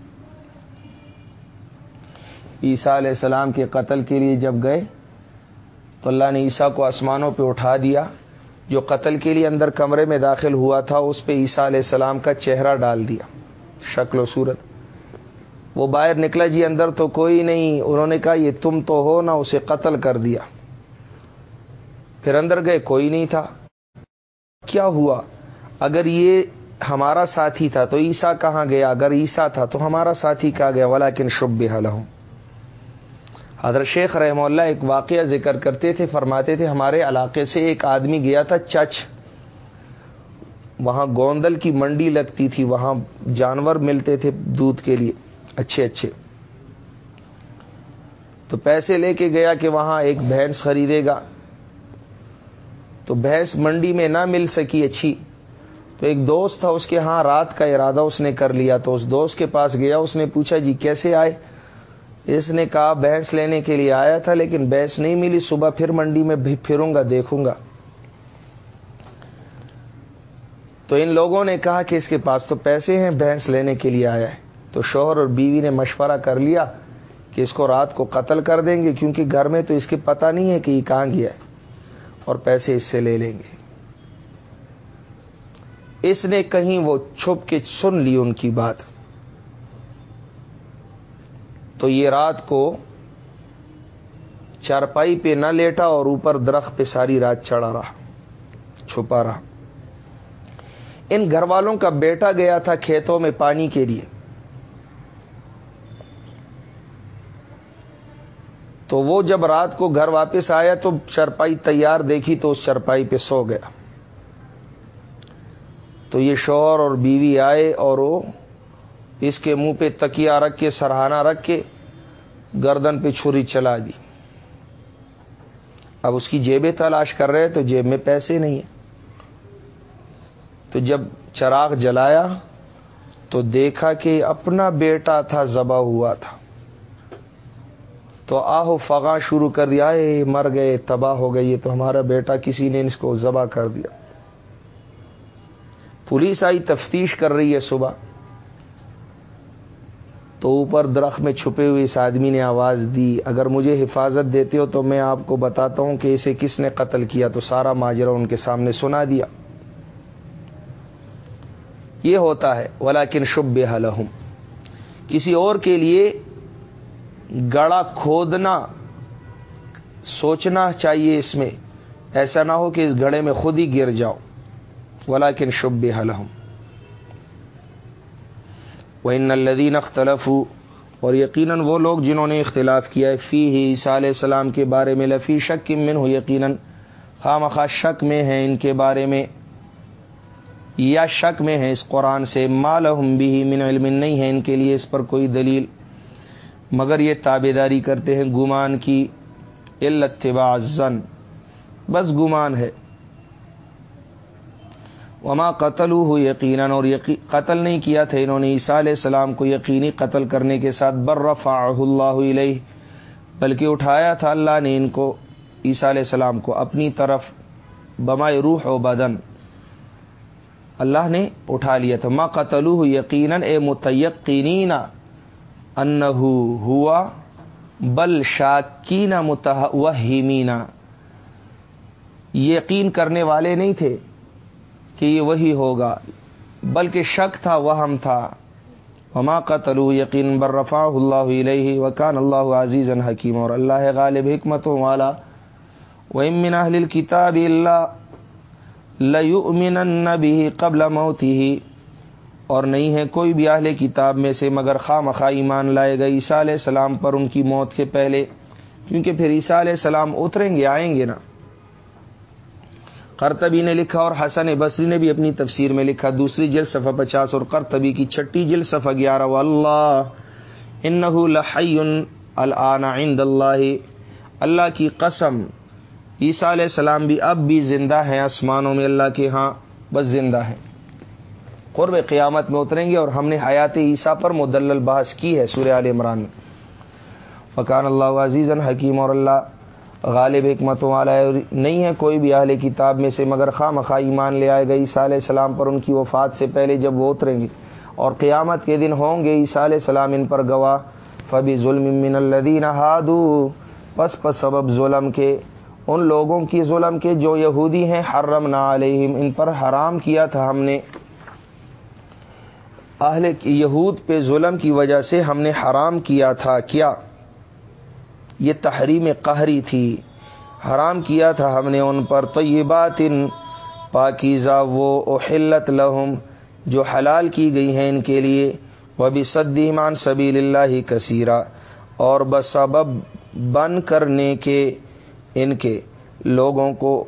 عیسیٰ علیہ السلام کے قتل کے لیے جب گئے، تو اللہ نے عیسیٰ کو آسمانوں پہ اٹھا دیا۔ جو قتل کے لیے اندر کمرے میں داخل ہوا تھا، اس پہ عیسیٰ علیہ السلام کا چہرہ بال دیا۔ شکل و صورت۔ وہ باہر نکلا جی اندر تو کوئی نہیں۔ انہوں نے کہا، یہ تم تو ہو، نہ اسے قتل کر دیا۔ پھر اندر گئے، کوئی نہیں تھا۔ کیا ہوا؟ اگر یہ ہمارا ساتھی تھا تو عیسا کہاں گیا؟ اگر عیسا تھا تو ہمارا ساتھی کہاں گیا؟ ولاکن شب حل ہوں حضرت شیخ رحم اللہ ایک واقعہ ذکر کرتے تھے، فرماتے تھے، ہمارے علاقے سے ایک آدمی گیا تھا چچ۔ وہاں گوندل کی منڈی لگتی تھی، وہاں جانور ملتے تھے دودھ کے لیے۔ اچھے اچھے۔ تو پیسے لے کے گیا کہ وہاں ایک بھینس خریدے گا۔ تو بھینس منڈی میں نہ مل سکی اچھی۔ تو ایک دوست تھا، اس کے ہاں رات کا ارادہ اس نے کر لیا تو اس دوست کے پاس گیا، اس نے پوچھا جی کیسے آئے؟ اس نے کہا بھینس لینے کے لیے آیا تھا، لیکن بھینس نہیں ملی، صبح پھر منڈی میں بھی پھروں گا، دیکھوں گا. تو ان لوگوں نے کہا کہ اس کے پاس تو پیسے ہیں بھینس لینے کے لیے آیا ہے۔ تو شوہر اور بیوی نے مشورہ کر لیا کہ اس کو رات کو قتل کر دیں گے، کیونکہ گھر میں تو اس کے پتہ نہیں ہے کہ یہ کہاں گیا ہے اور پیسے اس سے لے لیں گے۔ اس نے کہیں وہ چھپ کے سن لی ان کی بات۔ تو یہ رات کو چارپائی پہ نہ لیٹا اور اوپر درخت پہ ساری رات چڑھا رہا، چھپا رہا۔ ان گھر والوں کا بیٹا گیا تھا کھیتوں میں پانی کے لیے۔ تو وہ جب رات کو گھر واپس آیا تو چرپائی تیار دیکھی تو اس چرپائی پہ سو گیا۔ تو یہ شوہر اور بیوی آئے اور وہ اس کے منہ پہ تکیا رکھ کے سرہانا رکھ کے گردن پہ چھری چلا دی۔ اب اس کی جیبیں تلاش کر رہے تو جیب میں پیسے نہیں ہیں۔ تو جب چراغ جلایا تو دیکھا کہ اپنا بیٹا تھا، ذبح ہوا تھا۔ تو آہو فغا شروع کر دیا، اے مر گئے، تباہ ہو گئی تو ہمارا بیٹا، کسی نے اس کو ذبح کر دیا۔ پولیس آئی، تفتیش کر رہی ہے صبح۔ تو اوپر درخت میں چھپے ہوئے اس آدمی نے آواز دی، اگر مجھے حفاظت دیتے ہو تو میں آپ کو بتاتا ہوں کہ اسے کس نے قتل کیا۔ تو سارا ماجرا ان کے سامنے سنا دیا۔ یہ ہوتا ہے ولاکن شب حلحم کسی اور کے لیے گڑا کھودنا، سوچنا چاہیے اس میں۔ ایسا نہ ہو کہ اس گڑے میں خود ہی گر جاؤ۔ ولاکن شب حلحم وہ ان الدین اختلف اور یقیناً وہ لوگ جنہوں نے اختلاف کیا ہے فی ہی عیسیٰ علیہ السلام کے بارے میں، لفی شک کی من ہو یقیناً خواہ شک میں ہیں ان کے بارے میں، یا شک میں ہے اس قرآن سے مال بھی من علم، نہیں ہے ان کے لیے اس پر کوئی دلیل، مگر یہ تابے داری کرتے ہیں گمان کی التبا زن بس گمان ہے۔ وما قتل ہو یقیناً، اور قتل نہیں کیا تھا انہوں نے، عیسیٰ علیہ السلام کو یقینی قتل کرنے کے ساتھ برفا اللہ علیہ بلکہ اٹھایا تھا اللہ نے ان کو، عیسیٰ علیہ السلام کو اپنی طرف بمائے روح و بدن، اللہ نے اٹھا لیا تھا۔ ما قتل یقیناً، اے متیقینین انہو ہوا، بل شاکین متحمینا یقین کرنے والے نہیں تھے۔ کہ یہ وہی ہوگا، بلکہ شک تھا، وہم تھا۔ وما قتلو یقین برفا اللہ علیہ وکان اللہ عزیز حکیم اور اللہ غالب حکمتوں والا۔ و امن اہل کتاب اللہ لمن بھی قبل موتی ہی اور نہیں ہے کوئی بھی اہل کتاب میں سے مگر خواہ ایمان لائے گا عیسیٰ علیہ السلام پر ان کی موت کے پہلے۔ کیونکہ پھر عیسیٰ علیہ السلام اتریں گے، آئیں گے نا۔ کرتبی نے لکھا اور حسن بصری نے بھی اپنی تفسیر میں لکھا، دوسری جلد صفحہ پچاس اور کرتبی کی چھٹی جلد صفحہ گیارہ۔ اللہ ان العنا عند اللہ۔ اللہ کی قسم، عیسیٰ علیہ السلام بھی اب بھی زندہ ہیں آسمانوں میں، اللہ کے ہاں بس زندہ ہیں۔ قرب قیامت میں اتریں گے اور ہم نے حیات عیسیٰ پر مدلل بحث کی ہے سورہ عال عمران میں۔ فقان اللہ عزیز حکیم اور اللہ غالب حکمتوں والا ہے نہیں ہے، کوئی بھی اہل کتاب میں سے، مگر خواہ مخواہ ایمان لے آئے گا عیسیٰ علیہ السلام پر ان کی وفات سے پہلے جب وہ اتریں گے اور قیامت کے دن ہوں گے، عیسیٰ علیہ السلام ان پر گواہ۔ فبی ظلم من الدین ہادو پس پس سبب ظلم کے۔ ان لوگوں کی ظلم کے جو یہودی ہیں حرم نہ علیہم، ان پر حرام کیا تھا ہم نے۔ اہل یہود پہ ظلم کی وجہ سے ہم نے حرام کیا تھا۔ کیا؟ یہ تحریم قہری تھی۔ حرام کیا تھا ہم نے ان پر تو یہ بات ان پاکیزہ وہ احلت لہم جو حلال کی گئی ہیں ان کے لیے۔ وہ بھی صدیمان سبیل اللہ کثیرہ اور بسبب بن کرنے کے ان کے۔ لوگوں کو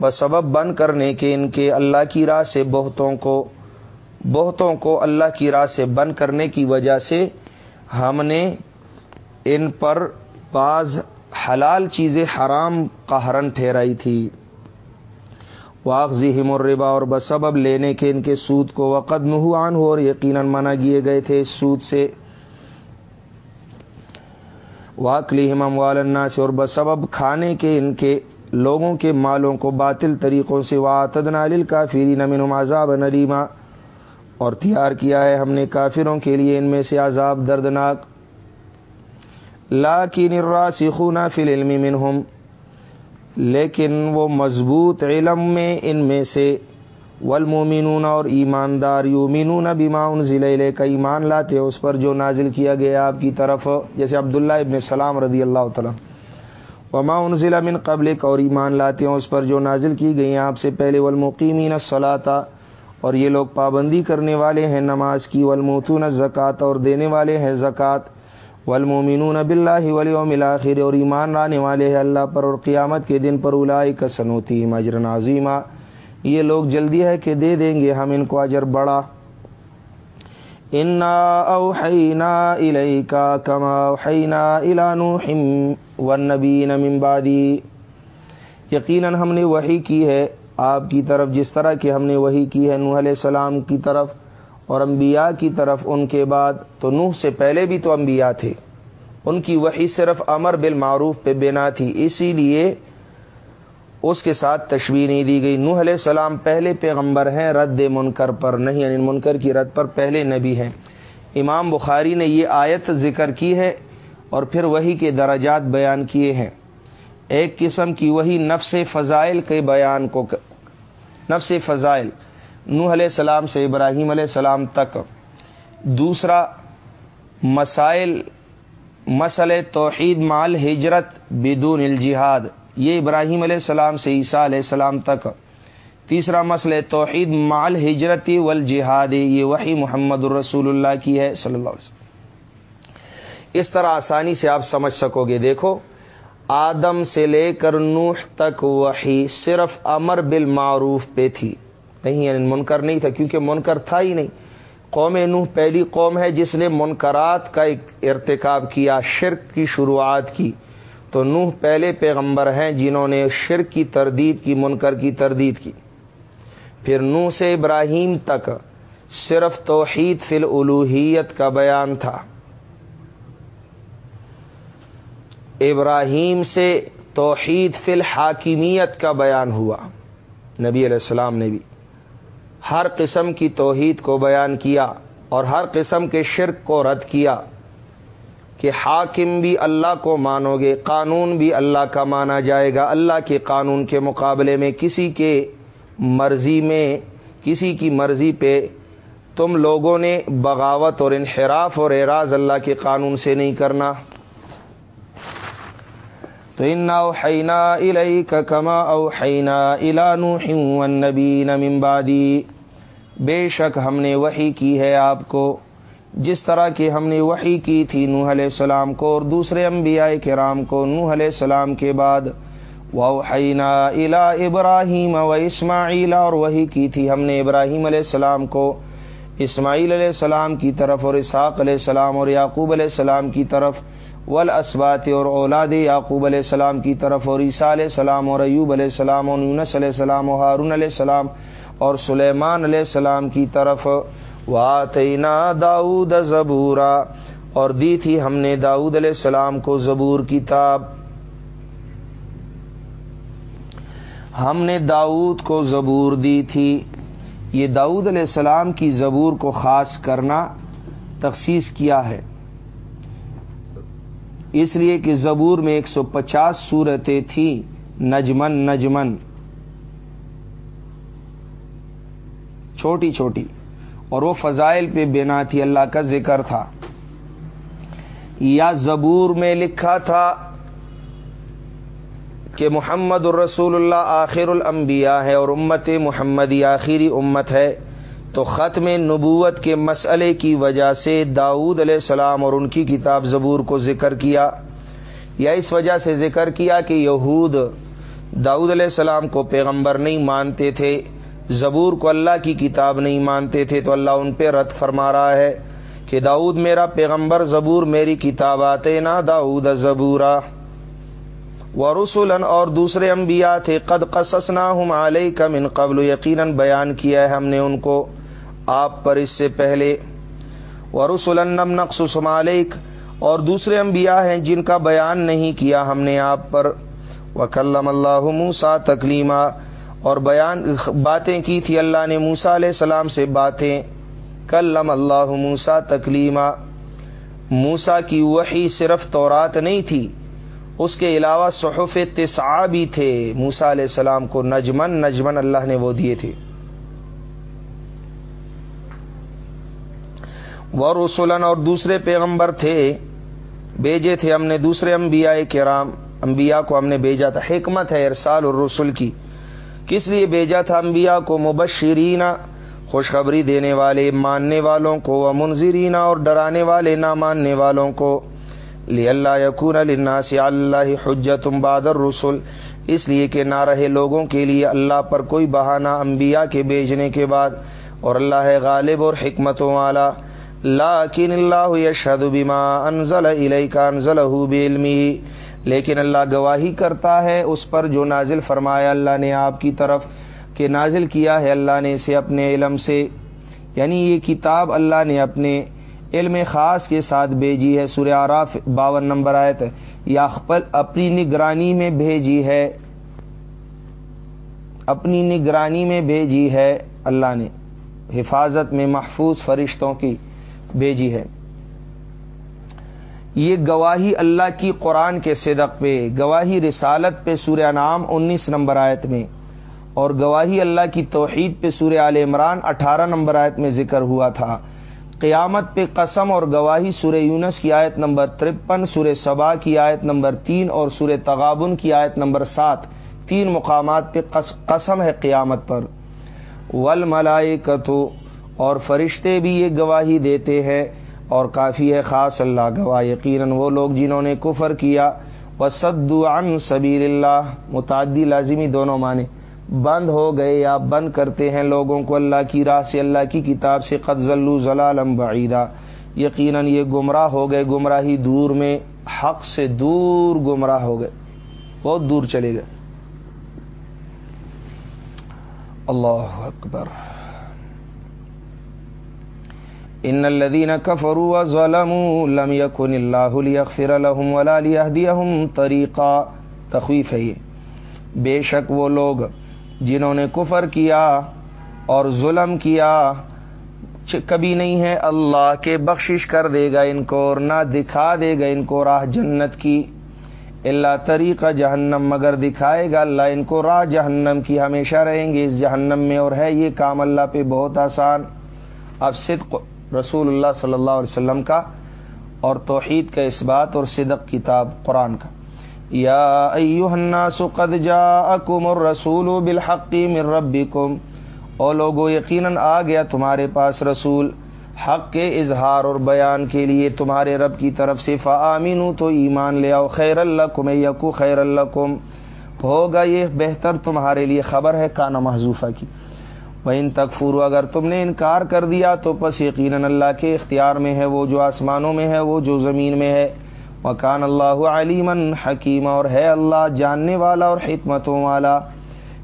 بسبب بن کرنے کے ان کے اللہ کی راہ سے بہتوں کو۔ بہتوں کو اللہ کی راہ سے بن کرنے کی وجہ سے ہم نے ان پر بعض حلال چیزیں حرام قہرن ٹھہرائی تھی۔ واغذی مربا اور بسبب لینے کے ان کے سود کو وقت نحوان ہو اور یقیناً منع کیے گئے تھے سود سے۔ واقلی ہم والنا سے اور بسبب کھانے کے ان کے لوگوں کے مالوں کو باطل طریقوں سے۔ واطدنال کافری نمن عذاب نریما اور تیار کیا ہے ہم نے کافروں کے لیے ان میں سے عذاب دردناک۔ لا کی نرا سکھونا فل علم منہم، لیکن وہ مضبوط علم میں ان میں سے ولمومنون اور ایماندار یومنون بیما ان ضلع کا ایمان لاتے اس پر جو نازل کیا گیا آپ کی طرف، جیسے عبداللہ ابن سلام رضی اللہ تعالیٰ وما ان ضلع من قبل اور ایمان لاتے ہیں اس پر جو نازل کی گئی آپ سے پہلے ولمقیمین صلاح اور یہ لوگ پابندی کرنے والے ہیں نماز کی ولموتون زکوٰۃ اور دینے والے ہیں زکوٰۃ والمومنون باللہ والیوم الاخر اور ایمان لانے والے ہیں اللہ پر اور قیامت کے دن پر الائی کا سنوتی مجر عظیمہ یہ لوگ جلدی ہے کہ دے دیں گے ہم ان کو اجر بڑا۔ انا اوحینا الیکا کما اوحینا الی نوح والنبین من بعدی یقیناً ہم نے وہی کی ہے آپ کی طرف، جس طرح کہ ہم نے وہی کی ہے نوح علیہ السلام کی طرف۔ اور انبیاء کی طرف ان کے بعد تو نوح سے پہلے بھی تو انبیاء تھے۔ ان کی وہی صرف امر بالمعروف پہ بنا تھی، اسی لیے اس کے ساتھ تشویح نہیں دی گئی۔ نوح علیہ السلام پہلے پیغمبر ہیں، رد منکر پر نہیں یعنی منکر کی رد پر پہلے نبی ہیں۔ امام بخاری نے یہ آیت ذکر کی ہے اور پھر وہی کے درجات بیان کیے ہیں۔ ایک قسم کی وہی نفس فضائل کے بیان کو، نفس فضائل۔ نوح علیہ السلام سے ابراہیم علیہ السلام تک۔ دوسرا، مسائل مسل توحید مال ہجرت بدون الجہاد۔ یہ ابراہیم علیہ السلام سے عیسیٰ علیہ السلام تک۔ تیسرا مسئلہ توحید مال ہجرتی والجہاد، یہ وہی محمد الرسول اللہ کی ہے صلی اللہ علیہ وسلم۔ اس طرح آسانی سے آپ سمجھ سکو گے۔ دیکھو، آدم سے لے کر نوح تک وہی صرف امر بالمعروف پہ تھی۔ نہیں یعنی منکر نہیں تھا، کیونکہ منکر تھا ہی نہیں۔ قوم نوح پہلی قوم ہے جس نے منکرات کا ایک ارتکاب کیا، شرک کی شروعات کی۔ تو نوح پہلے پیغمبر ہیں جنہوں نے شرک کی تردید کی، منکر کی تردید کی۔ پھر نوح سے ابراہیم تک صرف توحید فی الوحیت کا بیان تھا۔ ابراہیم سے توحید فی الحاکمیت کا بیان ہوا۔ نبی علیہ السلام نے بھی۔ ہر قسم کی توحید کو بیان کیا اور ہر قسم کے شرک کو رد کیا کہ حاکم بھی اللہ کو مانو گے، قانون بھی اللہ کا مانا جائے گا۔ اللہ کے قانون کے مقابلے میں کسی کے مرضی میں، کسی کی مرضی پہ تم لوگوں نے بغاوت اور انحراف اور اعراض اللہ کے قانون سے نہیں کرنا۔ تو ان اوحینا الیک کما اوحینا الا نوح والنبین من بعدی۔ بے شک ہم نے وحی کی ہے آپ کو جس طرح کہ ہم نے وحی کی تھی نوح علیہ السلام کو اور دوسرے انبیاء کرام کو نوح علیہ السلام کے بعد وحینا الا ابراہیم و اسماعیل اور وہی کی تھی ہم نے ابراہیم علیہ السلام کو اسماعیل علیہ السلام کی طرف اور اسحاق علیہ السلام اور یعقوب علیہ السلام کی طرف والاسبات اور اولاد یعقوب علیہ السلام کی طرف اور عیسیٰ علیہ السلام اور ایوب علیہ السلام اور یونس علیہ السلام اور ہارون علیہ السلام اور سلیمان علیہ السلام کی طرف واتینا داود زبورا۔ اور دی تھی ہم نے داود علیہ السلام کو زبور کتاب۔ ہم نے داود کو زبور دی تھی۔ یہ داود علیہ السلام کی زبور کو خاص کرنا تخصیص کیا ہے۔ اس لیے کہ زبور میں ایک سو پچاس صورتیں تھیں نجمن نجمن چھوٹی چھوٹی اور وہ فضائل پہ بنا تھی اللہ کا ذکر تھا۔ یا زبور میں لکھا تھا کہ محمد الرسول اللہ آخر الانبیاء ہے اور امت محمدی آخری امت ہے۔ تو ختم نبوت کے مسئلے کی وجہ سے داود علیہ السلام اور ان کی کتاب زبور کو ذکر کیا۔ یا اس وجہ سے ذکر کیا کہ یہود داود علیہ السلام کو پیغمبر نہیں مانتے تھے۔ زبور کو اللہ کی کتاب نہیں مانتے تھے تو اللہ ان پہ رد فرما رہا ہے کہ داود میرا پیغمبر زبور میری کتاب آتے نا داود زبورا و رسولن اور دوسرے انبیاء تھے، قد قصصنا ہم علیہ کا من قبل، یقیناً بیان کیا ہے ہم نے ان کو آپ پر اس سے پہلے۔ ورسلنم نقص مالک اور دوسرے انبیاء ہیں جن کا بیان نہیں کیا ہم نے آپ پر۔ وکلم اللہ موسا تکلیمہ اور بیان باتیں کی تھی اللہ نے موسا علیہ السلام سے باتیں۔ کلم اللہ موسا تکلیمہ موسا کی وہی صرف تورات نہیں تھی، اس کے علاوہ صحف تسعہ بھی تھے۔ موسا علیہ السلام کو نجمن نجمن اللہ نے وہ دیے تھے۔ وہ رسولن اور دوسرے پیغمبر تھے بیجے تھے ہم نے دوسرے انبیاء کرام۔ انبیاء کو ہم نے بھیجا تھا، حکمت ہے ارسال اور رسول کی۔ کس لیے بھیجا تھا انبیاء کو مبشرین؟ خوشخبری دینے والے، ماننے والوں کو، و منظرینہ اور ڈرانے والے، نہ ماننے والوں کو۔ لی اللہ یقون اللہ سے اللہ حجت بادر رسول اس لیے کہ نہ رہے لوگوں کے لیے اللہ پر کوئی بہانہ انبیاء کے بیچنے کے بعد۔ اور اللہ ہے غالب اور حکمتوں والا۔ لاکن اللہ یشہد بما انزل الیکا انزلہ بعلمی لیکن اللہ گواہی کرتا ہے اس پر جو نازل فرمایا اللہ نے آپ کی طرف کہ نازل کیا ہے، اللہ نے اسے اپنے علم سے یعنی یہ کتاب اللہ نے اپنے علم خاص کے ساتھ بھیجی ہے، سورہ آراف باون نمبر آئے تھے یا اپنی نگرانی میں بھیجی ہے۔ اپنی نگرانی میں بھیجی ہے اللہ نے، حفاظت میں محفوظ فرشتوں کی بھیجی ہے۔ یہ گواہی اللہ کی قرآن کے صدق پہ، گواہی رسالت پہ سورہ نام انیس نمبر آیت میں، اور گواہی اللہ کی توحید پہ سورہ عال عمران اٹھارہ نمبر آیت میں ذکر ہوا تھا۔ قیامت پہ قسم اور گواہی سورہ یونس کی آیت نمبر ترپن، سورہ صبا کی آیت نمبر تین، اور سورہ تغابن کی آیت نمبر سات۔ تین مقامات پہ قسم ہے قیامت پر۔ ول ملائے اور فرشتے بھی یہ گواہی دیتے ہیں۔ اور کافی ہے خاص اللہ گواہ یقیناً وہ لوگ جنہوں نے کفر کیا۔ وہ عن سبیل اللہ متعدی لازمی دونوں معنی۔ بند ہو گئے یا بند کرتے ہیں لوگوں کو اللہ کی راہ سے، اللہ کی کتاب سے، قد ذلو ضلالم بعیدہ یقیناً یہ گمراہ ہو گئے، گمراہی دور میں حق سے دور گمراہ ہو گئے، بہت دور چلے گئے۔ اللہ اکبر۔ ان الذين كفروا وظلموا لم يكن الله ليغفر لهم ولا ليهديهم طريقا، تخویف ہے یہ۔ بے شک وہ لوگ جنہوں نے کفر کیا اور ظلم کیا کبھی نہیں ہے اللہ کے بخشش کر دے گا ان کو اور نہ دکھا دے گا ان کو راہ جنت کی۔ اللہ طریقہ جہنم، مگر دکھائے گا اللہ ان کو راہ جہنم کی۔ ہمیشہ رہیں گے اس جہنم میں اور ہے یہ کام اللہ پہ بہت آسان۔ اب صدق رسول اللہ صلی اللہ علیہ وسلم کا اور توحید کا اس بات اور صدق کتاب قرآن کا۔ یا الناس قد جاءکم الرسول بالحق من ربکم۔ او لوگو، یقیناً آ گیا تمہارے پاس رسول۔ حق کے اظہار اور بیان کے لیے تمہارے رب کی طرف سے فعامین تو ایمان لے آؤ۔ خیر اللہ کم یقو خیر اللہ کم ہوگا یہ بہتر تمہارے لیے خبر ہے، کانا محضوفہ کی۔ ان تک فرو اگر تم نے انکار کر دیا تو بس یقیناً اللہ کے اختیار میں ہے، وہ جو آسمانوں میں ہے، وہ جو زمین میں ہے۔ وہ کان اللہ علیمن حکیم اور ہے اللہ جاننے والا اور حکمتوں والا۔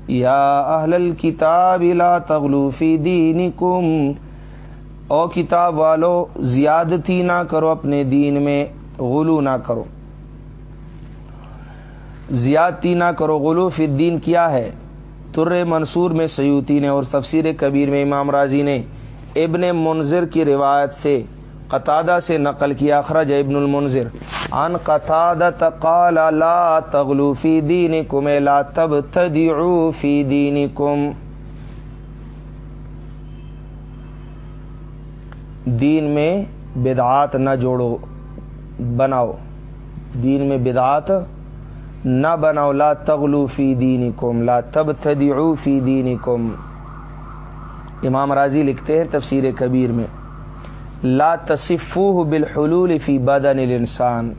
یا اہل الکتاب لا تغلوفی دینکم او کتاب والو، زیادتی نہ کرو اپنے دین میں، غلو نہ کرو۔ زیادتی نہ کرو، غلو فی الدین کیا ہے؟ تر منصور میں سیوتی نے اور تفسیر کبیر میں امام راضی نے ابن منظر کی روایت سے قطادہ سے نقل کیا۔ اخرج ابن المنظر ان قطادہ قال، لا تغلو فی دینکم، لا تبتدعو فی دینکم. دین میں بدعات نہ جوڑو، بناؤ۔ دین میں بدعات نہ بناؤ، لا تغلو فی دینی کم لا تب فی دینی کم امام راضی لکھتے ہیں تفسیر کبیر میں، لا تصفوہ بالحلول فی بدن الانسان۔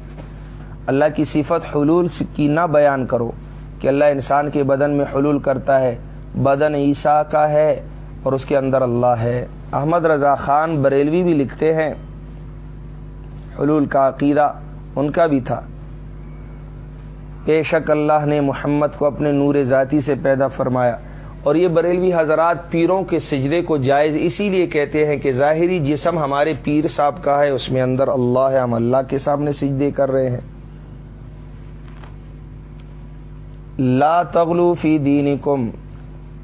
اللہ کی صفت حلول کی نہ بیان کرو کہ اللہ انسان کے بدن میں حلول کرتا ہے۔ بدن عیسیٰ کا ہے اور اس کے اندر اللہ ہے۔ احمد رضا خان بریلوی بھی لکھتے ہیں، حلول کا عقیدہ ان کا بھی تھا۔ بے شک اللہ نے محمد کو اپنے نور ذاتی سے پیدا فرمایا اور یہ بریلوی حضرات پیروں کے سجدے کو جائز اسی لیے کہتے ہیں کہ ظاہری جسم ہمارے پیر صاحب کا ہے، اس میں اندر اللہ ہے ہم اللہ کے سامنے سجدے کر رہے ہیں۔ لا تغلو فی دینکم،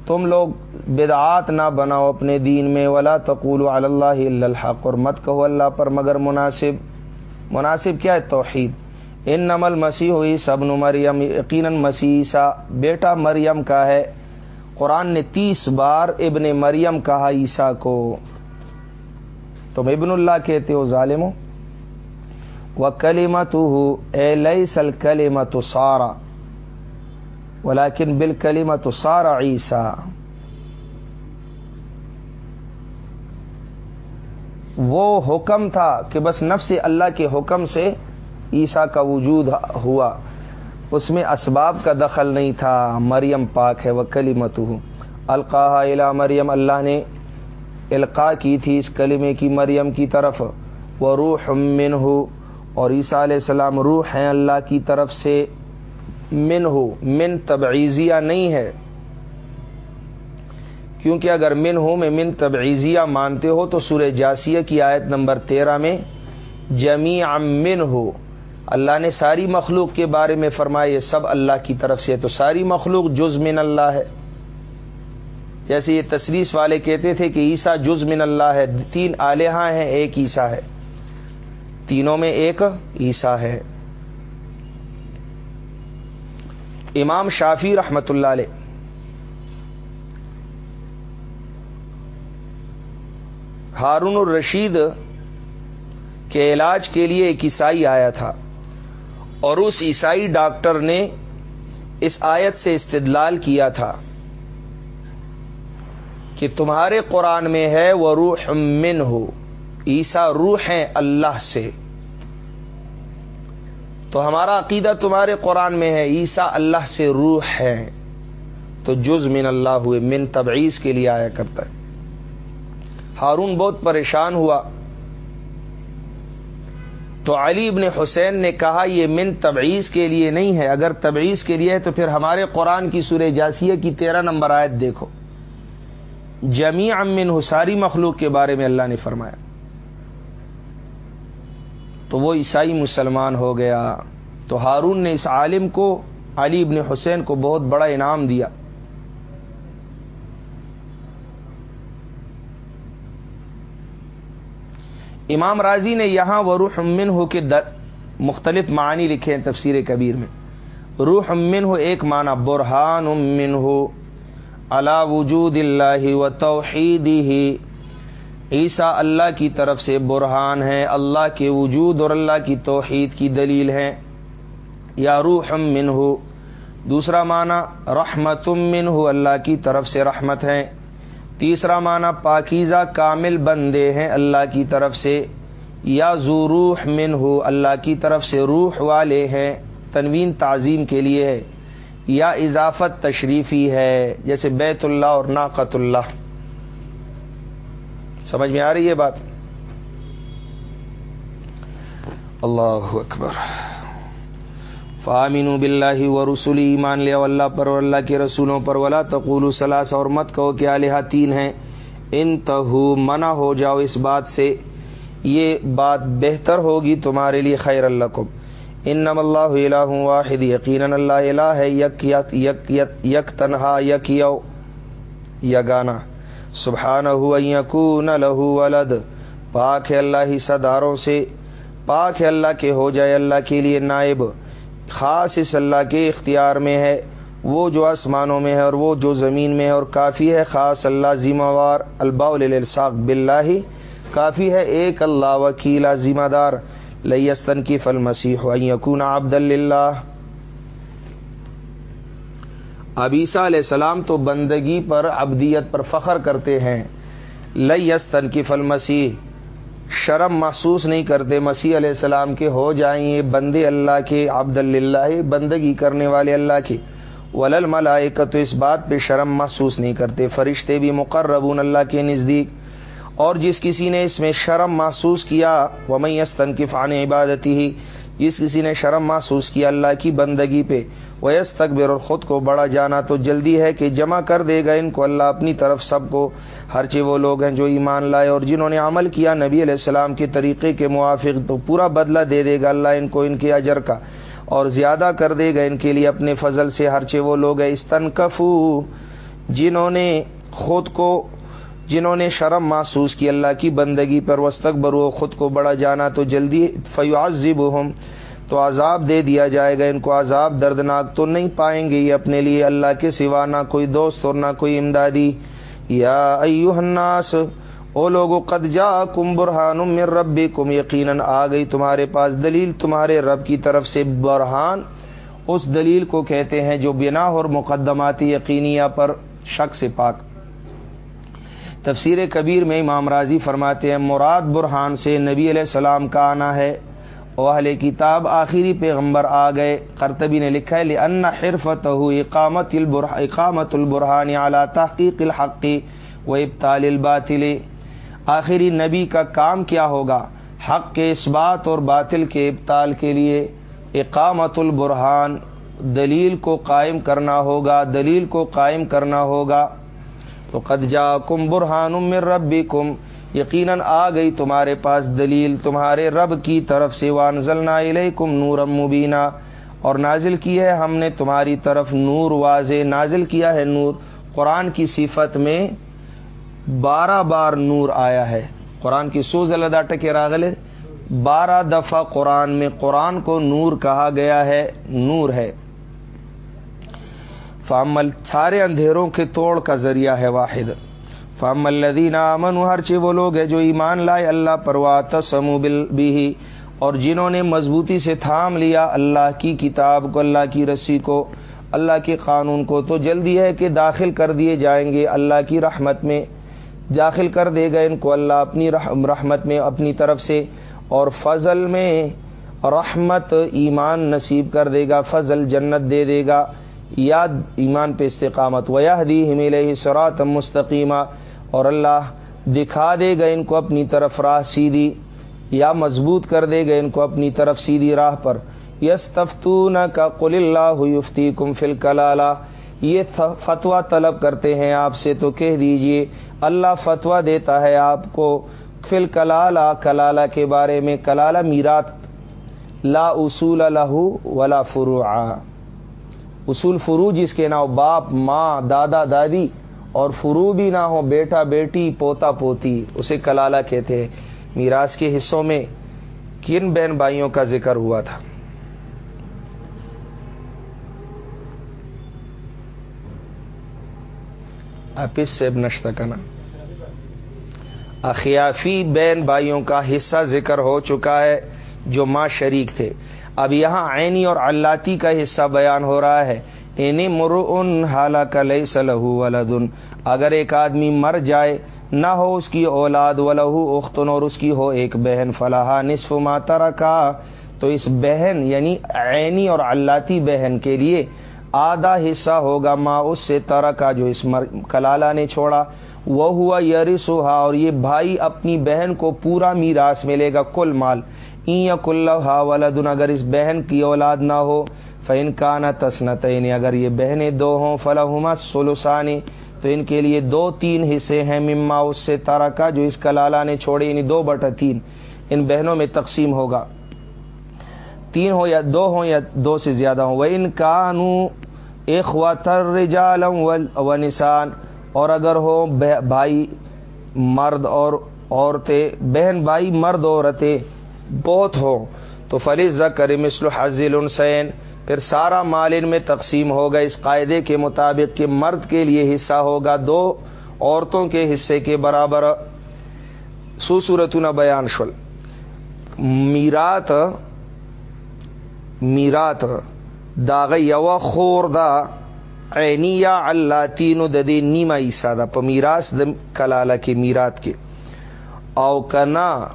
تم لوگ بدعات نہ بناؤ اپنے دین میں، ولا تقول اللہ الحق، اور مت کہو اللہ پر مگر مناسب مناسب کیا ہے توحید؟ ان نمل مسیح ہوئی، سب مریم، یقیناً مسیح بیٹا مریم کا ہے۔ قرآن نے تیس بار ابن مریم کہا عیسیٰ کو۔ تم ابن اللہ کہتے ہو ظالم و کلیمت اے لئی سل کلیمت سارا، ولیکن بال کلیمت سارا عیسیٰ۔ وہ حکم تھا کہ بس نفس اللہ کے حکم سے عیسیٰ کا وجود ہوا، اس میں اسباب کا دخل نہیں تھا۔ مریم پاک ہے وہ کلی مت القاح مریم، اللہ نے القاع کی تھی اس کلمے کی مریم کی طرف۔ وہ روح من ہو اور عیسیٰ علیہ السلام روح ہیں اللہ کی طرف سے۔ من ہو من تبعیزیہ نہیں ہے۔ کیونکہ اگر من ہو میں من تبعیزیہ مانتے ہو تو سورہ جاسیہ کی آیت نمبر تیرہ میں جمی من ہو اللہ نے ساری مخلوق کے بارے میں فرمایا یہ سب اللہ کی طرف سے تو ساری مخلوق جز من اللہ ہے۔ جیسے یہ تصریس والے کہتے تھے کہ عیسیٰ جز من اللہ ہے، تین آلیہ ہاں ہیں، ایک عیسیٰ ہے۔ تینوں میں ایک عیسیٰ ہے۔ امام شافی رحمت اللہ علیہ۔ ہارون الرشید کے علاج کے لیے ایک عیسائی آیا تھا۔ اور اس عیسائی ڈاکٹر نے اس آیت سے استدلال کیا تھا کہ تمہارے قرآن میں ہے وہ روح من ہو عیسا روح ہیں اللہ سے۔ تو ہمارا عقیدہ تمہارے قرآن میں ہے عیسا اللہ سے روح ہے تو جز من اللہ ہوئے من تبعیض کے لیے آیا کرتا ہے۔ ہارون بہت پریشان ہوا۔ تو علی ابن حسین نے کہا، یہ من تبعیض کے لیے نہیں ہے۔ اگر تبعیض کے لیے ہے تو پھر ہمارے قرآن کی سورہ جاسیہ کی تیرہ نمبر آیت دیکھو۔ جمی امن حساری مخلوق کے بارے میں اللہ نے فرمایا۔ تو وہ عیسائی مسلمان ہو گیا۔ تو ہارون نے اس عالم کو، علی ابن حسین کو بہت بڑا انعام دیا۔ امام راضی نے یہاں وہ روح ہو کے مختلف معنی لکھے ہیں تفسیر کبیر میں۔ روح من ہو ایک معنی، برہان امن ہو اللہ وجود اللہ و توحیدی ہی عیسیٰ اللہ کی طرف سے برہان ہے، اللہ کے وجود اور اللہ کی توحید کی دلیل ہے۔ یا روح من ہو دوسرا معنی، رحمت من ہو اللہ کی طرف سے رحمت ہے۔ تیسرا معنی پاکیزہ کامل بندے ہیں اللہ کی طرف سے، یا زو روح من ہو اللہ کی طرف سے روح والے ہیں، تنوین تعظیم کے لیے ہے، یا اضافت تشریفی ہے، جیسے بیت اللہ اور ناقت اللہ۔ سمجھ میں آ رہی ہے بات؟ اللہ اکبر۔ فامین بلّہ و رسولی ایمان لیا اللہ پر اور اللہ کے رسولوں پر، ولا تقول سلاس اور مت کہو کہ علیہ تین ہیں۔ ان تہو منع ہو جاؤ اس بات سے، یہ بات بہتر ہوگی تمہارے لیے خیر اللہ کو ان نم اللہ الہ واحد، یقینا اللہ الہ ہے، یک یک یک تنہا، یک یو یگانا سبحان یقون لہو ولد۔ پاک ہے اللہ ہی صداروں سے، پاک ہے اللہ کے ہو جائے اللہ کے لیے نائب۔ خاص اس اللہ کے اختیار میں ہے، وہ جو آسمانوں میں ہے اور وہ جو زمین میں ہے اور کافی ہے۔ خاص اللہ ذمہ وار البا بلّہ کافی ہے۔ ایک اللہ وکیلا ذمہ دار لئیستن کی فل مسیح یقون عبد اللہ ابیسا علیہ السلام تو بندگی پر ابدیت پر فخر کرتے ہیں۔ لئی کی فل مسیح شرم محسوس نہیں کرتے۔ مسیح علیہ السلام کے ہو جائیں یہ بندے اللہ کے عبد اللہ بندگی کرنے والے اللہ کے۔ ولل ملائکہ تو اس بات پہ شرم محسوس نہیں کرتے۔ فرشتے بھی مقربون اللہ کے نزدیک۔ اور جس کسی نے اس میں شرم محسوس کیا ومئی استن کی فان عبادتی ہی جس کسی نے شرم محسوس کیا اللہ کی بندگی پہ ویس تقبر اور خود کو بڑا جانا تو جلدی ہے کہ جمع کر دے گا ان کو اللہ اپنی طرف سب کو۔ ہر وہ لوگ ہیں جو ایمان لائے اور جنہوں نے عمل کیا نبی علیہ السلام کے طریقے کے موافق تو پورا بدلہ دے دے گا اللہ ان کو ان کے اجر کا۔ اور زیادہ کر دے گا ان کے لیے اپنے فضل سے۔ ہر وہ لوگ ہیں، استنکفو، جنہوں نے خود کو جنہوں نے شرم محسوس کی اللہ کی بندگی پر وسطک برو خود کو بڑا جانا تو جلدی فیوازب ہم تو عذاب دے دیا جائے گا۔ ان کو عذاب دردناک تو نہیں پائیں گے۔ یہ اپنے لیے اللہ کے سوا نہ کوئی دوست اور نہ کوئی امدادی۔ یا ایو الناس، او لوگو، قد جا کم برہان مر ربی کم یقیناً آ گئی تمہارے پاس دلیل تمہارے رب کی طرف سے برہان۔ اس دلیل کو کہتے ہیں جو بنا اور مقدماتی یقینیہ پر شک سے پاک۔ تفسیر کبیر میں امام راضی فرماتے ہیں، مراد برہان سے نبی علیہ السلام کا آنا ہے۔ اہل کتاب آخری پیغمبر آ گئے۔ کرتبی نے لکھا ہے ان حرفت اقامت اقامت البرحان اعلیٰ تحقیق الحقی و ابتال الباطل۔ آخری نبی کا کام کیا ہوگا؟ حق کے اس بات اور باطل کے ابتال کے لیے اقامت البرحان دلیل کو قائم کرنا ہوگا، دلیل کو قائم کرنا ہوگا۔ تو قد جا کم برہان امر ربی کم یقیناً آ گئی تمہارے پاس دلیل، تمہارے رب کی طرف سے، وانزلنا علیکم نورم مبینہ اور نازل کی ہے، ہم نے تمہاری طرف نور واضح نازل کیا ہے، نور۔ قرآن کی صفت میں بارہ بار نور آیا ہے۔ قرآن کی سوز اللہ ٹکے راغل بارہ دفعہ قرآن میں قرآن کو نور کہا گیا ہے، نور ہے۔ فامل سارے اندھیروں کے توڑ کا ذریعہ ہے واحد۔ فام الدین امن ہر چی وہ لوگ ہیں جو ایمان لائے، اللہ پروات سمو بل بھی اور جنہوں نے مضبوطی سے تھام لیا اللہ کی کتاب کو، اللہ کی رسی کو، اللہ کے قانون کو، تو جلدی ہے کہ داخل کر دیے جائیں گے اللہ کی رحمت میں۔ داخل کر دے گا ان کو اللہ اپنی رحمت میں، اپنی طرف سے۔ اور فضل میں رحمت ایمان نصیب کر دے گا، فضل جنت دے دے گا۔ یاد ایمان پہ استقامت ویہ دی ہمل سرات مستقیمہ اور اللہ دکھا دے گا ان کو اپنی طرف راہ سیدھی، یا مضبوط کر دے گا ان کو اپنی طرف سیدھی راہ پر۔ یس تفتون کا قل اللہ یفتی کم فل کلالہ یہ فتویٰ طلب کرتے ہیں آپ سے، تو کہہ دیجیے، اللہ فتویٰ دیتا ہے آپ کو فل کلالہ کلالہ کے بارے میں، کلالہ میرات۔ لا اصول لہو ولا فرو اصول فرو جس کے نام باپ، ماں، دادا، دادی، اور فرو بھی نہ ہو، بیٹا، بیٹی، پوتا، پوتی، اسے کلالہ کہتے ہیں۔ میراث کے حصوں میں کن بہن بھائیوں کا ذکر ہوا تھا؟ اپس سے نشتہ کا نا اخیافی بہن بھائیوں کا حصہ ذکر ہو چکا ہے جو ماں شریک تھے۔ اب یہاں عینی اور اللہ کا حصہ بیان ہو رہا ہے۔ یعنی مر ان حالہ لئی ولدن۔ اگر ایک آدمی مر جائے، نہ ہو اس کی اولاد و لہو اختن اور اس کی ہو ایک بہن۔ فلاح نصف ماتا رکھا تو اس بہن یعنی عینی اور اللہ بہن کے لیے آدھا حصہ ہوگا ماں اس سے ترا کا جو اس مر، کلالہ نے چھوڑا۔ وہ ہوا یریسوہا اور یہ بھائی اپنی بہن کو پورا میراث ملے گا کل مال۔ این کل ولدن اگر اس بہن کی اولاد نہ ہو فن کا نہ تسنت اگر یہ بہنیں دو ہوں فلاحما سلوسانی تو ان کے لیے دو تین حصے ہیں، مما اس سے تارا کا جو اس کا لالا نے چھوڑے یعنی دو بٹا تین۔ ان بہنوں میں تقسیم ہوگا۔ تین ہو یا دو ہوں یا دو سے زیادہ ہوں۔ وہ ان کانو ایک و نسان اور اگر ہو بھائی مرد اور عورتیں، بہن، بھائی مرد، عورتیں بہت ہو۔ تو فلیز کر مثل حضل السین پھر سارا مال ان میں تقسیم ہوگا۔ اس قاعدے کے مطابق کہ مرد کے لیے حصہ ہوگا دو، عورتوں کے حصے کے برابر۔ سوسورت نہ بیان شل۔ میرات میرات داغ یو خور دا۔ عینی یا اللہ تین ددے نیما عیسا دا۔ پمیراس د کلالہ کے میرات کے او کنا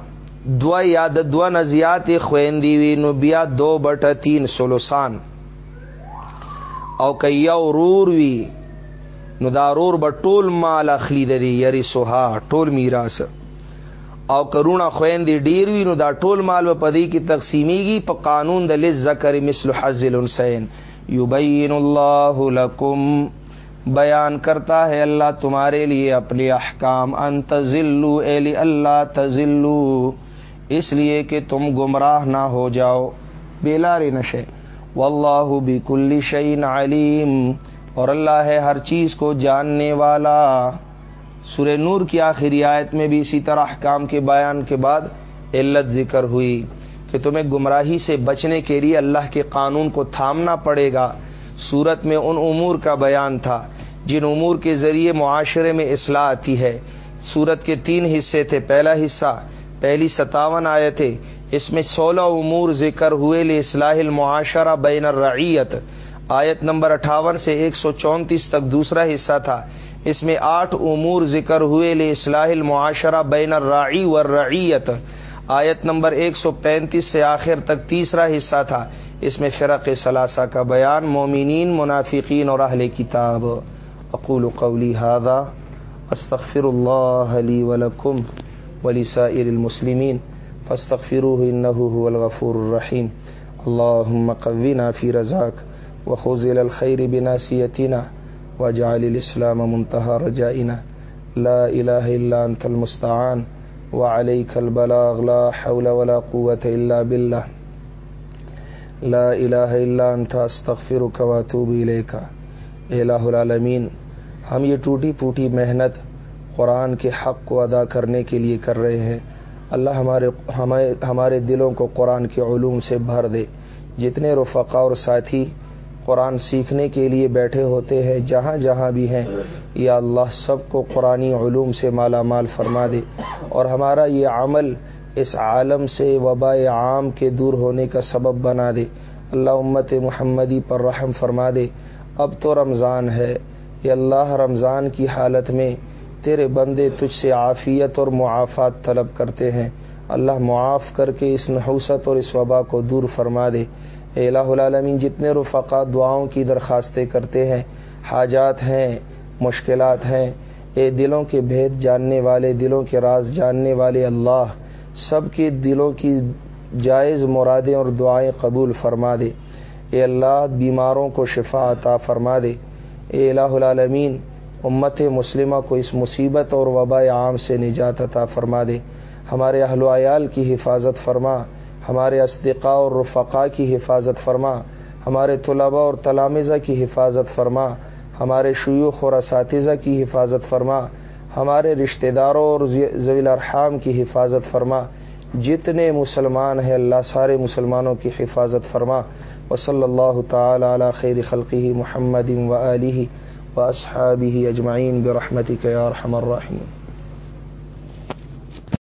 دو یا د دو نزیات خویندی وی نو بیا دو بٹا تین سلوسان او کیا رور وی نو دا رور با ټول مال اخلی د دی یری سوها، ټول میراث. او کرونا خویندی ډیر وی نو دا ټول مال په پدی کی تقسیمیږي په قانون د لذکر مثل حظ الانسین یبین اللہ لکم، بیان کرتا ہے اللہ تمہارے لیے اپنے احکام، ان تزلو ایلی اللہ تزلو اس لیے کہ تم گمراہ نہ ہو جاؤ بیلار نشے واللہ بکل شعین علیم۔ اور اللہ ہے ہر چیز کو جاننے والا۔ سورہ نور کی آخری آیت میں بھی اسی طرح احکام کے بیان کے بعد علت ذکر ہوئی کہ تمہیں گمراہی سے بچنے کے لیے اللہ کے قانون کو تھامنا پڑے گا۔ صورت میں ان امور کا بیان تھا جن امور کے ذریعے معاشرے میں اصلاح آتی ہے۔ سورت کے تین حصے تھے۔ پہلا حصہ پہلی ستاون آئے تھے۔ اس میں سولہ امور ذکر ہوئے۔ لے اصلاح المعاشرہ بین الرعیت آیت نمبر اٹھاون سے ایک سو چونتیس تک دوسرا حصہ تھا۔ اس میں آٹھ امور ذکر ہوئے۔ لے اصلاح المعاشرہ بین الراعی والرعیت آیت نمبر ایک سو پینتیس سے آخر تک تیسرا حصہ تھا۔ اس میں فرق ثلاثہ کا بیان۔ مومنین، منافقین اور اہل کتاب۔ اقول قولی هذا، استغفر اللہ علی ولکم ولسائر المسلمين فاستغفروه إنه هو الغفور الرحيم اللهم قونا في رزاك وخذ الخير بناسيتنا واجعل الإسلام منتهى رجائنا. لا إله إلا أنت المستعان وعليك البلاغ، لا حول ولا قوة إلا بالله لا الہ الا انت، استغفرک واتوب الیک. الہ العالمین، ہم یہ ٹوٹی پوٹی محنت قرآن کے حق کو ادا کرنے کے لیے کر رہے ہیں۔ اللہ ہمارے ہمارے دلوں کو قرآن کے علوم سے بھر دے۔ جتنے رفقا اور ساتھی قرآن سیکھنے کے لیے بیٹھے ہوتے ہیں، جہاں جہاں بھی ہیں، یا اللہ سب کو قرآن علوم سے مالا مال فرما دے۔ اور ہمارا یہ عمل اس عالم سے وبا عام کے دور ہونے کا سبب بنا دے۔ اللہ امت محمدی پر رحم فرما دے۔ اب تو رمضان ہے۔ یہ اللہ رمضان کی حالت میں تیرے بندے تجھ سے عافیت اور معافات طلب کرتے ہیں۔ اللہ معاف کر کے اس نحوست اور اس وبا کو دور فرما دے۔ اے الہ العالمین، جتنے رفقا دعاؤں کی درخواستیں کرتے ہیں، حاجات ہیں، مشکلات ہیں، اے دلوں کے بھید جاننے والے، دلوں کے راز جاننے والے اللہ، سب کے دلوں کی جائز مرادیں اور دعائیں قبول فرما دے۔ اے اللہ، بیماروں کو شفا عطا فرما دے۔ اے الہ العالمین امت مسلمہ کو اس مصیبت اور وبا عام سے نجات عطا فرما دے۔ ہمارے اہل و عیال کی حفاظت فرما۔ ہمارے اسدقاء اور رفقا کی حفاظت فرما۔ ہمارے طلباء اور تلامزہ کی حفاظت فرما۔ ہمارے شیوخ اور اساتذہ کی حفاظت فرما۔ ہمارے رشتہ داروں اور ضویل ارحام کی حفاظت فرما۔ جتنے مسلمان ہیں اللہ سارے مسلمانوں کی حفاظت فرما۔ و صلی اللہ تعالی علی خیر خلقی محمد و علی و اصحابی اجمعین برحمتک یا رحم الرحیم